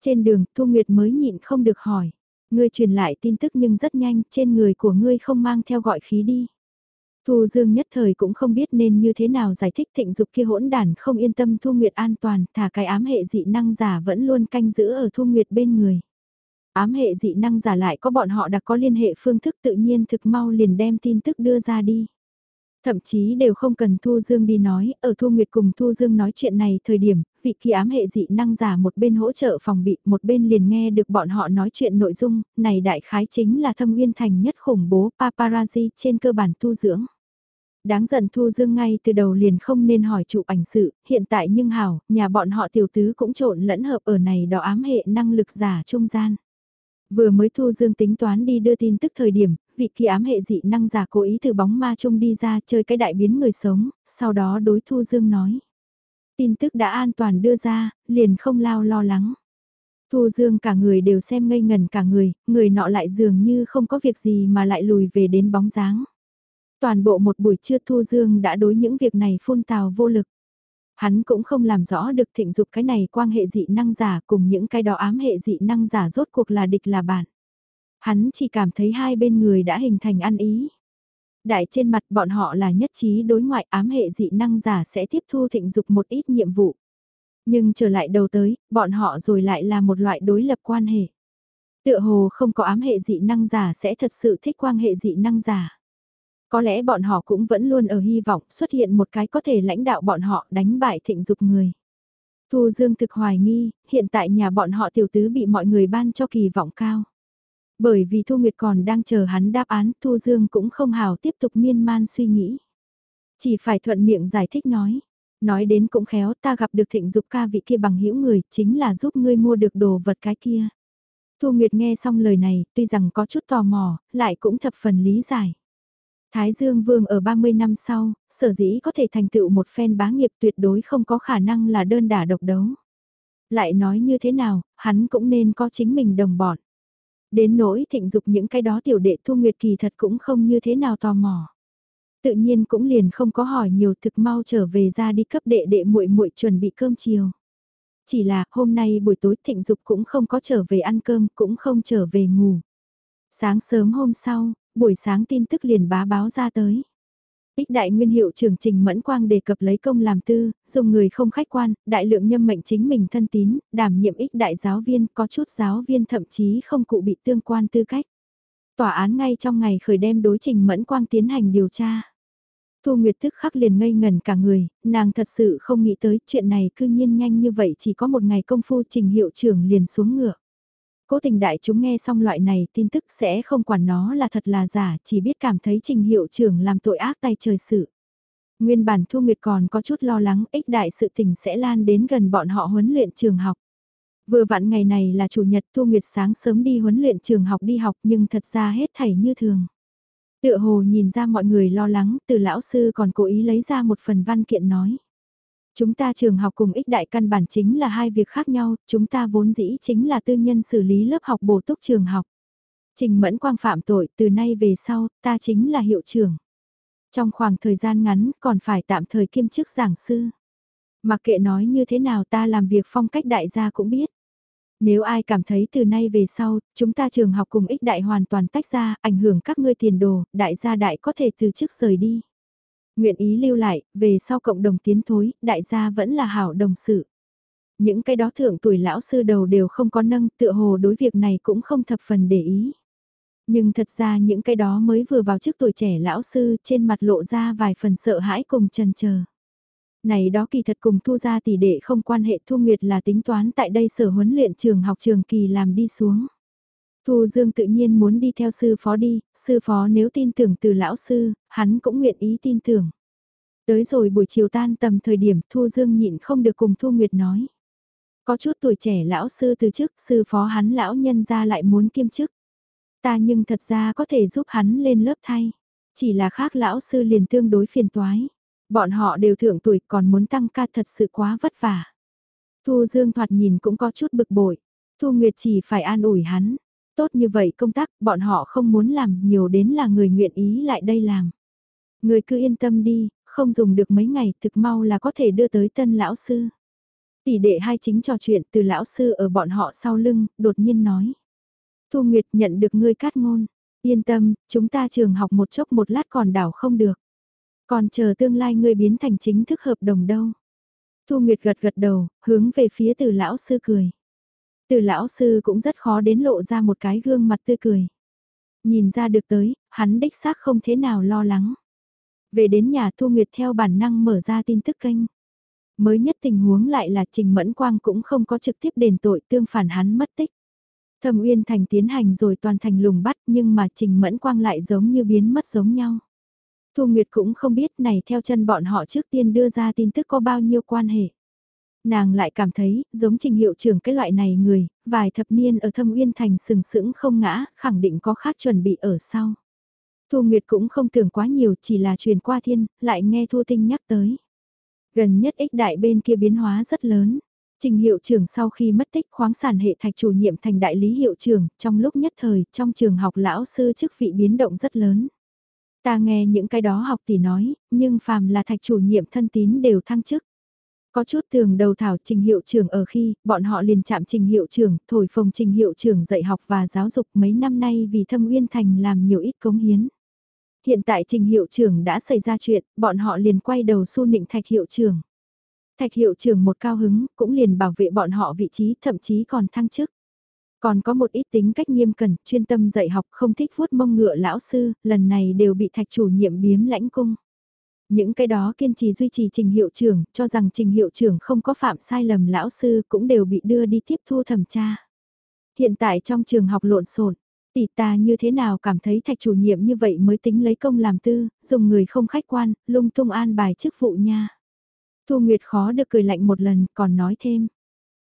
Trên đường, Thu Nguyệt mới nhịn không được hỏi. Ngươi truyền lại tin tức nhưng rất nhanh, trên người của ngươi không mang theo gọi khí đi. Thu Dương nhất thời cũng không biết nên như thế nào giải thích thịnh dục kia hỗn đản không yên tâm Thu Nguyệt an toàn, thả cái ám hệ dị năng giả vẫn luôn canh giữ ở Thu Nguyệt bên người. Ám hệ dị năng giả lại có bọn họ đã có liên hệ phương thức tự nhiên thực mau liền đem tin tức đưa ra đi. Thậm chí đều không cần Thu Dương đi nói, ở Thu Nguyệt cùng Thu Dương nói chuyện này thời điểm, vị kia ám hệ dị năng giả một bên hỗ trợ phòng bị, một bên liền nghe được bọn họ nói chuyện nội dung, này đại khái chính là thâm nguyên thành nhất khủng bố paparazzi trên cơ bản tu dưỡng. Đáng giận Thu Dương ngay từ đầu liền không nên hỏi chụp ảnh sự, hiện tại nhưng hảo, nhà bọn họ tiểu tứ cũng trộn lẫn hợp ở này đó ám hệ năng lực giả trung gian. Vừa mới Thu Dương tính toán đi đưa tin tức thời điểm, vị kia ám hệ dị năng giả cố ý từ bóng ma trông đi ra chơi cái đại biến người sống, sau đó đối Thu Dương nói. Tin tức đã an toàn đưa ra, liền không lao lo lắng. Thu Dương cả người đều xem ngây ngần cả người, người nọ lại dường như không có việc gì mà lại lùi về đến bóng dáng. Toàn bộ một buổi trưa Thu Dương đã đối những việc này phun tào vô lực. Hắn cũng không làm rõ được thịnh dục cái này quan hệ dị năng giả cùng những cái đó ám hệ dị năng giả rốt cuộc là địch là bạn. Hắn chỉ cảm thấy hai bên người đã hình thành ăn ý. Đại trên mặt bọn họ là nhất trí đối ngoại ám hệ dị năng giả sẽ tiếp thu thịnh dục một ít nhiệm vụ. Nhưng trở lại đầu tới, bọn họ rồi lại là một loại đối lập quan hệ. Tựa hồ không có ám hệ dị năng giả sẽ thật sự thích quan hệ dị năng giả. Có lẽ bọn họ cũng vẫn luôn ở hy vọng xuất hiện một cái có thể lãnh đạo bọn họ đánh bại thịnh dục người. Thu Dương thực hoài nghi, hiện tại nhà bọn họ tiểu tứ bị mọi người ban cho kỳ vọng cao. Bởi vì Thu Nguyệt còn đang chờ hắn đáp án, Thu Dương cũng không hào tiếp tục miên man suy nghĩ. Chỉ phải thuận miệng giải thích nói. Nói đến cũng khéo ta gặp được thịnh dục ca vị kia bằng hữu người, chính là giúp ngươi mua được đồ vật cái kia. Thu Nguyệt nghe xong lời này, tuy rằng có chút tò mò, lại cũng thập phần lý giải. Thái Dương Vương ở 30 năm sau, sở dĩ có thể thành tựu một phen bá nghiệp tuyệt đối không có khả năng là đơn đả độc đấu. Lại nói như thế nào, hắn cũng nên có chính mình đồng bọn. Đến nỗi thịnh dục những cái đó tiểu đệ thu nguyệt kỳ thật cũng không như thế nào tò mò. Tự nhiên cũng liền không có hỏi nhiều thực mau trở về ra đi cấp đệ đệ muội muội chuẩn bị cơm chiều. Chỉ là hôm nay buổi tối thịnh dục cũng không có trở về ăn cơm cũng không trở về ngủ. Sáng sớm hôm sau, buổi sáng tin tức liền bá báo ra tới. Ích đại nguyên hiệu trưởng Trình Mẫn Quang đề cập lấy công làm tư, dùng người không khách quan, đại lượng nhâm mệnh chính mình thân tín, đảm nhiệm ích đại giáo viên, có chút giáo viên thậm chí không cụ bị tương quan tư cách. Tòa án ngay trong ngày khởi đem đối Trình Mẫn Quang tiến hành điều tra. Thu Nguyệt tức khắc liền ngây ngần cả người, nàng thật sự không nghĩ tới chuyện này cư nhiên nhanh như vậy chỉ có một ngày công phu trình hiệu trưởng liền xuống ngựa. Cố tình đại chúng nghe xong loại này tin tức sẽ không quản nó là thật là giả, chỉ biết cảm thấy trình hiệu trưởng làm tội ác tay trời sự. Nguyên bản Thu Nguyệt còn có chút lo lắng ích đại sự tình sẽ lan đến gần bọn họ huấn luyện trường học. Vừa vặn ngày này là chủ nhật Thu Nguyệt sáng sớm đi huấn luyện trường học đi học nhưng thật ra hết thảy như thường. Tựa hồ nhìn ra mọi người lo lắng, từ lão sư còn cố ý lấy ra một phần văn kiện nói. Chúng ta trường học cùng ích đại căn bản chính là hai việc khác nhau, chúng ta vốn dĩ chính là tư nhân xử lý lớp học bổ túc trường học. Trình mẫn quang phạm tội, từ nay về sau, ta chính là hiệu trưởng. Trong khoảng thời gian ngắn, còn phải tạm thời kiêm chức giảng sư. Mặc kệ nói như thế nào ta làm việc phong cách đại gia cũng biết. Nếu ai cảm thấy từ nay về sau, chúng ta trường học cùng ích đại hoàn toàn tách ra, ảnh hưởng các ngươi tiền đồ, đại gia đại có thể từ chức rời đi. Nguyện ý lưu lại, về sau cộng đồng tiến thối, đại gia vẫn là hảo đồng sự. Những cái đó thượng tuổi lão sư đầu đều không có nâng, tựa hồ đối việc này cũng không thập phần để ý. Nhưng thật ra những cái đó mới vừa vào trước tuổi trẻ lão sư trên mặt lộ ra vài phần sợ hãi cùng chần chờ. Này đó kỳ thật cùng thu ra tỷ đệ không quan hệ thu nguyệt là tính toán tại đây sở huấn luyện trường học trường kỳ làm đi xuống. Thu Dương tự nhiên muốn đi theo sư phó đi, sư phó nếu tin tưởng từ lão sư, hắn cũng nguyện ý tin tưởng. Tới rồi buổi chiều tan tầm thời điểm Thu Dương nhịn không được cùng Thu Nguyệt nói. Có chút tuổi trẻ lão sư từ chức, sư phó hắn lão nhân ra lại muốn kiêm chức. Ta nhưng thật ra có thể giúp hắn lên lớp thay. Chỉ là khác lão sư liền tương đối phiền toái. Bọn họ đều thượng tuổi còn muốn tăng ca thật sự quá vất vả. Thu Dương thoạt nhìn cũng có chút bực bội. Thu Nguyệt chỉ phải an ủi hắn. Tốt như vậy công tác bọn họ không muốn làm nhiều đến là người nguyện ý lại đây làm. Người cứ yên tâm đi, không dùng được mấy ngày thực mau là có thể đưa tới tân lão sư. Tỷ đệ hai chính trò chuyện từ lão sư ở bọn họ sau lưng, đột nhiên nói. Thu Nguyệt nhận được ngươi cát ngôn. Yên tâm, chúng ta trường học một chốc một lát còn đảo không được. Còn chờ tương lai ngươi biến thành chính thức hợp đồng đâu. Thu Nguyệt gật gật đầu, hướng về phía từ lão sư cười. Từ lão sư cũng rất khó đến lộ ra một cái gương mặt tươi cười. Nhìn ra được tới, hắn đích xác không thế nào lo lắng. Về đến nhà Thu Nguyệt theo bản năng mở ra tin tức kênh. Mới nhất tình huống lại là Trình Mẫn Quang cũng không có trực tiếp đền tội tương phản hắn mất tích. Thẩm Uyên Thành tiến hành rồi toàn thành lùng bắt nhưng mà Trình Mẫn Quang lại giống như biến mất giống nhau. Thu Nguyệt cũng không biết này theo chân bọn họ trước tiên đưa ra tin tức có bao nhiêu quan hệ. Nàng lại cảm thấy, giống trình hiệu trưởng cái loại này người, vài thập niên ở thâm uyên thành sừng sững không ngã, khẳng định có khác chuẩn bị ở sau. Thu Nguyệt cũng không tưởng quá nhiều, chỉ là truyền qua thiên, lại nghe Thu Tinh nhắc tới. Gần nhất ích đại bên kia biến hóa rất lớn. Trình hiệu trưởng sau khi mất tích khoáng sản hệ thạch chủ nhiệm thành đại lý hiệu trưởng, trong lúc nhất thời, trong trường học lão sư chức vị biến động rất lớn. Ta nghe những cái đó học tỷ nói, nhưng phàm là thạch chủ nhiệm thân tín đều thăng chức. Có chút thường đầu thảo trình hiệu trưởng ở khi, bọn họ liền chạm trình hiệu trưởng, thổi phồng trình hiệu trưởng dạy học và giáo dục mấy năm nay vì thâm uyên thành làm nhiều ít cống hiến. Hiện tại trình hiệu trưởng đã xảy ra chuyện, bọn họ liền quay đầu xu nịnh thạch hiệu trưởng. Thạch hiệu trưởng một cao hứng, cũng liền bảo vệ bọn họ vị trí, thậm chí còn thăng chức. Còn có một ít tính cách nghiêm cẩn, chuyên tâm dạy học không thích vuốt mông ngựa lão sư, lần này đều bị thạch chủ nhiệm biếm lãnh cung. Những cái đó kiên trì duy trì trình hiệu trưởng, cho rằng trình hiệu trưởng không có phạm sai lầm lão sư cũng đều bị đưa đi tiếp thu thẩm tra. Hiện tại trong trường học lộn xộn tỷ ta như thế nào cảm thấy thạch chủ nhiệm như vậy mới tính lấy công làm tư, dùng người không khách quan, lung tung an bài chức vụ nha. Thu Nguyệt khó được cười lạnh một lần, còn nói thêm.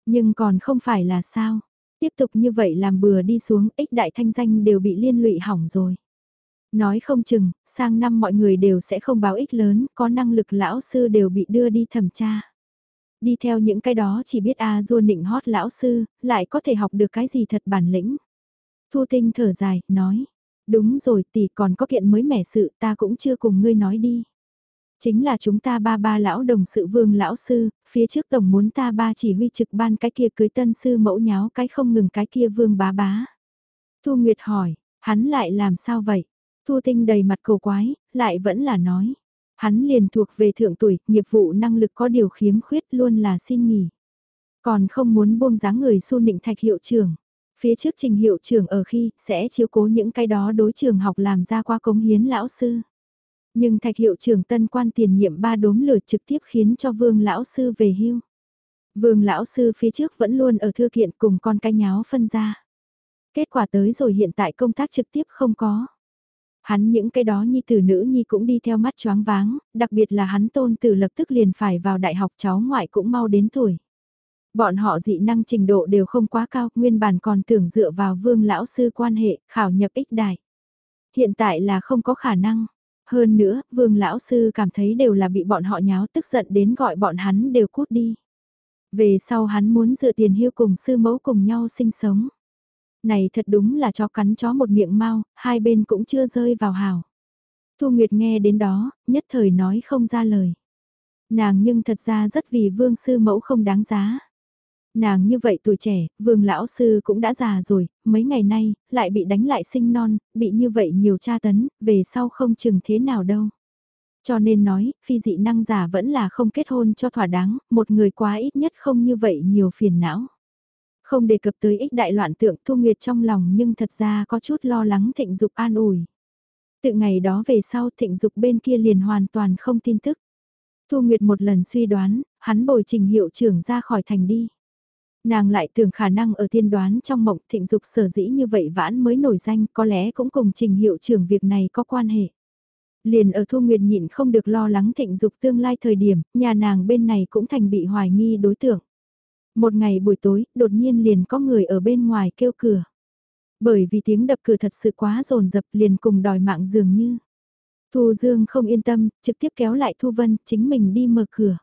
Nhưng còn không phải là sao, tiếp tục như vậy làm bừa đi xuống, ích đại thanh danh đều bị liên lụy hỏng rồi. Nói không chừng, sang năm mọi người đều sẽ không báo ích lớn, có năng lực lão sư đều bị đưa đi thẩm tra. Đi theo những cái đó chỉ biết a à du nịnh hót lão sư, lại có thể học được cái gì thật bản lĩnh. Thu tinh thở dài, nói, đúng rồi tỷ còn có kiện mới mẻ sự ta cũng chưa cùng ngươi nói đi. Chính là chúng ta ba ba lão đồng sự vương lão sư, phía trước tổng muốn ta ba chỉ huy trực ban cái kia cưới tân sư mẫu nháo cái không ngừng cái kia vương bá bá. Thu Nguyệt hỏi, hắn lại làm sao vậy? Thu Tinh đầy mặt cầu quái, lại vẫn là nói. Hắn liền thuộc về thượng tuổi, nghiệp vụ năng lực có điều khiếm khuyết luôn là xin nghỉ. Còn không muốn buông dáng người xu nịnh thạch hiệu trưởng. Phía trước trình hiệu trưởng ở khi sẽ chiếu cố những cái đó đối trường học làm ra qua cống hiến lão sư. Nhưng thạch hiệu trưởng tân quan tiền nhiệm ba đốm lửa trực tiếp khiến cho vương lão sư về hưu. Vương lão sư phía trước vẫn luôn ở thư kiện cùng con cái nháo phân ra. Kết quả tới rồi hiện tại công tác trực tiếp không có. Hắn những cái đó nhi tử nữ nhi cũng đi theo mắt choáng váng, đặc biệt là hắn tôn tử lập tức liền phải vào đại học cháu ngoại cũng mau đến tuổi. Bọn họ dị năng trình độ đều không quá cao, nguyên bản còn tưởng dựa vào vương lão sư quan hệ, khảo nhập ích đại. Hiện tại là không có khả năng. Hơn nữa, vương lão sư cảm thấy đều là bị bọn họ nháo tức giận đến gọi bọn hắn đều cút đi. Về sau hắn muốn dựa tiền hiêu cùng sư mẫu cùng nhau sinh sống. Này thật đúng là chó cắn chó một miệng mau, hai bên cũng chưa rơi vào hào. Thu Nguyệt nghe đến đó, nhất thời nói không ra lời. Nàng nhưng thật ra rất vì vương sư mẫu không đáng giá. Nàng như vậy tuổi trẻ, vương lão sư cũng đã già rồi, mấy ngày nay, lại bị đánh lại sinh non, bị như vậy nhiều tra tấn, về sau không chừng thế nào đâu. Cho nên nói, phi dị năng giả vẫn là không kết hôn cho thỏa đáng, một người quá ít nhất không như vậy nhiều phiền não. Không đề cập tới ích đại loạn tượng Thu Nguyệt trong lòng nhưng thật ra có chút lo lắng thịnh dục an ủi. Từ ngày đó về sau thịnh dục bên kia liền hoàn toàn không tin tức. Thu Nguyệt một lần suy đoán, hắn bồi trình hiệu trưởng ra khỏi thành đi. Nàng lại tưởng khả năng ở tiên đoán trong mộng thịnh dục sở dĩ như vậy vãn mới nổi danh có lẽ cũng cùng trình hiệu trưởng việc này có quan hệ. Liền ở Thu Nguyệt nhịn không được lo lắng thịnh dục tương lai thời điểm, nhà nàng bên này cũng thành bị hoài nghi đối tượng. Một ngày buổi tối, đột nhiên liền có người ở bên ngoài kêu cửa. Bởi vì tiếng đập cửa thật sự quá rồn rập liền cùng đòi mạng dường như. Thu Dương không yên tâm, trực tiếp kéo lại Thu Vân, chính mình đi mở cửa.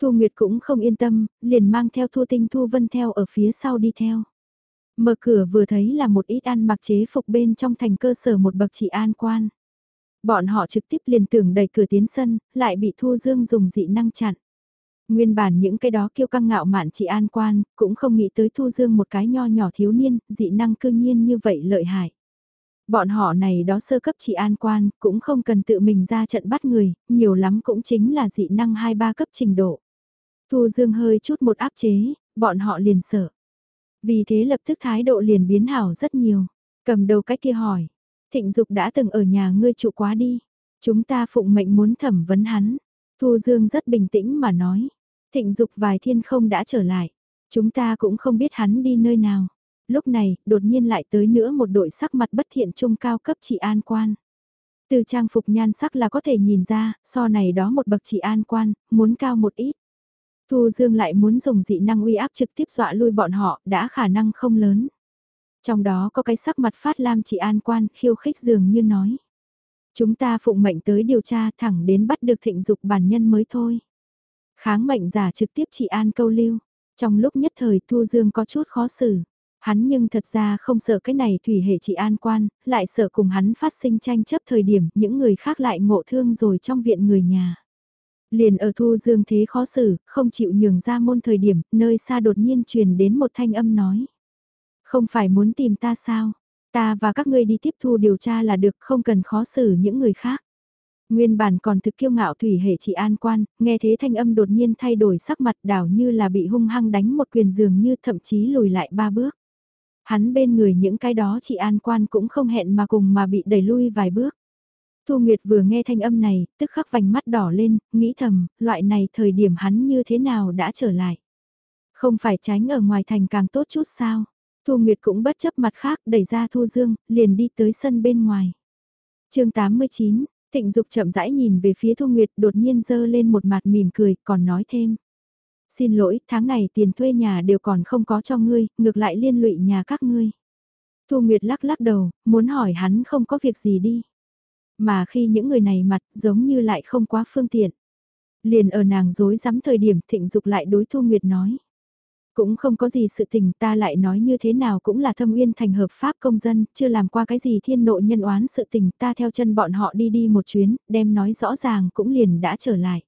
Thu Nguyệt cũng không yên tâm, liền mang theo Thu Tinh Thu Vân theo ở phía sau đi theo. Mở cửa vừa thấy là một ít ăn mặc chế phục bên trong thành cơ sở một bậc trị an quan. Bọn họ trực tiếp liền tưởng đẩy cửa tiến sân, lại bị Thu Dương dùng dị năng chặn. Nguyên bản những cái đó kiêu căng ngạo mạn chị an quan, cũng không nghĩ tới Thu Dương một cái nho nhỏ thiếu niên, dị năng cư nhiên như vậy lợi hại. Bọn họ này đó sơ cấp chị an quan, cũng không cần tự mình ra trận bắt người, nhiều lắm cũng chính là dị năng 2-3 cấp trình độ. Thu Dương hơi chút một áp chế, bọn họ liền sợ. Vì thế lập tức thái độ liền biến hảo rất nhiều. Cầm đầu cách kia hỏi, thịnh dục đã từng ở nhà ngươi trụ quá đi. Chúng ta phụng mệnh muốn thẩm vấn hắn. Thu Dương rất bình tĩnh mà nói. Thịnh dục vài thiên không đã trở lại. Chúng ta cũng không biết hắn đi nơi nào. Lúc này, đột nhiên lại tới nữa một đội sắc mặt bất thiện trung cao cấp trị an quan. Từ trang phục nhan sắc là có thể nhìn ra, so này đó một bậc trị an quan, muốn cao một ít. Thu Dương lại muốn dùng dị năng uy áp trực tiếp dọa lui bọn họ, đã khả năng không lớn. Trong đó có cái sắc mặt phát lam trị an quan khiêu khích dường như nói. Chúng ta phụng mệnh tới điều tra thẳng đến bắt được thịnh dục bản nhân mới thôi. Kháng mệnh giả trực tiếp trị an câu lưu. Trong lúc nhất thời Thu Dương có chút khó xử. Hắn nhưng thật ra không sợ cái này thủy hệ trị an quan, lại sợ cùng hắn phát sinh tranh chấp thời điểm những người khác lại ngộ thương rồi trong viện người nhà. Liền ở Thu Dương thế khó xử, không chịu nhường ra môn thời điểm, nơi xa đột nhiên truyền đến một thanh âm nói. Không phải muốn tìm ta sao? Ta và các ngươi đi tiếp thu điều tra là được không cần khó xử những người khác. Nguyên bản còn thực kiêu ngạo thủy hệ chị an quan, nghe thế thanh âm đột nhiên thay đổi sắc mặt đảo như là bị hung hăng đánh một quyền dường như thậm chí lùi lại ba bước. Hắn bên người những cái đó chị an quan cũng không hẹn mà cùng mà bị đẩy lui vài bước. Thu Nguyệt vừa nghe thanh âm này, tức khắc vành mắt đỏ lên, nghĩ thầm, loại này thời điểm hắn như thế nào đã trở lại. Không phải tránh ở ngoài thành càng tốt chút sao. Thu Nguyệt cũng bất chấp mặt khác đẩy ra Thu Dương, liền đi tới sân bên ngoài. chương 89, Thịnh Dục chậm rãi nhìn về phía Thu Nguyệt đột nhiên dơ lên một mặt mỉm cười, còn nói thêm. Xin lỗi, tháng này tiền thuê nhà đều còn không có cho ngươi, ngược lại liên lụy nhà các ngươi. Thu Nguyệt lắc lắc đầu, muốn hỏi hắn không có việc gì đi. Mà khi những người này mặt giống như lại không quá phương tiện. Liền ở nàng dối rắm thời điểm thịnh dục lại đối Thu Nguyệt nói. Cũng không có gì sự tình ta lại nói như thế nào cũng là thâm uyên thành hợp pháp công dân, chưa làm qua cái gì thiên nội nhân oán sự tình ta theo chân bọn họ đi đi một chuyến, đem nói rõ ràng cũng liền đã trở lại.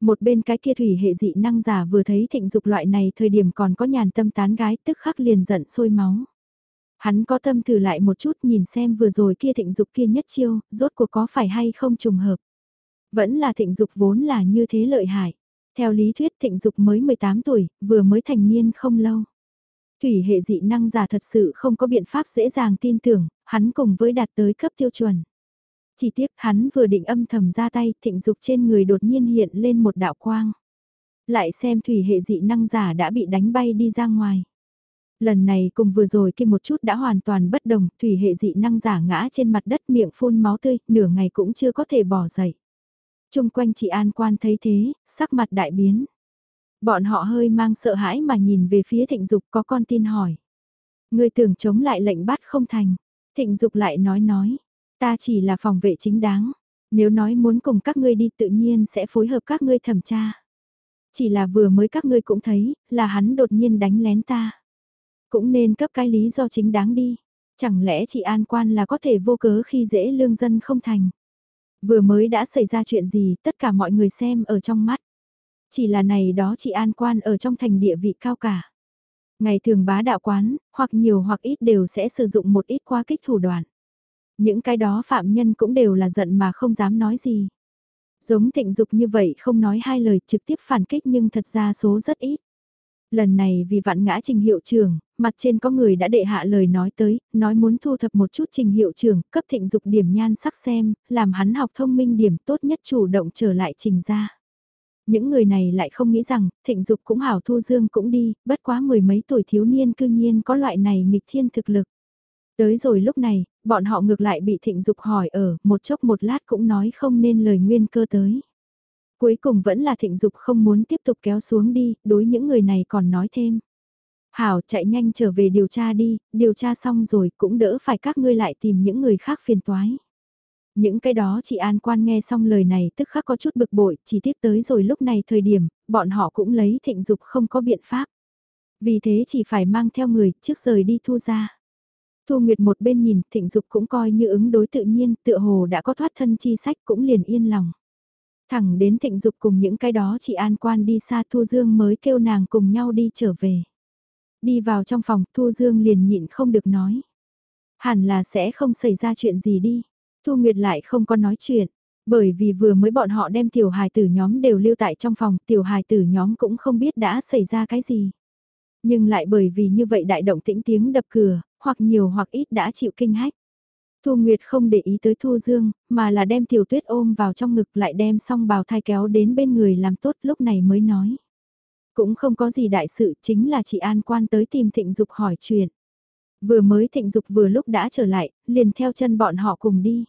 Một bên cái kia thủy hệ dị năng giả vừa thấy thịnh dục loại này thời điểm còn có nhàn tâm tán gái tức khắc liền giận sôi máu. Hắn có tâm thử lại một chút nhìn xem vừa rồi kia thịnh dục kia nhất chiêu, rốt cuộc có phải hay không trùng hợp. Vẫn là thịnh dục vốn là như thế lợi hại. Theo lý thuyết thịnh dục mới 18 tuổi, vừa mới thành niên không lâu. Thủy hệ dị năng giả thật sự không có biện pháp dễ dàng tin tưởng, hắn cùng với đạt tới cấp tiêu chuẩn. Chỉ tiếc hắn vừa định âm thầm ra tay, thịnh dục trên người đột nhiên hiện lên một đạo quang. Lại xem thủy hệ dị năng giả đã bị đánh bay đi ra ngoài. Lần này cùng vừa rồi kia một chút đã hoàn toàn bất đồng, thủy hệ dị năng giả ngã trên mặt đất miệng phun máu tươi, nửa ngày cũng chưa có thể bỏ dậy. Trung quanh chị An Quan thấy thế, sắc mặt đại biến. Bọn họ hơi mang sợ hãi mà nhìn về phía thịnh dục có con tin hỏi. Người tưởng chống lại lệnh bắt không thành. Thịnh dục lại nói nói, ta chỉ là phòng vệ chính đáng. Nếu nói muốn cùng các ngươi đi tự nhiên sẽ phối hợp các ngươi thẩm tra. Chỉ là vừa mới các ngươi cũng thấy, là hắn đột nhiên đánh lén ta. Cũng nên cấp cái lý do chính đáng đi. Chẳng lẽ chị An Quan là có thể vô cớ khi dễ lương dân không thành. Vừa mới đã xảy ra chuyện gì tất cả mọi người xem ở trong mắt. Chỉ là này đó chị An Quan ở trong thành địa vị cao cả. Ngày thường bá đạo quán, hoặc nhiều hoặc ít đều sẽ sử dụng một ít qua kích thủ đoạn. Những cái đó phạm nhân cũng đều là giận mà không dám nói gì. Giống thịnh dục như vậy không nói hai lời trực tiếp phản kích nhưng thật ra số rất ít. Lần này vì vạn ngã trình hiệu trưởng, mặt trên có người đã đệ hạ lời nói tới, nói muốn thu thập một chút trình hiệu trưởng, cấp thịnh dục điểm nhan sắc xem, làm hắn học thông minh điểm tốt nhất chủ động trở lại trình ra. Những người này lại không nghĩ rằng, thịnh dục cũng hảo thu dương cũng đi, bất quá mười mấy tuổi thiếu niên cư nhiên có loại này nghịch thiên thực lực. Tới rồi lúc này, bọn họ ngược lại bị thịnh dục hỏi ở, một chốc một lát cũng nói không nên lời nguyên cơ tới. Cuối cùng vẫn là thịnh dục không muốn tiếp tục kéo xuống đi, đối những người này còn nói thêm. Hảo chạy nhanh trở về điều tra đi, điều tra xong rồi cũng đỡ phải các ngươi lại tìm những người khác phiền toái. Những cái đó chị An Quan nghe xong lời này tức khắc có chút bực bội, chỉ tiếc tới rồi lúc này thời điểm, bọn họ cũng lấy thịnh dục không có biện pháp. Vì thế chỉ phải mang theo người trước rời đi thu ra. Thu Nguyệt một bên nhìn, thịnh dục cũng coi như ứng đối tự nhiên, tựa hồ đã có thoát thân chi sách cũng liền yên lòng. Thẳng đến thịnh dục cùng những cái đó chị An Quan đi xa Thu Dương mới kêu nàng cùng nhau đi trở về. Đi vào trong phòng Thu Dương liền nhịn không được nói. Hẳn là sẽ không xảy ra chuyện gì đi. Thu Nguyệt lại không có nói chuyện. Bởi vì vừa mới bọn họ đem tiểu hài tử nhóm đều lưu tại trong phòng, tiểu hài tử nhóm cũng không biết đã xảy ra cái gì. Nhưng lại bởi vì như vậy đại động tĩnh tiếng đập cửa, hoặc nhiều hoặc ít đã chịu kinh hách. Thu Nguyệt không để ý tới Thu Dương, mà là đem tiểu tuyết ôm vào trong ngực lại đem song bào thai kéo đến bên người làm tốt lúc này mới nói. Cũng không có gì đại sự chính là chị An Quan tới tìm Thịnh Dục hỏi chuyện. Vừa mới Thịnh Dục vừa lúc đã trở lại, liền theo chân bọn họ cùng đi.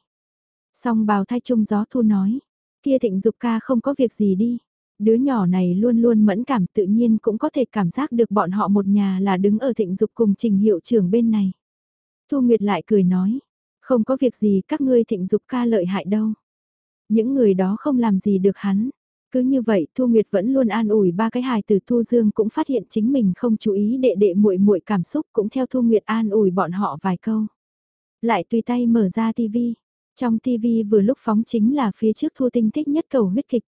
Xong bào thai trung gió Thu nói, kia Thịnh Dục ca không có việc gì đi. Đứa nhỏ này luôn luôn mẫn cảm tự nhiên cũng có thể cảm giác được bọn họ một nhà là đứng ở Thịnh Dục cùng trình hiệu trưởng bên này. Thu Nguyệt lại cười nói, không có việc gì các ngươi thịnh dục ca lợi hại đâu. Những người đó không làm gì được hắn. Cứ như vậy Thu Nguyệt vẫn luôn an ủi ba cái hài từ Thu Dương cũng phát hiện chính mình không chú ý đệ đệ muội muội cảm xúc cũng theo Thu Nguyệt an ủi bọn họ vài câu. Lại tùy tay mở ra tivi. Trong tivi vừa lúc phóng chính là phía trước Thu Tinh thích nhất cầu huyết kịch.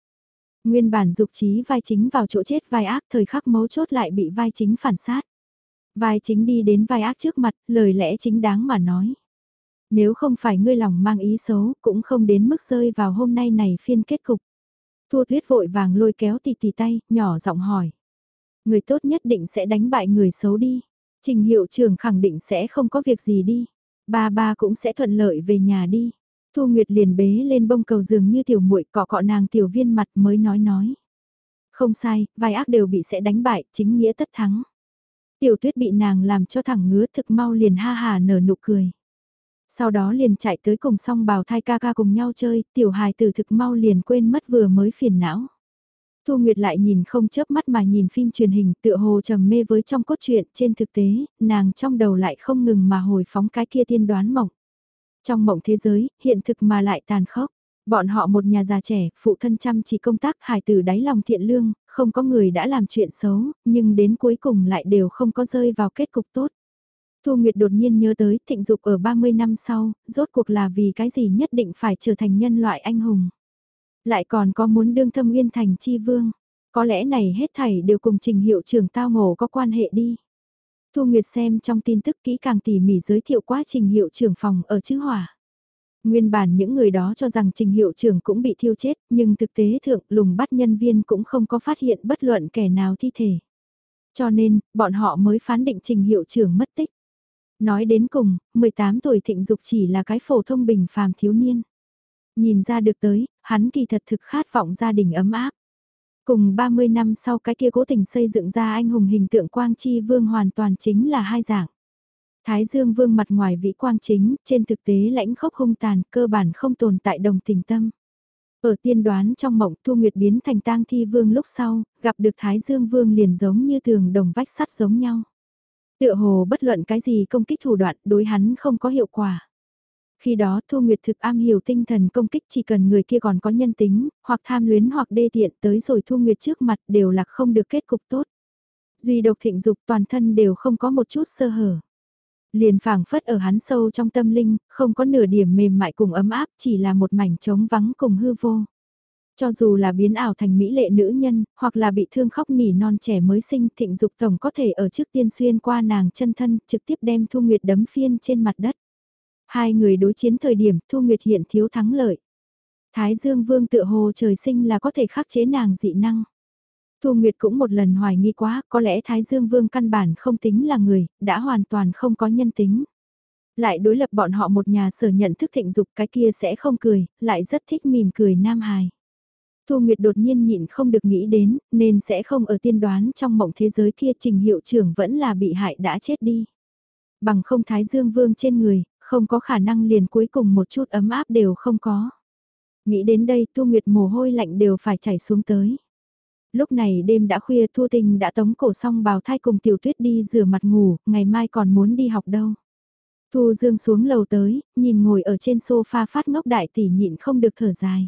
Nguyên bản dục trí vai chính vào chỗ chết vai ác thời khắc mấu chốt lại bị vai chính phản sát. Vai chính đi đến vai ác trước mặt, lời lẽ chính đáng mà nói. Nếu không phải ngươi lòng mang ý xấu, cũng không đến mức rơi vào hôm nay này phiên kết cục. Thu tuyết vội vàng lôi kéo tì tì tay, nhỏ giọng hỏi. Người tốt nhất định sẽ đánh bại người xấu đi. Trình hiệu trưởng khẳng định sẽ không có việc gì đi. Ba ba cũng sẽ thuận lợi về nhà đi. Thu Nguyệt liền bế lên bông cầu giường như tiểu muội cọ cọ nàng tiểu viên mặt mới nói nói. Không sai, vai ác đều bị sẽ đánh bại, chính nghĩa tất thắng. Tiểu tuyết bị nàng làm cho thẳng ngứa thực mau liền ha hà nở nụ cười. Sau đó liền chạy tới cùng song bào thai ca ca cùng nhau chơi, tiểu hài tử thực mau liền quên mất vừa mới phiền não. Thu Nguyệt lại nhìn không chớp mắt mà nhìn phim truyền hình tựa hồ trầm mê với trong cốt truyện trên thực tế, nàng trong đầu lại không ngừng mà hồi phóng cái kia tiên đoán mộng. Trong mộng thế giới, hiện thực mà lại tàn khốc. Bọn họ một nhà già trẻ, phụ thân chăm chỉ công tác hài tử đáy lòng thiện lương, không có người đã làm chuyện xấu, nhưng đến cuối cùng lại đều không có rơi vào kết cục tốt. Thu Nguyệt đột nhiên nhớ tới thịnh dục ở 30 năm sau, rốt cuộc là vì cái gì nhất định phải trở thành nhân loại anh hùng. Lại còn có muốn đương thâm uyên thành chi vương. Có lẽ này hết thảy đều cùng trình hiệu trưởng tao ngộ có quan hệ đi. Thu Nguyệt xem trong tin tức kỹ càng tỉ mỉ giới thiệu quá trình hiệu trưởng phòng ở chữ hỏa. Nguyên bản những người đó cho rằng trình hiệu trưởng cũng bị thiêu chết, nhưng thực tế thượng lùng bắt nhân viên cũng không có phát hiện bất luận kẻ nào thi thể. Cho nên, bọn họ mới phán định trình hiệu trưởng mất tích. Nói đến cùng, 18 tuổi thịnh dục chỉ là cái phổ thông bình phàm thiếu niên. Nhìn ra được tới, hắn kỳ thật thực khát vọng gia đình ấm áp. Cùng 30 năm sau cái kia cố tình xây dựng ra anh hùng hình tượng quang chi vương hoàn toàn chính là hai dạng. Thái Dương Vương mặt ngoài vĩ quang chính, trên thực tế lãnh khốc hung tàn, cơ bản không tồn tại đồng tình tâm. Ở tiên đoán trong mộng Thu Nguyệt biến thành tang thi vương lúc sau, gặp được Thái Dương Vương liền giống như thường đồng vách sắt giống nhau. Tựa hồ bất luận cái gì công kích thủ đoạn đối hắn không có hiệu quả. Khi đó Thu Nguyệt thực am hiểu tinh thần công kích chỉ cần người kia còn có nhân tính, hoặc tham luyến hoặc đê tiện tới rồi Thu Nguyệt trước mặt đều là không được kết cục tốt. Duy độc thịnh dục toàn thân đều không có một chút sơ hở. Liền phảng phất ở hắn sâu trong tâm linh, không có nửa điểm mềm mại cùng ấm áp, chỉ là một mảnh trống vắng cùng hư vô. Cho dù là biến ảo thành mỹ lệ nữ nhân, hoặc là bị thương khóc nỉ non trẻ mới sinh thịnh dục tổng có thể ở trước tiên xuyên qua nàng chân thân, trực tiếp đem Thu Nguyệt đấm phiên trên mặt đất. Hai người đối chiến thời điểm Thu Nguyệt hiện thiếu thắng lợi. Thái Dương Vương tự hồ trời sinh là có thể khắc chế nàng dị năng. Thu Nguyệt cũng một lần hoài nghi quá, có lẽ Thái Dương Vương căn bản không tính là người, đã hoàn toàn không có nhân tính. Lại đối lập bọn họ một nhà sở nhận thức thịnh dục cái kia sẽ không cười, lại rất thích mỉm cười nam hài. Thu Nguyệt đột nhiên nhịn không được nghĩ đến, nên sẽ không ở tiên đoán trong mộng thế giới kia trình hiệu trưởng vẫn là bị hại đã chết đi. Bằng không Thái Dương Vương trên người, không có khả năng liền cuối cùng một chút ấm áp đều không có. Nghĩ đến đây Thu Nguyệt mồ hôi lạnh đều phải chảy xuống tới. Lúc này đêm đã khuya Thu Tinh đã tống cổ xong bào thai cùng Tiểu Tuyết đi rửa mặt ngủ, ngày mai còn muốn đi học đâu. Thu Dương xuống lầu tới, nhìn ngồi ở trên sofa phát ngốc đại tỷ nhịn không được thở dài.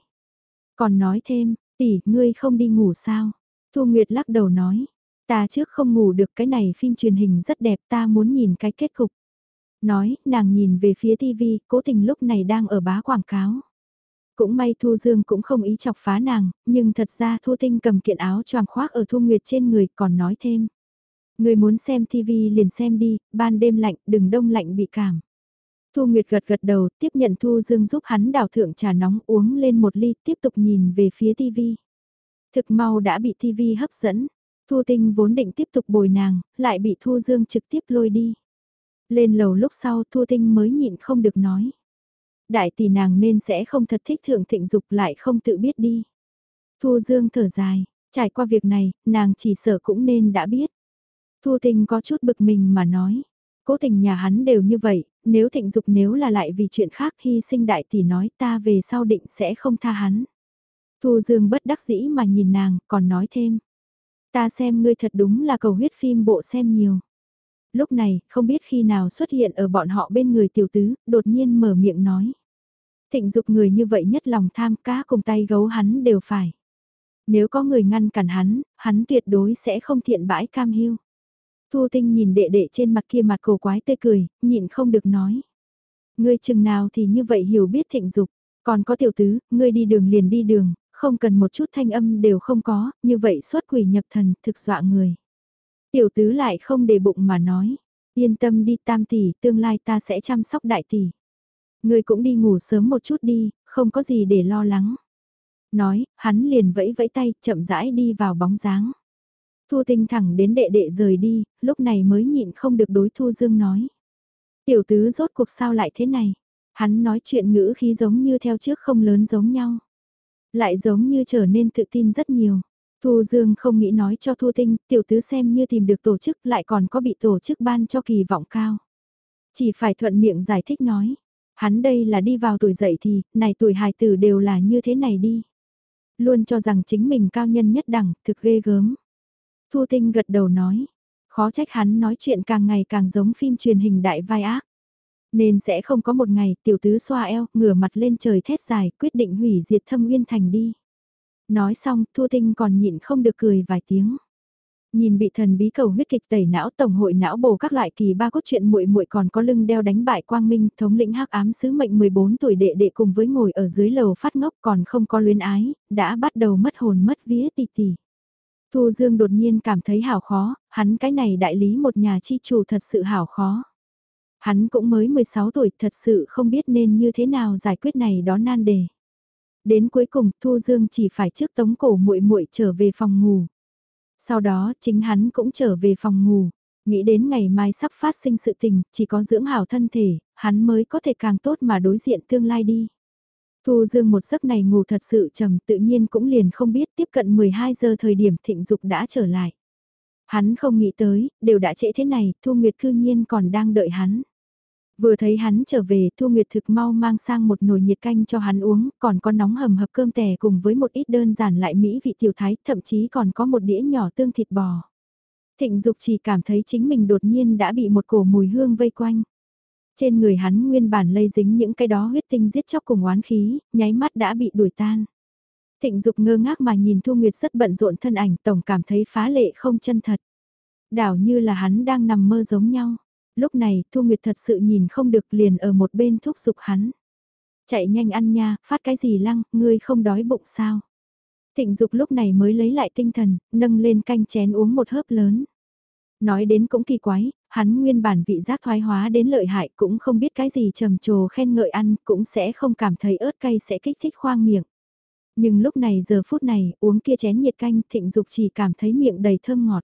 Còn nói thêm, tỷ, ngươi không đi ngủ sao? Thu Nguyệt lắc đầu nói, ta trước không ngủ được cái này phim truyền hình rất đẹp ta muốn nhìn cái kết cục. Nói, nàng nhìn về phía TV, cố tình lúc này đang ở bá quảng cáo. Cũng may Thu Dương cũng không ý chọc phá nàng, nhưng thật ra Thu Tinh cầm kiện áo choàng khoác ở Thu Nguyệt trên người còn nói thêm. Người muốn xem TV liền xem đi, ban đêm lạnh, đừng đông lạnh bị cảm. Thu Nguyệt gật gật đầu, tiếp nhận Thu Dương giúp hắn đảo thượng trà nóng uống lên một ly, tiếp tục nhìn về phía TV. Thực mau đã bị TV hấp dẫn, Thu Tinh vốn định tiếp tục bồi nàng, lại bị Thu Dương trực tiếp lôi đi. Lên lầu lúc sau Thu Tinh mới nhịn không được nói. Đại tỷ nàng nên sẽ không thật thích thượng thịnh dục lại không tự biết đi. Thu Dương thở dài, trải qua việc này, nàng chỉ sợ cũng nên đã biết. Thu Tinh có chút bực mình mà nói. Cố tình nhà hắn đều như vậy, nếu thịnh dục nếu là lại vì chuyện khác hy sinh đại tỷ nói ta về sau định sẽ không tha hắn. Thu Dương bất đắc dĩ mà nhìn nàng, còn nói thêm. Ta xem ngươi thật đúng là cầu huyết phim bộ xem nhiều lúc này, không biết khi nào xuất hiện ở bọn họ bên người tiểu tứ, đột nhiên mở miệng nói. Thịnh dục người như vậy nhất lòng tham cá cùng tay gấu hắn đều phải. Nếu có người ngăn cản hắn, hắn tuyệt đối sẽ không thiện bãi cam hiu. Thu tinh nhìn đệ đệ trên mặt kia mặt cổ quái tê cười, nhịn không được nói. Ngươi chừng nào thì như vậy hiểu biết thịnh dục, còn có tiểu tứ, ngươi đi đường liền đi đường, không cần một chút thanh âm đều không có, như vậy xuất quỷ nhập thần, thực dọa người. Tiểu tứ lại không để bụng mà nói, yên tâm đi tam tỷ, tương lai ta sẽ chăm sóc đại tỷ. Ngươi cũng đi ngủ sớm một chút đi, không có gì để lo lắng. Nói, hắn liền vẫy vẫy tay, chậm rãi đi vào bóng dáng. Thu tinh thẳng đến đệ đệ rời đi, lúc này mới nhịn không được đối Thu Dương nói. Tiểu tứ rốt cuộc sao lại thế này? Hắn nói chuyện ngữ khí giống như theo trước không lớn giống nhau. Lại giống như trở nên tự tin rất nhiều. Thu Dương không nghĩ nói cho Thu Tinh, tiểu tứ xem như tìm được tổ chức lại còn có bị tổ chức ban cho kỳ vọng cao. Chỉ phải thuận miệng giải thích nói, hắn đây là đi vào tuổi dậy thì, này tuổi hài tử đều là như thế này đi. Luôn cho rằng chính mình cao nhân nhất đẳng, thực ghê gớm. Thu Tinh gật đầu nói, khó trách hắn nói chuyện càng ngày càng giống phim truyền hình đại vai ác. Nên sẽ không có một ngày tiểu tứ xoa eo, ngửa mặt lên trời thét dài, quyết định hủy diệt thâm uyên thành đi. Nói xong, Thu Tinh còn nhịn không được cười vài tiếng. Nhìn bị thần bí cầu huyết kịch tẩy não tổng hội não bổ các loại kỳ ba cốt truyện muội muội còn có lưng đeo đánh bại quang minh, thống lĩnh hắc ám sứ mệnh 14 tuổi đệ đệ cùng với ngồi ở dưới lầu phát ngốc còn không có luyến ái, đã bắt đầu mất hồn mất vía tì tì. Thu Dương đột nhiên cảm thấy hảo khó, hắn cái này đại lý một nhà chi chủ thật sự hảo khó. Hắn cũng mới 16 tuổi thật sự không biết nên như thế nào giải quyết này đó nan đề. Đến cuối cùng Thu Dương chỉ phải trước tống cổ muội muội trở về phòng ngủ. Sau đó chính hắn cũng trở về phòng ngủ. Nghĩ đến ngày mai sắp phát sinh sự tình, chỉ có dưỡng hảo thân thể, hắn mới có thể càng tốt mà đối diện tương lai đi. Thu Dương một giấc này ngủ thật sự trầm tự nhiên cũng liền không biết tiếp cận 12 giờ thời điểm thịnh dục đã trở lại. Hắn không nghĩ tới, đều đã trễ thế này, Thu Nguyệt cư nhiên còn đang đợi hắn. Vừa thấy hắn trở về, Thu Nguyệt thực mau mang sang một nồi nhiệt canh cho hắn uống, còn có nóng hầm hập cơm tẻ cùng với một ít đơn giản lại mỹ vị tiểu thái, thậm chí còn có một đĩa nhỏ tương thịt bò. Thịnh Dục chỉ cảm thấy chính mình đột nhiên đã bị một cổ mùi hương vây quanh. Trên người hắn nguyên bản lây dính những cái đó huyết tinh giết chóc cùng oán khí, nháy mắt đã bị đuổi tan. Thịnh Dục ngơ ngác mà nhìn Thu Nguyệt rất bận rộn thân ảnh, tổng cảm thấy phá lệ không chân thật. Đảo như là hắn đang nằm mơ giống nhau. Lúc này, Thu Nguyệt thật sự nhìn không được liền ở một bên thúc giục hắn. Chạy nhanh ăn nha, phát cái gì lăng, ngươi không đói bụng sao? Thịnh Dục lúc này mới lấy lại tinh thần, nâng lên canh chén uống một hớp lớn. Nói đến cũng kỳ quái, hắn nguyên bản vị giác thoái hóa đến lợi hại cũng không biết cái gì trầm trồ khen ngợi ăn cũng sẽ không cảm thấy ớt cay sẽ kích thích khoang miệng. Nhưng lúc này giờ phút này uống kia chén nhiệt canh thịnh dục chỉ cảm thấy miệng đầy thơm ngọt.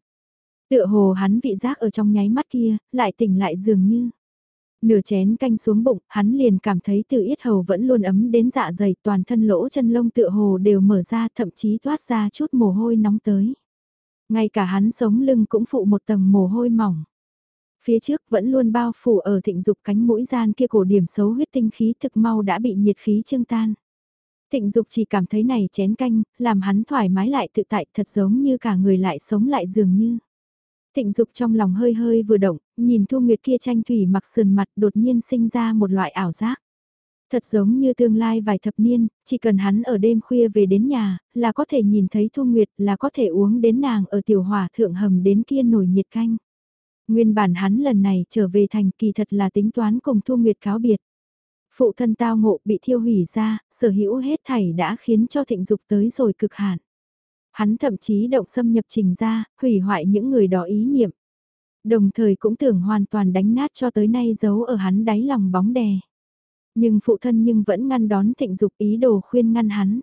Tựa hồ hắn vị giác ở trong nháy mắt kia, lại tỉnh lại dường như. Nửa chén canh xuống bụng, hắn liền cảm thấy từ yết hầu vẫn luôn ấm đến dạ dày toàn thân lỗ chân lông tựa hồ đều mở ra thậm chí toát ra chút mồ hôi nóng tới. Ngay cả hắn sống lưng cũng phụ một tầng mồ hôi mỏng. Phía trước vẫn luôn bao phủ ở thịnh dục cánh mũi gian kia cổ điểm xấu huyết tinh khí thực mau đã bị nhiệt khí trương tan. Thịnh dục chỉ cảm thấy này chén canh, làm hắn thoải mái lại tự tại thật giống như cả người lại sống lại dường như. Thịnh dục trong lòng hơi hơi vừa động, nhìn Thu Nguyệt kia tranh thủy mặc sườn mặt đột nhiên sinh ra một loại ảo giác. Thật giống như tương lai vài thập niên, chỉ cần hắn ở đêm khuya về đến nhà, là có thể nhìn thấy Thu Nguyệt, là có thể uống đến nàng ở tiểu hỏa thượng hầm đến kia nổi nhiệt canh. Nguyên bản hắn lần này trở về thành kỳ thật là tính toán cùng Thu Nguyệt cáo biệt. Phụ thân tao ngộ bị thiêu hủy ra, sở hữu hết thảy đã khiến cho thịnh dục tới rồi cực hạn. Hắn thậm chí động xâm nhập trình ra, hủy hoại những người đó ý niệm. Đồng thời cũng tưởng hoàn toàn đánh nát cho tới nay giấu ở hắn đáy lòng bóng đè. Nhưng phụ thân nhưng vẫn ngăn đón thịnh dục ý đồ khuyên ngăn hắn.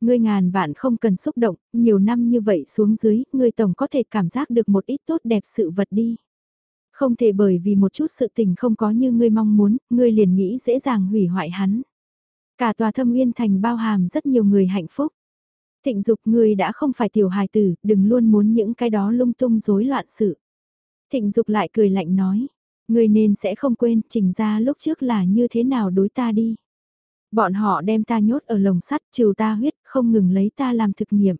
Ngươi ngàn vạn không cần xúc động, nhiều năm như vậy xuống dưới, ngươi tổng có thể cảm giác được một ít tốt đẹp sự vật đi. Không thể bởi vì một chút sự tình không có như ngươi mong muốn, ngươi liền nghĩ dễ dàng hủy hoại hắn. Cả tòa thâm uyên thành bao hàm rất nhiều người hạnh phúc. Thịnh dục ngươi đã không phải tiểu hài tử, đừng luôn muốn những cái đó lung tung rối loạn sự. Thịnh dục lại cười lạnh nói, ngươi nên sẽ không quên trình ra lúc trước là như thế nào đối ta đi. Bọn họ đem ta nhốt ở lồng sắt trừ ta huyết không ngừng lấy ta làm thực nghiệm.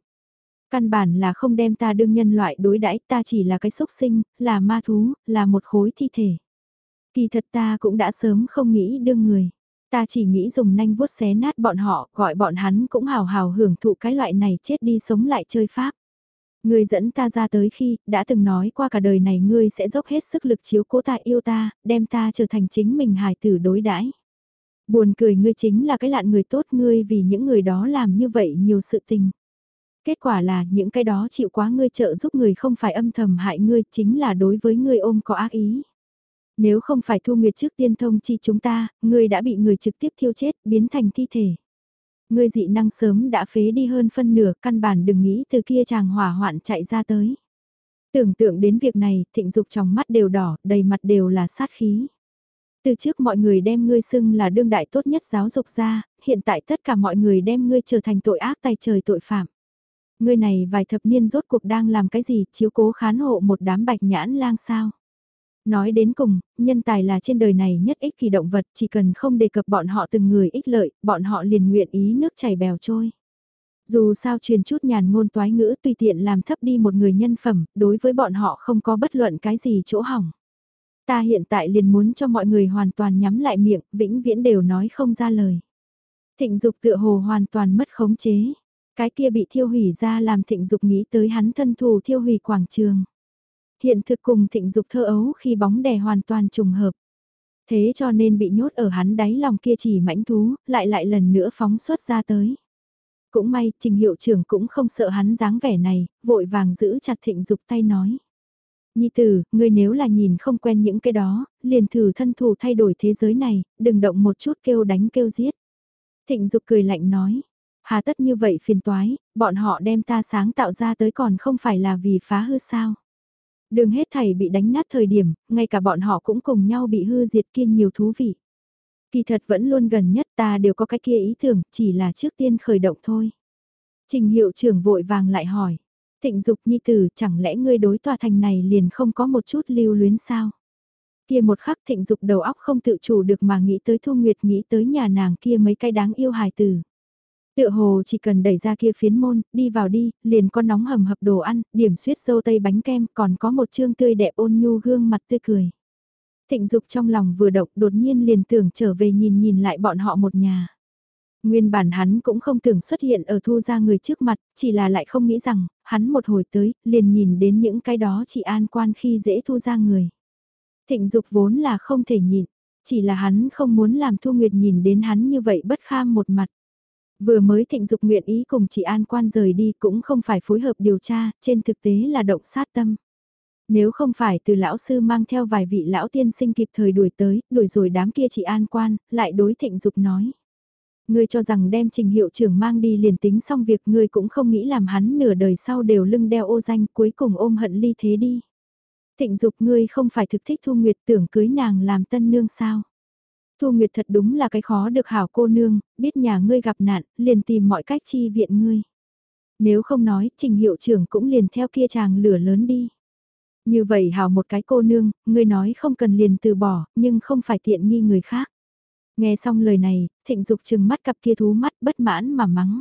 Căn bản là không đem ta đương nhân loại đối đãi ta chỉ là cái xúc sinh, là ma thú, là một khối thi thể. Kỳ thật ta cũng đã sớm không nghĩ đương người. Ta chỉ nghĩ dùng nanh vuốt xé nát bọn họ, gọi bọn hắn cũng hào hào hưởng thụ cái loại này chết đi sống lại chơi pháp. Ngươi dẫn ta ra tới khi, đã từng nói qua cả đời này ngươi sẽ dốc hết sức lực chiếu cố ta yêu ta, đem ta trở thành chính mình hài tử đối đãi. Buồn cười ngươi chính là cái lạn người tốt ngươi vì những người đó làm như vậy nhiều sự tình. Kết quả là những cái đó chịu quá ngươi trợ giúp người không phải âm thầm hại ngươi chính là đối với ngươi ôm có ác ý. Nếu không phải Thu Nguyệt trước tiên thông chi chúng ta, ngươi đã bị người trực tiếp thiêu chết, biến thành thi thể. Ngươi dị năng sớm đã phế đi hơn phân nửa, căn bản đừng nghĩ từ kia chàng hỏa hoạn chạy ra tới. Tưởng tượng đến việc này, thịnh dục trong mắt đều đỏ, đầy mặt đều là sát khí. Từ trước mọi người đem ngươi xưng là đương đại tốt nhất giáo dục ra, hiện tại tất cả mọi người đem ngươi trở thành tội ác tay trời tội phạm. Ngươi này vài thập niên rốt cuộc đang làm cái gì, chiếu cố khán hộ một đám bạch nhãn lang sao. Nói đến cùng, nhân tài là trên đời này nhất ích kỳ động vật, chỉ cần không đề cập bọn họ từng người ích lợi, bọn họ liền nguyện ý nước chảy bèo trôi. Dù sao truyền chút nhàn ngôn toái ngữ tùy tiện làm thấp đi một người nhân phẩm, đối với bọn họ không có bất luận cái gì chỗ hỏng. Ta hiện tại liền muốn cho mọi người hoàn toàn nhắm lại miệng, vĩnh viễn đều nói không ra lời. Thịnh dục tựa hồ hoàn toàn mất khống chế. Cái kia bị thiêu hủy ra làm thịnh dục nghĩ tới hắn thân thù thiêu hủy quảng trường. Hiện thực cùng thịnh dục thơ ấu khi bóng đè hoàn toàn trùng hợp. Thế cho nên bị nhốt ở hắn đáy lòng kia chỉ mãnh thú, lại lại lần nữa phóng xuất ra tới. Cũng may, trình hiệu trưởng cũng không sợ hắn dáng vẻ này, vội vàng giữ chặt thịnh dục tay nói. Nhi tử, ngươi nếu là nhìn không quen những cái đó, liền thử thân thủ thay đổi thế giới này, đừng động một chút kêu đánh kêu giết. Thịnh dục cười lạnh nói, hà tất như vậy phiền toái, bọn họ đem ta sáng tạo ra tới còn không phải là vì phá hư sao. Đường hết thảy bị đánh nát thời điểm, ngay cả bọn họ cũng cùng nhau bị hư diệt kiên nhiều thú vị. Kỳ thật vẫn luôn gần nhất ta đều có cái kia ý tưởng, chỉ là trước tiên khởi động thôi. Trình hiệu trưởng vội vàng lại hỏi, thịnh dục nhi tử chẳng lẽ ngươi đối tòa thành này liền không có một chút lưu luyến sao? Kia một khắc thịnh dục đầu óc không tự chủ được mà nghĩ tới Thu Nguyệt nghĩ tới nhà nàng kia mấy cái đáng yêu hài tử. Tựa hồ chỉ cần đẩy ra kia phiến môn, đi vào đi, liền có nóng hầm hập đồ ăn, điểm suyết dâu tây bánh kem, còn có một trương tươi đẹp ôn nhu gương mặt tươi cười. Thịnh dục trong lòng vừa độc đột nhiên liền tưởng trở về nhìn nhìn lại bọn họ một nhà. Nguyên bản hắn cũng không tưởng xuất hiện ở thu ra người trước mặt, chỉ là lại không nghĩ rằng, hắn một hồi tới, liền nhìn đến những cái đó chỉ an quan khi dễ thu ra người. Thịnh dục vốn là không thể nhịn, chỉ là hắn không muốn làm Thu Nguyệt nhìn đến hắn như vậy bất kham một mặt. Vừa mới thịnh dục nguyện ý cùng chị An Quan rời đi cũng không phải phối hợp điều tra, trên thực tế là động sát tâm. Nếu không phải từ lão sư mang theo vài vị lão tiên sinh kịp thời đuổi tới, đuổi rồi đám kia chị An Quan, lại đối thịnh dục nói. Ngươi cho rằng đem trình hiệu trưởng mang đi liền tính xong việc ngươi cũng không nghĩ làm hắn nửa đời sau đều lưng đeo ô danh cuối cùng ôm hận ly thế đi. Thịnh dục ngươi không phải thực thích Thu Nguyệt tưởng cưới nàng làm tân nương sao. Thu Nguyệt thật đúng là cái khó được hảo cô nương, biết nhà ngươi gặp nạn, liền tìm mọi cách chi viện ngươi. Nếu không nói, trình hiệu trưởng cũng liền theo kia chàng lửa lớn đi. Như vậy hảo một cái cô nương, ngươi nói không cần liền từ bỏ, nhưng không phải tiện nghi người khác. Nghe xong lời này, thịnh dục trừng mắt cặp kia thú mắt bất mãn mà mắng.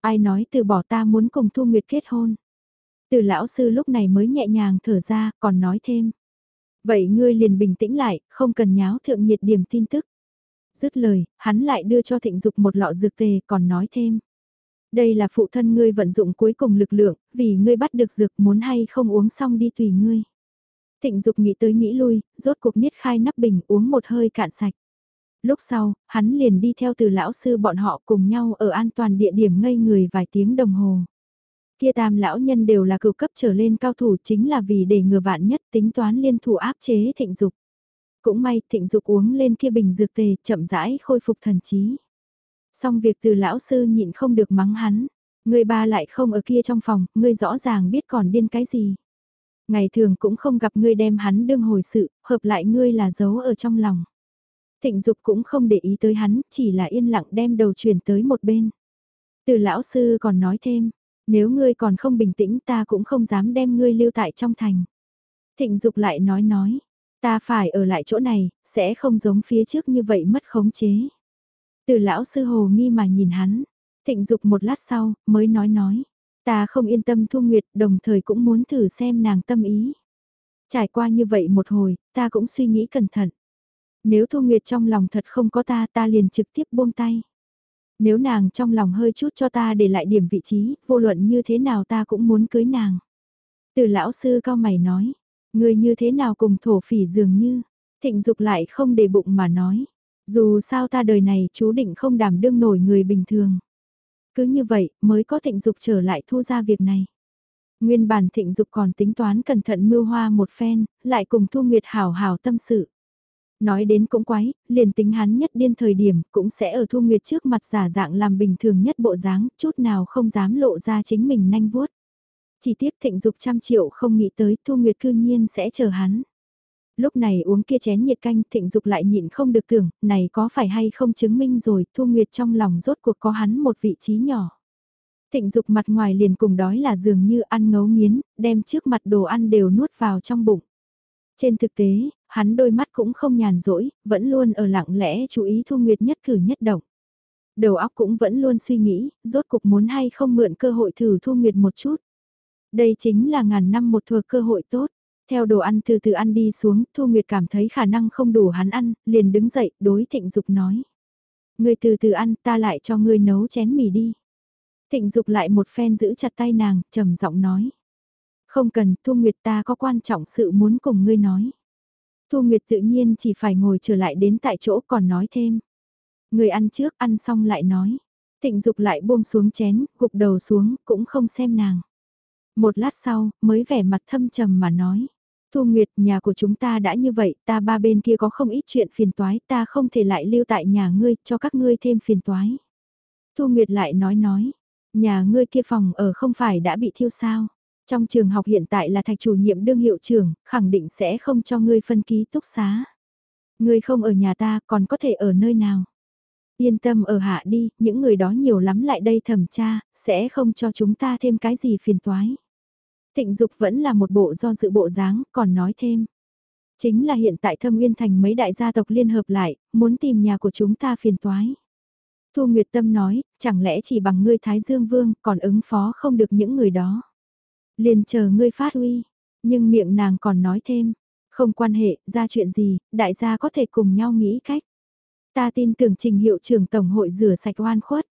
Ai nói từ bỏ ta muốn cùng Thu Nguyệt kết hôn. Từ lão sư lúc này mới nhẹ nhàng thở ra, còn nói thêm. Vậy ngươi liền bình tĩnh lại, không cần nháo thượng nhiệt điểm tin tức. Dứt lời, hắn lại đưa cho thịnh dục một lọ dược tề còn nói thêm. Đây là phụ thân ngươi vận dụng cuối cùng lực lượng, vì ngươi bắt được dược muốn hay không uống xong đi tùy ngươi. Thịnh dục nghĩ tới nghĩ lui, rốt cuộc niết khai nắp bình uống một hơi cạn sạch. Lúc sau, hắn liền đi theo từ lão sư bọn họ cùng nhau ở an toàn địa điểm ngây người vài tiếng đồng hồ. Kia tam lão nhân đều là cựu cấp trở lên cao thủ chính là vì để ngừa vạn nhất tính toán liên thủ áp chế thịnh dục. Cũng may thịnh dục uống lên kia bình dược tề chậm rãi khôi phục thần trí. Xong việc từ lão sư nhịn không được mắng hắn. Người ba lại không ở kia trong phòng, ngươi rõ ràng biết còn điên cái gì. Ngày thường cũng không gặp ngươi đem hắn đương hồi sự, hợp lại ngươi là giấu ở trong lòng. Thịnh dục cũng không để ý tới hắn, chỉ là yên lặng đem đầu chuyển tới một bên. Từ lão sư còn nói thêm, nếu ngươi còn không bình tĩnh ta cũng không dám đem ngươi lưu tại trong thành. Thịnh dục lại nói nói, ta phải ở lại chỗ này, sẽ không giống phía trước như vậy mất khống chế. Từ lão sư hồ nghi mà nhìn hắn, thịnh dục một lát sau, mới nói nói, ta không yên tâm thu nguyệt đồng thời cũng muốn thử xem nàng tâm ý. Trải qua như vậy một hồi, ta cũng suy nghĩ cẩn thận. Nếu Thu Nguyệt trong lòng thật không có ta ta liền trực tiếp buông tay. Nếu nàng trong lòng hơi chút cho ta để lại điểm vị trí, vô luận như thế nào ta cũng muốn cưới nàng. Từ lão sư cao mày nói, người như thế nào cùng thổ phỉ dường như, thịnh dục lại không để bụng mà nói. Dù sao ta đời này chú định không đảm đương nổi người bình thường. Cứ như vậy mới có thịnh dục trở lại thu ra việc này. Nguyên bản thịnh dục còn tính toán cẩn thận mưu hoa một phen, lại cùng Thu Nguyệt hảo hảo tâm sự. Nói đến cũng quái, liền tính hắn nhất điên thời điểm cũng sẽ ở Thu Nguyệt trước mặt giả dạng làm bình thường nhất bộ dáng, chút nào không dám lộ ra chính mình nanh vuốt. Chỉ tiếc thịnh dục trăm triệu không nghĩ tới Thu Nguyệt cư nhiên sẽ chờ hắn. Lúc này uống kia chén nhiệt canh thịnh dục lại nhịn không được tưởng, này có phải hay không chứng minh rồi Thu Nguyệt trong lòng rốt cuộc có hắn một vị trí nhỏ. Thịnh dục mặt ngoài liền cùng đói là dường như ăn ngấu nghiến, đem trước mặt đồ ăn đều nuốt vào trong bụng. Trên thực tế, hắn đôi mắt cũng không nhàn rỗi, vẫn luôn ở lặng lẽ chú ý Thu Nguyệt nhất cử nhất động. Đầu óc cũng vẫn luôn suy nghĩ, rốt cục muốn hay không mượn cơ hội thử Thu Nguyệt một chút. Đây chính là ngàn năm một thừa cơ hội tốt. Theo đồ ăn từ từ ăn đi xuống, Thu Nguyệt cảm thấy khả năng không đủ hắn ăn, liền đứng dậy, đối Thịnh Dục nói. Người từ từ ăn, ta lại cho ngươi nấu chén mì đi. Thịnh Dục lại một phen giữ chặt tay nàng, trầm giọng nói. Không cần, Thu Nguyệt ta có quan trọng sự muốn cùng ngươi nói. Thu Nguyệt tự nhiên chỉ phải ngồi trở lại đến tại chỗ còn nói thêm. Người ăn trước, ăn xong lại nói. Thịnh Dục lại buông xuống chén, gục đầu xuống, cũng không xem nàng. Một lát sau, mới vẻ mặt thâm trầm mà nói. Thu Nguyệt, nhà của chúng ta đã như vậy, ta ba bên kia có không ít chuyện phiền toái, ta không thể lại lưu tại nhà ngươi, cho các ngươi thêm phiền toái. Thu Nguyệt lại nói nói, nhà ngươi kia phòng ở không phải đã bị thiêu sao? Trong trường học hiện tại là thạch chủ nhiệm đương hiệu trưởng, khẳng định sẽ không cho ngươi phân ký túc xá. Ngươi không ở nhà ta, còn có thể ở nơi nào? Yên tâm ở hạ đi, những người đó nhiều lắm lại đây thẩm tra, sẽ không cho chúng ta thêm cái gì phiền toái. Thịnh Dục vẫn là một bộ do dự bộ dáng, còn nói thêm. Chính là hiện tại thâm uyên thành mấy đại gia tộc liên hợp lại, muốn tìm nhà của chúng ta phiền toái. Thu Nguyệt Tâm nói, chẳng lẽ chỉ bằng ngươi Thái Dương Vương còn ứng phó không được những người đó. Liền chờ ngươi phát huy, nhưng miệng nàng còn nói thêm, không quan hệ, ra chuyện gì, đại gia có thể cùng nhau nghĩ cách. Ta tin tưởng trình hiệu trưởng Tổng hội rửa sạch oan khuất.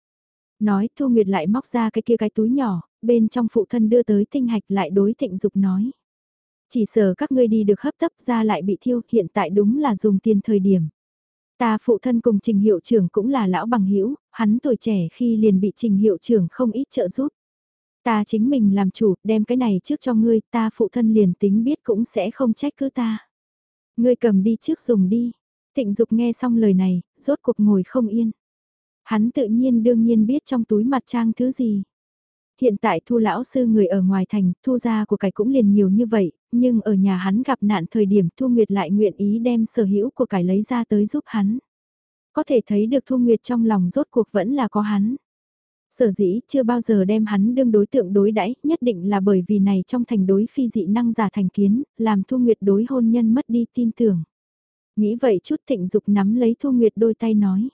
Nói Thu Nguyệt lại móc ra cái kia cái túi nhỏ, bên trong phụ thân đưa tới tinh hạch lại đối thịnh dục nói. Chỉ sợ các ngươi đi được hấp tấp ra lại bị thiêu, hiện tại đúng là dùng tiền thời điểm. Ta phụ thân cùng trình hiệu trưởng cũng là lão bằng hữu hắn tuổi trẻ khi liền bị trình hiệu trưởng không ít trợ giúp. Ta chính mình làm chủ, đem cái này trước cho ngươi, ta phụ thân liền tính biết cũng sẽ không trách cứ ta. Ngươi cầm đi trước dùng đi. Thịnh Dục nghe xong lời này, rốt cuộc ngồi không yên. Hắn tự nhiên đương nhiên biết trong túi mặt trang thứ gì. Hiện tại thu lão sư người ở ngoài thành, thu ra của cải cũng liền nhiều như vậy, nhưng ở nhà hắn gặp nạn thời điểm Thu Nguyệt lại nguyện ý đem sở hữu của cải lấy ra tới giúp hắn. Có thể thấy được Thu Nguyệt trong lòng rốt cuộc vẫn là có hắn. Sở dĩ chưa bao giờ đem hắn đương đối tượng đối đãi nhất định là bởi vì này trong thành đối phi dị năng giả thành kiến, làm Thu Nguyệt đối hôn nhân mất đi tin tưởng. Nghĩ vậy chút thịnh dục nắm lấy Thu Nguyệt đôi tay nói.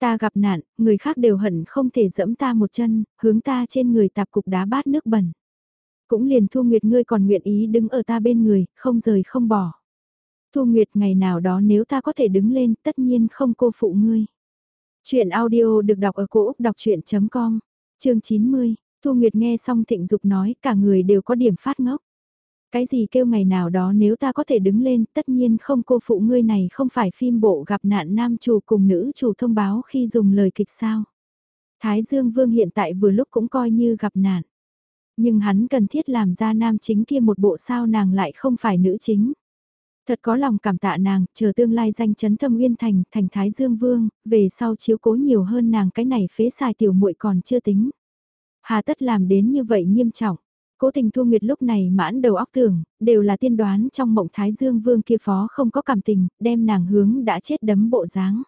Ta gặp nạn, người khác đều hận không thể dẫm ta một chân, hướng ta trên người tạp cục đá bát nước bẩn. Cũng liền Thu Nguyệt ngươi còn nguyện ý đứng ở ta bên người, không rời không bỏ. Thu Nguyệt ngày nào đó nếu ta có thể đứng lên tất nhiên không cô phụ ngươi. Chuyện audio được đọc ở cỗ đọc chuyện.com, chương 90, Thu Nguyệt nghe xong thịnh dục nói cả người đều có điểm phát ngốc. Cái gì kêu ngày nào đó nếu ta có thể đứng lên tất nhiên không cô phụ ngươi này không phải phim bộ gặp nạn nam chủ cùng nữ chủ thông báo khi dùng lời kịch sao. Thái Dương Vương hiện tại vừa lúc cũng coi như gặp nạn. Nhưng hắn cần thiết làm ra nam chính kia một bộ sao nàng lại không phải nữ chính. Thật có lòng cảm tạ nàng, chờ tương lai danh chấn thâm uyên thành, thành Thái Dương Vương, về sau chiếu cố nhiều hơn nàng cái này phế xài tiểu muội còn chưa tính. Hà tất làm đến như vậy nghiêm trọng. Cố tình Thu Nguyệt lúc này mãn đầu óc tưởng, đều là tiên đoán trong mộng Thái Dương Vương kia phó không có cảm tình, đem nàng hướng đã chết đấm bộ dáng.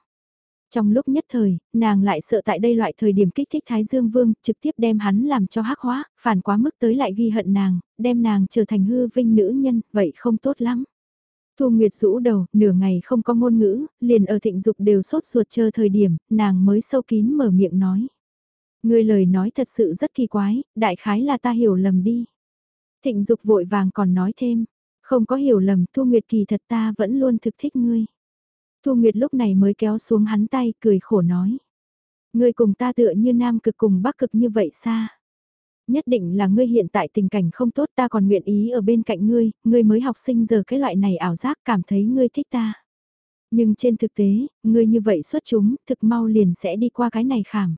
Trong lúc nhất thời, nàng lại sợ tại đây loại thời điểm kích thích Thái Dương Vương, trực tiếp đem hắn làm cho hắc hóa, phản quá mức tới lại ghi hận nàng, đem nàng trở thành hư vinh nữ nhân, vậy không tốt lắm. Thu Nguyệt rũ đầu, nửa ngày không có ngôn ngữ, liền ở thịnh dục đều sốt ruột chờ thời điểm, nàng mới sâu kín mở miệng nói. Người lời nói thật sự rất kỳ quái, đại khái là ta hiểu lầm đi. Thịnh dục vội vàng còn nói thêm, không có hiểu lầm, Thu Nguyệt kỳ thật ta vẫn luôn thực thích ngươi. Thu Nguyệt lúc này mới kéo xuống hắn tay, cười khổ nói. Ngươi cùng ta tựa như nam cực cùng bắc cực như vậy xa. Nhất định là ngươi hiện tại tình cảnh không tốt ta còn nguyện ý ở bên cạnh ngươi, ngươi mới học sinh giờ cái loại này ảo giác cảm thấy ngươi thích ta. Nhưng trên thực tế, ngươi như vậy xuất chúng, thực mau liền sẽ đi qua cái này khảm.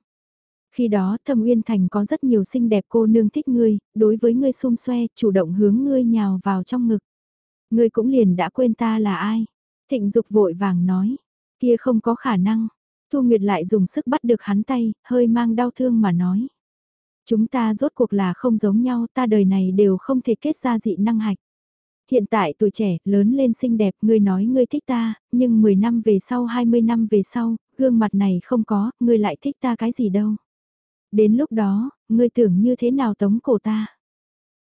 Khi đó thâm uyên thành có rất nhiều xinh đẹp cô nương thích ngươi, đối với ngươi xung xoe, chủ động hướng ngươi nhào vào trong ngực. Ngươi cũng liền đã quên ta là ai. Thịnh dục vội vàng nói, kia không có khả năng. Thu Nguyệt lại dùng sức bắt được hắn tay, hơi mang đau thương mà nói. Chúng ta rốt cuộc là không giống nhau, ta đời này đều không thể kết ra dị năng hạch. Hiện tại tuổi trẻ, lớn lên xinh đẹp, ngươi nói ngươi thích ta, nhưng 10 năm về sau 20 năm về sau, gương mặt này không có, ngươi lại thích ta cái gì đâu. Đến lúc đó, ngươi tưởng như thế nào tống cổ ta.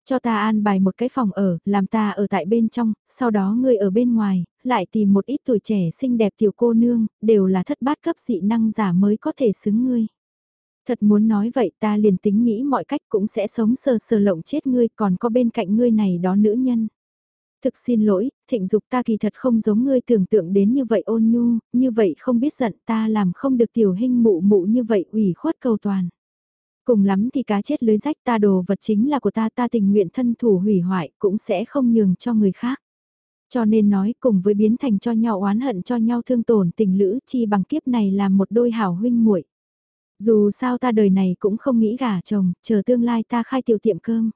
Cho ta an bài một cái phòng ở, làm ta ở tại bên trong, sau đó ngươi ở bên ngoài, lại tìm một ít tuổi trẻ xinh đẹp tiểu cô nương, đều là thất bát cấp dị năng giả mới có thể xứng ngươi. Thật muốn nói vậy ta liền tính nghĩ mọi cách cũng sẽ sống sờ sờ lộng chết ngươi còn có bên cạnh ngươi này đó nữ nhân. Thực xin lỗi, thịnh dục ta kỳ thật không giống ngươi tưởng tượng đến như vậy ôn nhu, như vậy không biết giận ta làm không được tiểu hình mụ mụ như vậy ủy khuất cầu toàn. Cùng lắm thì cá chết lưới rách ta đồ vật chính là của ta ta tình nguyện thân thủ hủy hoại cũng sẽ không nhường cho người khác. Cho nên nói cùng với biến thành cho nhau oán hận cho nhau thương tổn tình lữ chi bằng kiếp này là một đôi hảo huynh muội dù sao ta đời này cũng không nghĩ gả chồng, chờ tương lai ta khai tiểu tiệm cơm.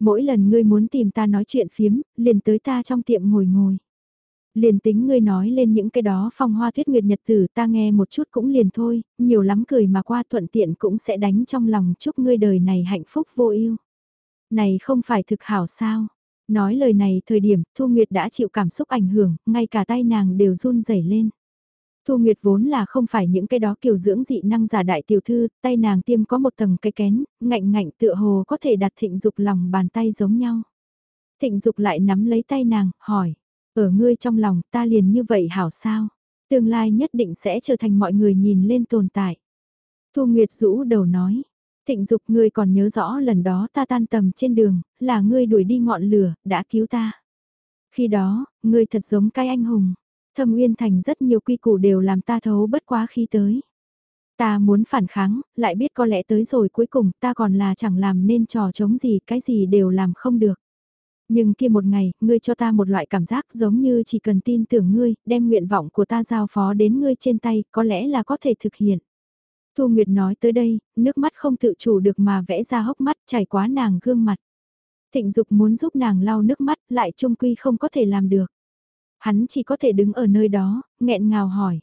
Mỗi lần ngươi muốn tìm ta nói chuyện phiếm, liền tới ta trong tiệm ngồi ngồi. Liền tính ngươi nói lên những cái đó phong hoa tuyết nguyệt nhật tử ta nghe một chút cũng liền thôi, nhiều lắm cười mà qua thuận tiện cũng sẽ đánh trong lòng chúc ngươi đời này hạnh phúc vô ưu. Này không phải thực hảo sao? Nói lời này thời điểm Thu Nguyệt đã chịu cảm xúc ảnh hưởng, ngay cả tay nàng đều run rẩy lên. Thu Nguyệt vốn là không phải những cái đó kiểu dưỡng dị năng giả đại tiểu thư, tay nàng tiêm có một tầng cái kén, ngạnh ngạnh tựa hồ có thể đặt thịnh dục lòng bàn tay giống nhau. Thịnh dục lại nắm lấy tay nàng, hỏi, ở ngươi trong lòng ta liền như vậy hảo sao? Tương lai nhất định sẽ trở thành mọi người nhìn lên tồn tại. Thu Nguyệt rũ đầu nói, thịnh dục ngươi còn nhớ rõ lần đó ta tan tầm trên đường, là ngươi đuổi đi ngọn lửa, đã cứu ta. Khi đó, ngươi thật giống cái anh hùng. Thâm Uyên Thành rất nhiều quy củ đều làm ta thấu bất quá khi tới. Ta muốn phản kháng, lại biết có lẽ tới rồi cuối cùng ta còn là chẳng làm nên trò chống gì, cái gì đều làm không được. Nhưng kia một ngày, ngươi cho ta một loại cảm giác giống như chỉ cần tin tưởng ngươi, đem nguyện vọng của ta giao phó đến ngươi trên tay, có lẽ là có thể thực hiện. Thu Nguyệt nói tới đây, nước mắt không tự chủ được mà vẽ ra hốc mắt chảy quá nàng gương mặt. Thịnh Dục muốn giúp nàng lau nước mắt lại trung quy không có thể làm được. Hắn chỉ có thể đứng ở nơi đó, nghẹn ngào hỏi.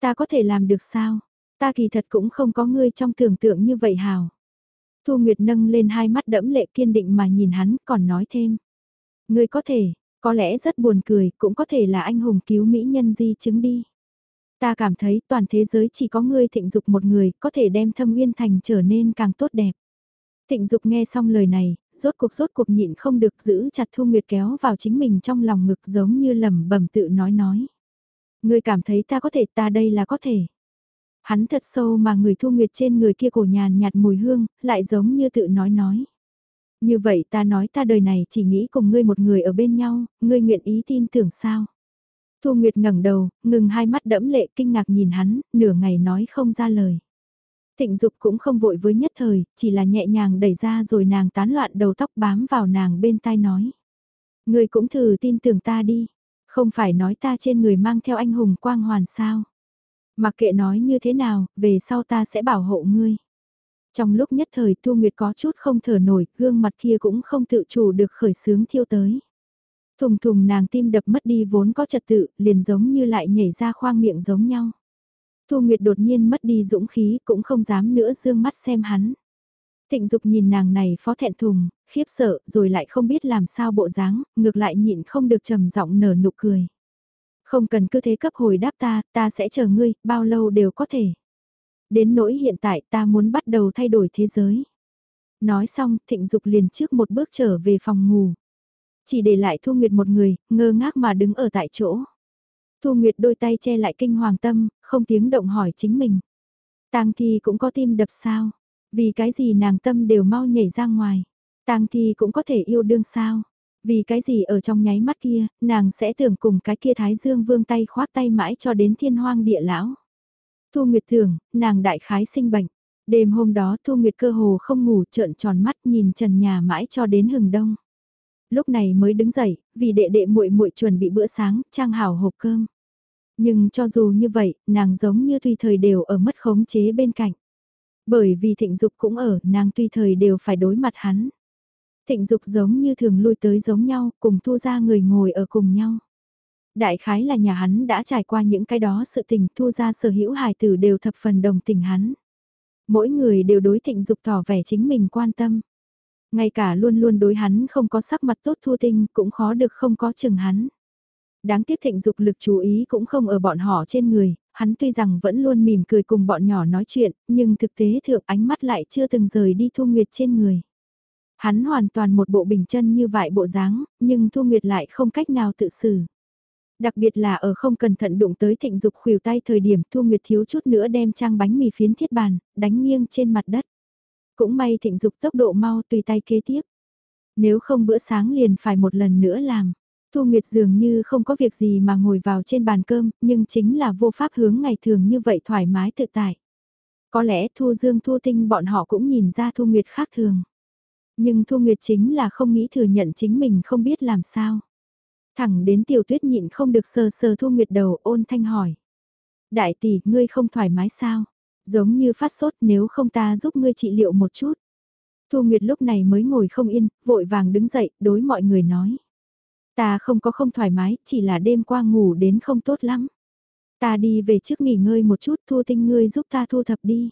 Ta có thể làm được sao? Ta kỳ thật cũng không có ngươi trong tưởng tượng như vậy hào. Thu Nguyệt nâng lên hai mắt đẫm lệ kiên định mà nhìn hắn còn nói thêm. Ngươi có thể, có lẽ rất buồn cười, cũng có thể là anh hùng cứu mỹ nhân di chứng đi. Ta cảm thấy toàn thế giới chỉ có ngươi thịnh dục một người có thể đem thâm uyên thành trở nên càng tốt đẹp. Thịnh dục nghe xong lời này, rốt cuộc rốt cuộc nhịn không được giữ chặt Thu Nguyệt kéo vào chính mình trong lòng ngực giống như lầm bẩm tự nói nói. Ngươi cảm thấy ta có thể ta đây là có thể. Hắn thật sâu mà người Thu Nguyệt trên người kia cổ nhàn nhạt mùi hương, lại giống như tự nói nói. Như vậy ta nói ta đời này chỉ nghĩ cùng ngươi một người ở bên nhau, ngươi nguyện ý tin tưởng sao? Thu Nguyệt ngẩng đầu, ngừng hai mắt đẫm lệ kinh ngạc nhìn hắn, nửa ngày nói không ra lời. Thịnh Dục cũng không vội với nhất thời, chỉ là nhẹ nhàng đẩy ra rồi nàng tán loạn đầu tóc bám vào nàng bên tai nói. Ngươi cũng thử tin tưởng ta đi, không phải nói ta trên người mang theo anh hùng quang hoàn sao. Mặc kệ nói như thế nào, về sau ta sẽ bảo hộ ngươi. Trong lúc nhất thời Thu Nguyệt có chút không thở nổi, gương mặt kia cũng không tự chủ được khởi sướng thiêu tới. Thùng thùng nàng tim đập mất đi vốn có trật tự, liền giống như lại nhảy ra khoang miệng giống nhau. Thu Nguyệt đột nhiên mất đi dũng khí, cũng không dám nữa dương mắt xem hắn. Thịnh Dục nhìn nàng này phó thẹn thùng, khiếp sợ, rồi lại không biết làm sao bộ dáng, ngược lại nhịn không được trầm giọng nở nụ cười. Không cần cứ thế cấp hồi đáp ta, ta sẽ chờ ngươi, bao lâu đều có thể. Đến nỗi hiện tại ta muốn bắt đầu thay đổi thế giới. Nói xong, thịnh dục liền trước một bước trở về phòng ngủ. Chỉ để lại Thu Nguyệt một người, ngơ ngác mà đứng ở tại chỗ. Thu Nguyệt đôi tay che lại kinh hoàng tâm, không tiếng động hỏi chính mình. Tang Thi cũng có tim đập sao? Vì cái gì nàng tâm đều mau nhảy ra ngoài? Tang Thi cũng có thể yêu đương sao? Vì cái gì ở trong nháy mắt kia, nàng sẽ tưởng cùng cái kia Thái Dương vương tay khoác tay mãi cho đến thiên hoang địa lão. Thu Nguyệt tưởng, nàng đại khái sinh bệnh. Đêm hôm đó Thu Nguyệt cơ hồ không ngủ trợn tròn mắt nhìn trần nhà mãi cho đến hừng đông. Lúc này mới đứng dậy, vì đệ đệ muội muội chuẩn bị bữa sáng, trang hảo hộp cơm. Nhưng cho dù như vậy, nàng giống như tùy thời đều ở mất khống chế bên cạnh. Bởi vì thịnh dục cũng ở, nàng tùy thời đều phải đối mặt hắn. Thịnh dục giống như thường lui tới giống nhau, cùng thu ra người ngồi ở cùng nhau. Đại khái là nhà hắn đã trải qua những cái đó sự tình thu ra sở hữu hài tử đều thập phần đồng tình hắn. Mỗi người đều đối thịnh dục tỏ vẻ chính mình quan tâm. Ngay cả luôn luôn đối hắn không có sắc mặt tốt thu tinh cũng khó được không có chừng hắn. Đáng tiếc thịnh dục lực chú ý cũng không ở bọn họ trên người, hắn tuy rằng vẫn luôn mỉm cười cùng bọn nhỏ nói chuyện, nhưng thực tế thượng ánh mắt lại chưa từng rời đi thu nguyệt trên người. Hắn hoàn toàn một bộ bình chân như vại bộ dáng, nhưng Thu Nguyệt lại không cách nào tự xử. Đặc biệt là ở không cẩn thận đụng tới thịnh dục khuỷu tay thời điểm Thu Nguyệt thiếu chút nữa đem trang bánh mì phiến thiết bàn, đánh nghiêng trên mặt đất. Cũng may thịnh dục tốc độ mau tùy tay kế tiếp. Nếu không bữa sáng liền phải một lần nữa làm. Thu Nguyệt dường như không có việc gì mà ngồi vào trên bàn cơm, nhưng chính là vô pháp hướng ngày thường như vậy thoải mái tự tại. Có lẽ Thu Dương Thu Tinh bọn họ cũng nhìn ra Thu Nguyệt khác thường. Nhưng Thu Nguyệt chính là không nghĩ thừa nhận chính mình không biết làm sao. Thẳng đến tiểu tuyết nhịn không được sờ sờ Thu Nguyệt đầu ôn thanh hỏi. Đại tỷ, ngươi không thoải mái sao? Giống như phát sốt nếu không ta giúp ngươi trị liệu một chút. Thu Nguyệt lúc này mới ngồi không yên, vội vàng đứng dậy, đối mọi người nói. Ta không có không thoải mái, chỉ là đêm qua ngủ đến không tốt lắm. Ta đi về trước nghỉ ngơi một chút, Thu Tinh ngươi giúp ta thu thập đi.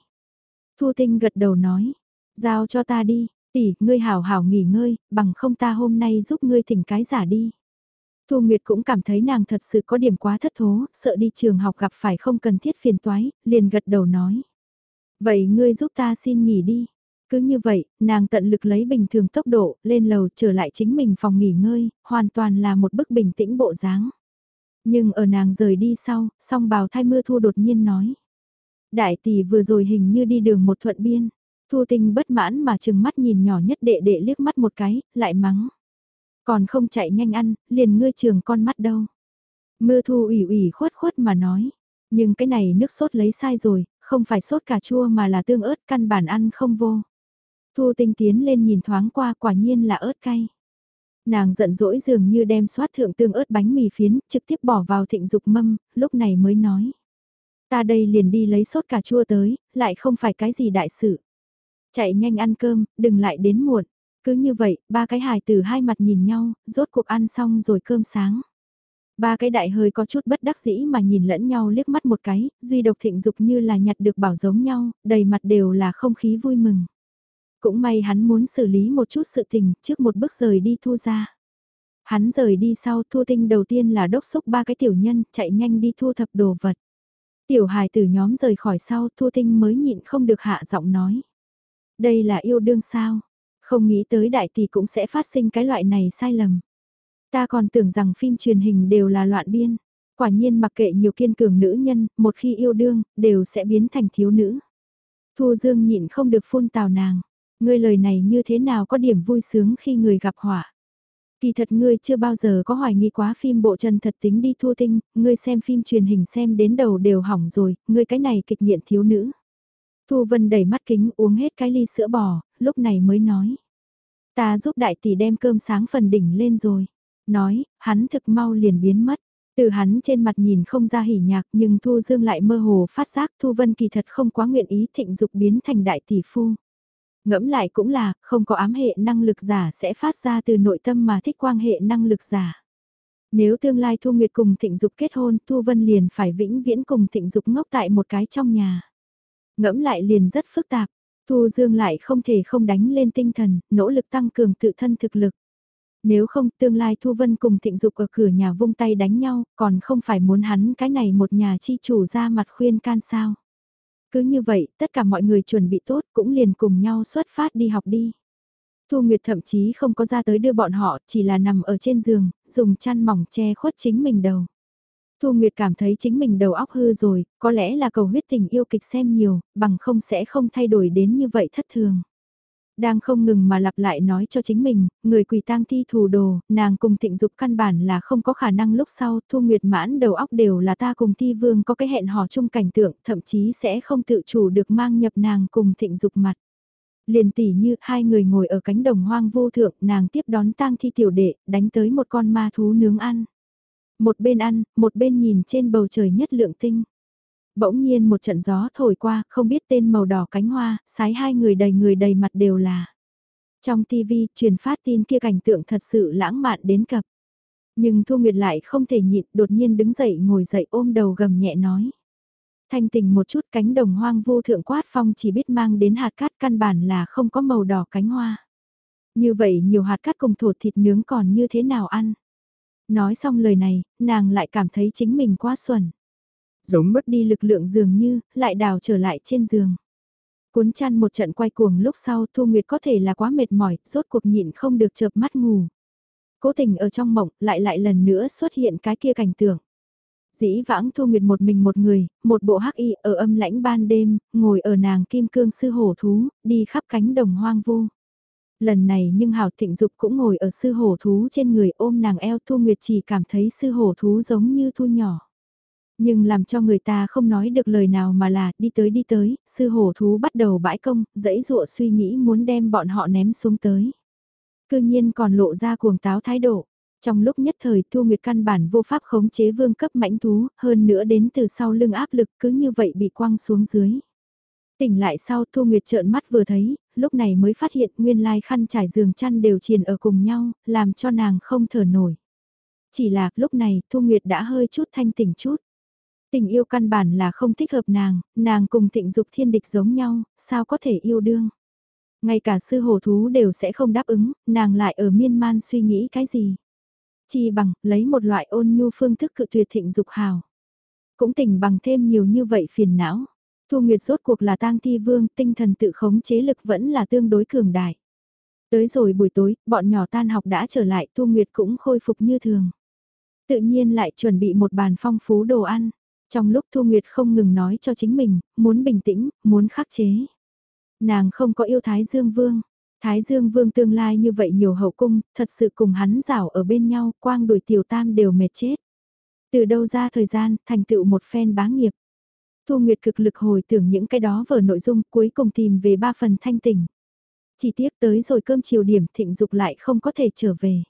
Thu Tinh gật đầu nói, giao cho ta đi, tỷ, ngươi hảo hảo nghỉ ngơi, bằng không ta hôm nay giúp ngươi thỉnh cái giả đi. Thu Nguyệt cũng cảm thấy nàng thật sự có điểm quá thất thố, sợ đi trường học gặp phải không cần thiết phiền toái, liền gật đầu nói. Vậy ngươi giúp ta xin nghỉ đi. Cứ như vậy, nàng tận lực lấy bình thường tốc độ, lên lầu trở lại chính mình phòng nghỉ ngơi, hoàn toàn là một bức bình tĩnh bộ dáng. Nhưng ở nàng rời đi sau, song bào thai mưa thu đột nhiên nói. Đại tỷ vừa rồi hình như đi đường một thuận biên. Thu tinh bất mãn mà chừng mắt nhìn nhỏ nhất đệ đệ liếc mắt một cái, lại mắng. Còn không chạy nhanh ăn, liền ngươi trường con mắt đâu. Mưa thu ủy ủy khuất khuất mà nói. Nhưng cái này nước sốt lấy sai rồi, không phải sốt cà chua mà là tương ớt căn bản ăn không vô. Thu tinh tiến lên nhìn thoáng qua quả nhiên là ớt cay. Nàng giận dỗi dường như đem xoát thượng tương ớt bánh mì phiến, trực tiếp bỏ vào thịnh dục mâm, lúc này mới nói. Ta đây liền đi lấy sốt cà chua tới, lại không phải cái gì đại sự. Chạy nhanh ăn cơm, đừng lại đến muộn. Cứ như vậy, ba cái hài từ hai mặt nhìn nhau, rốt cuộc ăn xong rồi cơm sáng. Ba cái đại hơi có chút bất đắc dĩ mà nhìn lẫn nhau liếc mắt một cái, duy độc thịnh dục như là nhặt được bảo giống nhau, đầy mặt đều là không khí vui mừng. Cũng may hắn muốn xử lý một chút sự tình trước một bước rời đi thu ra. Hắn rời đi sau thu tinh đầu tiên là đốc xúc ba cái tiểu nhân chạy nhanh đi thu thập đồ vật. Tiểu hài tử nhóm rời khỏi sau thu tinh mới nhịn không được hạ giọng nói. Đây là yêu đương sao? Không nghĩ tới đại tỷ cũng sẽ phát sinh cái loại này sai lầm. Ta còn tưởng rằng phim truyền hình đều là loạn biên. Quả nhiên mặc kệ nhiều kiên cường nữ nhân, một khi yêu đương, đều sẽ biến thành thiếu nữ. Thu Dương nhịn không được phun tào nàng. Ngươi lời này như thế nào có điểm vui sướng khi người gặp họa. Kỳ thật ngươi chưa bao giờ có hoài nghi quá phim bộ chân thật tính đi thua tinh, ngươi xem phim truyền hình xem đến đầu đều hỏng rồi, ngươi cái này kịch nghiện thiếu nữ. Thu Vân đẩy mắt kính uống hết cái ly sữa bò, lúc này mới nói. Ta giúp đại tỷ đem cơm sáng phần đỉnh lên rồi. Nói, hắn thực mau liền biến mất. Từ hắn trên mặt nhìn không ra hỉ nhạc nhưng Thu Dương lại mơ hồ phát giác Thu Vân kỳ thật không quá nguyện ý thịnh dục biến thành đại tỷ phu. Ngẫm lại cũng là, không có ám hệ năng lực giả sẽ phát ra từ nội tâm mà thích quang hệ năng lực giả. Nếu tương lai Thu Nguyệt cùng Thịnh Dục kết hôn, Thu Vân liền phải vĩnh viễn cùng Thịnh Dục ngốc tại một cái trong nhà. Ngẫm lại liền rất phức tạp, Thu Dương lại không thể không đánh lên tinh thần, nỗ lực tăng cường tự thân thực lực. Nếu không tương lai Thu Vân cùng Thịnh Dục ở cửa nhà vung tay đánh nhau, còn không phải muốn hắn cái này một nhà chi chủ ra mặt khuyên can sao. Cứ như vậy, tất cả mọi người chuẩn bị tốt cũng liền cùng nhau xuất phát đi học đi. Thu Nguyệt thậm chí không có ra tới đưa bọn họ, chỉ là nằm ở trên giường, dùng chăn mỏng che khuất chính mình đầu. Thu Nguyệt cảm thấy chính mình đầu óc hư rồi, có lẽ là cầu huyết tình yêu kịch xem nhiều, bằng không sẽ không thay đổi đến như vậy thất thường. Đang không ngừng mà lặp lại nói cho chính mình, người quỳ tang thi thù đồ, nàng cùng thịnh dục căn bản là không có khả năng lúc sau thu nguyệt mãn đầu óc đều là ta cùng thi vương có cái hẹn hò chung cảnh tượng, thậm chí sẽ không tự chủ được mang nhập nàng cùng thịnh dục mặt. Liền tỉ như hai người ngồi ở cánh đồng hoang vô thượng, nàng tiếp đón tang thi tiểu đệ, đánh tới một con ma thú nướng ăn. Một bên ăn, một bên nhìn trên bầu trời nhất lượng tinh. Bỗng nhiên một trận gió thổi qua, không biết tên màu đỏ cánh hoa, sái hai người đầy người đầy mặt đều là. Trong TV, truyền phát tin kia cảnh tượng thật sự lãng mạn đến cập. Nhưng Thu Nguyệt lại không thể nhịn, đột nhiên đứng dậy ngồi dậy ôm đầu gầm nhẹ nói. Thanh tình một chút cánh đồng hoang vô thượng quát phong chỉ biết mang đến hạt cát căn bản là không có màu đỏ cánh hoa. Như vậy nhiều hạt cát cùng thổ thịt nướng còn như thế nào ăn? Nói xong lời này, nàng lại cảm thấy chính mình quá xuẩn giống mất đi lực lượng dường như, lại đào trở lại trên giường. Cuốn chăn một trận quay cuồng lúc sau Thu Nguyệt có thể là quá mệt mỏi, rốt cuộc nhịn không được chợp mắt ngủ. Cố tình ở trong mộng, lại lại lần nữa xuất hiện cái kia cảnh tượng. Dĩ vãng Thu Nguyệt một mình một người, một bộ hắc y ở âm lãnh ban đêm, ngồi ở nàng kim cương sư hổ thú, đi khắp cánh đồng hoang vu. Lần này nhưng Hảo Thịnh Dục cũng ngồi ở sư hổ thú trên người ôm nàng eo Thu Nguyệt chỉ cảm thấy sư hổ thú giống như thu nhỏ. Nhưng làm cho người ta không nói được lời nào mà là đi tới đi tới, sư hổ thú bắt đầu bãi công, dãy dụa suy nghĩ muốn đem bọn họ ném xuống tới. Cư nhiên còn lộ ra cuồng táo thái độ. Trong lúc nhất thời Thu Nguyệt căn bản vô pháp khống chế vương cấp mãnh thú, hơn nữa đến từ sau lưng áp lực cứ như vậy bị quăng xuống dưới. Tỉnh lại sau Thu Nguyệt trợn mắt vừa thấy, lúc này mới phát hiện nguyên lai khăn trải giường chăn đều triền ở cùng nhau, làm cho nàng không thở nổi. Chỉ là lúc này Thu Nguyệt đã hơi chút thanh tỉnh chút. Tình yêu căn bản là không thích hợp nàng, nàng cùng thịnh dục thiên địch giống nhau, sao có thể yêu đương. Ngay cả sư hổ thú đều sẽ không đáp ứng, nàng lại ở miên man suy nghĩ cái gì. Chỉ bằng, lấy một loại ôn nhu phương thức cự tuyệt thịnh dục hào. Cũng tỉnh bằng thêm nhiều như vậy phiền não. Thu Nguyệt rốt cuộc là tang thi vương, tinh thần tự khống chế lực vẫn là tương đối cường đại. Tới rồi buổi tối, bọn nhỏ tan học đã trở lại, Thu Nguyệt cũng khôi phục như thường. Tự nhiên lại chuẩn bị một bàn phong phú đồ ăn. Trong lúc Thu Nguyệt không ngừng nói cho chính mình, muốn bình tĩnh, muốn khắc chế. Nàng không có yêu Thái Dương Vương. Thái Dương Vương tương lai như vậy nhiều hậu cung, thật sự cùng hắn rảo ở bên nhau, quang đuổi tiểu tam đều mệt chết. Từ đâu ra thời gian, thành tựu một phen bá nghiệp. Thu Nguyệt cực lực hồi tưởng những cái đó vở nội dung cuối cùng tìm về ba phần thanh tình. Chỉ tiếc tới rồi cơm chiều điểm thịnh dục lại không có thể trở về.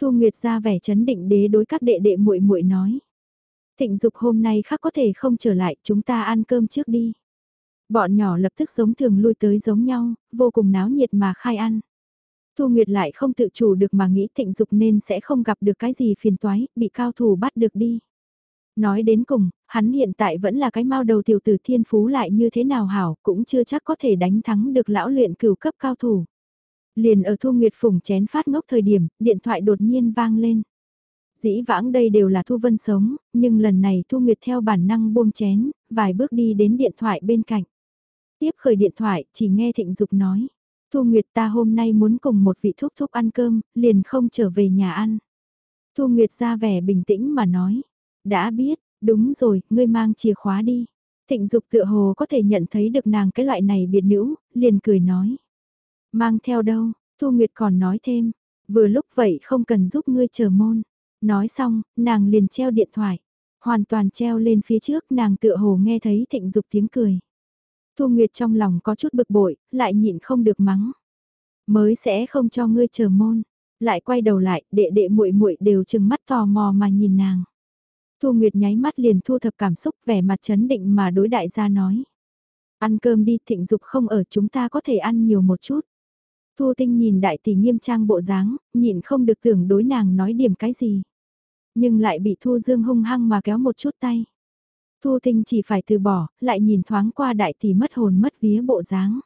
Thu Nguyệt ra vẻ chấn định đế đối các đệ đệ muội muội nói. Thịnh dục hôm nay khác có thể không trở lại, chúng ta ăn cơm trước đi. Bọn nhỏ lập tức giống thường lui tới giống nhau, vô cùng náo nhiệt mà khai ăn. Thu Nguyệt lại không tự chủ được mà nghĩ thịnh dục nên sẽ không gặp được cái gì phiền toái, bị cao thủ bắt được đi. Nói đến cùng, hắn hiện tại vẫn là cái mau đầu tiểu tử thiên phú lại như thế nào hảo, cũng chưa chắc có thể đánh thắng được lão luyện cửu cấp cao thủ. Liền ở Thu Nguyệt phùng chén phát ngốc thời điểm, điện thoại đột nhiên vang lên. Dĩ vãng đây đều là Thu Vân sống, nhưng lần này Thu Nguyệt theo bản năng buông chén, vài bước đi đến điện thoại bên cạnh. Tiếp khởi điện thoại, chỉ nghe Thịnh Dục nói. Thu Nguyệt ta hôm nay muốn cùng một vị thúc thúc ăn cơm, liền không trở về nhà ăn. Thu Nguyệt ra vẻ bình tĩnh mà nói. Đã biết, đúng rồi, ngươi mang chìa khóa đi. Thịnh Dục tựa hồ có thể nhận thấy được nàng cái loại này biệt nữ, liền cười nói. Mang theo đâu, Thu Nguyệt còn nói thêm, vừa lúc vậy không cần giúp ngươi chờ môn. Nói xong, nàng liền treo điện thoại. Hoàn toàn treo lên phía trước nàng tựa hồ nghe thấy thịnh dục tiếng cười. Thu Nguyệt trong lòng có chút bực bội, lại nhịn không được mắng. Mới sẽ không cho ngươi chờ môn. Lại quay đầu lại, đệ đệ muội muội đều chừng mắt tò mò mà nhìn nàng. Thu Nguyệt nháy mắt liền thu thập cảm xúc vẻ mặt chấn định mà đối đại gia nói. Ăn cơm đi thịnh dục không ở chúng ta có thể ăn nhiều một chút. Thu Tinh nhìn đại tỷ nghiêm trang bộ dáng, nhịn không được tưởng đối nàng nói điểm cái gì. Nhưng lại bị Thu Dương hung hăng mà kéo một chút tay. Thu Tinh chỉ phải từ bỏ, lại nhìn thoáng qua đại tỷ mất hồn mất vía bộ dáng.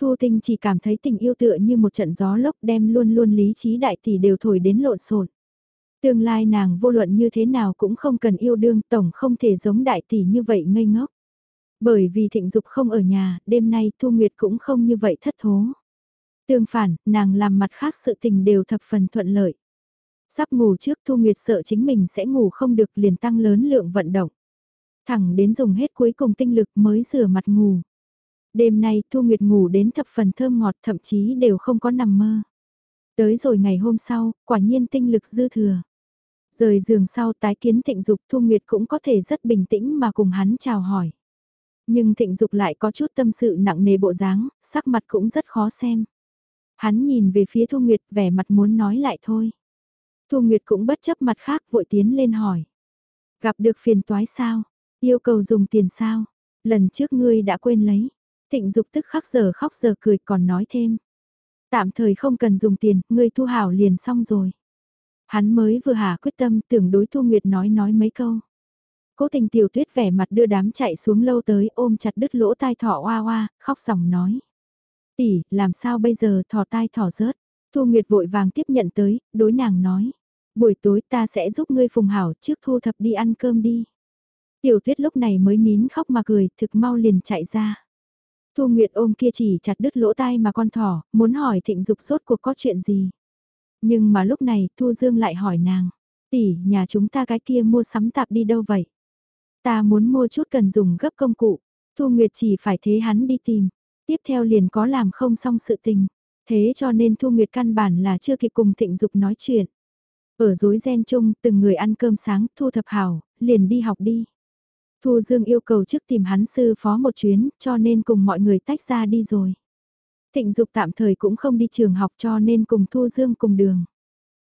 Thu Tinh chỉ cảm thấy tình yêu tựa như một trận gió lốc đem luôn luôn lý trí đại tỷ đều thổi đến lộn xộn. Tương lai nàng vô luận như thế nào cũng không cần yêu đương, tổng không thể giống đại tỷ như vậy ngây ngốc. Bởi vì thịnh dục không ở nhà, đêm nay Thu Nguyệt cũng không như vậy thất thố. Tương phản, nàng làm mặt khác sự tình đều thập phần thuận lợi. Sắp ngủ trước Thu Nguyệt sợ chính mình sẽ ngủ không được liền tăng lớn lượng vận động. Thẳng đến dùng hết cuối cùng tinh lực mới rửa mặt ngủ. Đêm nay Thu Nguyệt ngủ đến thập phần thơm ngọt thậm chí đều không có nằm mơ. Tới rồi ngày hôm sau, quả nhiên tinh lực dư thừa. Rời giường sau tái kiến thịnh dục Thu Nguyệt cũng có thể rất bình tĩnh mà cùng hắn chào hỏi. Nhưng thịnh dục lại có chút tâm sự nặng nề bộ dáng, sắc mặt cũng rất khó xem. Hắn nhìn về phía Thu Nguyệt vẻ mặt muốn nói lại thôi. Thu Nguyệt cũng bất chấp mặt khác vội tiến lên hỏi. Gặp được phiền toái sao? Yêu cầu dùng tiền sao? Lần trước ngươi đã quên lấy. Thịnh dục tức khắc giờ khóc giờ cười còn nói thêm. Tạm thời không cần dùng tiền, ngươi thu hảo liền xong rồi. Hắn mới vừa hà quyết tâm tưởng đối Thu Nguyệt nói nói mấy câu. Cố tình tiểu tuyết vẻ mặt đưa đám chạy xuống lâu tới ôm chặt đứt lỗ tai thỏ oa oa, khóc sòng nói. Tỷ, làm sao bây giờ thỏ tai thỏ rớt. Thu Nguyệt vội vàng tiếp nhận tới, đối nàng nói. Buổi tối ta sẽ giúp ngươi phùng hảo trước thu thập đi ăn cơm đi. Tiểu tuyết lúc này mới nín khóc mà cười, thực mau liền chạy ra. Thu Nguyệt ôm kia chỉ chặt đứt lỗ tai mà con thỏ, muốn hỏi thịnh dục sốt cuộc có chuyện gì. Nhưng mà lúc này Thu Dương lại hỏi nàng, tỷ, nhà chúng ta cái kia mua sắm tạp đi đâu vậy? Ta muốn mua chút cần dùng gấp công cụ, Thu Nguyệt chỉ phải thế hắn đi tìm, tiếp theo liền có làm không xong sự tình. Thế cho nên Thu Nguyệt căn bản là chưa kịp cùng thịnh dục nói chuyện. Ở dối ren chung, từng người ăn cơm sáng, Thu thập hảo, liền đi học đi. Thu Dương yêu cầu trước tìm hắn sư phó một chuyến, cho nên cùng mọi người tách ra đi rồi. Thịnh Dục tạm thời cũng không đi trường học cho nên cùng Thu Dương cùng đường.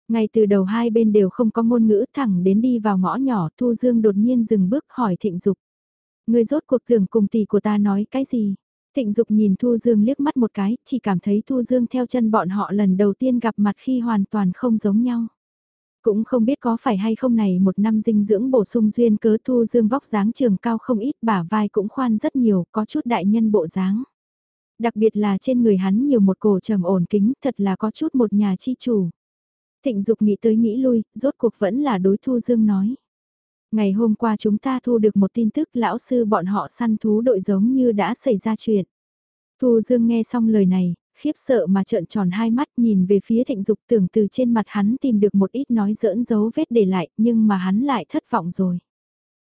Ngay từ đầu hai bên đều không có ngôn ngữ thẳng đến đi vào ngõ nhỏ Thu Dương đột nhiên dừng bước hỏi Thịnh Dục. người rốt cuộc tưởng cùng tỷ của ta nói cái gì? Thịnh Dục nhìn Thu Dương liếc mắt một cái, chỉ cảm thấy Thu Dương theo chân bọn họ lần đầu tiên gặp mặt khi hoàn toàn không giống nhau. Cũng không biết có phải hay không này một năm dinh dưỡng bổ sung duyên cớ Thu Dương vóc dáng trường cao không ít bả vai cũng khoan rất nhiều, có chút đại nhân bộ dáng. Đặc biệt là trên người hắn nhiều một cổ trầm ổn kính, thật là có chút một nhà chi chủ. Thịnh Dục nghĩ tới nghĩ lui, rốt cuộc vẫn là đối Thu Dương nói. Ngày hôm qua chúng ta thu được một tin tức lão sư bọn họ săn thú đội giống như đã xảy ra chuyện. Thu Dương nghe xong lời này, khiếp sợ mà trợn tròn hai mắt nhìn về phía thịnh dục tưởng từ trên mặt hắn tìm được một ít nói giỡn dấu vết để lại nhưng mà hắn lại thất vọng rồi.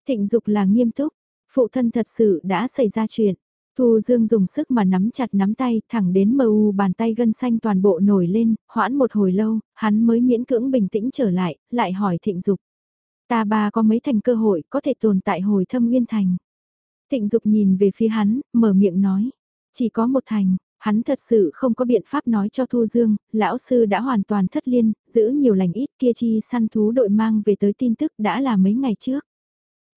Thịnh dục là nghiêm túc, phụ thân thật sự đã xảy ra chuyện. Thu Dương dùng sức mà nắm chặt nắm tay thẳng đến mờ u bàn tay gân xanh toàn bộ nổi lên, hoãn một hồi lâu, hắn mới miễn cưỡng bình tĩnh trở lại, lại hỏi thịnh dục. Ta ba có mấy thành cơ hội có thể tồn tại hồi thâm nguyên thành. Thịnh dục nhìn về phía hắn, mở miệng nói. Chỉ có một thành, hắn thật sự không có biện pháp nói cho Thu Dương, lão sư đã hoàn toàn thất liên, giữ nhiều lành ít kia chi săn thú đội mang về tới tin tức đã là mấy ngày trước.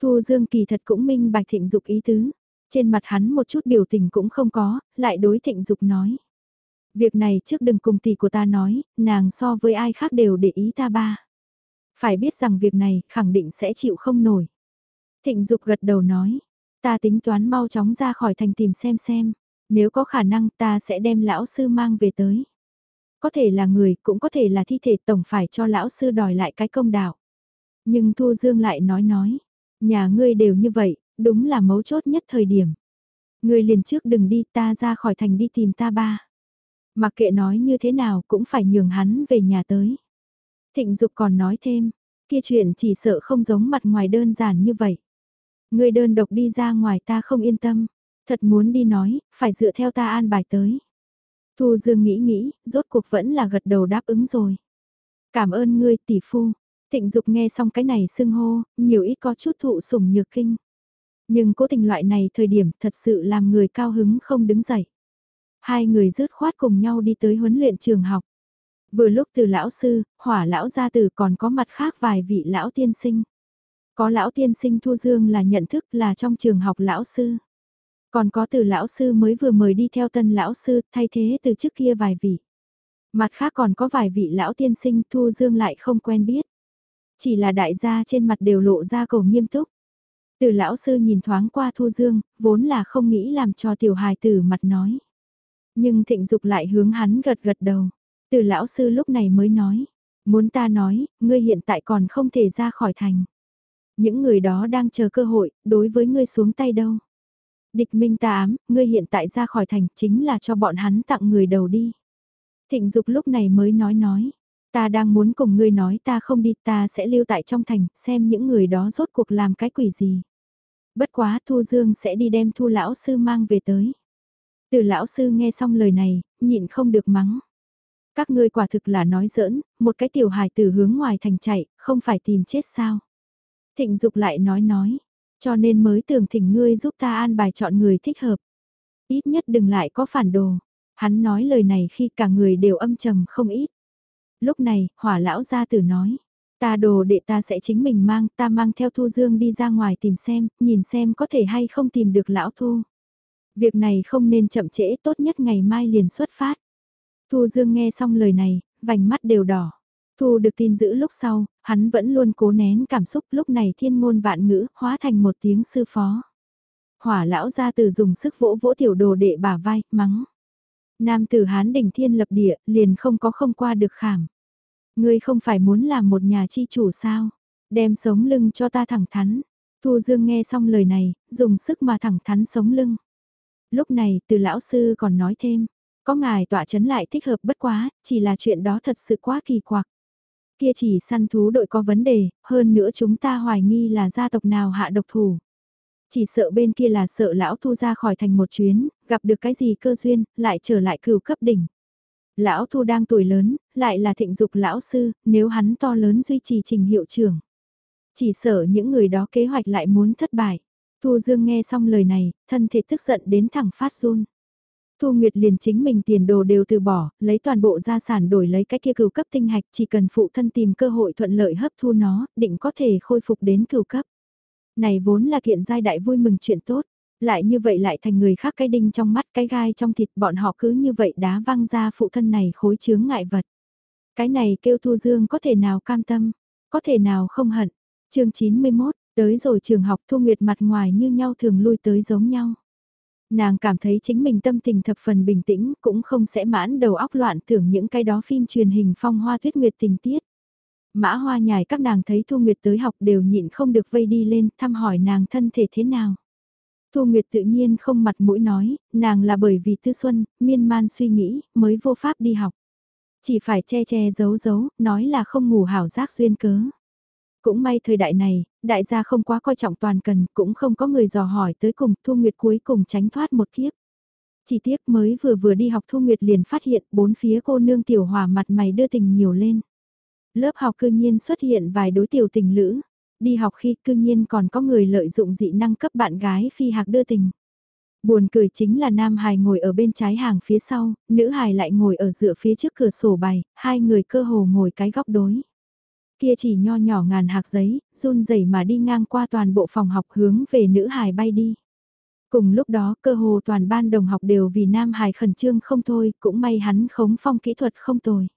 Thu Dương kỳ thật cũng minh bạch thịnh dục ý tứ. Trên mặt hắn một chút biểu tình cũng không có, lại đối thịnh dục nói. Việc này trước đừng cùng tỷ của ta nói, nàng so với ai khác đều để ý ta ba. Phải biết rằng việc này khẳng định sẽ chịu không nổi. Thịnh Dục gật đầu nói, ta tính toán mau chóng ra khỏi thành tìm xem xem, nếu có khả năng ta sẽ đem lão sư mang về tới. Có thể là người, cũng có thể là thi thể tổng phải cho lão sư đòi lại cái công đạo. Nhưng Thu Dương lại nói nói, nhà ngươi đều như vậy, đúng là mấu chốt nhất thời điểm. người liền trước đừng đi ta ra khỏi thành đi tìm ta ba. Mặc kệ nói như thế nào cũng phải nhường hắn về nhà tới. Thịnh Dục còn nói thêm, kia chuyện chỉ sợ không giống mặt ngoài đơn giản như vậy. Người đơn độc đi ra ngoài ta không yên tâm, thật muốn đi nói, phải dựa theo ta an bài tới. Thu Dương nghĩ nghĩ, rốt cuộc vẫn là gật đầu đáp ứng rồi. Cảm ơn ngươi tỷ phu. Thịnh Dục nghe xong cái này xưng hô, nhiều ít có chút thụ sủng nhược kinh. Nhưng cố tình loại này thời điểm thật sự làm người cao hứng không đứng dậy. Hai người rứt khoát cùng nhau đi tới huấn luyện trường học. Vừa lúc từ lão sư, hỏa lão gia tử còn có mặt khác vài vị lão tiên sinh. Có lão tiên sinh Thu Dương là nhận thức là trong trường học lão sư. Còn có từ lão sư mới vừa mời đi theo tân lão sư thay thế từ trước kia vài vị. Mặt khác còn có vài vị lão tiên sinh Thu Dương lại không quen biết. Chỉ là đại gia trên mặt đều lộ ra cầu nghiêm túc. Từ lão sư nhìn thoáng qua Thu Dương, vốn là không nghĩ làm cho tiểu hài tử mặt nói. Nhưng thịnh dục lại hướng hắn gật gật đầu. Từ lão sư lúc này mới nói, muốn ta nói, ngươi hiện tại còn không thể ra khỏi thành. Những người đó đang chờ cơ hội, đối với ngươi xuống tay đâu. Địch minh ta ám, ngươi hiện tại ra khỏi thành chính là cho bọn hắn tặng người đầu đi. Thịnh dục lúc này mới nói nói, ta đang muốn cùng ngươi nói ta không đi ta sẽ lưu tại trong thành, xem những người đó rốt cuộc làm cái quỷ gì. Bất quá Thu Dương sẽ đi đem Thu lão sư mang về tới. Từ lão sư nghe xong lời này, nhịn không được mắng. Các ngươi quả thực là nói giỡn, một cái tiểu hài tử hướng ngoài thành chạy, không phải tìm chết sao. Thịnh Dục lại nói nói, cho nên mới tưởng thỉnh ngươi giúp ta an bài chọn người thích hợp. Ít nhất đừng lại có phản đồ. Hắn nói lời này khi cả người đều âm trầm không ít. Lúc này, hỏa lão gia tử nói, ta đồ đệ ta sẽ chính mình mang, ta mang theo Thu Dương đi ra ngoài tìm xem, nhìn xem có thể hay không tìm được lão Thu. Việc này không nên chậm trễ tốt nhất ngày mai liền xuất phát. Thu Dương nghe xong lời này, vành mắt đều đỏ. Thu được tin giữ lúc sau, hắn vẫn luôn cố nén cảm xúc lúc này thiên ngôn vạn ngữ, hóa thành một tiếng sư phó. Hỏa lão ra từ dùng sức vỗ vỗ tiểu đồ đệ bả vai, mắng. Nam tử hán đỉnh thiên lập địa, liền không có không qua được khảm. Ngươi không phải muốn làm một nhà chi chủ sao? Đem sống lưng cho ta thẳng thắn. Thu Dương nghe xong lời này, dùng sức mà thẳng thắn sống lưng. Lúc này từ lão sư còn nói thêm, có ngài tọa chấn lại thích hợp bất quá, chỉ là chuyện đó thật sự quá kỳ quặc. Kia chỉ săn thú đội có vấn đề, hơn nữa chúng ta hoài nghi là gia tộc nào hạ độc thủ. Chỉ sợ bên kia là sợ lão thu ra khỏi thành một chuyến, gặp được cái gì cơ duyên, lại trở lại cửu cấp đỉnh. Lão thu đang tuổi lớn, lại là thịnh dục lão sư, nếu hắn to lớn duy trì trình hiệu trưởng. Chỉ sợ những người đó kế hoạch lại muốn thất bại. Thu Dương nghe xong lời này, thân thể tức giận đến thẳng phát run. Thu Nguyệt liền chính mình tiền đồ đều từ bỏ, lấy toàn bộ gia sản đổi lấy cái kia cửu cấp tinh hạch chỉ cần phụ thân tìm cơ hội thuận lợi hấp thu nó, định có thể khôi phục đến cửu cấp. Này vốn là kiện giai đại vui mừng chuyện tốt, lại như vậy lại thành người khác cái đinh trong mắt cái gai trong thịt bọn họ cứ như vậy đá văng ra phụ thân này khối chướng ngại vật. Cái này kêu Thu Dương có thể nào cam tâm, có thể nào không hận. chương 91, tới rồi trường học Thu Nguyệt mặt ngoài như nhau thường lui tới giống nhau. Nàng cảm thấy chính mình tâm tình thập phần bình tĩnh cũng không sẽ mãn đầu óc loạn tưởng những cái đó phim truyền hình phong hoa tuyết nguyệt tình tiết. Mã hoa nhài các nàng thấy Thu Nguyệt tới học đều nhịn không được vây đi lên thăm hỏi nàng thân thể thế nào. Thu Nguyệt tự nhiên không mặt mũi nói, nàng là bởi vì tư xuân, miên man suy nghĩ, mới vô pháp đi học. Chỉ phải che che giấu giấu, nói là không ngủ hảo giác duyên cớ. Cũng may thời đại này, đại gia không quá coi trọng toàn cần, cũng không có người dò hỏi tới cùng, Thu Nguyệt cuối cùng tránh thoát một kiếp. Chỉ tiếc mới vừa vừa đi học Thu Nguyệt liền phát hiện bốn phía cô nương tiểu hòa mặt mày đưa tình nhiều lên. Lớp học cư nhiên xuất hiện vài đối tiểu tình lữ, đi học khi cư nhiên còn có người lợi dụng dị năng cấp bạn gái phi hạc đưa tình. Buồn cười chính là nam hài ngồi ở bên trái hàng phía sau, nữ hài lại ngồi ở dựa phía trước cửa sổ bày, hai người cơ hồ ngồi cái góc đối. Kia chỉ nho nhỏ ngàn hạc giấy, run rẩy mà đi ngang qua toàn bộ phòng học hướng về nữ hài bay đi. Cùng lúc đó cơ hồ toàn ban đồng học đều vì nam hài khẩn trương không thôi, cũng may hắn khống phong kỹ thuật không tồi.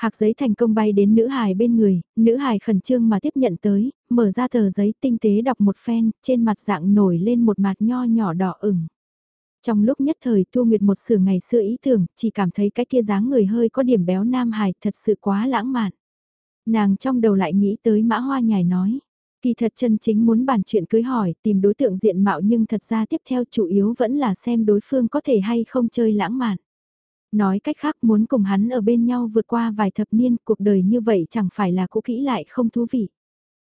Hạc giấy thành công bay đến nữ hài bên người, nữ hài khẩn trương mà tiếp nhận tới, mở ra tờ giấy tinh tế đọc một phen, trên mặt dạng nổi lên một mặt nho nhỏ đỏ ửng. Trong lúc nhất thời Thu Nguyệt một sửa ngày xưa ý tưởng, chỉ cảm thấy cái kia dáng người hơi có điểm béo nam hài thật sự quá lãng mạn. Nàng trong đầu lại nghĩ tới mã hoa nhài nói. Kỳ thật chân chính muốn bàn chuyện cưới hỏi, tìm đối tượng diện mạo nhưng thật ra tiếp theo chủ yếu vẫn là xem đối phương có thể hay không chơi lãng mạn. Nói cách khác muốn cùng hắn ở bên nhau vượt qua vài thập niên cuộc đời như vậy chẳng phải là cũ kỹ lại không thú vị.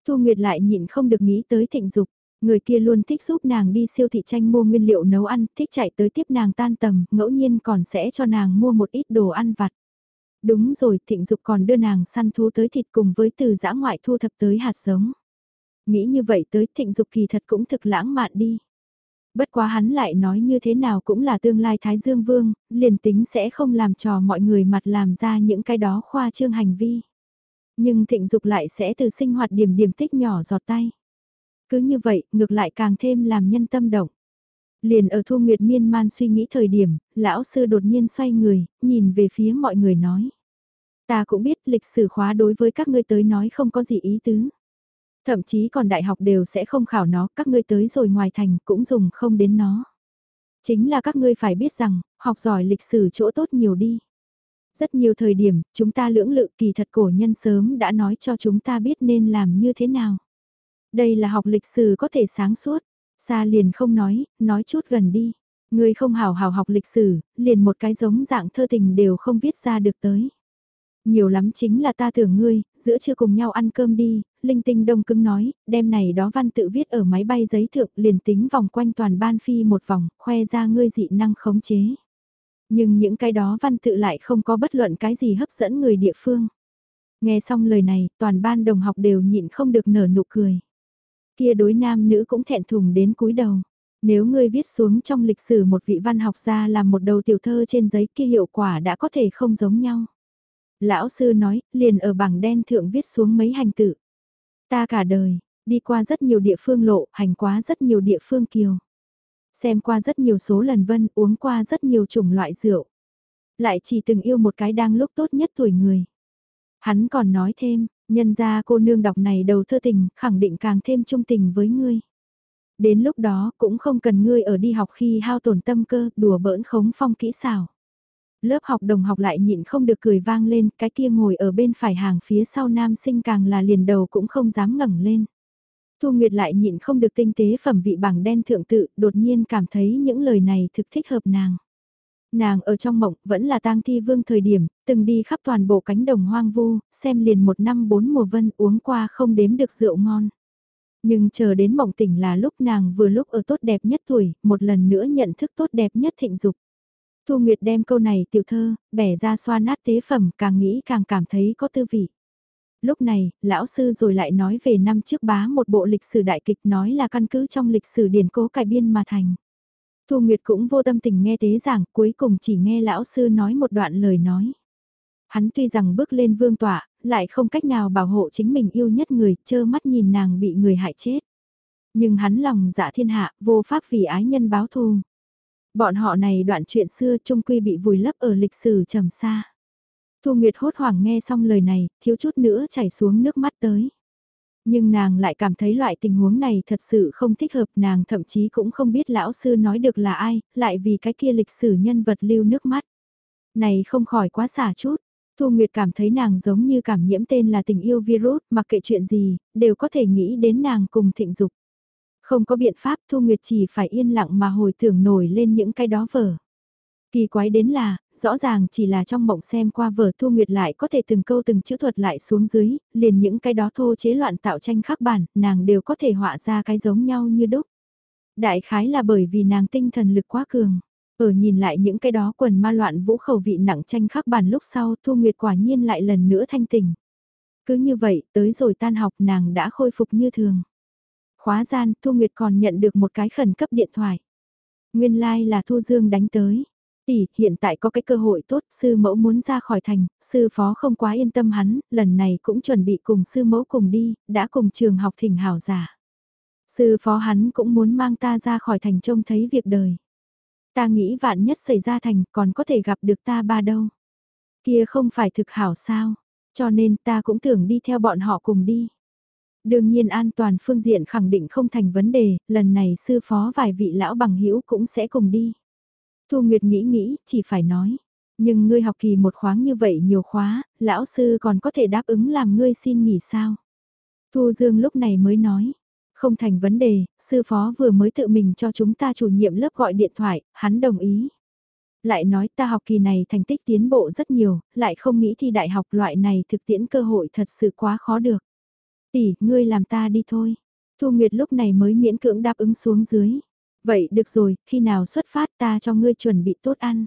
Thu Nguyệt lại nhịn không được nghĩ tới thịnh dục, người kia luôn thích giúp nàng đi siêu thị tranh mua nguyên liệu nấu ăn, thích chạy tới tiếp nàng tan tầm, ngẫu nhiên còn sẽ cho nàng mua một ít đồ ăn vặt. Đúng rồi, thịnh dục còn đưa nàng săn thú tới thịt cùng với từ giã ngoại thu thập tới hạt giống. Nghĩ như vậy tới thịnh dục kỳ thật cũng thực lãng mạn đi. Bất quá hắn lại nói như thế nào cũng là tương lai Thái Dương Vương, liền tính sẽ không làm trò mọi người mặt làm ra những cái đó khoa trương hành vi. Nhưng thịnh dục lại sẽ từ sinh hoạt điểm điểm tích nhỏ giọt tay. Cứ như vậy, ngược lại càng thêm làm nhân tâm động. Liền ở Thu Nguyệt miên man suy nghĩ thời điểm, lão sư đột nhiên xoay người, nhìn về phía mọi người nói. Ta cũng biết lịch sử khóa đối với các ngươi tới nói không có gì ý tứ. Thậm chí còn đại học đều sẽ không khảo nó, các ngươi tới rồi ngoài thành cũng dùng không đến nó. Chính là các ngươi phải biết rằng, học giỏi lịch sử chỗ tốt nhiều đi. Rất nhiều thời điểm, chúng ta lưỡng lự kỳ thật cổ nhân sớm đã nói cho chúng ta biết nên làm như thế nào. Đây là học lịch sử có thể sáng suốt, xa liền không nói, nói chút gần đi. người không hào hào học lịch sử, liền một cái giống dạng thơ tình đều không viết ra được tới. Nhiều lắm chính là ta tưởng ngươi, giữa chưa cùng nhau ăn cơm đi, linh tinh đông cứng nói, đem này đó văn tự viết ở máy bay giấy thượng liền tính vòng quanh toàn ban phi một vòng, khoe ra ngươi dị năng khống chế. Nhưng những cái đó văn tự lại không có bất luận cái gì hấp dẫn người địa phương. Nghe xong lời này, toàn ban đồng học đều nhịn không được nở nụ cười. Kia đối nam nữ cũng thẹn thùng đến cúi đầu. Nếu ngươi viết xuống trong lịch sử một vị văn học gia làm một đầu tiểu thơ trên giấy kia hiệu quả đã có thể không giống nhau. Lão sư nói, liền ở bảng đen thượng viết xuống mấy hành tự. Ta cả đời, đi qua rất nhiều địa phương lộ, hành quá rất nhiều địa phương kiều. Xem qua rất nhiều số lần vân, uống qua rất nhiều chủng loại rượu. Lại chỉ từng yêu một cái đang lúc tốt nhất tuổi người. Hắn còn nói thêm, nhân ra cô nương đọc này đầu thơ tình, khẳng định càng thêm trung tình với ngươi. Đến lúc đó cũng không cần ngươi ở đi học khi hao tổn tâm cơ, đùa bỡn khống phong kỹ xảo. Lớp học đồng học lại nhịn không được cười vang lên, cái kia ngồi ở bên phải hàng phía sau nam sinh càng là liền đầu cũng không dám ngẩng lên. Thu Nguyệt lại nhịn không được tinh tế phẩm vị bảng đen thượng tự, đột nhiên cảm thấy những lời này thực thích hợp nàng. Nàng ở trong mộng vẫn là tang thi vương thời điểm, từng đi khắp toàn bộ cánh đồng hoang vu, xem liền một năm bốn mùa vân uống qua không đếm được rượu ngon. Nhưng chờ đến mộng tỉnh là lúc nàng vừa lúc ở tốt đẹp nhất tuổi, một lần nữa nhận thức tốt đẹp nhất thịnh dục. Thu Nguyệt đem câu này tiểu thơ, bẻ ra xoa nát tế phẩm càng nghĩ càng cảm thấy có tư vị. Lúc này, lão sư rồi lại nói về năm trước bá một bộ lịch sử đại kịch nói là căn cứ trong lịch sử điển cố cải biên mà thành. Thu Nguyệt cũng vô tâm tình nghe tế giảng, cuối cùng chỉ nghe lão sư nói một đoạn lời nói. Hắn tuy rằng bước lên vương tỏa, lại không cách nào bảo hộ chính mình yêu nhất người, chơ mắt nhìn nàng bị người hại chết. Nhưng hắn lòng dạ thiên hạ, vô pháp vì ái nhân báo thù. Bọn họ này đoạn chuyện xưa trung quy bị vùi lấp ở lịch sử trầm xa. Thu Nguyệt hốt hoảng nghe xong lời này, thiếu chút nữa chảy xuống nước mắt tới. Nhưng nàng lại cảm thấy loại tình huống này thật sự không thích hợp nàng thậm chí cũng không biết lão sư nói được là ai, lại vì cái kia lịch sử nhân vật lưu nước mắt. Này không khỏi quá xả chút, Thu Nguyệt cảm thấy nàng giống như cảm nhiễm tên là tình yêu virus, mặc kệ chuyện gì, đều có thể nghĩ đến nàng cùng thịnh dục. Không có biện pháp Thu Nguyệt chỉ phải yên lặng mà hồi tưởng nổi lên những cái đó vở. Kỳ quái đến là, rõ ràng chỉ là trong mộng xem qua vở Thu Nguyệt lại có thể từng câu từng chữ thuật lại xuống dưới, liền những cái đó thô chế loạn tạo tranh khắc bản, nàng đều có thể họa ra cái giống nhau như đúc. Đại khái là bởi vì nàng tinh thần lực quá cường. Ở nhìn lại những cái đó quần ma loạn vũ khẩu vị nặng tranh khắc bản lúc sau Thu Nguyệt quả nhiên lại lần nữa thanh tỉnh. Cứ như vậy, tới rồi tan học nàng đã khôi phục như thường. Khóa gian, Thu Nguyệt còn nhận được một cái khẩn cấp điện thoại. Nguyên lai like là Thu Dương đánh tới. Tỷ, hiện tại có cái cơ hội tốt, sư mẫu muốn ra khỏi thành, sư phó không quá yên tâm hắn, lần này cũng chuẩn bị cùng sư mẫu cùng đi, đã cùng trường học thỉnh hảo giả. Sư phó hắn cũng muốn mang ta ra khỏi thành trông thấy việc đời. Ta nghĩ vạn nhất xảy ra thành còn có thể gặp được ta ba đâu. Kia không phải thực hảo sao, cho nên ta cũng tưởng đi theo bọn họ cùng đi. Đương nhiên an toàn phương diện khẳng định không thành vấn đề, lần này sư phó vài vị lão bằng hữu cũng sẽ cùng đi. Thu Nguyệt nghĩ nghĩ, chỉ phải nói. Nhưng ngươi học kỳ một khoáng như vậy nhiều khóa, lão sư còn có thể đáp ứng làm ngươi xin nghỉ sao? Thu Dương lúc này mới nói. Không thành vấn đề, sư phó vừa mới tự mình cho chúng ta chủ nhiệm lớp gọi điện thoại, hắn đồng ý. Lại nói ta học kỳ này thành tích tiến bộ rất nhiều, lại không nghĩ thi đại học loại này thực tiễn cơ hội thật sự quá khó được. Tỷ, ngươi làm ta đi thôi. Thu Nguyệt lúc này mới miễn cưỡng đáp ứng xuống dưới. Vậy được rồi, khi nào xuất phát ta cho ngươi chuẩn bị tốt ăn.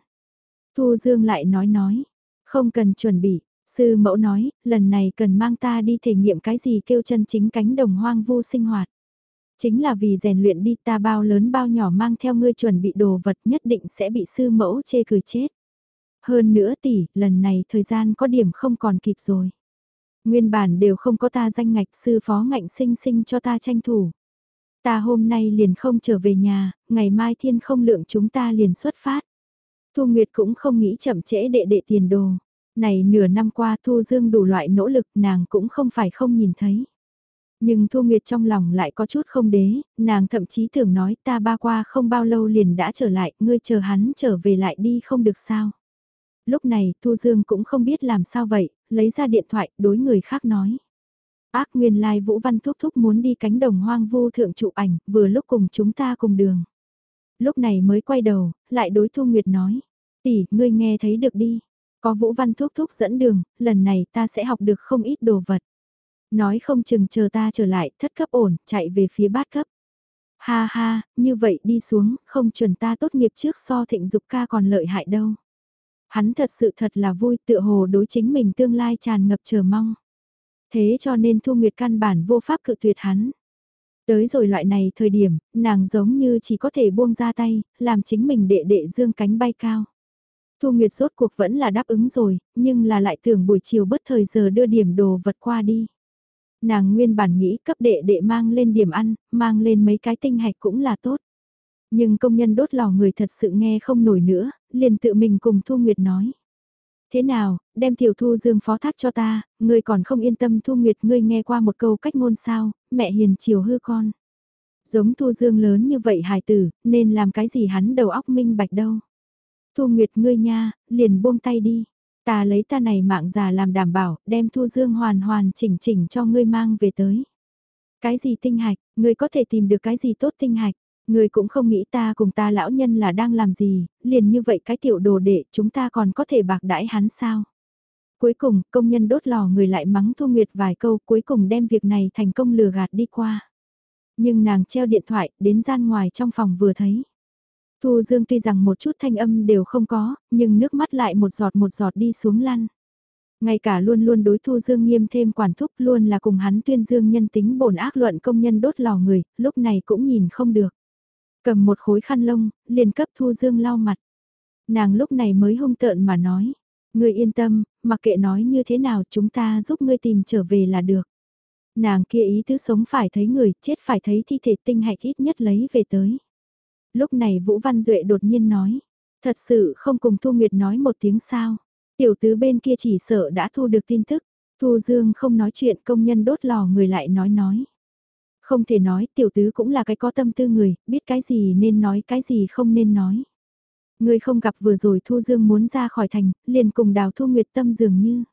Thu Dương lại nói nói, không cần chuẩn bị, sư mẫu nói, lần này cần mang ta đi thể nghiệm cái gì kêu chân chính cánh đồng hoang vu sinh hoạt. Chính là vì rèn luyện đi ta bao lớn bao nhỏ mang theo ngươi chuẩn bị đồ vật nhất định sẽ bị sư mẫu chê cười chết. Hơn nữa tỷ, lần này thời gian có điểm không còn kịp rồi. Nguyên bản đều không có ta danh ngạch sư phó ngạnh sinh sinh cho ta tranh thủ. Ta hôm nay liền không trở về nhà, ngày mai thiên không lượng chúng ta liền xuất phát. Thu Nguyệt cũng không nghĩ chậm trễ đệ đệ tiền đồ. Này nửa năm qua Thu Dương đủ loại nỗ lực nàng cũng không phải không nhìn thấy. Nhưng Thu Nguyệt trong lòng lại có chút không đế, nàng thậm chí tưởng nói ta ba qua không bao lâu liền đã trở lại, ngươi chờ hắn trở về lại đi không được sao. Lúc này Thu Dương cũng không biết làm sao vậy, lấy ra điện thoại đối người khác nói. Ác nguyên lai Vũ Văn Thúc Thúc muốn đi cánh đồng hoang vu thượng trụ ảnh, vừa lúc cùng chúng ta cùng đường. Lúc này mới quay đầu, lại đối Thu Nguyệt nói. tỷ ngươi nghe thấy được đi. Có Vũ Văn Thúc Thúc dẫn đường, lần này ta sẽ học được không ít đồ vật. Nói không chừng chờ ta trở lại, thất cấp ổn, chạy về phía bát cấp. Ha ha, như vậy đi xuống, không chuẩn ta tốt nghiệp trước so thịnh dục ca còn lợi hại đâu. Hắn thật sự thật là vui tựa hồ đối chính mình tương lai tràn ngập chờ mong. Thế cho nên Thu Nguyệt căn bản vô pháp cự tuyệt hắn. Tới rồi loại này thời điểm, nàng giống như chỉ có thể buông ra tay, làm chính mình đệ đệ dương cánh bay cao. Thu Nguyệt rốt cuộc vẫn là đáp ứng rồi, nhưng là lại tưởng buổi chiều bất thời giờ đưa điểm đồ vật qua đi. Nàng nguyên bản nghĩ cấp đệ đệ mang lên điểm ăn, mang lên mấy cái tinh hạch cũng là tốt. Nhưng công nhân đốt lò người thật sự nghe không nổi nữa, liền tự mình cùng Thu Nguyệt nói. Thế nào, đem tiểu thu dương phó thác cho ta, ngươi còn không yên tâm Thu Nguyệt ngươi nghe qua một câu cách ngôn sao, mẹ hiền chiều hư con. Giống Thu Dương lớn như vậy hài tử, nên làm cái gì hắn đầu óc minh bạch đâu. Thu Nguyệt ngươi nha, liền buông tay đi. Ta lấy ta này mạng già làm đảm bảo, đem Thu Dương hoàn hoàn chỉnh chỉnh cho ngươi mang về tới. Cái gì tinh hạch, ngươi có thể tìm được cái gì tốt tinh hạch, người cũng không nghĩ ta cùng ta lão nhân là đang làm gì, liền như vậy cái tiểu đồ đệ chúng ta còn có thể bạc đãi hắn sao. Cuối cùng, công nhân đốt lò người lại mắng Thu Nguyệt vài câu cuối cùng đem việc này thành công lừa gạt đi qua. Nhưng nàng treo điện thoại, đến gian ngoài trong phòng vừa thấy. Thu Dương tuy rằng một chút thanh âm đều không có, nhưng nước mắt lại một giọt một giọt đi xuống lăn. Ngay cả luôn luôn đối Thu Dương nghiêm thêm quản thúc luôn là cùng hắn tuyên dương nhân tính bổn ác luận công nhân đốt lò người, lúc này cũng nhìn không được. Cầm một khối khăn lông, liền cấp Thu Dương lau mặt. Nàng lúc này mới hung tợn mà nói. Ngươi yên tâm, mặc kệ nói như thế nào chúng ta giúp ngươi tìm trở về là được. Nàng kia ý tứ sống phải thấy người, chết phải thấy thi thể tinh hạch ít nhất lấy về tới. Lúc này Vũ Văn Duệ đột nhiên nói, thật sự không cùng Thu Nguyệt nói một tiếng sao. Tiểu tứ bên kia chỉ sợ đã thu được tin tức, Thu Dương không nói chuyện công nhân đốt lò người lại nói nói. Không thể nói tiểu tứ cũng là cái có tâm tư người, biết cái gì nên nói cái gì không nên nói. Người không gặp vừa rồi Thu Dương muốn ra khỏi thành, liền cùng đào Thu Nguyệt tâm dường như.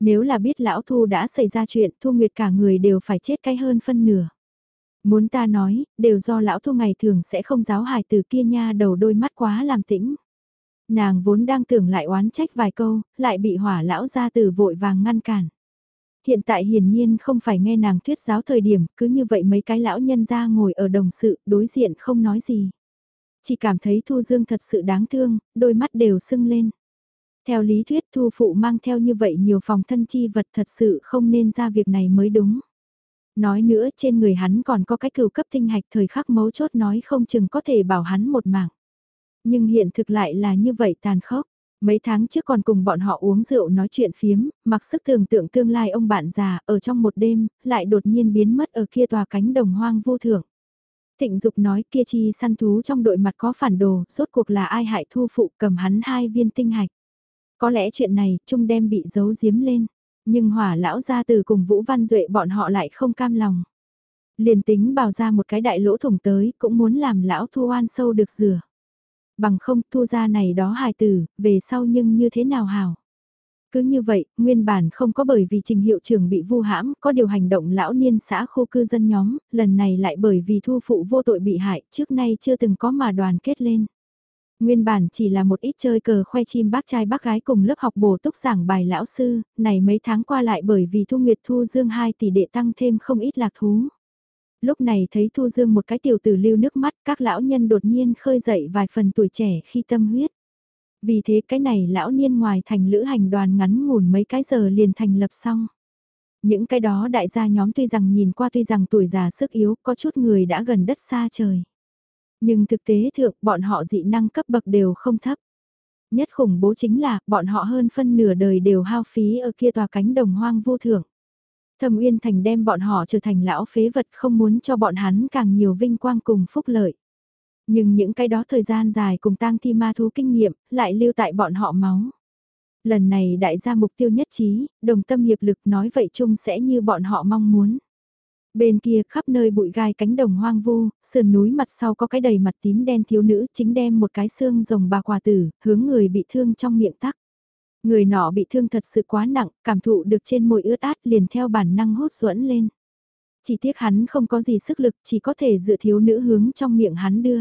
Nếu là biết lão Thu đã xảy ra chuyện Thu Nguyệt cả người đều phải chết cái hơn phân nửa. Muốn ta nói, đều do lão Thu ngày thường sẽ không giáo hài từ kia nha đầu đôi mắt quá làm tĩnh. Nàng vốn đang tưởng lại oán trách vài câu, lại bị hỏa lão ra từ vội vàng ngăn cản. Hiện tại hiển nhiên không phải nghe nàng thuyết giáo thời điểm, cứ như vậy mấy cái lão nhân ra ngồi ở đồng sự, đối diện không nói gì. Chỉ cảm thấy Thu Dương thật sự đáng thương, đôi mắt đều sưng lên. Theo lý thuyết Thu Phụ mang theo như vậy nhiều phòng thân chi vật thật sự không nên ra việc này mới đúng. Nói nữa trên người hắn còn có cái cừu cấp tinh hạch thời khắc mấu chốt nói không chừng có thể bảo hắn một mạng. Nhưng hiện thực lại là như vậy tàn khốc. Mấy tháng trước còn cùng bọn họ uống rượu nói chuyện phiếm, mặc sức tưởng tượng tương lai ông bạn già ở trong một đêm, lại đột nhiên biến mất ở kia tòa cánh đồng hoang vô thưởng. Thịnh Dục nói kia chi săn thú trong đội mặt có phản đồ, rốt cuộc là ai hại thu phụ cầm hắn hai viên tinh hạch. Có lẽ chuyện này, trung đem bị giấu giếm lên, nhưng hỏa lão gia từ cùng Vũ Văn Duệ bọn họ lại không cam lòng. Liền tính bào ra một cái đại lỗ thủng tới, cũng muốn làm lão thu oan sâu được rửa. Bằng không thu ra này đó hài tử, về sau nhưng như thế nào hảo. Cứ như vậy, nguyên bản không có bởi vì trình hiệu trưởng bị vu hãm, có điều hành động lão niên xã khu cư dân nhóm, lần này lại bởi vì thu phụ vô tội bị hại, trước nay chưa từng có mà đoàn kết lên. Nguyên bản chỉ là một ít chơi cờ khoe chim bác trai bác gái cùng lớp học bổ túc giảng bài lão sư, này mấy tháng qua lại bởi vì Thu Nguyệt Thu Dương hai tỷ đệ tăng thêm không ít lạc thú. Lúc này thấy Thu Dương một cái tiểu tử lưu nước mắt, các lão nhân đột nhiên khơi dậy vài phần tuổi trẻ khi tâm huyết. Vì thế cái này lão niên ngoài thành lữ hành đoàn ngắn ngủn mấy cái giờ liền thành lập xong. Những cái đó đại gia nhóm tuy rằng nhìn qua tuy rằng tuổi già sức yếu, có chút người đã gần đất xa trời. Nhưng thực tế thượng, bọn họ dị năng cấp bậc đều không thấp. Nhất khủng bố chính là, bọn họ hơn phân nửa đời đều hao phí ở kia tòa cánh đồng hoang vô thưởng. Thâm Uyên Thành đem bọn họ trở thành lão phế vật không muốn cho bọn hắn càng nhiều vinh quang cùng phúc lợi. Nhưng những cái đó thời gian dài cùng tang thi ma thú kinh nghiệm lại lưu tại bọn họ máu. Lần này đại gia mục tiêu nhất trí, đồng tâm hiệp lực nói vậy chung sẽ như bọn họ mong muốn. Bên kia khắp nơi bụi gai cánh đồng hoang vu, sườn núi mặt sau có cái đầy mặt tím đen thiếu nữ chính đem một cái xương rồng bà quà tử, hướng người bị thương trong miệng tắc. Người nọ bị thương thật sự quá nặng, cảm thụ được trên môi ướt át liền theo bản năng hốt duẫn lên. Chỉ tiếc hắn không có gì sức lực, chỉ có thể dựa thiếu nữ hướng trong miệng hắn đưa.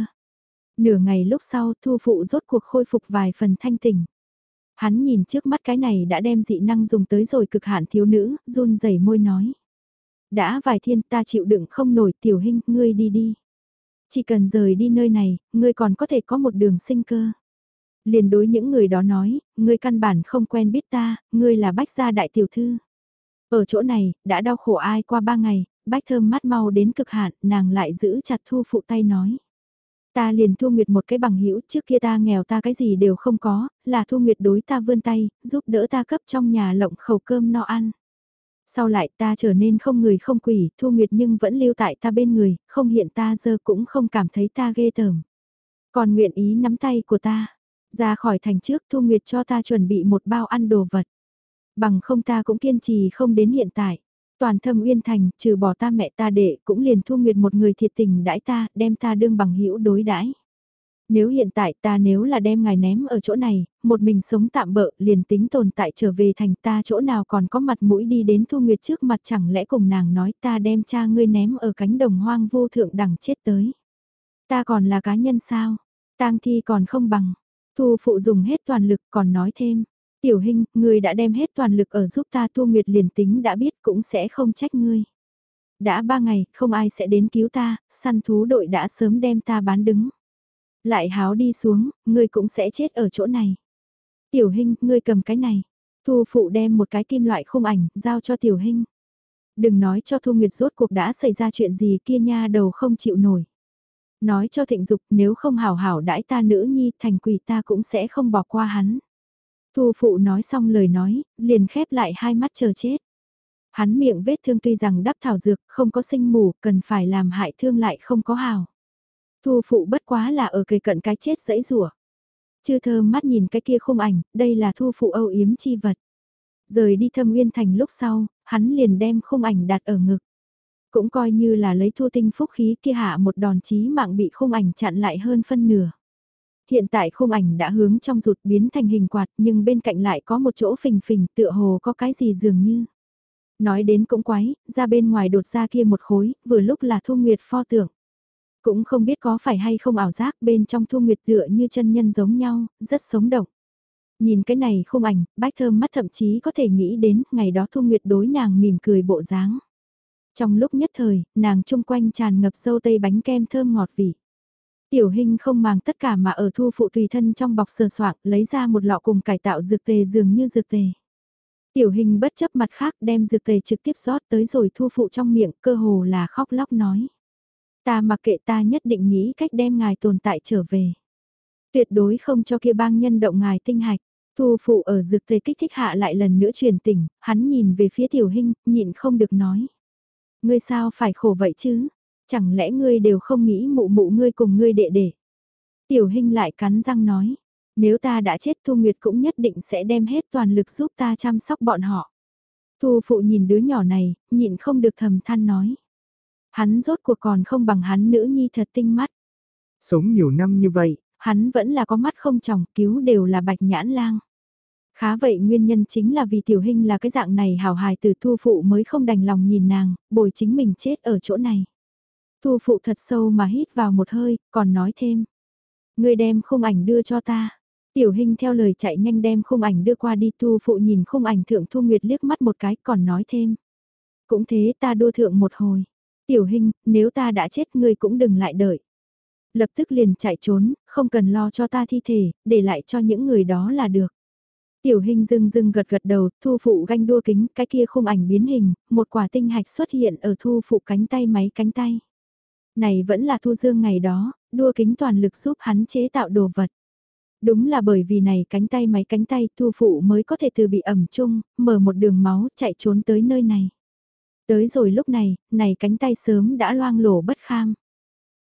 Nửa ngày lúc sau thu phụ rốt cuộc khôi phục vài phần thanh tỉnh. Hắn nhìn trước mắt cái này đã đem dị năng dùng tới rồi cực hạn thiếu nữ, run rẩy môi nói. Đã vài thiên ta chịu đựng không nổi tiểu hình, ngươi đi đi. Chỉ cần rời đi nơi này, ngươi còn có thể có một đường sinh cơ. Liền đối những người đó nói, ngươi căn bản không quen biết ta, ngươi là bách gia đại tiểu thư. Ở chỗ này, đã đau khổ ai qua ba ngày, bách thơm mắt mau đến cực hạn, nàng lại giữ chặt thu phụ tay nói. Ta liền thu nguyệt một cái bằng hữu trước kia ta nghèo ta cái gì đều không có, là thu nguyệt đối ta vươn tay, giúp đỡ ta cấp trong nhà lộng khẩu cơm no ăn. Sau lại ta trở nên không người không quỷ, thu nguyệt nhưng vẫn lưu tại ta bên người, không hiện ta giờ cũng không cảm thấy ta ghê tởm. Còn nguyện ý nắm tay của ta, ra khỏi thành trước thu nguyệt cho ta chuẩn bị một bao ăn đồ vật. Bằng không ta cũng kiên trì không đến hiện tại. Toàn thâm uyên thành, trừ bỏ ta mẹ ta đệ, cũng liền thu nguyệt một người thiệt tình đãi ta, đem ta đương bằng hữu đối đãi. Nếu hiện tại ta nếu là đem ngài ném ở chỗ này, một mình sống tạm bợ liền tính tồn tại trở về thành ta chỗ nào còn có mặt mũi đi đến thu nguyệt trước mặt chẳng lẽ cùng nàng nói ta đem cha ngươi ném ở cánh đồng hoang vô thượng đẳng chết tới. Ta còn là cá nhân sao? tang thi còn không bằng. Thu phụ dùng hết toàn lực còn nói thêm. Tiểu hình, ngươi đã đem hết toàn lực ở giúp ta Thu Nguyệt liền tính đã biết cũng sẽ không trách ngươi. Đã ba ngày, không ai sẽ đến cứu ta, săn thú đội đã sớm đem ta bán đứng. Lại háo đi xuống, ngươi cũng sẽ chết ở chỗ này. Tiểu hình, ngươi cầm cái này. Thu phụ đem một cái kim loại khung ảnh, giao cho tiểu hình. Đừng nói cho Thu Nguyệt rốt cuộc đã xảy ra chuyện gì kia nha đầu không chịu nổi. Nói cho thịnh dục nếu không hảo hảo đãi ta nữ nhi thành quỷ ta cũng sẽ không bỏ qua hắn. Thu phụ nói xong lời nói, liền khép lại hai mắt chờ chết. Hắn miệng vết thương tuy rằng đắp thảo dược không có sinh mù, cần phải làm hại thương lại không có hào. Thu phụ bất quá là ở cây cận cái chết dẫy rủa Chưa thơm mắt nhìn cái kia khung ảnh, đây là thu phụ âu yếm chi vật. Rời đi thâm uyên thành lúc sau, hắn liền đem khung ảnh đặt ở ngực. Cũng coi như là lấy thu tinh phúc khí kia hạ một đòn chí mạng bị khung ảnh chặn lại hơn phân nửa. Hiện tại khung ảnh đã hướng trong rụt biến thành hình quạt nhưng bên cạnh lại có một chỗ phình phình tựa hồ có cái gì dường như. Nói đến cũng quái, ra bên ngoài đột ra kia một khối, vừa lúc là thu nguyệt pho tượng. Cũng không biết có phải hay không ảo giác bên trong thu nguyệt tựa như chân nhân giống nhau, rất sống động. Nhìn cái này khung ảnh, bách thơm mắt thậm chí có thể nghĩ đến ngày đó thu nguyệt đối nàng mỉm cười bộ dáng. Trong lúc nhất thời, nàng chung quanh tràn ngập sâu tây bánh kem thơm ngọt vị. Tiểu hình không màng tất cả mà ở thu phụ tùy thân trong bọc sờ soạng lấy ra một lọ cùng cải tạo dược tề dường như dược tề. Tiểu hình bất chấp mặt khác đem dược tề trực tiếp rót tới rồi thu phụ trong miệng cơ hồ là khóc lóc nói. Ta mặc kệ ta nhất định nghĩ cách đem ngài tồn tại trở về. Tuyệt đối không cho kia bang nhân động ngài tinh hạch. Thu phụ ở dược tề kích thích hạ lại lần nữa truyền tỉnh, hắn nhìn về phía tiểu hình, nhịn không được nói. Ngươi sao phải khổ vậy chứ? Chẳng lẽ ngươi đều không nghĩ mụ mụ ngươi cùng ngươi đệ đệ? Tiểu hình lại cắn răng nói. Nếu ta đã chết Thu Nguyệt cũng nhất định sẽ đem hết toàn lực giúp ta chăm sóc bọn họ. Thu phụ nhìn đứa nhỏ này, nhịn không được thầm than nói. Hắn rốt cuộc còn không bằng hắn nữ nhi thật tinh mắt. Sống nhiều năm như vậy, hắn vẫn là có mắt không chồng cứu đều là bạch nhãn lang. Khá vậy nguyên nhân chính là vì tiểu hình là cái dạng này hào hài từ thu phụ mới không đành lòng nhìn nàng, bồi chính mình chết ở chỗ này. Thu phụ thật sâu mà hít vào một hơi, còn nói thêm. Người đem khung ảnh đưa cho ta. Tiểu hình theo lời chạy nhanh đem khung ảnh đưa qua đi thu phụ nhìn khung ảnh thượng thu nguyệt liếc mắt một cái còn nói thêm. Cũng thế ta đua thượng một hồi. Tiểu hình, nếu ta đã chết ngươi cũng đừng lại đợi. Lập tức liền chạy trốn, không cần lo cho ta thi thể, để lại cho những người đó là được. Tiểu hình dưng dưng gật gật đầu, thu phụ ganh đua kính, cái kia khung ảnh biến hình, một quả tinh hạch xuất hiện ở thu phụ cánh tay máy cánh tay. Này vẫn là thu dương ngày đó, đua kính toàn lực giúp hắn chế tạo đồ vật. Đúng là bởi vì này cánh tay máy cánh tay thu phụ mới có thể từ bị ẩm chung, mở một đường máu chạy trốn tới nơi này. Tới rồi lúc này, này cánh tay sớm đã loang lổ bất kham.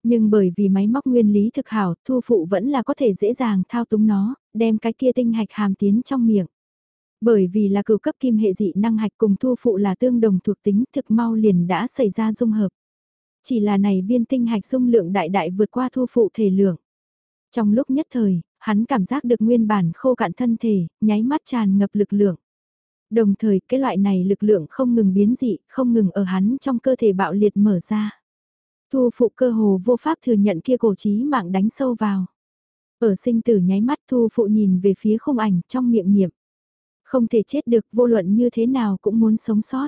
Nhưng bởi vì máy móc nguyên lý thực hảo, thu phụ vẫn là có thể dễ dàng thao túng nó, đem cái kia tinh hạch hàm tiến trong miệng. Bởi vì là cửu cấp kim hệ dị năng hạch cùng thu phụ là tương đồng thuộc tính thực mau liền đã xảy ra dung hợp. Chỉ là này viên tinh hạch dung lượng đại đại vượt qua thu phụ thể lượng. Trong lúc nhất thời, hắn cảm giác được nguyên bản khô cạn thân thể, nháy mắt tràn ngập lực lượng. Đồng thời cái loại này lực lượng không ngừng biến dị, không ngừng ở hắn trong cơ thể bạo liệt mở ra. Thu phụ cơ hồ vô pháp thừa nhận kia cổ trí mạng đánh sâu vào. Ở sinh tử nháy mắt thu phụ nhìn về phía khung ảnh trong miệng niệm. Không thể chết được vô luận như thế nào cũng muốn sống sót.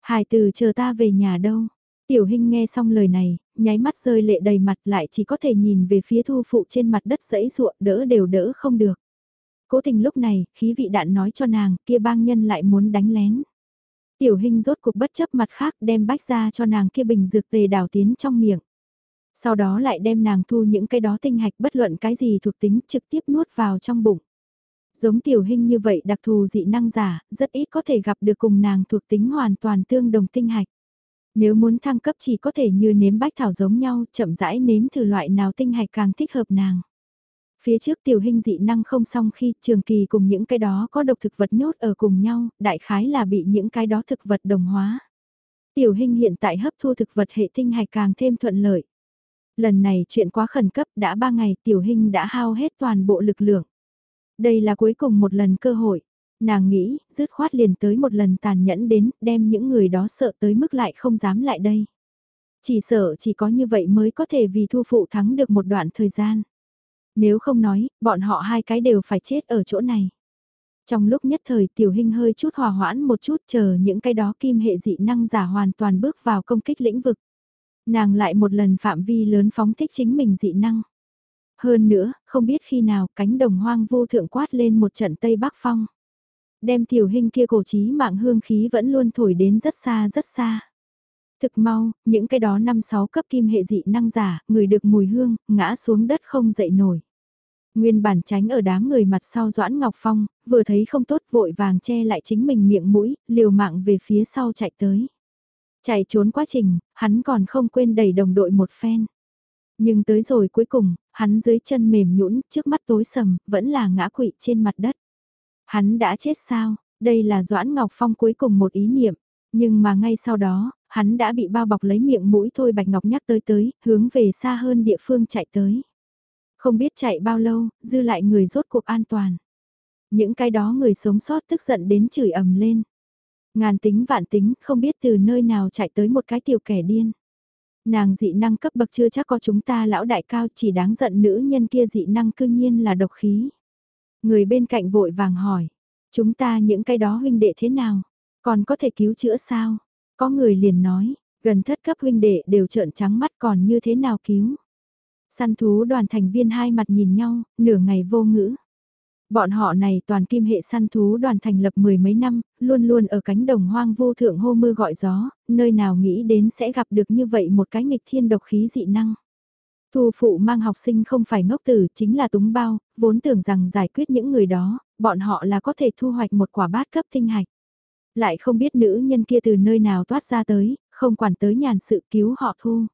Hải từ chờ ta về nhà đâu. Tiểu hình nghe xong lời này, nháy mắt rơi lệ đầy mặt lại chỉ có thể nhìn về phía thu phụ trên mặt đất dẫy ruộng đỡ đều đỡ không được. Cố tình lúc này, khí vị đạn nói cho nàng, kia bang nhân lại muốn đánh lén. Tiểu hình rốt cuộc bất chấp mặt khác đem bách ra cho nàng kia bình dược tề đào tiến trong miệng. Sau đó lại đem nàng thu những cái đó tinh hạch bất luận cái gì thuộc tính trực tiếp nuốt vào trong bụng. Giống tiểu hình như vậy đặc thù dị năng giả, rất ít có thể gặp được cùng nàng thuộc tính hoàn toàn tương đồng tinh hạch. Nếu muốn thăng cấp chỉ có thể như nếm bách thảo giống nhau, chậm rãi nếm thử loại nào tinh hạch càng thích hợp nàng. Phía trước tiểu hình dị năng không xong khi trường kỳ cùng những cái đó có độc thực vật nhốt ở cùng nhau, đại khái là bị những cái đó thực vật đồng hóa. Tiểu hình hiện tại hấp thu thực vật hệ tinh hạch càng thêm thuận lợi. Lần này chuyện quá khẩn cấp đã ba ngày tiểu hình đã hao hết toàn bộ lực lượng. Đây là cuối cùng một lần cơ hội. Nàng nghĩ, dứt khoát liền tới một lần tàn nhẫn đến, đem những người đó sợ tới mức lại không dám lại đây. Chỉ sợ chỉ có như vậy mới có thể vì thu phụ thắng được một đoạn thời gian. Nếu không nói, bọn họ hai cái đều phải chết ở chỗ này. Trong lúc nhất thời tiểu hình hơi chút hòa hoãn một chút chờ những cái đó kim hệ dị năng giả hoàn toàn bước vào công kích lĩnh vực. Nàng lại một lần phạm vi lớn phóng thích chính mình dị năng. Hơn nữa, không biết khi nào cánh đồng hoang vô thượng quát lên một trận Tây Bắc Phong. Đem tiểu hình kia cổ trí mạng hương khí vẫn luôn thổi đến rất xa rất xa. Thực mau, những cái đó năm sáu cấp kim hệ dị năng giả, người được mùi hương, ngã xuống đất không dậy nổi. Nguyên bản tránh ở đám người mặt sau Doãn Ngọc Phong, vừa thấy không tốt vội vàng che lại chính mình miệng mũi, liều mạng về phía sau chạy tới. Chạy trốn quá trình, hắn còn không quên đẩy đồng đội một phen. Nhưng tới rồi cuối cùng, hắn dưới chân mềm nhũn, trước mắt tối sầm, vẫn là ngã quỵ trên mặt đất. Hắn đã chết sao? Đây là Doãn Ngọc Phong cuối cùng một ý niệm. Nhưng mà ngay sau đó, hắn đã bị bao bọc lấy miệng mũi thôi Bạch Ngọc nhắc tới tới, hướng về xa hơn địa phương chạy tới. Không biết chạy bao lâu, dư lại người rốt cuộc an toàn. Những cái đó người sống sót tức giận đến chửi ầm lên. Ngàn tính vạn tính, không biết từ nơi nào chạy tới một cái tiểu kẻ điên. Nàng dị năng cấp bậc chưa chắc có chúng ta lão đại cao chỉ đáng giận nữ nhân kia dị năng cương nhiên là độc khí. Người bên cạnh vội vàng hỏi, chúng ta những cái đó huynh đệ thế nào, còn có thể cứu chữa sao? Có người liền nói, gần thất cấp huynh đệ đều trợn trắng mắt còn như thế nào cứu? Săn thú đoàn thành viên hai mặt nhìn nhau, nửa ngày vô ngữ. Bọn họ này toàn kim hệ săn thú đoàn thành lập mười mấy năm, luôn luôn ở cánh đồng hoang vô thượng hô mưa gọi gió, nơi nào nghĩ đến sẽ gặp được như vậy một cái nghịch thiên độc khí dị năng. Thu phụ mang học sinh không phải ngốc tử, chính là túng bao, vốn tưởng rằng giải quyết những người đó, bọn họ là có thể thu hoạch một quả bát cấp tinh hạch. Lại không biết nữ nhân kia từ nơi nào toát ra tới, không quản tới nhàn sự cứu họ thu.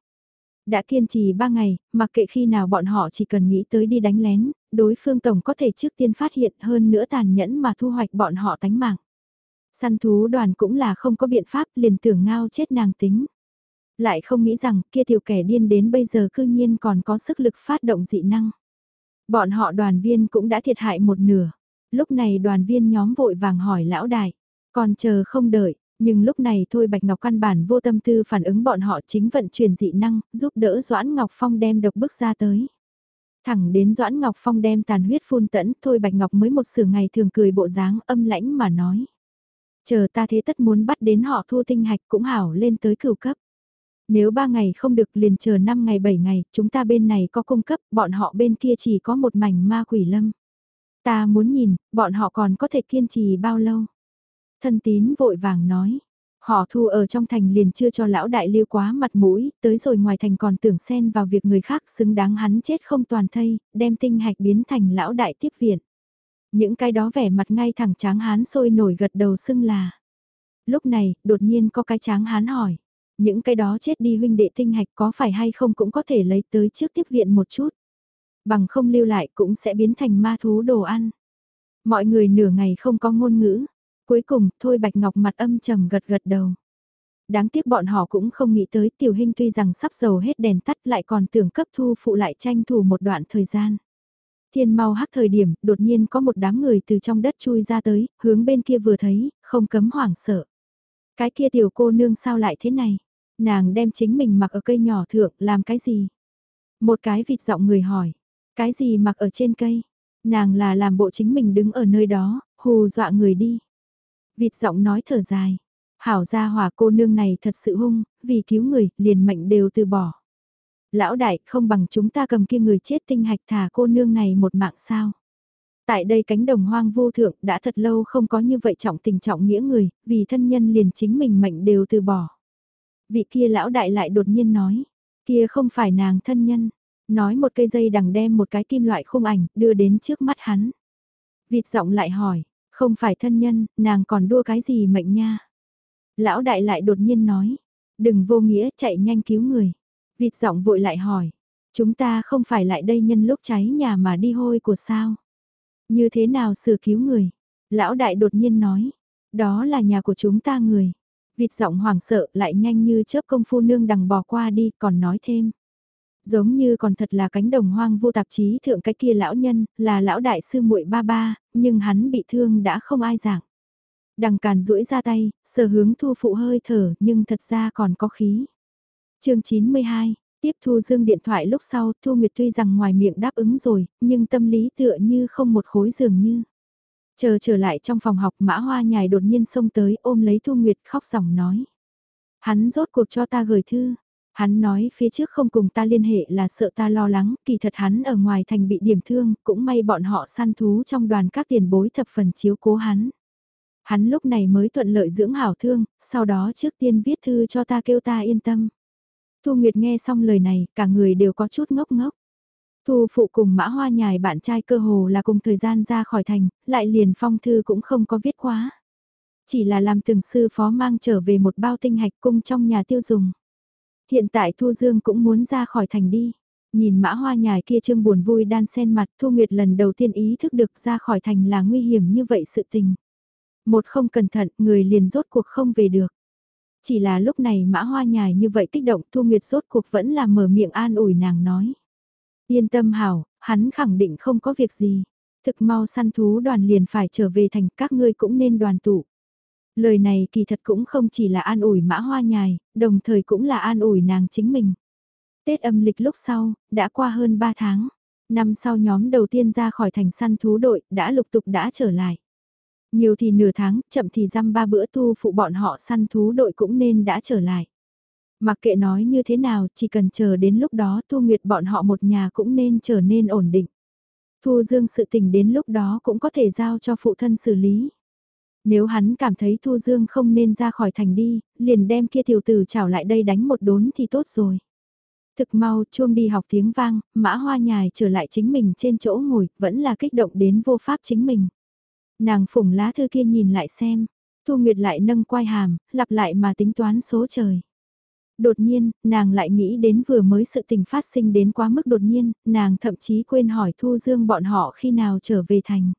Đã kiên trì ba ngày, mặc kệ khi nào bọn họ chỉ cần nghĩ tới đi đánh lén, đối phương tổng có thể trước tiên phát hiện hơn nữa tàn nhẫn mà thu hoạch bọn họ tánh mạng. Săn thú đoàn cũng là không có biện pháp liền tưởng ngao chết nàng tính. Lại không nghĩ rằng kia tiểu kẻ điên đến bây giờ cư nhiên còn có sức lực phát động dị năng. Bọn họ đoàn viên cũng đã thiệt hại một nửa. Lúc này đoàn viên nhóm vội vàng hỏi lão đại, còn chờ không đợi, nhưng lúc này thôi Bạch Ngọc căn bản vô tâm tư phản ứng bọn họ chính vận chuyển dị năng, giúp đỡ Doãn Ngọc Phong đem độc bức ra tới. Thẳng đến Doãn Ngọc Phong đem tàn huyết phun tẫn, thôi Bạch Ngọc mới một sửa ngày thường cười bộ dáng âm lãnh mà nói. Chờ ta thế tất muốn bắt đến họ thu tinh hạch cũng hảo lên tới cửu cấp. Nếu ba ngày không được liền chờ 5 ngày 7 ngày, chúng ta bên này có cung cấp, bọn họ bên kia chỉ có một mảnh ma quỷ lâm. Ta muốn nhìn, bọn họ còn có thể kiên trì bao lâu. Thân tín vội vàng nói. Họ thu ở trong thành liền chưa cho lão đại lưu quá mặt mũi, tới rồi ngoài thành còn tưởng xen vào việc người khác xứng đáng hắn chết không toàn thây, đem tinh hạch biến thành lão đại tiếp viện. Những cái đó vẻ mặt ngay thẳng tráng hán sôi nổi gật đầu xưng là. Lúc này, đột nhiên có cái tráng hán hỏi. Những cái đó chết đi huynh đệ tinh hạch có phải hay không cũng có thể lấy tới trước tiếp viện một chút. Bằng không lưu lại cũng sẽ biến thành ma thú đồ ăn. Mọi người nửa ngày không có ngôn ngữ, Cuối cùng, Thôi Bạch Ngọc mặt âm trầm gật gật đầu. Đáng tiếc bọn họ cũng không nghĩ tới tiểu hình tuy rằng sắp dầu hết đèn tắt lại còn tưởng cấp thu phụ lại tranh thủ một đoạn thời gian. Thiên mau hắc thời điểm, đột nhiên có một đám người từ trong đất chui ra tới, hướng bên kia vừa thấy, không cấm hoảng sợ. Cái kia tiểu cô nương sao lại thế này? Nàng đem chính mình mặc ở cây nhỏ thượng, làm cái gì? Một cái vịt giọng người hỏi. Cái gì mặc ở trên cây? Nàng là làm bộ chính mình đứng ở nơi đó, hù dọa người đi. Vịt giọng nói thở dài. Hảo gia hòa cô nương này thật sự hung, vì cứu người, liền mệnh đều từ bỏ. Lão đại, không bằng chúng ta cầm kia người chết tinh hạch thả cô nương này một mạng sao. Tại đây cánh đồng hoang vô thượng đã thật lâu không có như vậy trọng tình trọng nghĩa người, vì thân nhân liền chính mình mệnh đều từ bỏ. Vị kia lão đại lại đột nhiên nói, kia không phải nàng thân nhân, nói một cây dây đằng đem một cái kim loại khung ảnh đưa đến trước mắt hắn. Vịt giọng lại hỏi, không phải thân nhân, nàng còn đua cái gì mệnh nha. Lão đại lại đột nhiên nói, đừng vô nghĩa chạy nhanh cứu người. Vịt giọng vội lại hỏi, chúng ta không phải lại đây nhân lúc cháy nhà mà đi hôi của sao. Như thế nào sửa cứu người? Lão đại đột nhiên nói, đó là nhà của chúng ta người. Vịt giọng hoảng sợ lại nhanh như chớp công phu nương đằng bò qua đi còn nói thêm. Giống như còn thật là cánh đồng hoang vô tạp chí thượng cái kia lão nhân, là lão đại sư muội ba ba, nhưng hắn bị thương đã không ai giảng. Đằng càn duỗi ra tay, sờ hướng thu phụ hơi thở nhưng thật ra còn có khí. chương 92, tiếp thu dương điện thoại lúc sau Thu Nguyệt tuy rằng ngoài miệng đáp ứng rồi, nhưng tâm lý tựa như không một khối dường như. Chờ trở lại trong phòng học mã hoa nhài đột nhiên xông tới ôm lấy Thu Nguyệt khóc sòng nói. Hắn rốt cuộc cho ta gửi thư, Hắn nói phía trước không cùng ta liên hệ là sợ ta lo lắng, kỳ thật hắn ở ngoài thành bị điểm thương, cũng may bọn họ săn thú trong đoàn các tiền bối thập phần chiếu cố hắn. Hắn lúc này mới thuận lợi dưỡng hảo thương, sau đó trước tiên viết thư cho ta kêu ta yên tâm. Thu Nguyệt nghe xong lời này, cả người đều có chút ngốc ngốc. Thu phụ cùng mã hoa nhài bạn trai cơ hồ là cùng thời gian ra khỏi thành, lại liền phong thư cũng không có viết quá. Chỉ là làm từng sư phó mang trở về một bao tinh hạch cung trong nhà tiêu dùng. Hiện tại Thu Dương cũng muốn ra khỏi thành đi. Nhìn mã hoa nhài kia trương buồn vui đan sen mặt Thu Nguyệt lần đầu tiên ý thức được ra khỏi thành là nguy hiểm như vậy sự tình. Một không cẩn thận người liền rốt cuộc không về được. Chỉ là lúc này mã hoa nhài như vậy kích động Thu Nguyệt rốt cuộc vẫn là mở miệng an ủi nàng nói. Yên tâm hảo, hắn khẳng định không có việc gì. Thực mau săn thú đoàn liền phải trở về thành các ngươi cũng nên đoàn tụ. Lời này kỳ thật cũng không chỉ là an ủi mã hoa nhài, đồng thời cũng là an ủi nàng chính mình. Tết âm lịch lúc sau, đã qua hơn 3 tháng. Năm sau nhóm đầu tiên ra khỏi thành săn thú đội, đã lục tục đã trở lại. Nhiều thì nửa tháng, chậm thì răm ba bữa tu phụ bọn họ săn thú đội cũng nên đã trở lại. Mặc kệ nói như thế nào, chỉ cần chờ đến lúc đó tu nguyệt bọn họ một nhà cũng nên trở nên ổn định. Thu dương sự tình đến lúc đó cũng có thể giao cho phụ thân xử lý. Nếu hắn cảm thấy Thu Dương không nên ra khỏi thành đi, liền đem kia tiểu tử chảo lại đây đánh một đốn thì tốt rồi. Thực mau chuông đi học tiếng vang, mã hoa nhài trở lại chính mình trên chỗ ngồi, vẫn là kích động đến vô pháp chính mình. Nàng phủng lá thư kia nhìn lại xem, Thu Nguyệt lại nâng quai hàm, lặp lại mà tính toán số trời. Đột nhiên, nàng lại nghĩ đến vừa mới sự tình phát sinh đến quá mức đột nhiên, nàng thậm chí quên hỏi Thu Dương bọn họ khi nào trở về thành.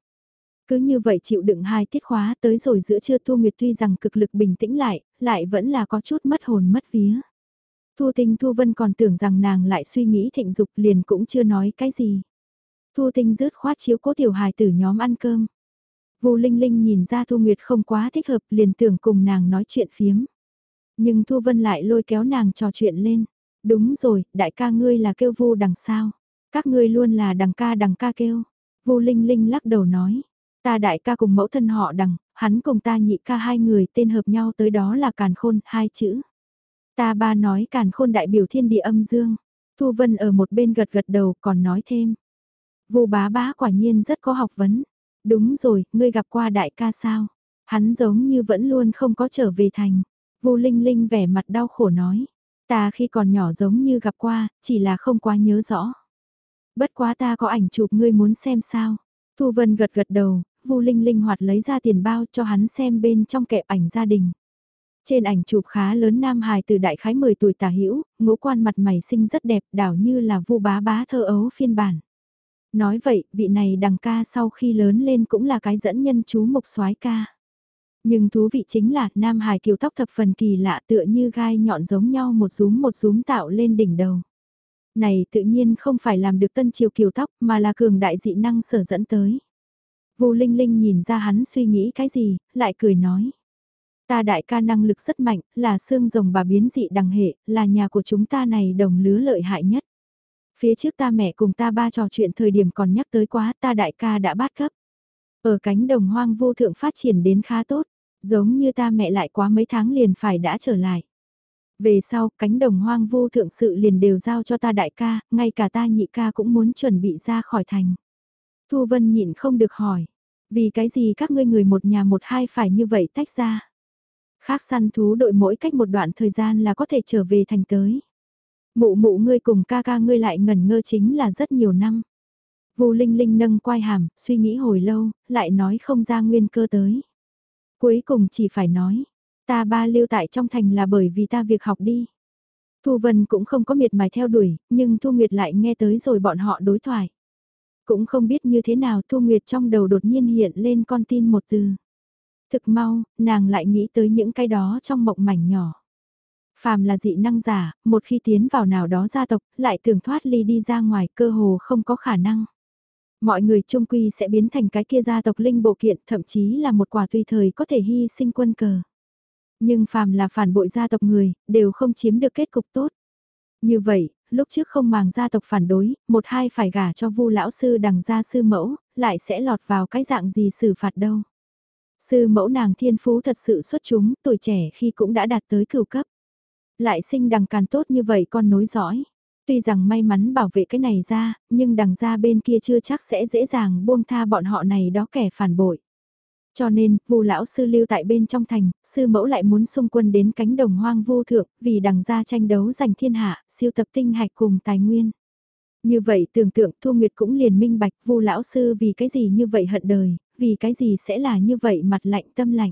Cứ như vậy chịu đựng hai tiết khóa tới rồi giữa trưa Thu Nguyệt tuy rằng cực lực bình tĩnh lại, lại vẫn là có chút mất hồn mất vía. Thu Tinh Thu Vân còn tưởng rằng nàng lại suy nghĩ thịnh dục liền cũng chưa nói cái gì. Thu Tinh rớt khoát chiếu cố tiểu hài tử nhóm ăn cơm. Vu Linh Linh nhìn ra Thu Nguyệt không quá thích hợp liền tưởng cùng nàng nói chuyện phiếm. Nhưng Thu Vân lại lôi kéo nàng trò chuyện lên. Đúng rồi, đại ca ngươi là kêu Vu đằng sao. Các ngươi luôn là đằng ca đằng ca kêu. Vu Linh Linh lắc đầu nói. Ta đại ca cùng mẫu thân họ đằng, hắn cùng ta nhị ca hai người tên hợp nhau tới đó là càn khôn, hai chữ. Ta ba nói càn khôn đại biểu thiên địa âm dương. Thu Vân ở một bên gật gật đầu còn nói thêm. Vô bá bá quả nhiên rất có học vấn. Đúng rồi, ngươi gặp qua đại ca sao? Hắn giống như vẫn luôn không có trở về thành. Vô Linh Linh vẻ mặt đau khổ nói. Ta khi còn nhỏ giống như gặp qua, chỉ là không quá nhớ rõ. Bất quá ta có ảnh chụp ngươi muốn xem sao? Thu Vân gật gật đầu, Vu Linh linh hoạt lấy ra tiền bao cho hắn xem bên trong kẹp ảnh gia đình. Trên ảnh chụp khá lớn nam hài từ đại khái 10 tuổi tả hữu, ngũ quan mặt mày xinh rất đẹp, đảo như là Vu bá bá thơ ấu phiên bản. Nói vậy, vị này đằng ca sau khi lớn lên cũng là cái dẫn nhân chú mục soái ca. Nhưng thú vị chính là nam hài kiều tóc thập phần kỳ lạ tựa như gai nhọn giống nhau một rúm một rúm tạo lên đỉnh đầu. Này tự nhiên không phải làm được tân triều kiều tóc mà là cường đại dị năng sở dẫn tới. Vu Linh Linh nhìn ra hắn suy nghĩ cái gì, lại cười nói. Ta đại ca năng lực rất mạnh, là xương rồng bà biến dị đằng hệ, là nhà của chúng ta này đồng lứa lợi hại nhất. Phía trước ta mẹ cùng ta ba trò chuyện thời điểm còn nhắc tới quá ta đại ca đã bát cấp. Ở cánh đồng hoang vô thượng phát triển đến khá tốt, giống như ta mẹ lại quá mấy tháng liền phải đã trở lại. Về sau, cánh đồng hoang vô thượng sự liền đều giao cho ta đại ca, ngay cả ta nhị ca cũng muốn chuẩn bị ra khỏi thành. Thu Vân nhịn không được hỏi, vì cái gì các ngươi người một nhà một hai phải như vậy tách ra. Khác săn thú đội mỗi cách một đoạn thời gian là có thể trở về thành tới. Mụ mụ ngươi cùng ca ca ngươi lại ngẩn ngơ chính là rất nhiều năm. Vu Linh Linh nâng quai hàm, suy nghĩ hồi lâu, lại nói không ra nguyên cơ tới. Cuối cùng chỉ phải nói, ta ba lưu tại trong thành là bởi vì ta việc học đi. Thu Vân cũng không có miệt mài theo đuổi, nhưng Thu Nguyệt lại nghe tới rồi bọn họ đối thoại. Cũng không biết như thế nào Thu Nguyệt trong đầu đột nhiên hiện lên con tin một từ. Thực mau, nàng lại nghĩ tới những cái đó trong mộng mảnh nhỏ. Phàm là dị năng giả, một khi tiến vào nào đó gia tộc, lại tưởng thoát ly đi ra ngoài cơ hồ không có khả năng. Mọi người trung quy sẽ biến thành cái kia gia tộc linh bộ kiện, thậm chí là một quả tùy thời có thể hy sinh quân cờ. Nhưng phàm là phản bội gia tộc người, đều không chiếm được kết cục tốt. Như vậy, lúc trước không màng gia tộc phản đối, một hai phải gả cho vu lão sư đằng gia sư mẫu, lại sẽ lọt vào cái dạng gì xử phạt đâu. Sư mẫu nàng thiên phú thật sự xuất chúng, tuổi trẻ khi cũng đã đạt tới cửu cấp. Lại sinh đằng càn tốt như vậy con nối dõi. Tuy rằng may mắn bảo vệ cái này ra, nhưng đằng ra bên kia chưa chắc sẽ dễ dàng buông tha bọn họ này đó kẻ phản bội. Cho nên, vu lão sư lưu tại bên trong thành, sư mẫu lại muốn xung quân đến cánh đồng hoang vu thượng, vì đằng ra tranh đấu giành thiên hạ, siêu tập tinh hạch cùng tài nguyên. Như vậy tưởng tượng Thu Nguyệt cũng liền minh bạch vu lão sư vì cái gì như vậy hận đời, vì cái gì sẽ là như vậy mặt lạnh tâm lạnh.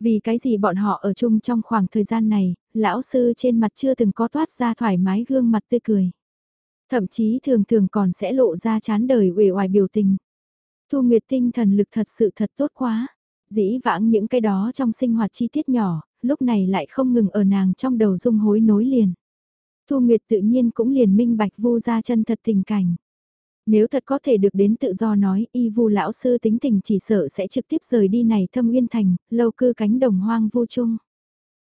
Vì cái gì bọn họ ở chung trong khoảng thời gian này, lão sư trên mặt chưa từng có toát ra thoải mái gương mặt tươi cười. Thậm chí thường thường còn sẽ lộ ra chán đời uể oải biểu tình. Thu Nguyệt tinh thần lực thật sự thật tốt quá. Dĩ vãng những cái đó trong sinh hoạt chi tiết nhỏ, lúc này lại không ngừng ở nàng trong đầu dung hối nối liền. Thu Nguyệt tự nhiên cũng liền minh bạch vu ra chân thật tình cảnh. Nếu thật có thể được đến tự do nói, y vu lão sư tính tình chỉ sợ sẽ trực tiếp rời đi này thâm uyên thành, lâu cư cánh đồng hoang vô chung.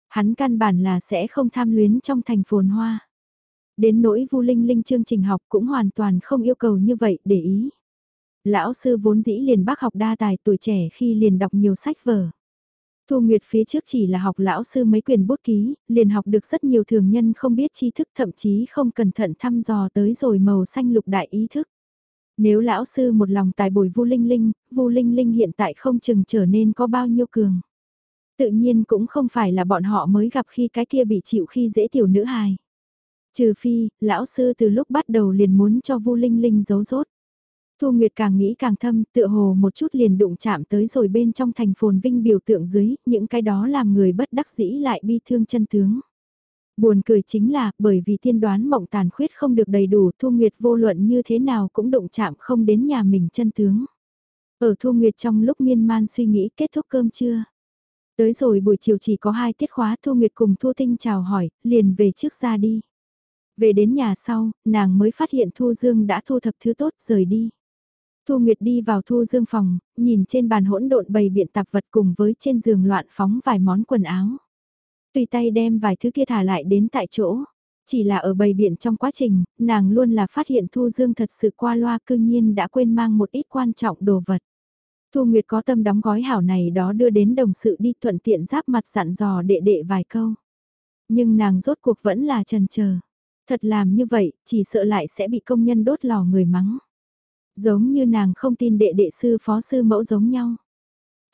Hắn căn bản là sẽ không tham luyến trong thành phồn hoa. Đến nỗi vu linh linh chương trình học cũng hoàn toàn không yêu cầu như vậy để ý. Lão sư vốn dĩ liền bác học đa tài tuổi trẻ khi liền đọc nhiều sách vở. Thu Nguyệt phía trước chỉ là học lão sư mấy quyền bút ký, liền học được rất nhiều thường nhân không biết tri thức thậm chí không cẩn thận thăm dò tới rồi màu xanh lục đại ý thức. Nếu lão sư một lòng tài bồi Vu Linh Linh, Vu Linh Linh hiện tại không chừng trở nên có bao nhiêu cường. Tự nhiên cũng không phải là bọn họ mới gặp khi cái kia bị chịu khi dễ tiểu nữ hài. Trừ phi, lão sư từ lúc bắt đầu liền muốn cho Vu Linh Linh giấu rốt. Thu Nguyệt càng nghĩ càng thâm, tựa hồ một chút liền đụng chạm tới rồi bên trong thành phồn vinh biểu tượng dưới, những cái đó làm người bất đắc dĩ lại bi thương chân tướng. Buồn cười chính là, bởi vì tiên đoán mộng tàn khuyết không được đầy đủ, Thu Nguyệt vô luận như thế nào cũng đụng chạm không đến nhà mình chân tướng. Ở Thu Nguyệt trong lúc miên man suy nghĩ kết thúc cơm trưa. Tới rồi buổi chiều chỉ có hai tiết khóa Thu Nguyệt cùng Thu Tinh chào hỏi, liền về trước ra đi. Về đến nhà sau, nàng mới phát hiện Thu Dương đã thu thập thứ tốt rời đi. Thu Nguyệt đi vào Thu Dương phòng, nhìn trên bàn hỗn độn bày biện tạp vật cùng với trên giường loạn phóng vài món quần áo. Tùy tay đem vài thứ kia thả lại đến tại chỗ. Chỉ là ở bày biện trong quá trình, nàng luôn là phát hiện Thu Dương thật sự qua loa cư nhiên đã quên mang một ít quan trọng đồ vật. Thu Nguyệt có tâm đóng gói hảo này đó đưa đến đồng sự đi thuận tiện giáp mặt dặn dò đệ đệ vài câu. Nhưng nàng rốt cuộc vẫn là trần chờ Thật làm như vậy, chỉ sợ lại sẽ bị công nhân đốt lò người mắng. Giống như nàng không tin đệ đệ sư phó sư mẫu giống nhau.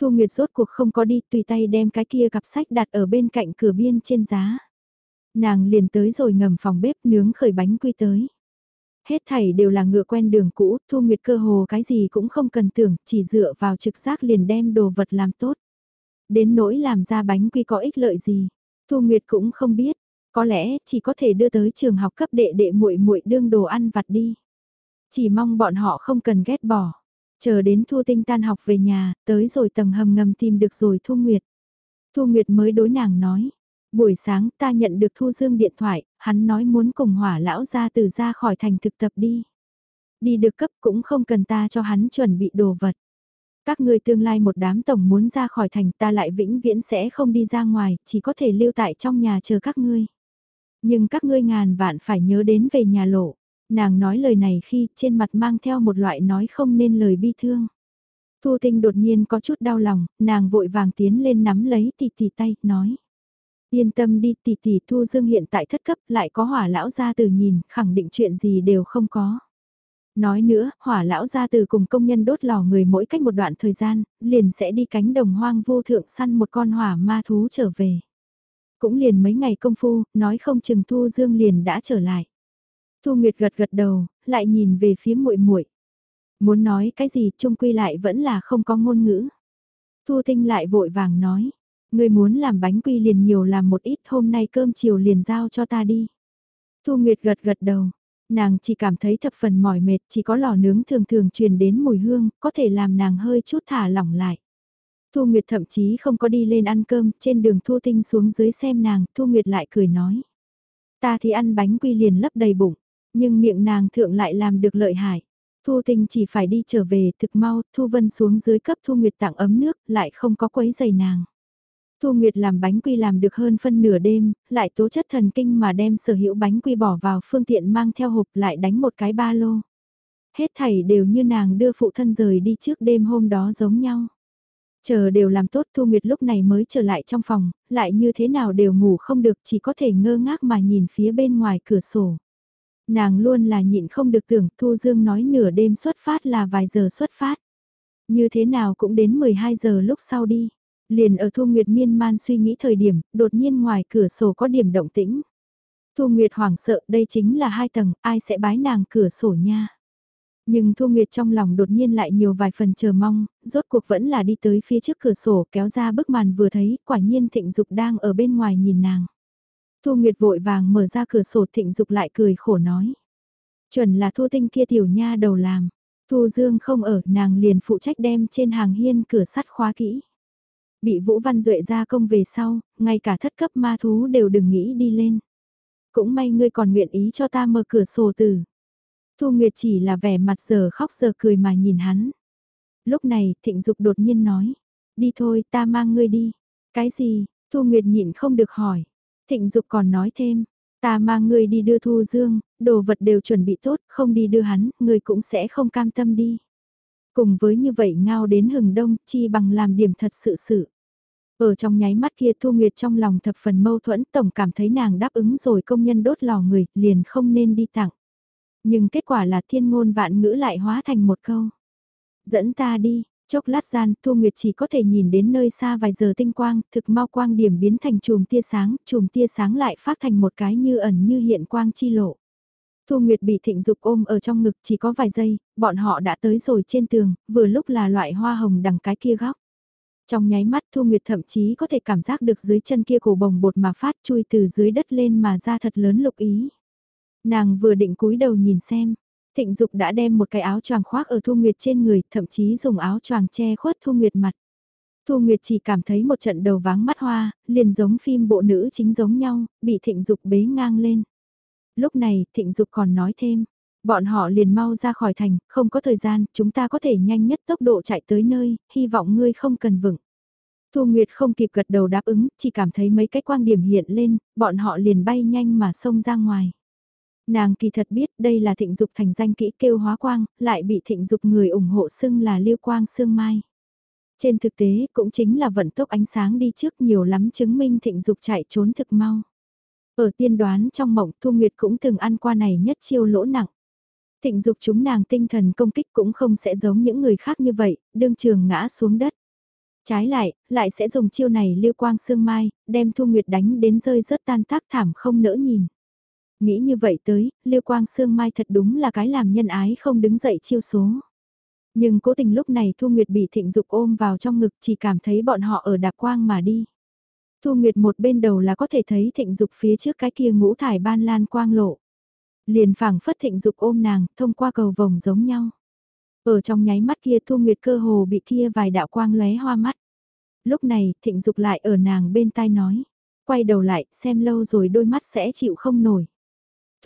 Thu Nguyệt rốt cuộc không có đi tùy tay đem cái kia cặp sách đặt ở bên cạnh cửa biên trên giá. Nàng liền tới rồi ngầm phòng bếp nướng khởi bánh quy tới. Hết thảy đều là ngựa quen đường cũ, Thu Nguyệt cơ hồ cái gì cũng không cần tưởng, chỉ dựa vào trực giác liền đem đồ vật làm tốt. Đến nỗi làm ra bánh quy có ích lợi gì, Thu Nguyệt cũng không biết, có lẽ chỉ có thể đưa tới trường học cấp đệ đệ muội muội đương đồ ăn vặt đi. Chỉ mong bọn họ không cần ghét bỏ. Chờ đến Thu Tinh tan học về nhà, tới rồi tầng hầm ngầm tìm được rồi Thu Nguyệt. Thu Nguyệt mới đối nàng nói. Buổi sáng ta nhận được Thu Dương điện thoại, hắn nói muốn cùng hỏa lão ra từ ra khỏi thành thực tập đi. Đi được cấp cũng không cần ta cho hắn chuẩn bị đồ vật. Các ngươi tương lai một đám tổng muốn ra khỏi thành ta lại vĩnh viễn sẽ không đi ra ngoài, chỉ có thể lưu tại trong nhà chờ các ngươi. Nhưng các ngươi ngàn vạn phải nhớ đến về nhà lộ. Nàng nói lời này khi trên mặt mang theo một loại nói không nên lời bi thương. Thu Tinh đột nhiên có chút đau lòng, nàng vội vàng tiến lên nắm lấy tỷ tỷ tay, nói. Yên tâm đi tỷ tỷ Thu Dương hiện tại thất cấp lại có hỏa lão gia từ nhìn, khẳng định chuyện gì đều không có. Nói nữa, hỏa lão gia từ cùng công nhân đốt lò người mỗi cách một đoạn thời gian, liền sẽ đi cánh đồng hoang vô thượng săn một con hỏa ma thú trở về. Cũng liền mấy ngày công phu, nói không chừng Thu Dương liền đã trở lại. Thu Nguyệt gật gật đầu, lại nhìn về phía muội muội. Muốn nói cái gì chung quy lại vẫn là không có ngôn ngữ. Thu Tinh lại vội vàng nói, người muốn làm bánh quy liền nhiều làm một ít hôm nay cơm chiều liền giao cho ta đi. Thu Nguyệt gật gật đầu, nàng chỉ cảm thấy thập phần mỏi mệt chỉ có lò nướng thường thường truyền đến mùi hương, có thể làm nàng hơi chút thả lỏng lại. Thu Nguyệt thậm chí không có đi lên ăn cơm, trên đường Thu Tinh xuống dưới xem nàng, Thu Nguyệt lại cười nói. Ta thì ăn bánh quy liền lấp đầy bụng. Nhưng miệng nàng thượng lại làm được lợi hại. Thu Tinh chỉ phải đi trở về thực mau, Thu Vân xuống dưới cấp Thu Nguyệt tặng ấm nước, lại không có quấy giày nàng. Thu Nguyệt làm bánh quy làm được hơn phân nửa đêm, lại tố chất thần kinh mà đem sở hữu bánh quy bỏ vào phương tiện mang theo hộp lại đánh một cái ba lô. Hết thảy đều như nàng đưa phụ thân rời đi trước đêm hôm đó giống nhau. Chờ đều làm tốt Thu Nguyệt lúc này mới trở lại trong phòng, lại như thế nào đều ngủ không được chỉ có thể ngơ ngác mà nhìn phía bên ngoài cửa sổ. Nàng luôn là nhịn không được tưởng Thu Dương nói nửa đêm xuất phát là vài giờ xuất phát. Như thế nào cũng đến 12 giờ lúc sau đi. Liền ở Thu Nguyệt miên man suy nghĩ thời điểm, đột nhiên ngoài cửa sổ có điểm động tĩnh. Thu Nguyệt hoảng sợ đây chính là hai tầng, ai sẽ bái nàng cửa sổ nha. Nhưng Thu Nguyệt trong lòng đột nhiên lại nhiều vài phần chờ mong, rốt cuộc vẫn là đi tới phía trước cửa sổ kéo ra bức màn vừa thấy, quả nhiên thịnh dục đang ở bên ngoài nhìn nàng. Thu Nguyệt vội vàng mở ra cửa sổ thịnh dục lại cười khổ nói. Chuẩn là Thu Tinh kia tiểu nha đầu làm. Thu Dương không ở, nàng liền phụ trách đem trên hàng hiên cửa sắt khóa kỹ. Bị Vũ Văn Duệ ra công về sau, ngay cả thất cấp ma thú đều đừng nghĩ đi lên. Cũng may ngươi còn nguyện ý cho ta mở cửa sổ từ. Thu Nguyệt chỉ là vẻ mặt giờ khóc giờ cười mà nhìn hắn. Lúc này, Thịnh Dục đột nhiên nói. Đi thôi, ta mang ngươi đi. Cái gì? Thu Nguyệt nhịn không được hỏi. Thịnh Dục còn nói thêm. Ta mang ngươi đi đưa Thu Dương, đồ vật đều chuẩn bị tốt, không đi đưa hắn, ngươi cũng sẽ không cam tâm đi. Cùng với như vậy ngao đến hừng đông, chi bằng làm điểm thật sự sự. Ở trong nháy mắt kia Thu Nguyệt trong lòng thập phần mâu thuẫn, tổng cảm thấy nàng đáp ứng rồi công nhân đốt lò người, liền không nên đi tặng. Nhưng kết quả là thiên ngôn vạn ngữ lại hóa thành một câu. Dẫn ta đi, chốc lát gian Thu Nguyệt chỉ có thể nhìn đến nơi xa vài giờ tinh quang, thực mau quang điểm biến thành chùm tia sáng, chùm tia sáng lại phát thành một cái như ẩn như hiện quang chi lộ. Thu Nguyệt bị thịnh dục ôm ở trong ngực chỉ có vài giây, bọn họ đã tới rồi trên tường, vừa lúc là loại hoa hồng đằng cái kia góc. Trong nháy mắt Thu Nguyệt thậm chí có thể cảm giác được dưới chân kia cổ bồng bột mà phát chui từ dưới đất lên mà ra thật lớn lục ý. Nàng vừa định cúi đầu nhìn xem, Thịnh Dục đã đem một cái áo choàng khoác ở Thu Nguyệt trên người, thậm chí dùng áo choàng che khuất Thu Nguyệt mặt. Thu Nguyệt chỉ cảm thấy một trận đầu váng mắt hoa, liền giống phim bộ nữ chính giống nhau, bị Thịnh Dục bế ngang lên. Lúc này, Thịnh Dục còn nói thêm, bọn họ liền mau ra khỏi thành, không có thời gian, chúng ta có thể nhanh nhất tốc độ chạy tới nơi, hy vọng ngươi không cần vững. Thu Nguyệt không kịp gật đầu đáp ứng, chỉ cảm thấy mấy cái quang điểm hiện lên, bọn họ liền bay nhanh mà xông ra ngoài. Nàng kỳ thật biết đây là thịnh dục thành danh kỹ kêu hóa quang, lại bị thịnh dục người ủng hộ xưng là liêu quang sương mai. Trên thực tế cũng chính là vận tốc ánh sáng đi trước nhiều lắm chứng minh thịnh dục chạy trốn thực mau. Ở tiên đoán trong mộng Thu Nguyệt cũng từng ăn qua này nhất chiêu lỗ nặng. Thịnh dục chúng nàng tinh thần công kích cũng không sẽ giống những người khác như vậy, đương trường ngã xuống đất. Trái lại, lại sẽ dùng chiêu này lưu quang sương mai, đem Thu Nguyệt đánh đến rơi rất tan tác thảm không nỡ nhìn. Nghĩ như vậy tới, liêu Quang Sương Mai thật đúng là cái làm nhân ái không đứng dậy chiêu số. Nhưng cố tình lúc này Thu Nguyệt bị thịnh dục ôm vào trong ngực chỉ cảm thấy bọn họ ở đạp quang mà đi. Thu Nguyệt một bên đầu là có thể thấy thịnh dục phía trước cái kia ngũ thải ban lan quang lộ. Liền phảng phất thịnh dục ôm nàng, thông qua cầu vồng giống nhau. Ở trong nháy mắt kia Thu Nguyệt cơ hồ bị kia vài đạo quang lóe hoa mắt. Lúc này, thịnh dục lại ở nàng bên tai nói. Quay đầu lại, xem lâu rồi đôi mắt sẽ chịu không nổi.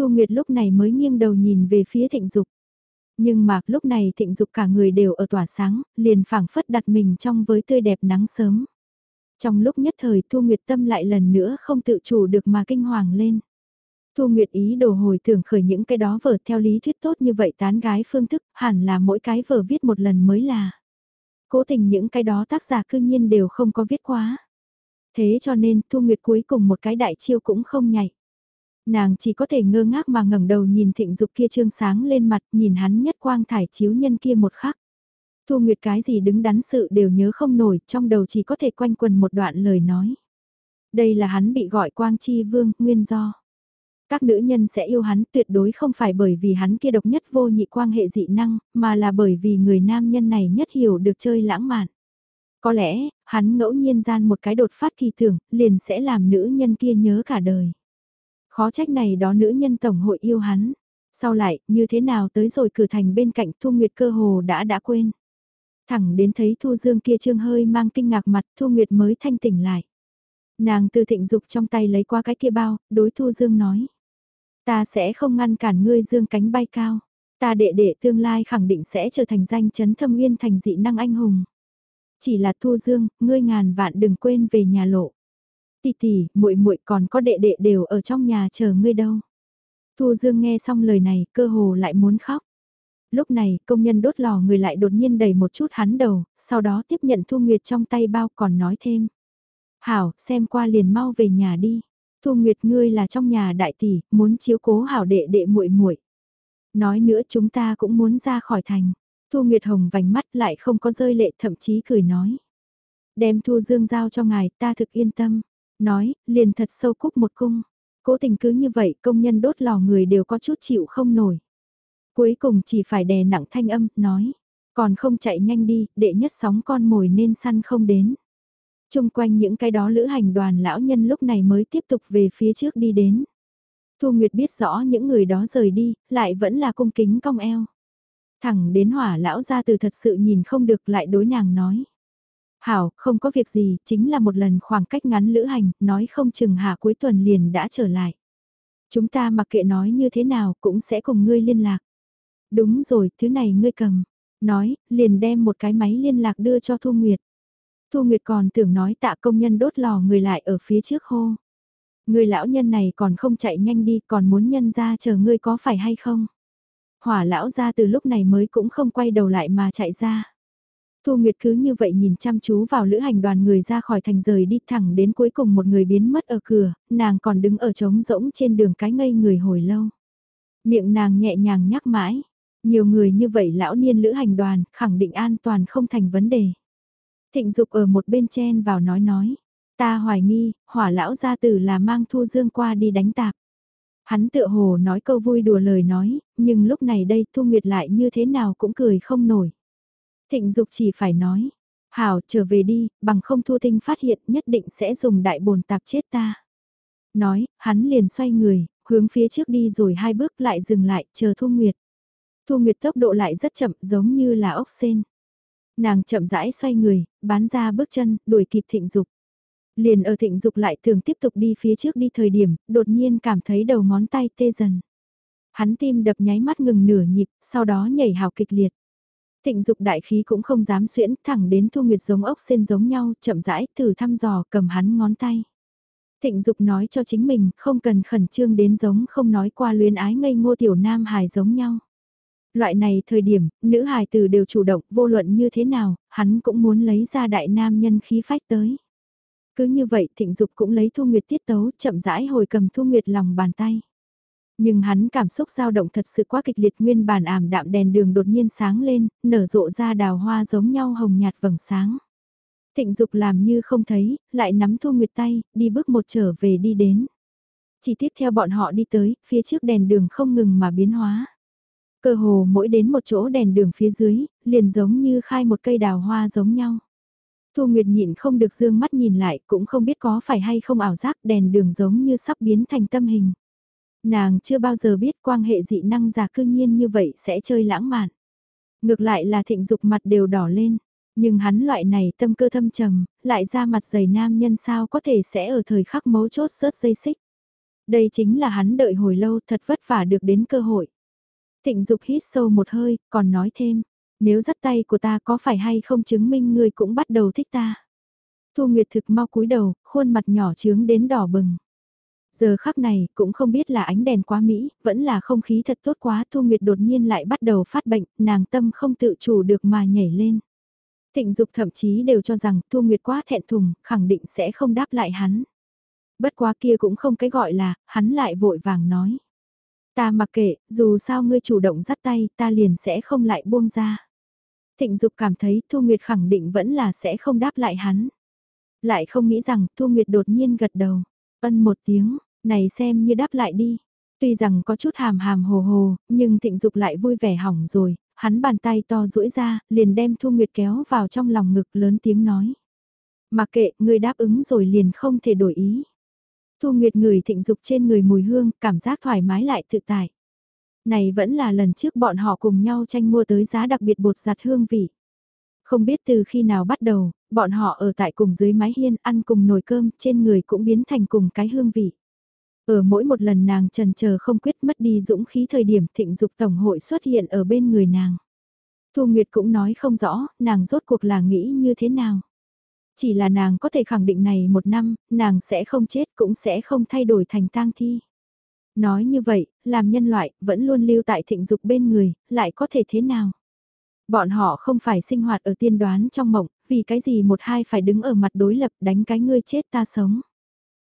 Thu Nguyệt lúc này mới nghiêng đầu nhìn về phía thịnh dục. Nhưng mà lúc này thịnh dục cả người đều ở tỏa sáng, liền phảng phất đặt mình trong với tươi đẹp nắng sớm. Trong lúc nhất thời Thu Nguyệt tâm lại lần nữa không tự chủ được mà kinh hoàng lên. Thu Nguyệt ý đồ hồi tưởng khởi những cái đó vở theo lý thuyết tốt như vậy tán gái phương thức, hẳn là mỗi cái vở viết một lần mới là. Cố tình những cái đó tác giả cư nhiên đều không có viết quá. Thế cho nên Thu Nguyệt cuối cùng một cái đại chiêu cũng không nhảy. Nàng chỉ có thể ngơ ngác mà ngẩng đầu nhìn thịnh dục kia trương sáng lên mặt, nhìn hắn nhất quang thải chiếu nhân kia một khắc. Thu Nguyệt cái gì đứng đắn sự đều nhớ không nổi, trong đầu chỉ có thể quanh quần một đoạn lời nói. Đây là hắn bị gọi quang chi vương, nguyên do. Các nữ nhân sẽ yêu hắn tuyệt đối không phải bởi vì hắn kia độc nhất vô nhị quan hệ dị năng, mà là bởi vì người nam nhân này nhất hiểu được chơi lãng mạn. Có lẽ, hắn ngẫu nhiên gian một cái đột phát kỳ tưởng, liền sẽ làm nữ nhân kia nhớ cả đời. Khó trách này đó nữ nhân tổng hội yêu hắn. Sau lại, như thế nào tới rồi cử thành bên cạnh Thu Nguyệt cơ hồ đã đã quên. Thẳng đến thấy Thu Dương kia trương hơi mang kinh ngạc mặt Thu Nguyệt mới thanh tỉnh lại. Nàng từ thịnh dục trong tay lấy qua cái kia bao, đối Thu Dương nói. Ta sẽ không ngăn cản ngươi dương cánh bay cao. Ta đệ đệ tương lai khẳng định sẽ trở thành danh chấn thâm uyên thành dị năng anh hùng. Chỉ là Thu Dương, ngươi ngàn vạn đừng quên về nhà lộ. Tỷ tỷ, muội muội còn có đệ đệ đều ở trong nhà chờ ngươi đâu. Thu Dương nghe xong lời này, cơ hồ lại muốn khóc. Lúc này, công nhân đốt lò người lại đột nhiên đẩy một chút hắn đầu, sau đó tiếp nhận Thu Nguyệt trong tay bao còn nói thêm. Hảo, xem qua liền mau về nhà đi. Thu Nguyệt ngươi là trong nhà đại tỷ, muốn chiếu cố hảo đệ đệ muội muội. Nói nữa chúng ta cũng muốn ra khỏi thành. Thu Nguyệt Hồng vành mắt lại không có rơi lệ thậm chí cười nói. Đem Thu Dương giao cho ngài ta thực yên tâm nói, liền thật sâu cúc một cung. Cố tình cứ như vậy công nhân đốt lò người đều có chút chịu không nổi. Cuối cùng chỉ phải đè nặng thanh âm, nói. Còn không chạy nhanh đi, đệ nhất sóng con mồi nên săn không đến. Trung quanh những cái đó lữ hành đoàn lão nhân lúc này mới tiếp tục về phía trước đi đến. Thu Nguyệt biết rõ những người đó rời đi, lại vẫn là cung kính cong eo. Thẳng đến hỏa lão ra từ thật sự nhìn không được lại đối nàng nói. Hảo, không có việc gì, chính là một lần khoảng cách ngắn lữ hành, nói không chừng hạ cuối tuần liền đã trở lại. Chúng ta mặc kệ nói như thế nào cũng sẽ cùng ngươi liên lạc. Đúng rồi, thứ này ngươi cầm. Nói, liền đem một cái máy liên lạc đưa cho Thu Nguyệt. Thu Nguyệt còn tưởng nói tạ công nhân đốt lò người lại ở phía trước hô. Người lão nhân này còn không chạy nhanh đi còn muốn nhân ra chờ ngươi có phải hay không? Hỏa lão ra từ lúc này mới cũng không quay đầu lại mà chạy ra. Thu Nguyệt cứ như vậy nhìn chăm chú vào lữ hành đoàn người ra khỏi thành rời đi thẳng đến cuối cùng một người biến mất ở cửa, nàng còn đứng ở trống rỗng trên đường cái ngây người hồi lâu. Miệng nàng nhẹ nhàng nhắc mãi, nhiều người như vậy lão niên lữ hành đoàn khẳng định an toàn không thành vấn đề. Thịnh Dục ở một bên chen vào nói nói, ta hoài nghi, hỏa lão gia tử là mang Thu Dương qua đi đánh tạp. Hắn tựa hồ nói câu vui đùa lời nói, nhưng lúc này đây Thu Nguyệt lại như thế nào cũng cười không nổi. Thịnh Dục chỉ phải nói, Hảo trở về đi, bằng không Thu Tinh phát hiện nhất định sẽ dùng đại bồn tạp chết ta. Nói, hắn liền xoay người, hướng phía trước đi rồi hai bước lại dừng lại, chờ Thu Nguyệt. Thu Nguyệt tốc độ lại rất chậm giống như là ốc sen. Nàng chậm rãi xoay người, bán ra bước chân, đuổi kịp thịnh dục. Liền ở thịnh dục lại thường tiếp tục đi phía trước đi thời điểm, đột nhiên cảm thấy đầu ngón tay tê dần. Hắn tim đập nháy mắt ngừng nửa nhịp, sau đó nhảy hào kịch liệt. Thịnh dục đại khí cũng không dám xuyễn, thẳng đến Thu Nguyệt giống ốc sen giống nhau, chậm rãi, thử thăm dò, cầm hắn ngón tay. Thịnh dục nói cho chính mình, không cần khẩn trương đến giống không nói qua luyến ái ngây ngô tiểu nam hài giống nhau. Loại này thời điểm, nữ hài tử đều chủ động, vô luận như thế nào, hắn cũng muốn lấy ra đại nam nhân khí phách tới. Cứ như vậy thịnh dục cũng lấy Thu Nguyệt tiết tấu, chậm rãi hồi cầm Thu Nguyệt lòng bàn tay. Nhưng hắn cảm xúc dao động thật sự quá kịch liệt nguyên bản ảm đạm đèn đường đột nhiên sáng lên, nở rộ ra đào hoa giống nhau hồng nhạt vầng sáng. Thịnh dục làm như không thấy, lại nắm Thu Nguyệt tay, đi bước một trở về đi đến. Chỉ tiếp theo bọn họ đi tới, phía trước đèn đường không ngừng mà biến hóa. Cơ hồ mỗi đến một chỗ đèn đường phía dưới, liền giống như khai một cây đào hoa giống nhau. Thu Nguyệt nhịn không được dương mắt nhìn lại cũng không biết có phải hay không ảo giác đèn đường giống như sắp biến thành tâm hình. Nàng chưa bao giờ biết quan hệ dị năng giả cương nhiên như vậy sẽ chơi lãng mạn. Ngược lại là thịnh dục mặt đều đỏ lên, nhưng hắn loại này tâm cơ thâm trầm, lại ra mặt dày nam nhân sao có thể sẽ ở thời khắc mấu chốt rớt dây xích. Đây chính là hắn đợi hồi lâu thật vất vả được đến cơ hội. Thịnh dục hít sâu một hơi, còn nói thêm, nếu dắt tay của ta có phải hay không chứng minh ngươi cũng bắt đầu thích ta. Thu Nguyệt thực mau cúi đầu, khuôn mặt nhỏ trướng đến đỏ bừng. Giờ khắc này, cũng không biết là ánh đèn quá mỹ, vẫn là không khí thật tốt quá, Thu Nguyệt đột nhiên lại bắt đầu phát bệnh, nàng tâm không tự chủ được mà nhảy lên. Thịnh Dục thậm chí đều cho rằng Thu Nguyệt quá thẹn thùng, khẳng định sẽ không đáp lại hắn. Bất quá kia cũng không cái gọi là, hắn lại vội vàng nói. Ta mặc kệ, dù sao ngươi chủ động dắt tay, ta liền sẽ không lại buông ra. Thịnh Dục cảm thấy Thu Nguyệt khẳng định vẫn là sẽ không đáp lại hắn. Lại không nghĩ rằng Thu Nguyệt đột nhiên gật đầu. Ân một tiếng, này xem như đáp lại đi. Tuy rằng có chút hàm hàm hồ hồ, nhưng thịnh dục lại vui vẻ hỏng rồi, hắn bàn tay to duỗi ra, liền đem Thu Nguyệt kéo vào trong lòng ngực lớn tiếng nói. Mặc kệ, người đáp ứng rồi liền không thể đổi ý. Thu Nguyệt ngửi thịnh dục trên người mùi hương, cảm giác thoải mái lại tự tại. Này vẫn là lần trước bọn họ cùng nhau tranh mua tới giá đặc biệt bột giặt hương vị. Không biết từ khi nào bắt đầu, bọn họ ở tại cùng dưới mái hiên ăn cùng nồi cơm trên người cũng biến thành cùng cái hương vị. Ở mỗi một lần nàng trần chờ không quyết mất đi dũng khí thời điểm thịnh dục tổng hội xuất hiện ở bên người nàng. Thu Nguyệt cũng nói không rõ, nàng rốt cuộc là nghĩ như thế nào. Chỉ là nàng có thể khẳng định này một năm, nàng sẽ không chết cũng sẽ không thay đổi thành tang thi. Nói như vậy, làm nhân loại, vẫn luôn lưu tại thịnh dục bên người, lại có thể thế nào? Bọn họ không phải sinh hoạt ở tiên đoán trong mộng, vì cái gì một hai phải đứng ở mặt đối lập đánh cái ngươi chết ta sống.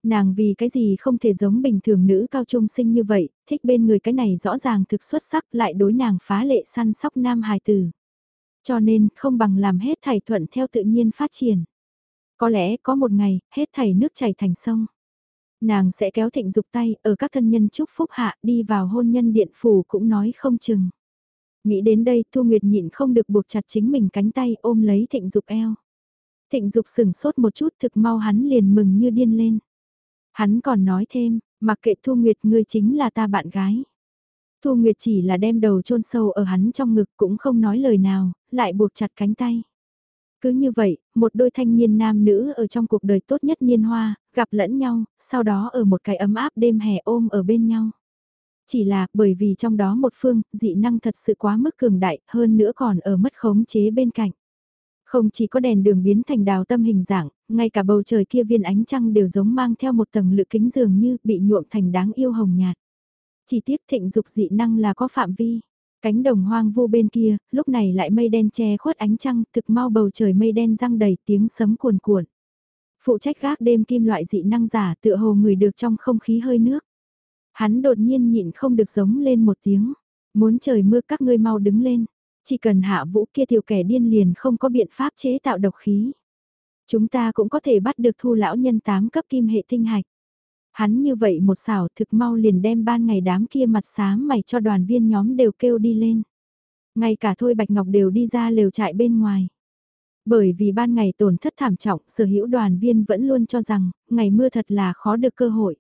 Nàng vì cái gì không thể giống bình thường nữ cao trung sinh như vậy, thích bên người cái này rõ ràng thực xuất sắc lại đối nàng phá lệ săn sóc nam hài tử. Cho nên, không bằng làm hết thảy thuận theo tự nhiên phát triển. Có lẽ có một ngày, hết thảy nước chảy thành sông. Nàng sẽ kéo thịnh dục tay ở các thân nhân chúc phúc hạ đi vào hôn nhân điện phủ cũng nói không chừng. Nghĩ đến đây Thu Nguyệt nhịn không được buộc chặt chính mình cánh tay ôm lấy thịnh dục eo. Thịnh dục sừng sốt một chút thực mau hắn liền mừng như điên lên. Hắn còn nói thêm, mặc kệ Thu Nguyệt ngươi chính là ta bạn gái. Thu Nguyệt chỉ là đem đầu chôn sâu ở hắn trong ngực cũng không nói lời nào, lại buộc chặt cánh tay. Cứ như vậy, một đôi thanh niên nam nữ ở trong cuộc đời tốt nhất niên hoa, gặp lẫn nhau, sau đó ở một cái ấm áp đêm hè ôm ở bên nhau. Chỉ là bởi vì trong đó một phương, dị năng thật sự quá mức cường đại, hơn nữa còn ở mất khống chế bên cạnh. Không chỉ có đèn đường biến thành đào tâm hình dạng, ngay cả bầu trời kia viên ánh trăng đều giống mang theo một tầng lự kính dường như bị nhuộm thành đáng yêu hồng nhạt. Chỉ tiếc thịnh dục dị năng là có phạm vi. Cánh đồng hoang vu bên kia, lúc này lại mây đen che khuất ánh trăng, thực mau bầu trời mây đen răng đầy tiếng sấm cuồn cuộn. Phụ trách gác đêm kim loại dị năng giả tựa hồ người được trong không khí hơi nước. Hắn đột nhiên nhịn không được giống lên một tiếng. Muốn trời mưa các ngươi mau đứng lên. Chỉ cần hạ vũ kia tiểu kẻ điên liền không có biện pháp chế tạo độc khí. Chúng ta cũng có thể bắt được thu lão nhân tám cấp kim hệ tinh hạch. Hắn như vậy một xảo thực mau liền đem ban ngày đám kia mặt sáng mày cho đoàn viên nhóm đều kêu đi lên. Ngay cả Thôi Bạch Ngọc đều đi ra lều trại bên ngoài. Bởi vì ban ngày tổn thất thảm trọng, sở hữu đoàn viên vẫn luôn cho rằng, ngày mưa thật là khó được cơ hội.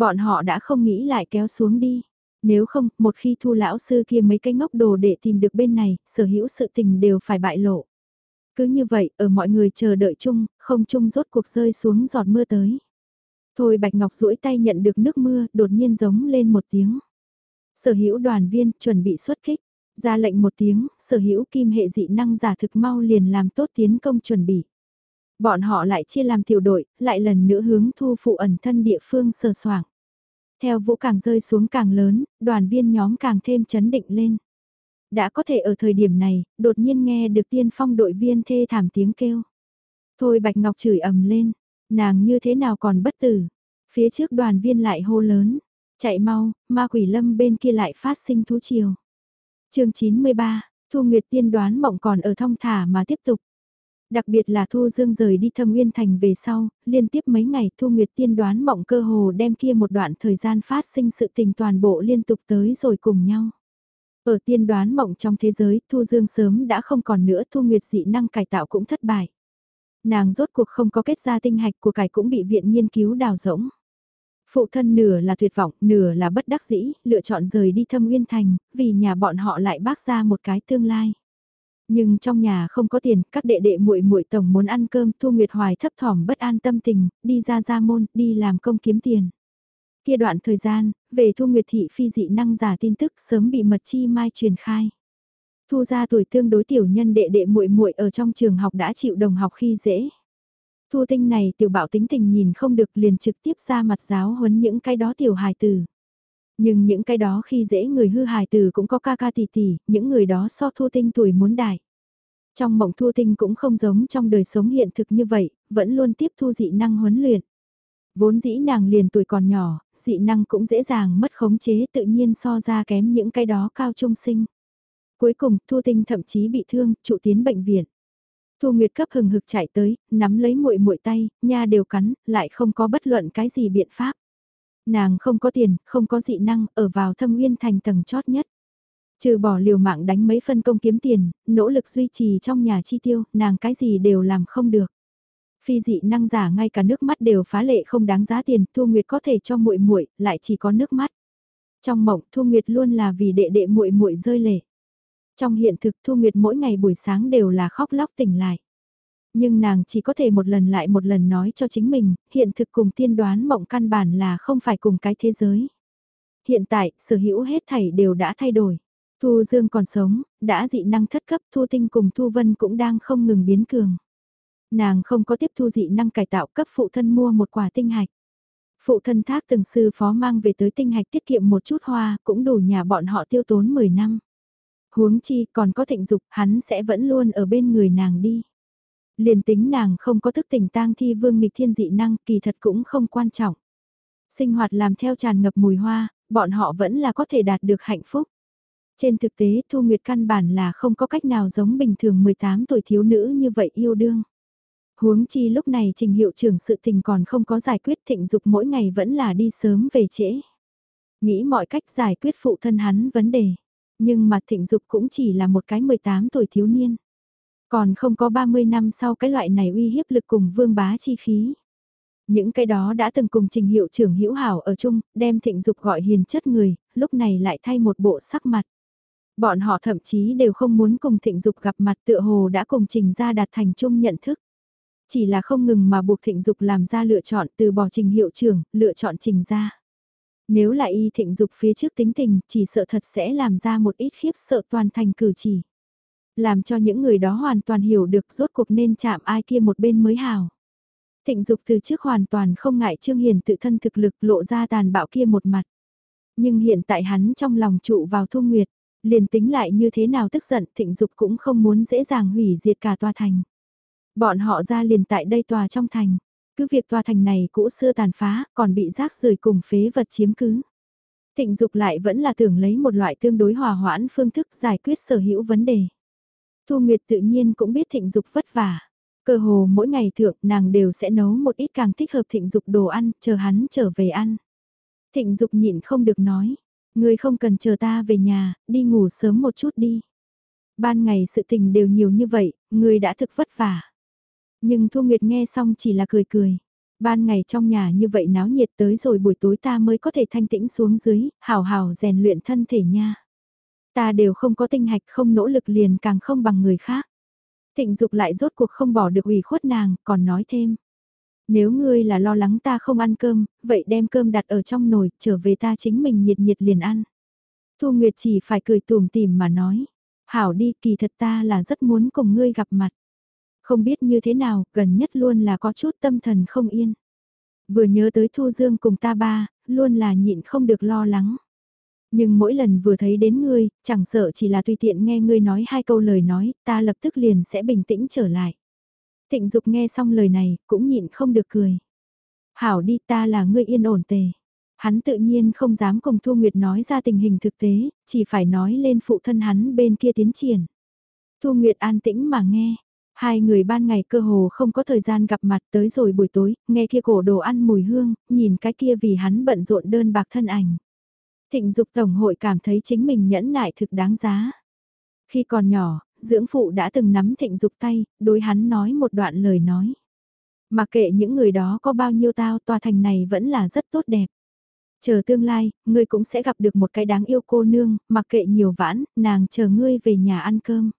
Bọn họ đã không nghĩ lại kéo xuống đi. Nếu không, một khi thu lão sư kia mấy cái ngốc đồ để tìm được bên này, sở hữu sự tình đều phải bại lộ. Cứ như vậy, ở mọi người chờ đợi chung, không chung rốt cuộc rơi xuống giọt mưa tới. Thôi Bạch Ngọc duỗi tay nhận được nước mưa, đột nhiên giống lên một tiếng. Sở hữu đoàn viên chuẩn bị xuất kích, ra lệnh một tiếng, sở hữu kim hệ dị năng giả thực mau liền làm tốt tiến công chuẩn bị. Bọn họ lại chia làm tiểu đội, lại lần nữa hướng thu phụ ẩn thân địa phương sờ soảng. Theo vũ càng rơi xuống càng lớn, đoàn viên nhóm càng thêm chấn định lên. Đã có thể ở thời điểm này, đột nhiên nghe được tiên phong đội viên thê thảm tiếng kêu. Thôi Bạch Ngọc chửi ầm lên, nàng như thế nào còn bất tử. Phía trước đoàn viên lại hô lớn, chạy mau, ma quỷ lâm bên kia lại phát sinh thú chiều. chương 93, Thu Nguyệt tiên đoán mộng còn ở thông thả mà tiếp tục. Đặc biệt là Thu Dương rời đi thâm uyên thành về sau, liên tiếp mấy ngày Thu Nguyệt tiên đoán mộng cơ hồ đem kia một đoạn thời gian phát sinh sự tình toàn bộ liên tục tới rồi cùng nhau. Ở tiên đoán mộng trong thế giới, Thu Dương sớm đã không còn nữa Thu Nguyệt dị năng cải tạo cũng thất bại. Nàng rốt cuộc không có kết ra tinh hạch của cải cũng bị viện nghiên cứu đào rỗng. Phụ thân nửa là tuyệt vọng, nửa là bất đắc dĩ, lựa chọn rời đi thâm uyên thành, vì nhà bọn họ lại bác ra một cái tương lai. Nhưng trong nhà không có tiền, các đệ đệ muội muội tổng muốn ăn cơm, Thu Nguyệt Hoài thấp thỏm bất an tâm tình, đi ra ra môn, đi làm công kiếm tiền. Kia đoạn thời gian, về Thu Nguyệt thị phi dị năng giả tin tức sớm bị mật chi mai truyền khai. Thu ra tuổi tương đối tiểu nhân đệ đệ muội muội ở trong trường học đã chịu đồng học khi dễ. Thu tinh này tiểu bảo tính tình nhìn không được liền trực tiếp ra mặt giáo huấn những cái đó tiểu hài tử. Nhưng những cái đó khi dễ người hư hài từ cũng có ca ca tỷ tỷ, những người đó so thu tinh tuổi muốn đại. Trong mộng thu tinh cũng không giống trong đời sống hiện thực như vậy, vẫn luôn tiếp thu dị năng huấn luyện. Vốn dĩ nàng liền tuổi còn nhỏ, dị năng cũng dễ dàng mất khống chế tự nhiên so ra kém những cái đó cao trung sinh. Cuối cùng, Thu Tinh thậm chí bị thương, trụ tiến bệnh viện. Thu Nguyệt cấp hừng hực chạy tới, nắm lấy muội muội tay, nha đều cắn, lại không có bất luận cái gì biện pháp. Nàng không có tiền, không có dị năng, ở vào thâm uyên thành tầng chót nhất. Trừ bỏ liều mạng đánh mấy phân công kiếm tiền, nỗ lực duy trì trong nhà chi tiêu, nàng cái gì đều làm không được. Phi dị năng giả ngay cả nước mắt đều phá lệ không đáng giá tiền, Thu Nguyệt có thể cho muội muội, lại chỉ có nước mắt. Trong mộng, Thu Nguyệt luôn là vì đệ đệ muội muội rơi lệ. Trong hiện thực Thu Nguyệt mỗi ngày buổi sáng đều là khóc lóc tỉnh lại. Nhưng nàng chỉ có thể một lần lại một lần nói cho chính mình, hiện thực cùng tiên đoán mộng căn bản là không phải cùng cái thế giới. Hiện tại, sở hữu hết thảy đều đã thay đổi. Thu Dương còn sống, đã dị năng thất cấp Thu Tinh cùng Thu Vân cũng đang không ngừng biến cường. Nàng không có tiếp thu dị năng cải tạo cấp phụ thân mua một quả tinh hạch. Phụ thân thác từng sư phó mang về tới tinh hạch tiết kiệm một chút hoa cũng đủ nhà bọn họ tiêu tốn 10 năm. Huống chi còn có thịnh dục hắn sẽ vẫn luôn ở bên người nàng đi. Liền tính nàng không có thức tỉnh tang thi vương nghịch thiên dị năng kỳ thật cũng không quan trọng. Sinh hoạt làm theo tràn ngập mùi hoa, bọn họ vẫn là có thể đạt được hạnh phúc. Trên thực tế Thu Nguyệt căn bản là không có cách nào giống bình thường 18 tuổi thiếu nữ như vậy yêu đương. Huống chi lúc này trình hiệu trưởng sự tình còn không có giải quyết thịnh dục mỗi ngày vẫn là đi sớm về trễ. Nghĩ mọi cách giải quyết phụ thân hắn vấn đề. Nhưng mà thịnh dục cũng chỉ là một cái 18 tuổi thiếu niên. Còn không có 30 năm sau cái loại này uy hiếp lực cùng vương bá chi khí. Những cái đó đã từng cùng trình hiệu trưởng hữu hảo ở chung, đem thịnh dục gọi hiền chất người, lúc này lại thay một bộ sắc mặt. Bọn họ thậm chí đều không muốn cùng thịnh dục gặp mặt tựa hồ đã cùng trình ra đạt thành chung nhận thức. Chỉ là không ngừng mà buộc thịnh dục làm ra lựa chọn từ bỏ trình hiệu trưởng, lựa chọn trình ra. Nếu là y thịnh dục phía trước tính tình, chỉ sợ thật sẽ làm ra một ít khiếp sợ toàn thành cử chỉ. Làm cho những người đó hoàn toàn hiểu được rốt cuộc nên chạm ai kia một bên mới hào. Thịnh dục từ trước hoàn toàn không ngại Trương Hiền tự thân thực lực lộ ra tàn bạo kia một mặt. Nhưng hiện tại hắn trong lòng trụ vào thu nguyệt, liền tính lại như thế nào tức giận thịnh dục cũng không muốn dễ dàng hủy diệt cả tòa thành. Bọn họ ra liền tại đây tòa trong thành, cứ việc tòa thành này cũ xưa tàn phá còn bị rác rời cùng phế vật chiếm cứ. Thịnh dục lại vẫn là tưởng lấy một loại tương đối hòa hoãn phương thức giải quyết sở hữu vấn đề. Thu Nguyệt tự nhiên cũng biết thịnh dục vất vả. Cơ hồ mỗi ngày thượng nàng đều sẽ nấu một ít càng thích hợp thịnh dục đồ ăn, chờ hắn trở về ăn. Thịnh dục nhịn không được nói, người không cần chờ ta về nhà, đi ngủ sớm một chút đi. Ban ngày sự tình đều nhiều như vậy, người đã thực vất vả. Nhưng Thu Nguyệt nghe xong chỉ là cười cười. Ban ngày trong nhà như vậy náo nhiệt tới rồi buổi tối ta mới có thể thanh tĩnh xuống dưới, hào hào rèn luyện thân thể nha. Ta đều không có tinh hạch không nỗ lực liền càng không bằng người khác. Thịnh dục lại rốt cuộc không bỏ được ủy khuất nàng, còn nói thêm. Nếu ngươi là lo lắng ta không ăn cơm, vậy đem cơm đặt ở trong nồi, trở về ta chính mình nhiệt nhiệt liền ăn. Thu Nguyệt chỉ phải cười tùm tìm mà nói. Hảo đi, kỳ thật ta là rất muốn cùng ngươi gặp mặt. Không biết như thế nào, gần nhất luôn là có chút tâm thần không yên. Vừa nhớ tới Thu Dương cùng ta ba, luôn là nhịn không được lo lắng. Nhưng mỗi lần vừa thấy đến ngươi, chẳng sợ chỉ là tùy tiện nghe ngươi nói hai câu lời nói, ta lập tức liền sẽ bình tĩnh trở lại. Thịnh Dục nghe xong lời này, cũng nhịn không được cười. Hảo đi ta là ngươi yên ổn tề. Hắn tự nhiên không dám cùng Thu Nguyệt nói ra tình hình thực tế, chỉ phải nói lên phụ thân hắn bên kia tiến triển. Thu Nguyệt an tĩnh mà nghe, Hai người ban ngày cơ hồ không có thời gian gặp mặt tới rồi buổi tối, nghe kia cổ đồ ăn mùi hương, nhìn cái kia vì hắn bận rộn đơn bạc thân ảnh. Thịnh dục tổng hội cảm thấy chính mình nhẫn nại thực đáng giá. Khi còn nhỏ, dưỡng phụ đã từng nắm thịnh dục tay, đối hắn nói một đoạn lời nói. Mà kệ những người đó có bao nhiêu tao tòa thành này vẫn là rất tốt đẹp. Chờ tương lai, ngươi cũng sẽ gặp được một cái đáng yêu cô nương, mặc kệ nhiều vãn, nàng chờ ngươi về nhà ăn cơm.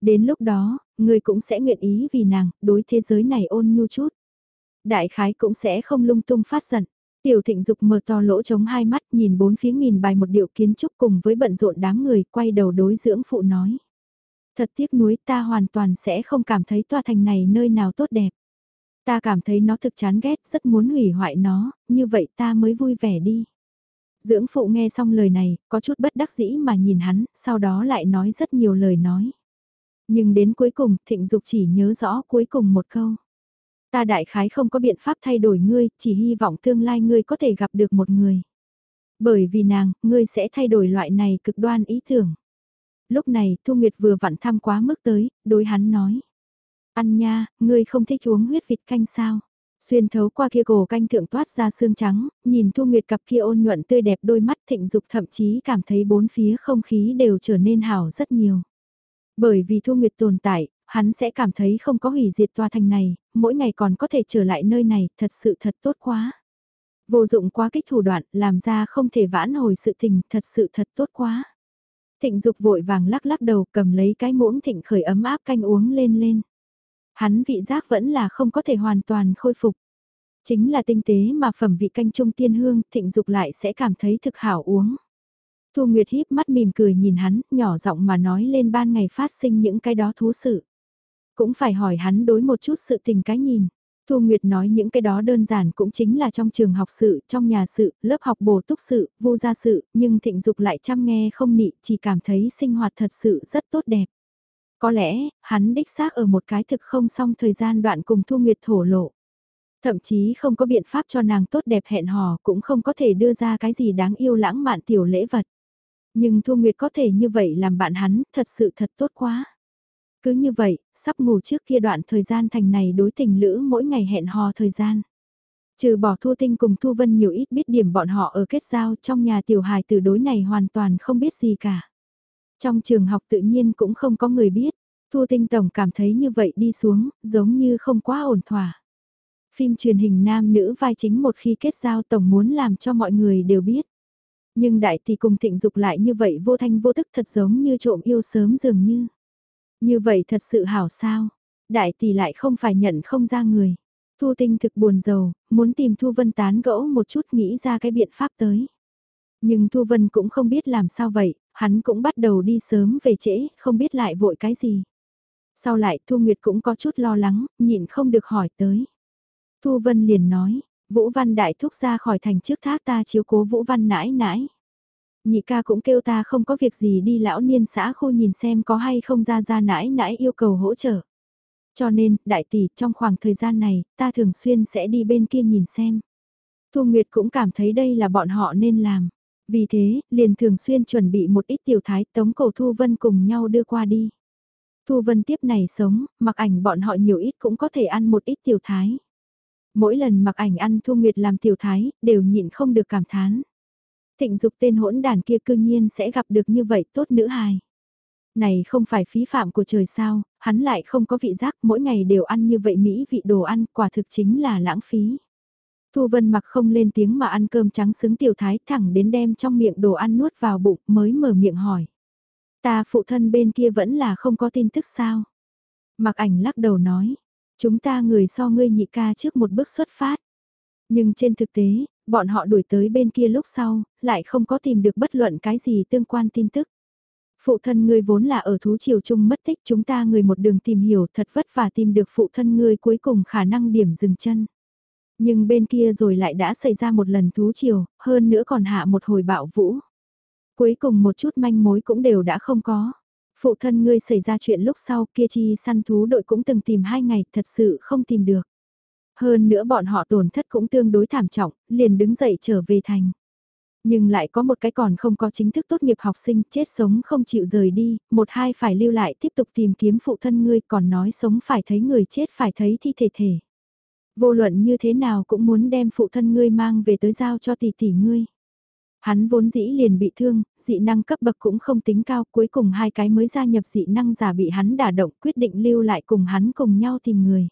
Đến lúc đó, ngươi cũng sẽ nguyện ý vì nàng, đối thế giới này ôn nhu chút. Đại khái cũng sẽ không lung tung phát giận. Tiểu thịnh dục mở to lỗ trống hai mắt nhìn bốn phía nghìn bài một điệu kiến trúc cùng với bận rộn đám người quay đầu đối dưỡng phụ nói. Thật tiếc nuối ta hoàn toàn sẽ không cảm thấy tòa thành này nơi nào tốt đẹp. Ta cảm thấy nó thực chán ghét rất muốn hủy hoại nó, như vậy ta mới vui vẻ đi. Dưỡng phụ nghe xong lời này, có chút bất đắc dĩ mà nhìn hắn, sau đó lại nói rất nhiều lời nói. Nhưng đến cuối cùng, thịnh dục chỉ nhớ rõ cuối cùng một câu. Ta đại khái không có biện pháp thay đổi ngươi, chỉ hy vọng tương lai ngươi có thể gặp được một người. Bởi vì nàng, ngươi sẽ thay đổi loại này cực đoan ý tưởng. Lúc này, Thu Nguyệt vừa vặn thăm quá mức tới, đối hắn nói. Ăn nha, ngươi không thích uống huyết vịt canh sao? Xuyên thấu qua kia cổ canh thượng toát ra xương trắng, nhìn Thu Nguyệt cặp kia ôn nhuận tươi đẹp đôi mắt thịnh dục thậm chí cảm thấy bốn phía không khí đều trở nên hảo rất nhiều. Bởi vì Thu Nguyệt tồn tại, hắn sẽ cảm thấy không có hủy diệt tòa thành này, mỗi ngày còn có thể trở lại nơi này, thật sự thật tốt quá. Vô dụng quá kích thủ đoạn, làm ra không thể vãn hồi sự tình, thật sự thật tốt quá. Thịnh dục vội vàng lắc lắc đầu cầm lấy cái muỗng thịnh khởi ấm áp canh uống lên lên. Hắn vị giác vẫn là không có thể hoàn toàn khôi phục. Chính là tinh tế mà phẩm vị canh trung tiên hương, thịnh dục lại sẽ cảm thấy thực hảo uống. Thu Nguyệt híp mắt mỉm cười nhìn hắn, nhỏ giọng mà nói lên ban ngày phát sinh những cái đó thú sự. Cũng phải hỏi hắn đối một chút sự tình cái nhìn. Thu Nguyệt nói những cái đó đơn giản cũng chính là trong trường học sự, trong nhà sự, lớp học bổ túc sự, vô gia sự, nhưng thịnh dục lại chăm nghe không nị, chỉ cảm thấy sinh hoạt thật sự rất tốt đẹp. Có lẽ, hắn đích xác ở một cái thực không xong thời gian đoạn cùng Thu Nguyệt thổ lộ. Thậm chí không có biện pháp cho nàng tốt đẹp hẹn hò cũng không có thể đưa ra cái gì đáng yêu lãng mạn tiểu lễ vật. Nhưng Thu Nguyệt có thể như vậy làm bạn hắn, thật sự thật tốt quá. Cứ như vậy, sắp ngủ trước kia đoạn thời gian thành này đối tình lữ mỗi ngày hẹn hò thời gian. Trừ bỏ Thu Tinh cùng Thu Vân nhiều ít biết điểm bọn họ ở kết giao trong nhà tiểu hài từ đối này hoàn toàn không biết gì cả. Trong trường học tự nhiên cũng không có người biết, Thu Tinh Tổng cảm thấy như vậy đi xuống, giống như không quá ổn thỏa. Phim truyền hình nam nữ vai chính một khi kết giao Tổng muốn làm cho mọi người đều biết. Nhưng đại thì cùng thịnh dục lại như vậy vô thanh vô tức thật giống như trộm yêu sớm dường như. Như vậy thật sự hảo sao, đại tỷ lại không phải nhận không ra người. Thu Tinh thực buồn giàu, muốn tìm Thu Vân tán gẫu một chút nghĩ ra cái biện pháp tới. Nhưng Thu Vân cũng không biết làm sao vậy, hắn cũng bắt đầu đi sớm về trễ, không biết lại vội cái gì. Sau lại Thu Nguyệt cũng có chút lo lắng, nhịn không được hỏi tới. Thu Vân liền nói, Vũ Văn đại thúc ra khỏi thành trước thác ta chiếu cố Vũ Văn nãi nãi. Nhị ca cũng kêu ta không có việc gì đi lão niên xã khu nhìn xem có hay không ra ra nãi nãi yêu cầu hỗ trợ. Cho nên, đại tỷ, trong khoảng thời gian này, ta thường xuyên sẽ đi bên kia nhìn xem. Thu Nguyệt cũng cảm thấy đây là bọn họ nên làm. Vì thế, liền thường xuyên chuẩn bị một ít tiểu thái tống cầu Thu Vân cùng nhau đưa qua đi. Thu Vân tiếp này sống, mặc ảnh bọn họ nhiều ít cũng có thể ăn một ít tiểu thái. Mỗi lần mặc ảnh ăn Thu Nguyệt làm tiểu thái, đều nhịn không được cảm thán. Thịnh dục tên hỗn đàn kia cư nhiên sẽ gặp được như vậy tốt nữ hài. Này không phải phí phạm của trời sao, hắn lại không có vị giác mỗi ngày đều ăn như vậy Mỹ vị đồ ăn quả thực chính là lãng phí. Thu Vân mặc không lên tiếng mà ăn cơm trắng xứng tiểu thái thẳng đến đem trong miệng đồ ăn nuốt vào bụng mới mở miệng hỏi. Ta phụ thân bên kia vẫn là không có tin tức sao? Mặc ảnh lắc đầu nói, chúng ta người so ngươi nhị ca trước một bước xuất phát. Nhưng trên thực tế, bọn họ đuổi tới bên kia lúc sau, lại không có tìm được bất luận cái gì tương quan tin tức. Phụ thân ngươi vốn là ở thú triều chung mất tích chúng ta người một đường tìm hiểu thật vất vả tìm được phụ thân ngươi cuối cùng khả năng điểm dừng chân. Nhưng bên kia rồi lại đã xảy ra một lần thú triều, hơn nữa còn hạ một hồi bạo vũ. Cuối cùng một chút manh mối cũng đều đã không có. Phụ thân ngươi xảy ra chuyện lúc sau kia chi săn thú đội cũng từng tìm hai ngày thật sự không tìm được. Hơn nữa bọn họ tổn thất cũng tương đối thảm trọng, liền đứng dậy trở về thành. Nhưng lại có một cái còn không có chính thức tốt nghiệp học sinh chết sống không chịu rời đi, một hai phải lưu lại tiếp tục tìm kiếm phụ thân ngươi còn nói sống phải thấy người chết phải thấy thi thể thể. Vô luận như thế nào cũng muốn đem phụ thân ngươi mang về tới giao cho tỷ tỷ ngươi. Hắn vốn dĩ liền bị thương, dị năng cấp bậc cũng không tính cao, cuối cùng hai cái mới gia nhập dị năng giả bị hắn đả động quyết định lưu lại cùng hắn cùng nhau tìm người.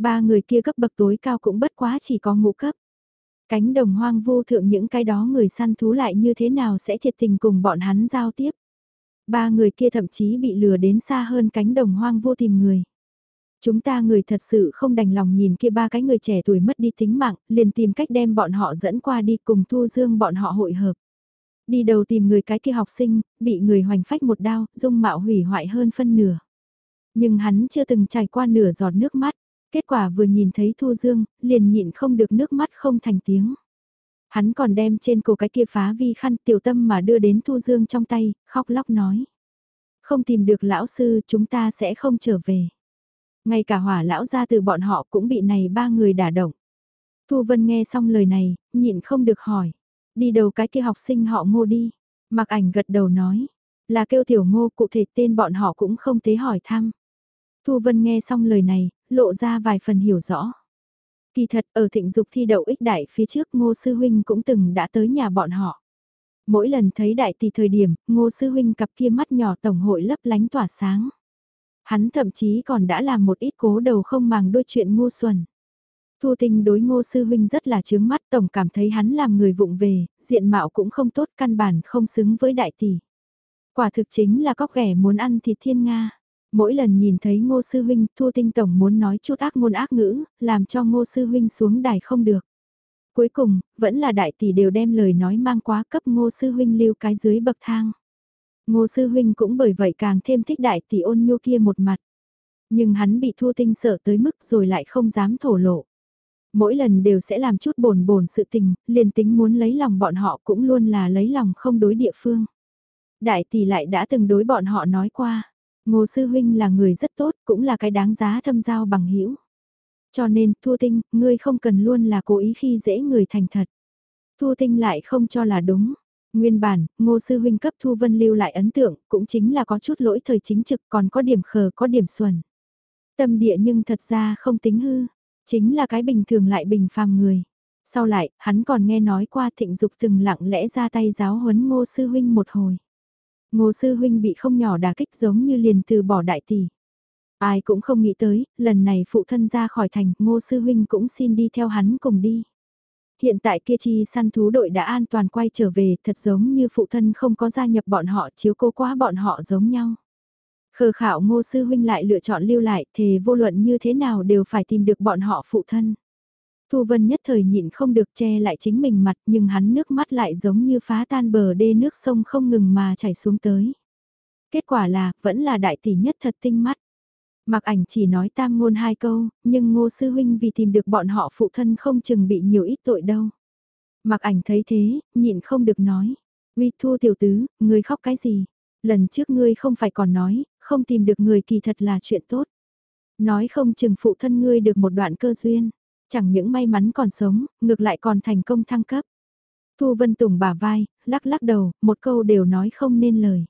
Ba người kia cấp bậc tối cao cũng bất quá chỉ có ngũ cấp. Cánh đồng hoang vô thượng những cái đó người săn thú lại như thế nào sẽ thiệt tình cùng bọn hắn giao tiếp. Ba người kia thậm chí bị lừa đến xa hơn cánh đồng hoang vô tìm người. Chúng ta người thật sự không đành lòng nhìn kia ba cái người trẻ tuổi mất đi tính mạng, liền tìm cách đem bọn họ dẫn qua đi cùng thu dương bọn họ hội hợp. Đi đầu tìm người cái kia học sinh, bị người hoành phách một đao, dung mạo hủy hoại hơn phân nửa. Nhưng hắn chưa từng trải qua nửa giọt nước mắt, kết quả vừa nhìn thấy Thu Dương, liền nhịn không được nước mắt không thành tiếng. Hắn còn đem trên cổ cái kia phá vi khăn tiểu tâm mà đưa đến Thu Dương trong tay, khóc lóc nói. Không tìm được lão sư chúng ta sẽ không trở về. Ngay cả hỏa lão ra từ bọn họ cũng bị này ba người đả động. Thu Vân nghe xong lời này, nhịn không được hỏi. Đi đầu cái kia học sinh họ ngô đi. Mặc ảnh gật đầu nói. Là kêu tiểu ngô cụ thể tên bọn họ cũng không thế hỏi thăm. Thu Vân nghe xong lời này, lộ ra vài phần hiểu rõ. Kỳ thật ở thịnh dục thi đậu ích đại phía trước ngô sư huynh cũng từng đã tới nhà bọn họ. Mỗi lần thấy đại tỷ thời điểm, ngô sư huynh cặp kia mắt nhỏ tổng hội lấp lánh tỏa sáng. Hắn thậm chí còn đã làm một ít cố đầu không màng đôi chuyện ngu xuẩn. Thu tinh đối ngô sư huynh rất là chướng mắt tổng cảm thấy hắn làm người vụng về, diện mạo cũng không tốt căn bản không xứng với đại tỷ. Quả thực chính là cóc ghẻ muốn ăn thịt thiên Nga. Mỗi lần nhìn thấy ngô sư huynh, Thu tinh tổng muốn nói chút ác ngôn ác ngữ, làm cho ngô sư huynh xuống đài không được. Cuối cùng, vẫn là đại tỷ đều đem lời nói mang quá cấp ngô sư huynh lưu cái dưới bậc thang. Ngô sư huynh cũng bởi vậy càng thêm thích đại tỷ ôn nhu kia một mặt. Nhưng hắn bị Thu Tinh sợ tới mức rồi lại không dám thổ lộ. Mỗi lần đều sẽ làm chút bồn bồn sự tình, liền tính muốn lấy lòng bọn họ cũng luôn là lấy lòng không đối địa phương. Đại tỷ lại đã từng đối bọn họ nói qua, Ngô sư huynh là người rất tốt, cũng là cái đáng giá thâm giao bằng hữu. Cho nên, Thu Tinh, ngươi không cần luôn là cố ý khi dễ người thành thật. Thu Tinh lại không cho là đúng. Nguyên bản, ngô sư huynh cấp Thu Vân lưu lại ấn tượng, cũng chính là có chút lỗi thời chính trực còn có điểm khờ có điểm xuẩn. Tâm địa nhưng thật ra không tính hư, chính là cái bình thường lại bình phàm người. Sau lại, hắn còn nghe nói qua thịnh dục từng lặng lẽ ra tay giáo huấn ngô sư huynh một hồi. Ngô sư huynh bị không nhỏ đả kích giống như liền từ bỏ đại tỷ. Ai cũng không nghĩ tới, lần này phụ thân ra khỏi thành, ngô sư huynh cũng xin đi theo hắn cùng đi. Hiện tại kia chi săn thú đội đã an toàn quay trở về, thật giống như phụ thân không có gia nhập bọn họ chiếu cố quá bọn họ giống nhau. Khờ khảo ngô sư huynh lại lựa chọn lưu lại, thề vô luận như thế nào đều phải tìm được bọn họ phụ thân. Thu Vân nhất thời nhịn không được che lại chính mình mặt nhưng hắn nước mắt lại giống như phá tan bờ đê nước sông không ngừng mà chảy xuống tới. Kết quả là, vẫn là đại tỷ nhất thật tinh mắt. Mặc ảnh chỉ nói tam ngôn hai câu, nhưng ngô sư huynh vì tìm được bọn họ phụ thân không chừng bị nhiều ít tội đâu. Mặc ảnh thấy thế, nhịn không được nói. Uy thu tiểu tứ, ngươi khóc cái gì? Lần trước ngươi không phải còn nói, không tìm được người kỳ thật là chuyện tốt. Nói không chừng phụ thân ngươi được một đoạn cơ duyên. Chẳng những may mắn còn sống, ngược lại còn thành công thăng cấp. Thu Vân Tùng bả vai, lắc lắc đầu, một câu đều nói không nên lời.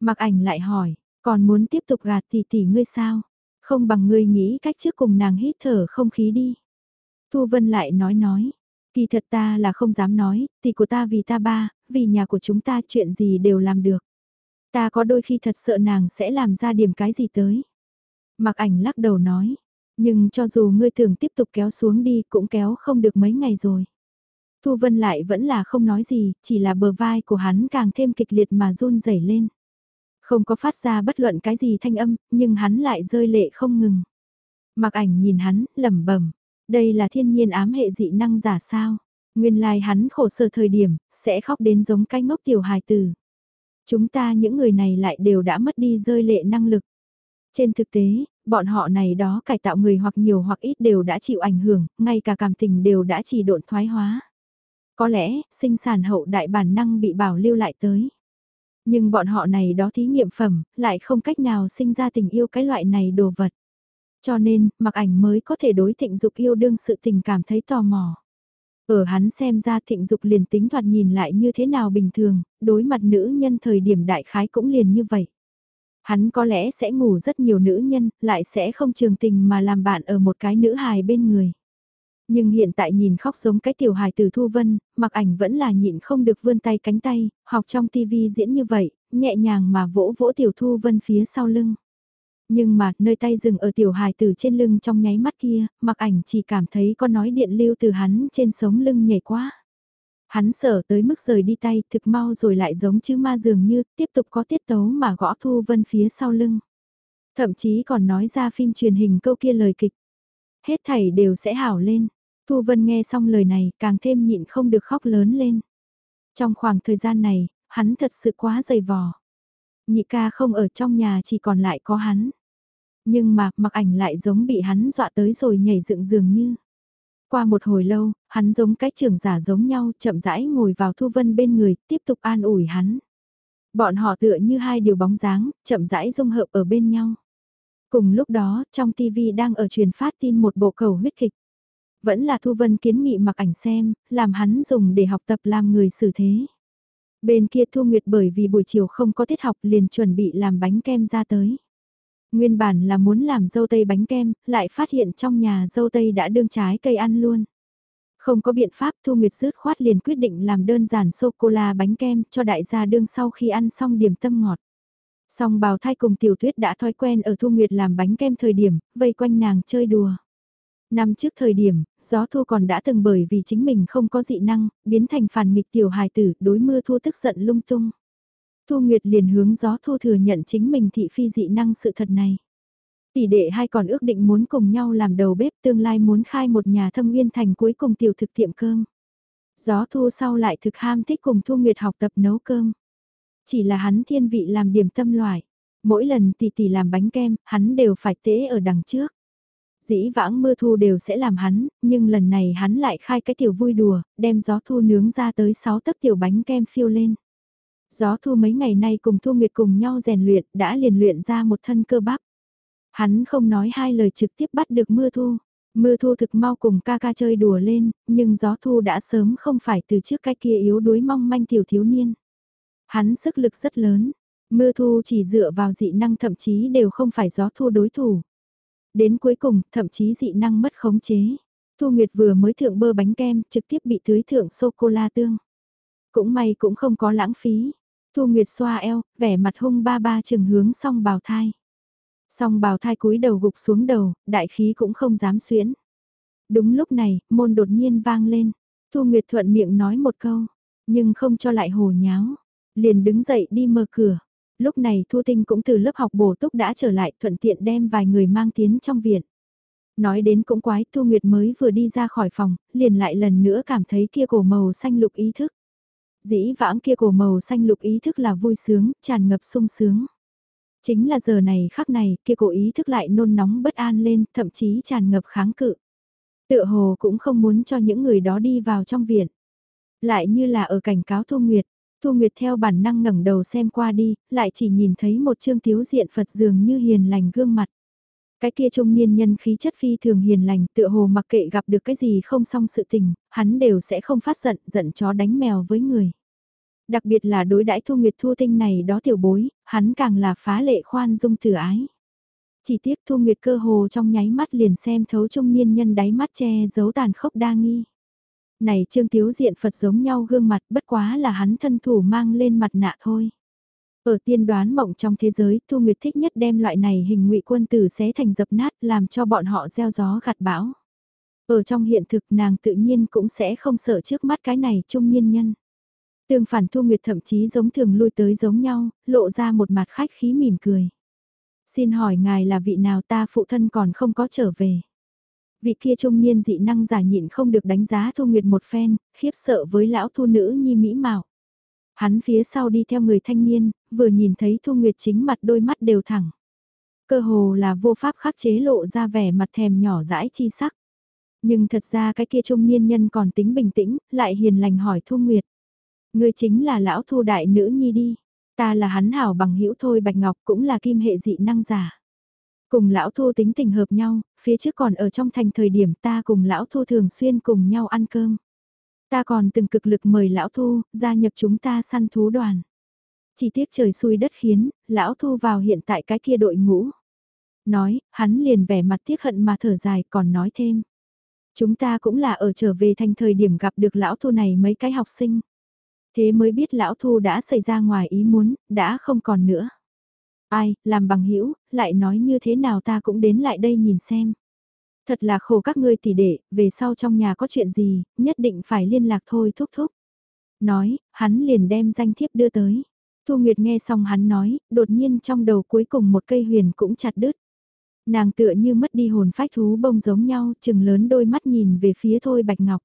Mặc ảnh lại hỏi, còn muốn tiếp tục gạt tỷ tỷ ngươi sao? Không bằng ngươi nghĩ cách trước cùng nàng hít thở không khí đi. Thu Vân lại nói nói, kỳ thật ta là không dám nói, tỷ của ta vì ta ba, vì nhà của chúng ta chuyện gì đều làm được. Ta có đôi khi thật sợ nàng sẽ làm ra điểm cái gì tới. Mặc ảnh lắc đầu nói, nhưng cho dù ngươi thường tiếp tục kéo xuống đi cũng kéo không được mấy ngày rồi. Thu Vân lại vẫn là không nói gì, chỉ là bờ vai của hắn càng thêm kịch liệt mà run rẩy lên. Không có phát ra bất luận cái gì thanh âm, nhưng hắn lại rơi lệ không ngừng. Mặc ảnh nhìn hắn, lẩm bẩm đây là thiên nhiên ám hệ dị năng giả sao. Nguyên lai hắn khổ sở thời điểm, sẽ khóc đến giống cái ngốc tiểu hài tử. Chúng ta những người này lại đều đã mất đi rơi lệ năng lực. Trên thực tế, bọn họ này đó cải tạo người hoặc nhiều hoặc ít đều đã chịu ảnh hưởng, ngay cả cảm tình đều đã chỉ độn thoái hóa. Có lẽ, sinh sản hậu đại bản năng bị bảo lưu lại tới. Nhưng bọn họ này đó thí nghiệm phẩm, lại không cách nào sinh ra tình yêu cái loại này đồ vật. Cho nên, mặc ảnh mới có thể đối thịnh dục yêu đương sự tình cảm thấy tò mò. Ở hắn xem ra thịnh dục liền tính thoạt nhìn lại như thế nào bình thường, đối mặt nữ nhân thời điểm đại khái cũng liền như vậy. Hắn có lẽ sẽ ngủ rất nhiều nữ nhân, lại sẽ không trường tình mà làm bạn ở một cái nữ hài bên người. Nhưng hiện tại nhìn khóc giống cái tiểu hài từ Thu Vân, mặc ảnh vẫn là nhịn không được vươn tay cánh tay, học trong tivi diễn như vậy, nhẹ nhàng mà vỗ vỗ tiểu Thu Vân phía sau lưng. Nhưng mà, nơi tay dừng ở tiểu hài từ trên lưng trong nháy mắt kia, mặc ảnh chỉ cảm thấy có nói điện lưu từ hắn trên sống lưng nhảy quá. Hắn sở tới mức rời đi tay thực mau rồi lại giống chứ ma dường như tiếp tục có tiết tấu mà gõ Thu Vân phía sau lưng. Thậm chí còn nói ra phim truyền hình câu kia lời kịch. Hết thảy đều sẽ hảo lên. Thu Vân nghe xong lời này càng thêm nhịn không được khóc lớn lên. Trong khoảng thời gian này, hắn thật sự quá dày vò. Nhị ca không ở trong nhà chỉ còn lại có hắn. Nhưng mà mặc ảnh lại giống bị hắn dọa tới rồi nhảy dựng dường như. Qua một hồi lâu, hắn giống cái trưởng giả giống nhau chậm rãi ngồi vào Thu Vân bên người, tiếp tục an ủi hắn. Bọn họ tựa như hai điều bóng dáng, chậm rãi dung hợp ở bên nhau. Cùng lúc đó, trong TV đang ở truyền phát tin một bộ cầu huyết kịch. Vẫn là Thu Vân kiến nghị mặc ảnh xem, làm hắn dùng để học tập làm người xử thế. Bên kia Thu Nguyệt bởi vì buổi chiều không có tiết học liền chuẩn bị làm bánh kem ra tới. Nguyên bản là muốn làm dâu tây bánh kem, lại phát hiện trong nhà dâu tây đã đương trái cây ăn luôn. Không có biện pháp Thu Nguyệt rứt khoát liền quyết định làm đơn giản sô-cô-la bánh kem cho đại gia đương sau khi ăn xong điểm tâm ngọt. Song bào thai cùng tiểu tuyết đã thói quen ở Thu Nguyệt làm bánh kem thời điểm, vây quanh nàng chơi đùa. Năm trước thời điểm, gió thu còn đã từng bởi vì chính mình không có dị năng, biến thành phản nghịch tiểu hài tử, đối mưa thu tức giận lung tung. Thu Nguyệt liền hướng gió thu thừa nhận chính mình thị phi dị năng sự thật này. Tỷ đệ hai còn ước định muốn cùng nhau làm đầu bếp tương lai muốn khai một nhà thâm nguyên thành cuối cùng tiểu thực tiệm cơm. Gió thu sau lại thực ham thích cùng Thu Nguyệt học tập nấu cơm. Chỉ là hắn thiên vị làm điểm tâm loại. Mỗi lần tỷ tỷ làm bánh kem, hắn đều phải tế ở đằng trước. Dĩ vãng mưa thu đều sẽ làm hắn, nhưng lần này hắn lại khai cái tiểu vui đùa, đem gió thu nướng ra tới 6 tấc tiểu bánh kem phiêu lên. Gió thu mấy ngày nay cùng Thu Nguyệt cùng nhau rèn luyện, đã liền luyện ra một thân cơ bắp. Hắn không nói hai lời trực tiếp bắt được mưa thu. Mưa thu thực mau cùng ca ca chơi đùa lên, nhưng gió thu đã sớm không phải từ trước cái kia yếu đuối mong manh tiểu thiếu niên. Hắn sức lực rất lớn, mưa thu chỉ dựa vào dị năng thậm chí đều không phải gió thu đối thủ. Đến cuối cùng, thậm chí dị năng mất khống chế. Thu Nguyệt vừa mới thượng bơ bánh kem, trực tiếp bị tưới thượng sô-cô-la tương. Cũng may cũng không có lãng phí. Thu Nguyệt xoa eo, vẻ mặt hung ba ba chừng hướng song bào thai. Song bào thai cúi đầu gục xuống đầu, đại khí cũng không dám xuyễn. Đúng lúc này, môn đột nhiên vang lên. Thu Nguyệt thuận miệng nói một câu, nhưng không cho lại hồ nháo. Liền đứng dậy đi mở cửa. Lúc này Thu Tinh cũng từ lớp học bổ túc đã trở lại thuận tiện đem vài người mang tiến trong viện. Nói đến cũng quái Thu Nguyệt mới vừa đi ra khỏi phòng, liền lại lần nữa cảm thấy kia cổ màu xanh lục ý thức. Dĩ vãng kia cổ màu xanh lục ý thức là vui sướng, tràn ngập sung sướng. Chính là giờ này khắc này, kia cổ ý thức lại nôn nóng bất an lên, thậm chí tràn ngập kháng cự. Tựa hồ cũng không muốn cho những người đó đi vào trong viện. Lại như là ở cảnh cáo Thu Nguyệt, Thu Nguyệt theo bản năng ngẩng đầu xem qua đi, lại chỉ nhìn thấy một chương thiếu diện Phật dường như hiền lành gương mặt. Cái kia trung niên nhân khí chất phi thường hiền lành, tựa hồ mặc kệ gặp được cái gì không xong sự tình, hắn đều sẽ không phát giận, giận chó đánh mèo với người. Đặc biệt là đối đãi Thu Nguyệt Thu Tinh này đó tiểu bối, hắn càng là phá lệ khoan dung tử ái. Chỉ tiếc Thu Nguyệt cơ hồ trong nháy mắt liền xem thấu trung niên nhân đáy mắt che giấu tàn khốc đa nghi. Này Trương Tiếu diện Phật giống nhau gương mặt bất quá là hắn thân thủ mang lên mặt nạ thôi. Ở tiên đoán mộng trong thế giới, Thu Nguyệt thích nhất đem loại này hình ngụy quân tử xé thành dập nát làm cho bọn họ gieo gió gặt bão. Ở trong hiện thực nàng tự nhiên cũng sẽ không sợ trước mắt cái này trung niên nhân. Tương phản Thu Nguyệt thậm chí giống thường lui tới giống nhau, lộ ra một mặt khách khí mỉm cười. Xin hỏi ngài là vị nào ta phụ thân còn không có trở về. Vị kia trung niên dị năng giả nhịn không được đánh giá Thu Nguyệt một phen, khiếp sợ với lão thu nữ nhi mỹ mạo. Hắn phía sau đi theo người thanh niên, vừa nhìn thấy Thu Nguyệt chính mặt đôi mắt đều thẳng. Cơ hồ là vô pháp khắc chế lộ ra vẻ mặt thèm nhỏ dãi chi sắc. Nhưng thật ra cái kia trung niên nhân còn tính bình tĩnh, lại hiền lành hỏi Thu Nguyệt. Người chính là lão thu đại nữ nhi đi. Ta là hắn hảo bằng hữu thôi Bạch Ngọc cũng là kim hệ dị năng giả. Cùng lão thu tính tình hợp nhau, phía trước còn ở trong thành thời điểm ta cùng lão thu thường xuyên cùng nhau ăn cơm. Ta còn từng cực lực mời lão thu, gia nhập chúng ta săn thú đoàn. Chỉ tiếc trời xui đất khiến, lão thu vào hiện tại cái kia đội ngũ. Nói, hắn liền vẻ mặt tiếc hận mà thở dài còn nói thêm. Chúng ta cũng là ở trở về thành thời điểm gặp được lão thu này mấy cái học sinh. Thế mới biết lão thu đã xảy ra ngoài ý muốn, đã không còn nữa. Ai, làm bằng hữu lại nói như thế nào ta cũng đến lại đây nhìn xem. Thật là khổ các ngươi tỷ đệ, về sau trong nhà có chuyện gì, nhất định phải liên lạc thôi thúc thúc. Nói, hắn liền đem danh thiếp đưa tới. Thu Nguyệt nghe xong hắn nói, đột nhiên trong đầu cuối cùng một cây huyền cũng chặt đứt. Nàng tựa như mất đi hồn phách thú bông giống nhau, chừng lớn đôi mắt nhìn về phía thôi Bạch Ngọc.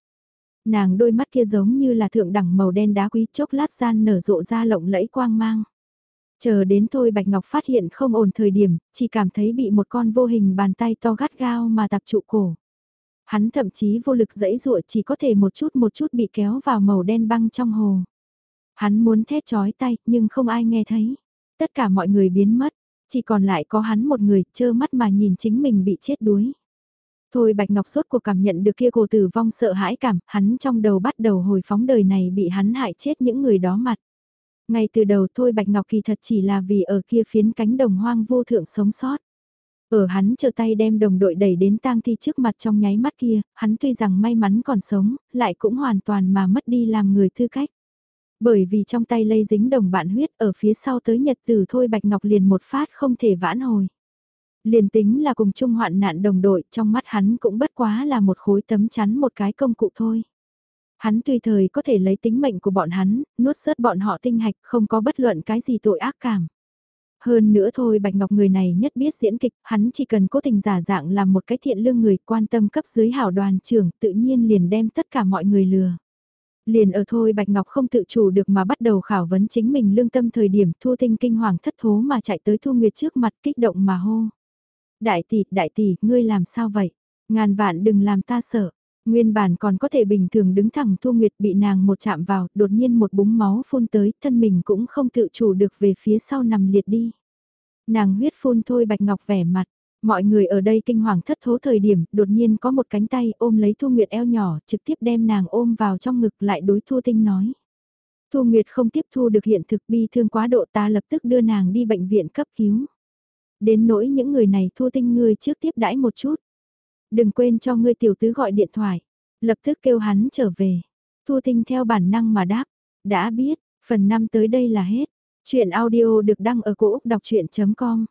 Nàng đôi mắt kia giống như là thượng đẳng màu đen đá quý chốc lát gian nở rộ ra lộng lẫy quang mang. Chờ đến thôi Bạch Ngọc phát hiện không ổn thời điểm, chỉ cảm thấy bị một con vô hình bàn tay to gắt gao mà tập trụ cổ. Hắn thậm chí vô lực dẫy dụa chỉ có thể một chút một chút bị kéo vào màu đen băng trong hồ. Hắn muốn thét chói tay nhưng không ai nghe thấy. Tất cả mọi người biến mất, chỉ còn lại có hắn một người trơ mắt mà nhìn chính mình bị chết đuối. Thôi Bạch Ngọc sốt cuộc cảm nhận được kia cổ tử vong sợ hãi cảm, hắn trong đầu bắt đầu hồi phóng đời này bị hắn hại chết những người đó mặt. Ngay từ đầu thôi Bạch Ngọc kỳ thật chỉ là vì ở kia phiến cánh đồng hoang vô thượng sống sót. Ở hắn chờ tay đem đồng đội đẩy đến tang thi trước mặt trong nháy mắt kia, hắn tuy rằng may mắn còn sống, lại cũng hoàn toàn mà mất đi làm người tư cách. Bởi vì trong tay lây dính đồng bạn huyết ở phía sau tới nhật tử thôi Bạch Ngọc liền một phát không thể vãn hồi. Liền tính là cùng chung hoạn nạn đồng đội trong mắt hắn cũng bất quá là một khối tấm chắn một cái công cụ thôi. Hắn tùy thời có thể lấy tính mệnh của bọn hắn, nuốt sớt bọn họ tinh hạch không có bất luận cái gì tội ác cảm. Hơn nữa thôi Bạch Ngọc người này nhất biết diễn kịch, hắn chỉ cần cố tình giả dạng làm một cái thiện lương người quan tâm cấp dưới hảo đoàn trưởng tự nhiên liền đem tất cả mọi người lừa. Liền ở thôi Bạch Ngọc không tự chủ được mà bắt đầu khảo vấn chính mình lương tâm thời điểm Thu Tinh kinh hoàng thất thố mà chạy tới Thu Nguyệt trước mặt kích động mà hô. Đại tỷ, đại tỷ, ngươi làm sao vậy? Ngàn vạn đừng làm ta sợ. Nguyên bản còn có thể bình thường đứng thẳng Thu Nguyệt bị nàng một chạm vào, đột nhiên một búng máu phun tới, thân mình cũng không tự chủ được về phía sau nằm liệt đi. Nàng huyết phun thôi Bạch Ngọc vẻ mặt, Mọi người ở đây kinh hoàng thất thố thời điểm, đột nhiên có một cánh tay ôm lấy Thu Nguyệt eo nhỏ, trực tiếp đem nàng ôm vào trong ngực lại đối Thu Tinh nói. Thu Nguyệt không tiếp thu được hiện thực bi thương quá độ ta lập tức đưa nàng đi bệnh viện cấp cứu. Đến nỗi những người này Thu Tinh ngươi trước tiếp đãi một chút. Đừng quên cho ngươi tiểu tứ gọi điện thoại, lập tức kêu hắn trở về. Thu Tinh theo bản năng mà đáp, đã biết, phần năm tới đây là hết. Chuyện audio được đăng ở cổ Úc đọc chuyện.com